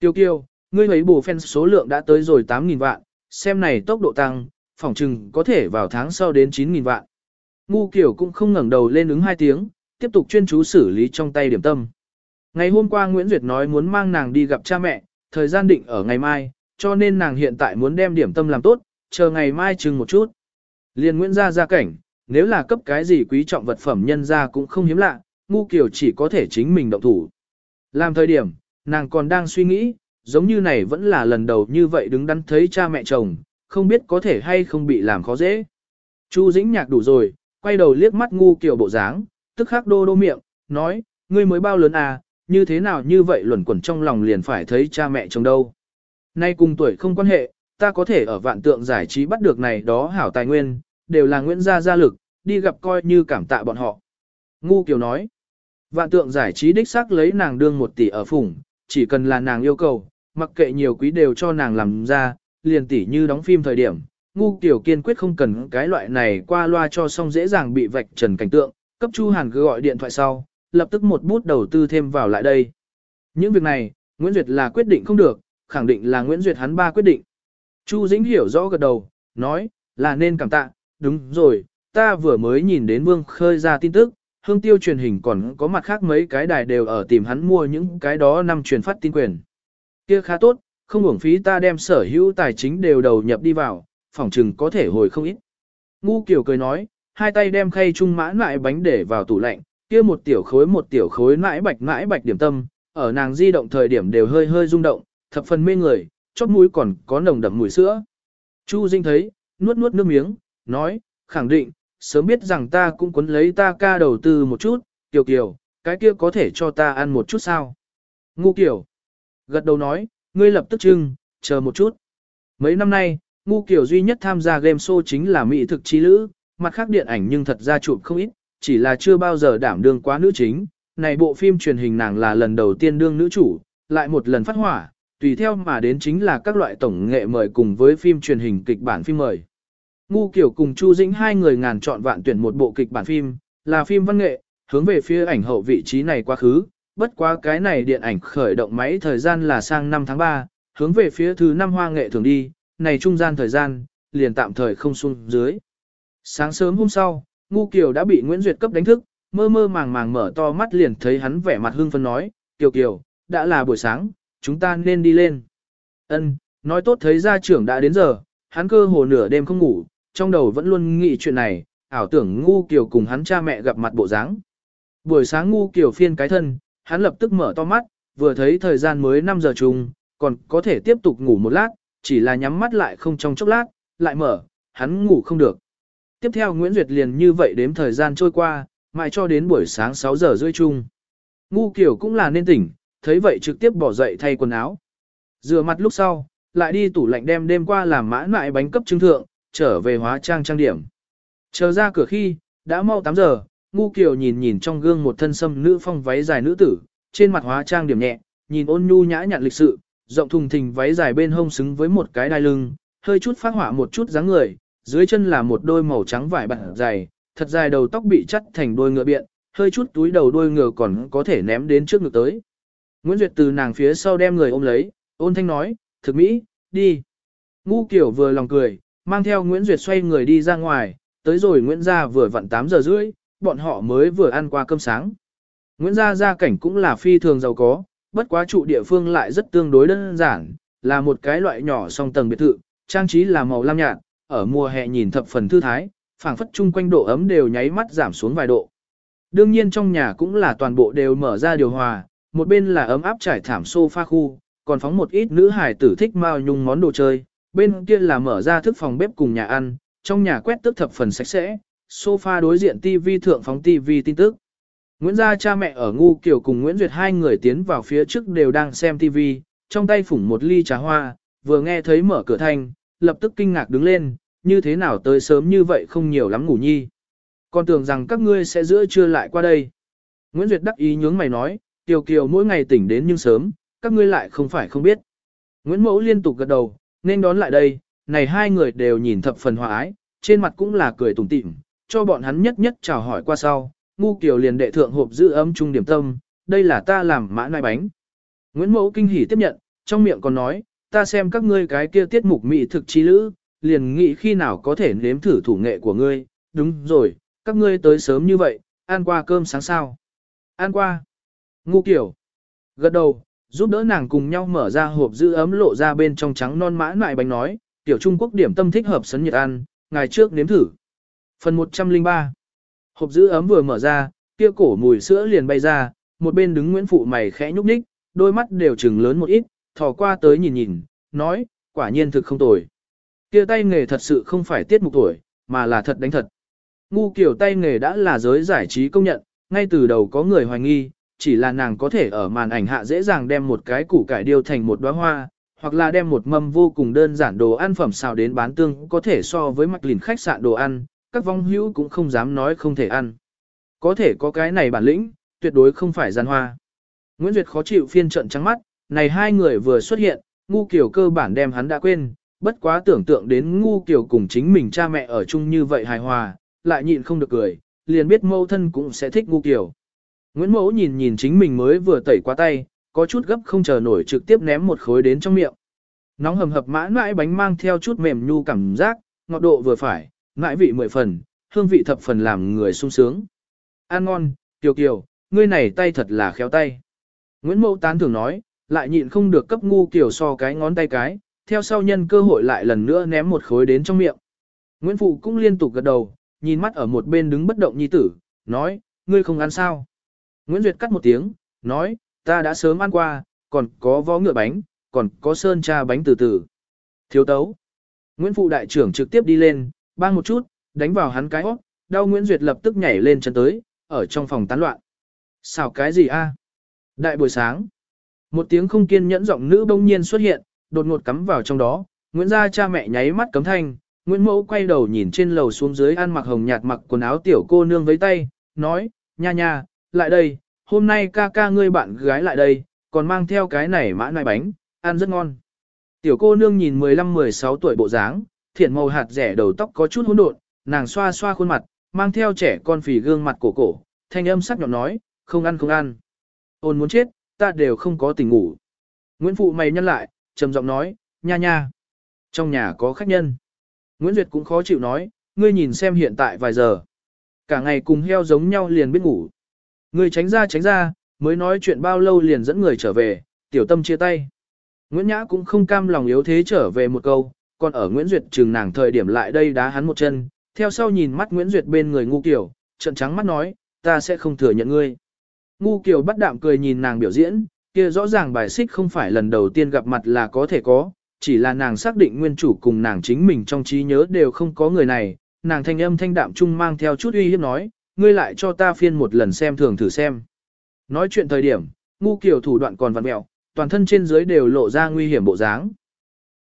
Kiều Kiều, ngươi ấy bổ fan số lượng đã tới rồi 8.000 vạn, xem này tốc độ tăng, phỏng chừng có thể vào tháng sau đến 9.000 vạn. Ngu Kiều cũng không ngẩng đầu lên ứng hai tiếng, tiếp tục chuyên chú xử lý trong tay điểm tâm. Ngày hôm qua Nguyễn Duyệt nói muốn mang nàng đi gặp cha mẹ, thời gian định ở ngày mai, cho nên nàng hiện tại muốn đem điểm tâm làm tốt, chờ ngày mai chừng một chút. Liên Nguyễn gia ra cảnh, nếu là cấp cái gì quý trọng vật phẩm nhân ra cũng không hiếm lạ, ngu kiểu chỉ có thể chính mình động thủ. Làm thời điểm, nàng còn đang suy nghĩ, giống như này vẫn là lần đầu như vậy đứng đắn thấy cha mẹ chồng, không biết có thể hay không bị làm khó dễ. Chu Dĩnh nhạc đủ rồi, quay đầu liếc mắt ngu kiểu bộ dáng, tức khắc đô đô miệng, nói, ngươi mới bao lớn à, như thế nào như vậy luẩn quẩn trong lòng liền phải thấy cha mẹ chồng đâu. Nay cùng tuổi không quan hệ, ta có thể ở vạn tượng giải trí bắt được này đó hảo tài nguyên, đều là Nguyễn gia gia lực, đi gặp coi như cảm tạ bọn họ. Ngu Kiều nói, vạn tượng giải trí đích xác lấy nàng đương một tỷ ở phủng, chỉ cần là nàng yêu cầu, mặc kệ nhiều quý đều cho nàng làm ra, liền tỷ như đóng phim thời điểm. Ngu Kiều kiên quyết không cần cái loại này qua loa cho xong dễ dàng bị vạch trần cảnh tượng, cấp Chu Hàn cứ gọi điện thoại sau, lập tức một bút đầu tư thêm vào lại đây. Những việc này, Nguyễn Duyệt là quyết định không được, khẳng định là Nguyễn Duyệt hắn ba quyết định. Chu Dĩnh hiểu rõ gật đầu, nói, là nên cảm tạ, đúng rồi, ta vừa mới nhìn đến Vương Khơi ra tin tức, hương tiêu truyền hình còn có mặt khác mấy cái đài đều ở tìm hắn mua những cái đó năm truyền phát tin quyền. Kia khá tốt, không uổng phí ta đem sở hữu tài chính đều đầu nhập đi vào, phỏng chừng có thể hồi không ít. Ngu Kiều cười nói, hai tay đem khay trung mãn lại bánh để vào tủ lạnh, kia một tiểu khối một tiểu khối mãi bạch mãi bạch điểm tâm, ở nàng di động thời điểm đều hơi hơi rung động, thập phần mê người, chóp mũi còn có nồng đậm mùi sữa. Chu Dinh thấy, nuốt nuốt nước miếng, nói, khẳng định, sớm biết rằng ta cũng quấn lấy ta ca đầu tư một chút, kiều kiều, cái kia có thể cho ta ăn một chút sao. Ngu kiều, gật đầu nói, ngươi lập tức trưng, chờ một chút. Mấy năm nay, ngu kiều duy nhất tham gia game show chính là mỹ thực trí lữ, mặt khác điện ảnh nhưng thật ra chụp không ít, chỉ là chưa bao giờ đảm đương quá nữ chính, này bộ phim truyền hình nàng là lần đầu tiên đương nữ chủ, lại một lần phát hỏa, tùy theo mà đến chính là các loại tổng nghệ mời cùng với phim truyền hình kịch bản phim mời. Ngu Kiều cùng Chu Dĩnh hai người ngàn chọn vạn tuyển một bộ kịch bản phim, là phim văn nghệ, hướng về phía ảnh hậu vị trí này quá khứ, bất quá cái này điện ảnh khởi động máy thời gian là sang năm tháng 3, hướng về phía thứ năm hoa nghệ thường đi, này trung gian thời gian, liền tạm thời không xuống dưới. Sáng sớm hôm sau, Ngu Kiều đã bị Nguyễn Duyệt cấp đánh thức, mơ mơ màng màng mở to mắt liền thấy hắn vẻ mặt hưng phấn nói, Kiều Kiều, đã là buổi sáng, chúng ta nên đi lên. Ân, nói tốt thấy gia trưởng đã đến giờ, hắn cơ hồ nửa đêm không ngủ, trong đầu vẫn luôn nghĩ chuyện này, ảo tưởng Ngu Kiều cùng hắn cha mẹ gặp mặt bộ dáng. Buổi sáng Ngu Kiều phiên cái thân, hắn lập tức mở to mắt, vừa thấy thời gian mới 5 giờ chung, còn có thể tiếp tục ngủ một lát, chỉ là nhắm mắt lại không trong chốc lát, lại mở, hắn ngủ không được. Tiếp theo Nguyễn Duyệt liền như vậy đếm thời gian trôi qua, mãi cho đến buổi sáng 6 giờ rưỡi chung. Ngu kiểu cũng là nên tỉnh, thấy vậy trực tiếp bỏ dậy thay quần áo. Rửa mặt lúc sau, lại đi tủ lạnh đem đêm qua làm mã lại bánh cấp trưng thượng, trở về hóa trang trang điểm. Chờ ra cửa khi, đã mau 8 giờ, ngu kiều nhìn nhìn trong gương một thân sâm nữ phong váy dài nữ tử, trên mặt hóa trang điểm nhẹ, nhìn ôn nhu nhã nhặn lịch sự, rộng thùng thình váy dài bên hông xứng với một cái đai lưng, hơi chút phát hỏa một chút dáng người, dưới chân là một đôi màu trắng vải bản dày, thật dài đầu tóc bị chắt thành đôi ngựa biện, hơi chút túi đầu đôi ngựa còn có thể ném đến trước ngực tới. Nguyễn Duyệt từ nàng phía sau đem người ôm lấy, ôn thanh nói, thực mỹ, đi. Ngu kiểu vừa lòng cười, mang theo Nguyễn Duyệt xoay người đi ra ngoài, tới rồi Nguyễn Gia vừa vặn 8 giờ rưỡi, bọn họ mới vừa ăn qua cơm sáng. Nguyễn Gia gia cảnh cũng là phi thường giàu có, bất quá trụ địa phương lại rất tương đối đơn giản, là một cái loại nhỏ song tầng biệt thự, trang trí là màu lam nhạt, ở mùa hè nhìn thập phần thư thái, phảng phất chung quanh độ ấm đều nháy mắt giảm xuống vài độ. Đương nhiên trong nhà cũng là toàn bộ đều mở ra điều hòa, một bên là ấm áp trải thảm sofa khu, còn phóng một ít nữ hài tử thích mao nhung món đồ chơi, bên kia là mở ra thức phòng bếp cùng nhà ăn, trong nhà quét tước thập phần sạch sẽ, sofa đối diện TV thượng phóng TV tin tức. Nguyễn gia cha mẹ ở ngu kiểu cùng Nguyễn Duyệt hai người tiến vào phía trước đều đang xem TV, trong tay phủng một ly trà hoa, vừa nghe thấy mở cửa thanh, lập tức kinh ngạc đứng lên, như thế nào tới sớm như vậy không nhiều lắm ngủ nhi. Còn tưởng rằng các ngươi sẽ giữa trưa lại qua đây. Nguyễn Duyệt đắc ý nhướng mày nói, Kiều Kiều mỗi ngày tỉnh đến nhưng sớm, các ngươi lại không phải không biết. Nguyễn Mẫu liên tục gật đầu, nên đón lại đây, này hai người đều nhìn thập phần hòa ái, trên mặt cũng là cười tủm tỉm, cho bọn hắn nhất nhất chào hỏi qua sau, ngu kiều liền đệ thượng hộp giữ ấm trung điểm tâm, đây là ta làm mã nai bánh. Nguyễn Mẫu kinh hỉ tiếp nhận, trong miệng còn nói, ta xem các ngươi cái kia tiết mục mỹ thực chi lữ, liền nghĩ khi nào có thể nếm thử thủ nghệ của ngươi, đúng rồi, các ngươi tới sớm như vậy, ăn qua cơm sáng sao. Ăn qua. Ngu kiểu. Gật đầu, giúp đỡ nàng cùng nhau mở ra hộp giữ ấm lộ ra bên trong trắng non mãn lại bánh nói, tiểu Trung Quốc điểm tâm thích hợp sấn nhiệt ăn, ngày trước nếm thử. Phần 103 Hộp giữ ấm vừa mở ra, kia cổ mùi sữa liền bay ra, một bên đứng Nguyễn Phụ mày khẽ nhúc nhích, đôi mắt đều trừng lớn một ít, thò qua tới nhìn nhìn, nói, quả nhiên thực không tồi. Kia tay nghề thật sự không phải tiết mục tuổi, mà là thật đánh thật. Ngu kiểu tay nghề đã là giới giải trí công nhận, ngay từ đầu có người hoài nghi, chỉ là nàng có thể ở màn ảnh hạ dễ dàng đem một cái củ cải điêu thành một đóa hoa, hoặc là đem một mâm vô cùng đơn giản đồ ăn phẩm xào đến bán tương có thể so với mặt lìn khách sạn đồ ăn, các vong hữu cũng không dám nói không thể ăn. Có thể có cái này bản lĩnh, tuyệt đối không phải gian hoa. Nguyễn Duyệt khó chịu phiên trận trắng mắt, này hai người vừa xuất hiện, ngu kiểu cơ bản đem hắn đã quên, bất quá tưởng tượng đến ngu kiểu cùng chính mình cha mẹ ở chung như vậy hài hòa, lại nhịn không được cười, liền biết mẫu thân cũng sẽ thích ngu kiểu. Nguyễn Mẫu nhìn nhìn chính mình mới vừa tẩy qua tay, có chút gấp không chờ nổi trực tiếp ném một khối đến trong miệng. Nóng hầm hập mãn mãi bánh mang theo chút mềm nhu cảm giác, ngọt độ vừa phải, mãi vị mười phần, hương vị thập phần làm người sung sướng. Ăn ngon, kiều kiều, ngươi này tay thật là khéo tay. Nguyễn Mẫu tán thường nói, lại nhịn không được cấp ngu kiểu so cái ngón tay cái, theo sau nhân cơ hội lại lần nữa ném một khối đến trong miệng. Nguyễn Phụ cũng liên tục gật đầu, nhìn mắt ở một bên đứng bất động nhi tử, nói, ngươi không ăn sao. Nguyễn Duyệt cắt một tiếng, nói, ta đã sớm ăn qua, còn có vó ngựa bánh, còn có sơn cha bánh từ từ. Thiếu tấu. Nguyễn Phụ đại trưởng trực tiếp đi lên, bang một chút, đánh vào hắn cái óc, đau Nguyễn Duyệt lập tức nhảy lên chân tới, ở trong phòng tán loạn. Xào cái gì a? Đại buổi sáng. Một tiếng không kiên nhẫn giọng nữ bỗng nhiên xuất hiện, đột ngột cắm vào trong đó, Nguyễn gia cha mẹ nháy mắt cấm thanh, Nguyễn Mẫu quay đầu nhìn trên lầu xuống dưới ăn mặc hồng nhạt mặc quần áo tiểu cô nương với tay, nói, nha nha, lại đây, hôm nay ca ca ngươi bạn gái lại đây, còn mang theo cái này mã nai bánh, ăn rất ngon. Tiểu cô nương nhìn 15-16 tuổi bộ dáng, thiện màu hạt rẻ đầu tóc có chút hỗn độn, nàng xoa xoa khuôn mặt, mang theo trẻ con phì gương mặt cổ cổ, thanh âm sắc nhọn nói, không ăn không ăn. Ôn muốn chết, ta đều không có tỉnh ngủ. Nguyễn Phụ mày nhân lại, trầm giọng nói, nha nha. Trong nhà có khách nhân. Nguyễn Duyệt cũng khó chịu nói, ngươi nhìn xem hiện tại vài giờ. Cả ngày cùng heo giống nhau liền biết ngủ. Ngươi tránh ra tránh ra, mới nói chuyện bao lâu liền dẫn người trở về, tiểu tâm chia tay. Nguyễn Nhã cũng không cam lòng yếu thế trở về một câu, còn ở Nguyễn Duyệt trừng nàng thời điểm lại đây đá hắn một chân, theo sau nhìn mắt Nguyễn Duyệt bên người ngu kiểu, trận trắng mắt nói, ta sẽ không thừa nhận ngươi. Ngu kiểu bắt đạm cười nhìn nàng biểu diễn, kia rõ ràng bài xích không phải lần đầu tiên gặp mặt là có thể có, chỉ là nàng xác định nguyên chủ cùng nàng chính mình trong trí nhớ đều không có người này, nàng thanh âm thanh đạm trung mang theo chút uy hiếp nói, ngươi lại cho ta phiên một lần xem thường thử xem. Nói chuyện thời điểm, ngu kiểu thủ đoạn còn vặn mẹo, toàn thân trên dưới đều lộ ra nguy hiểm bộ dáng.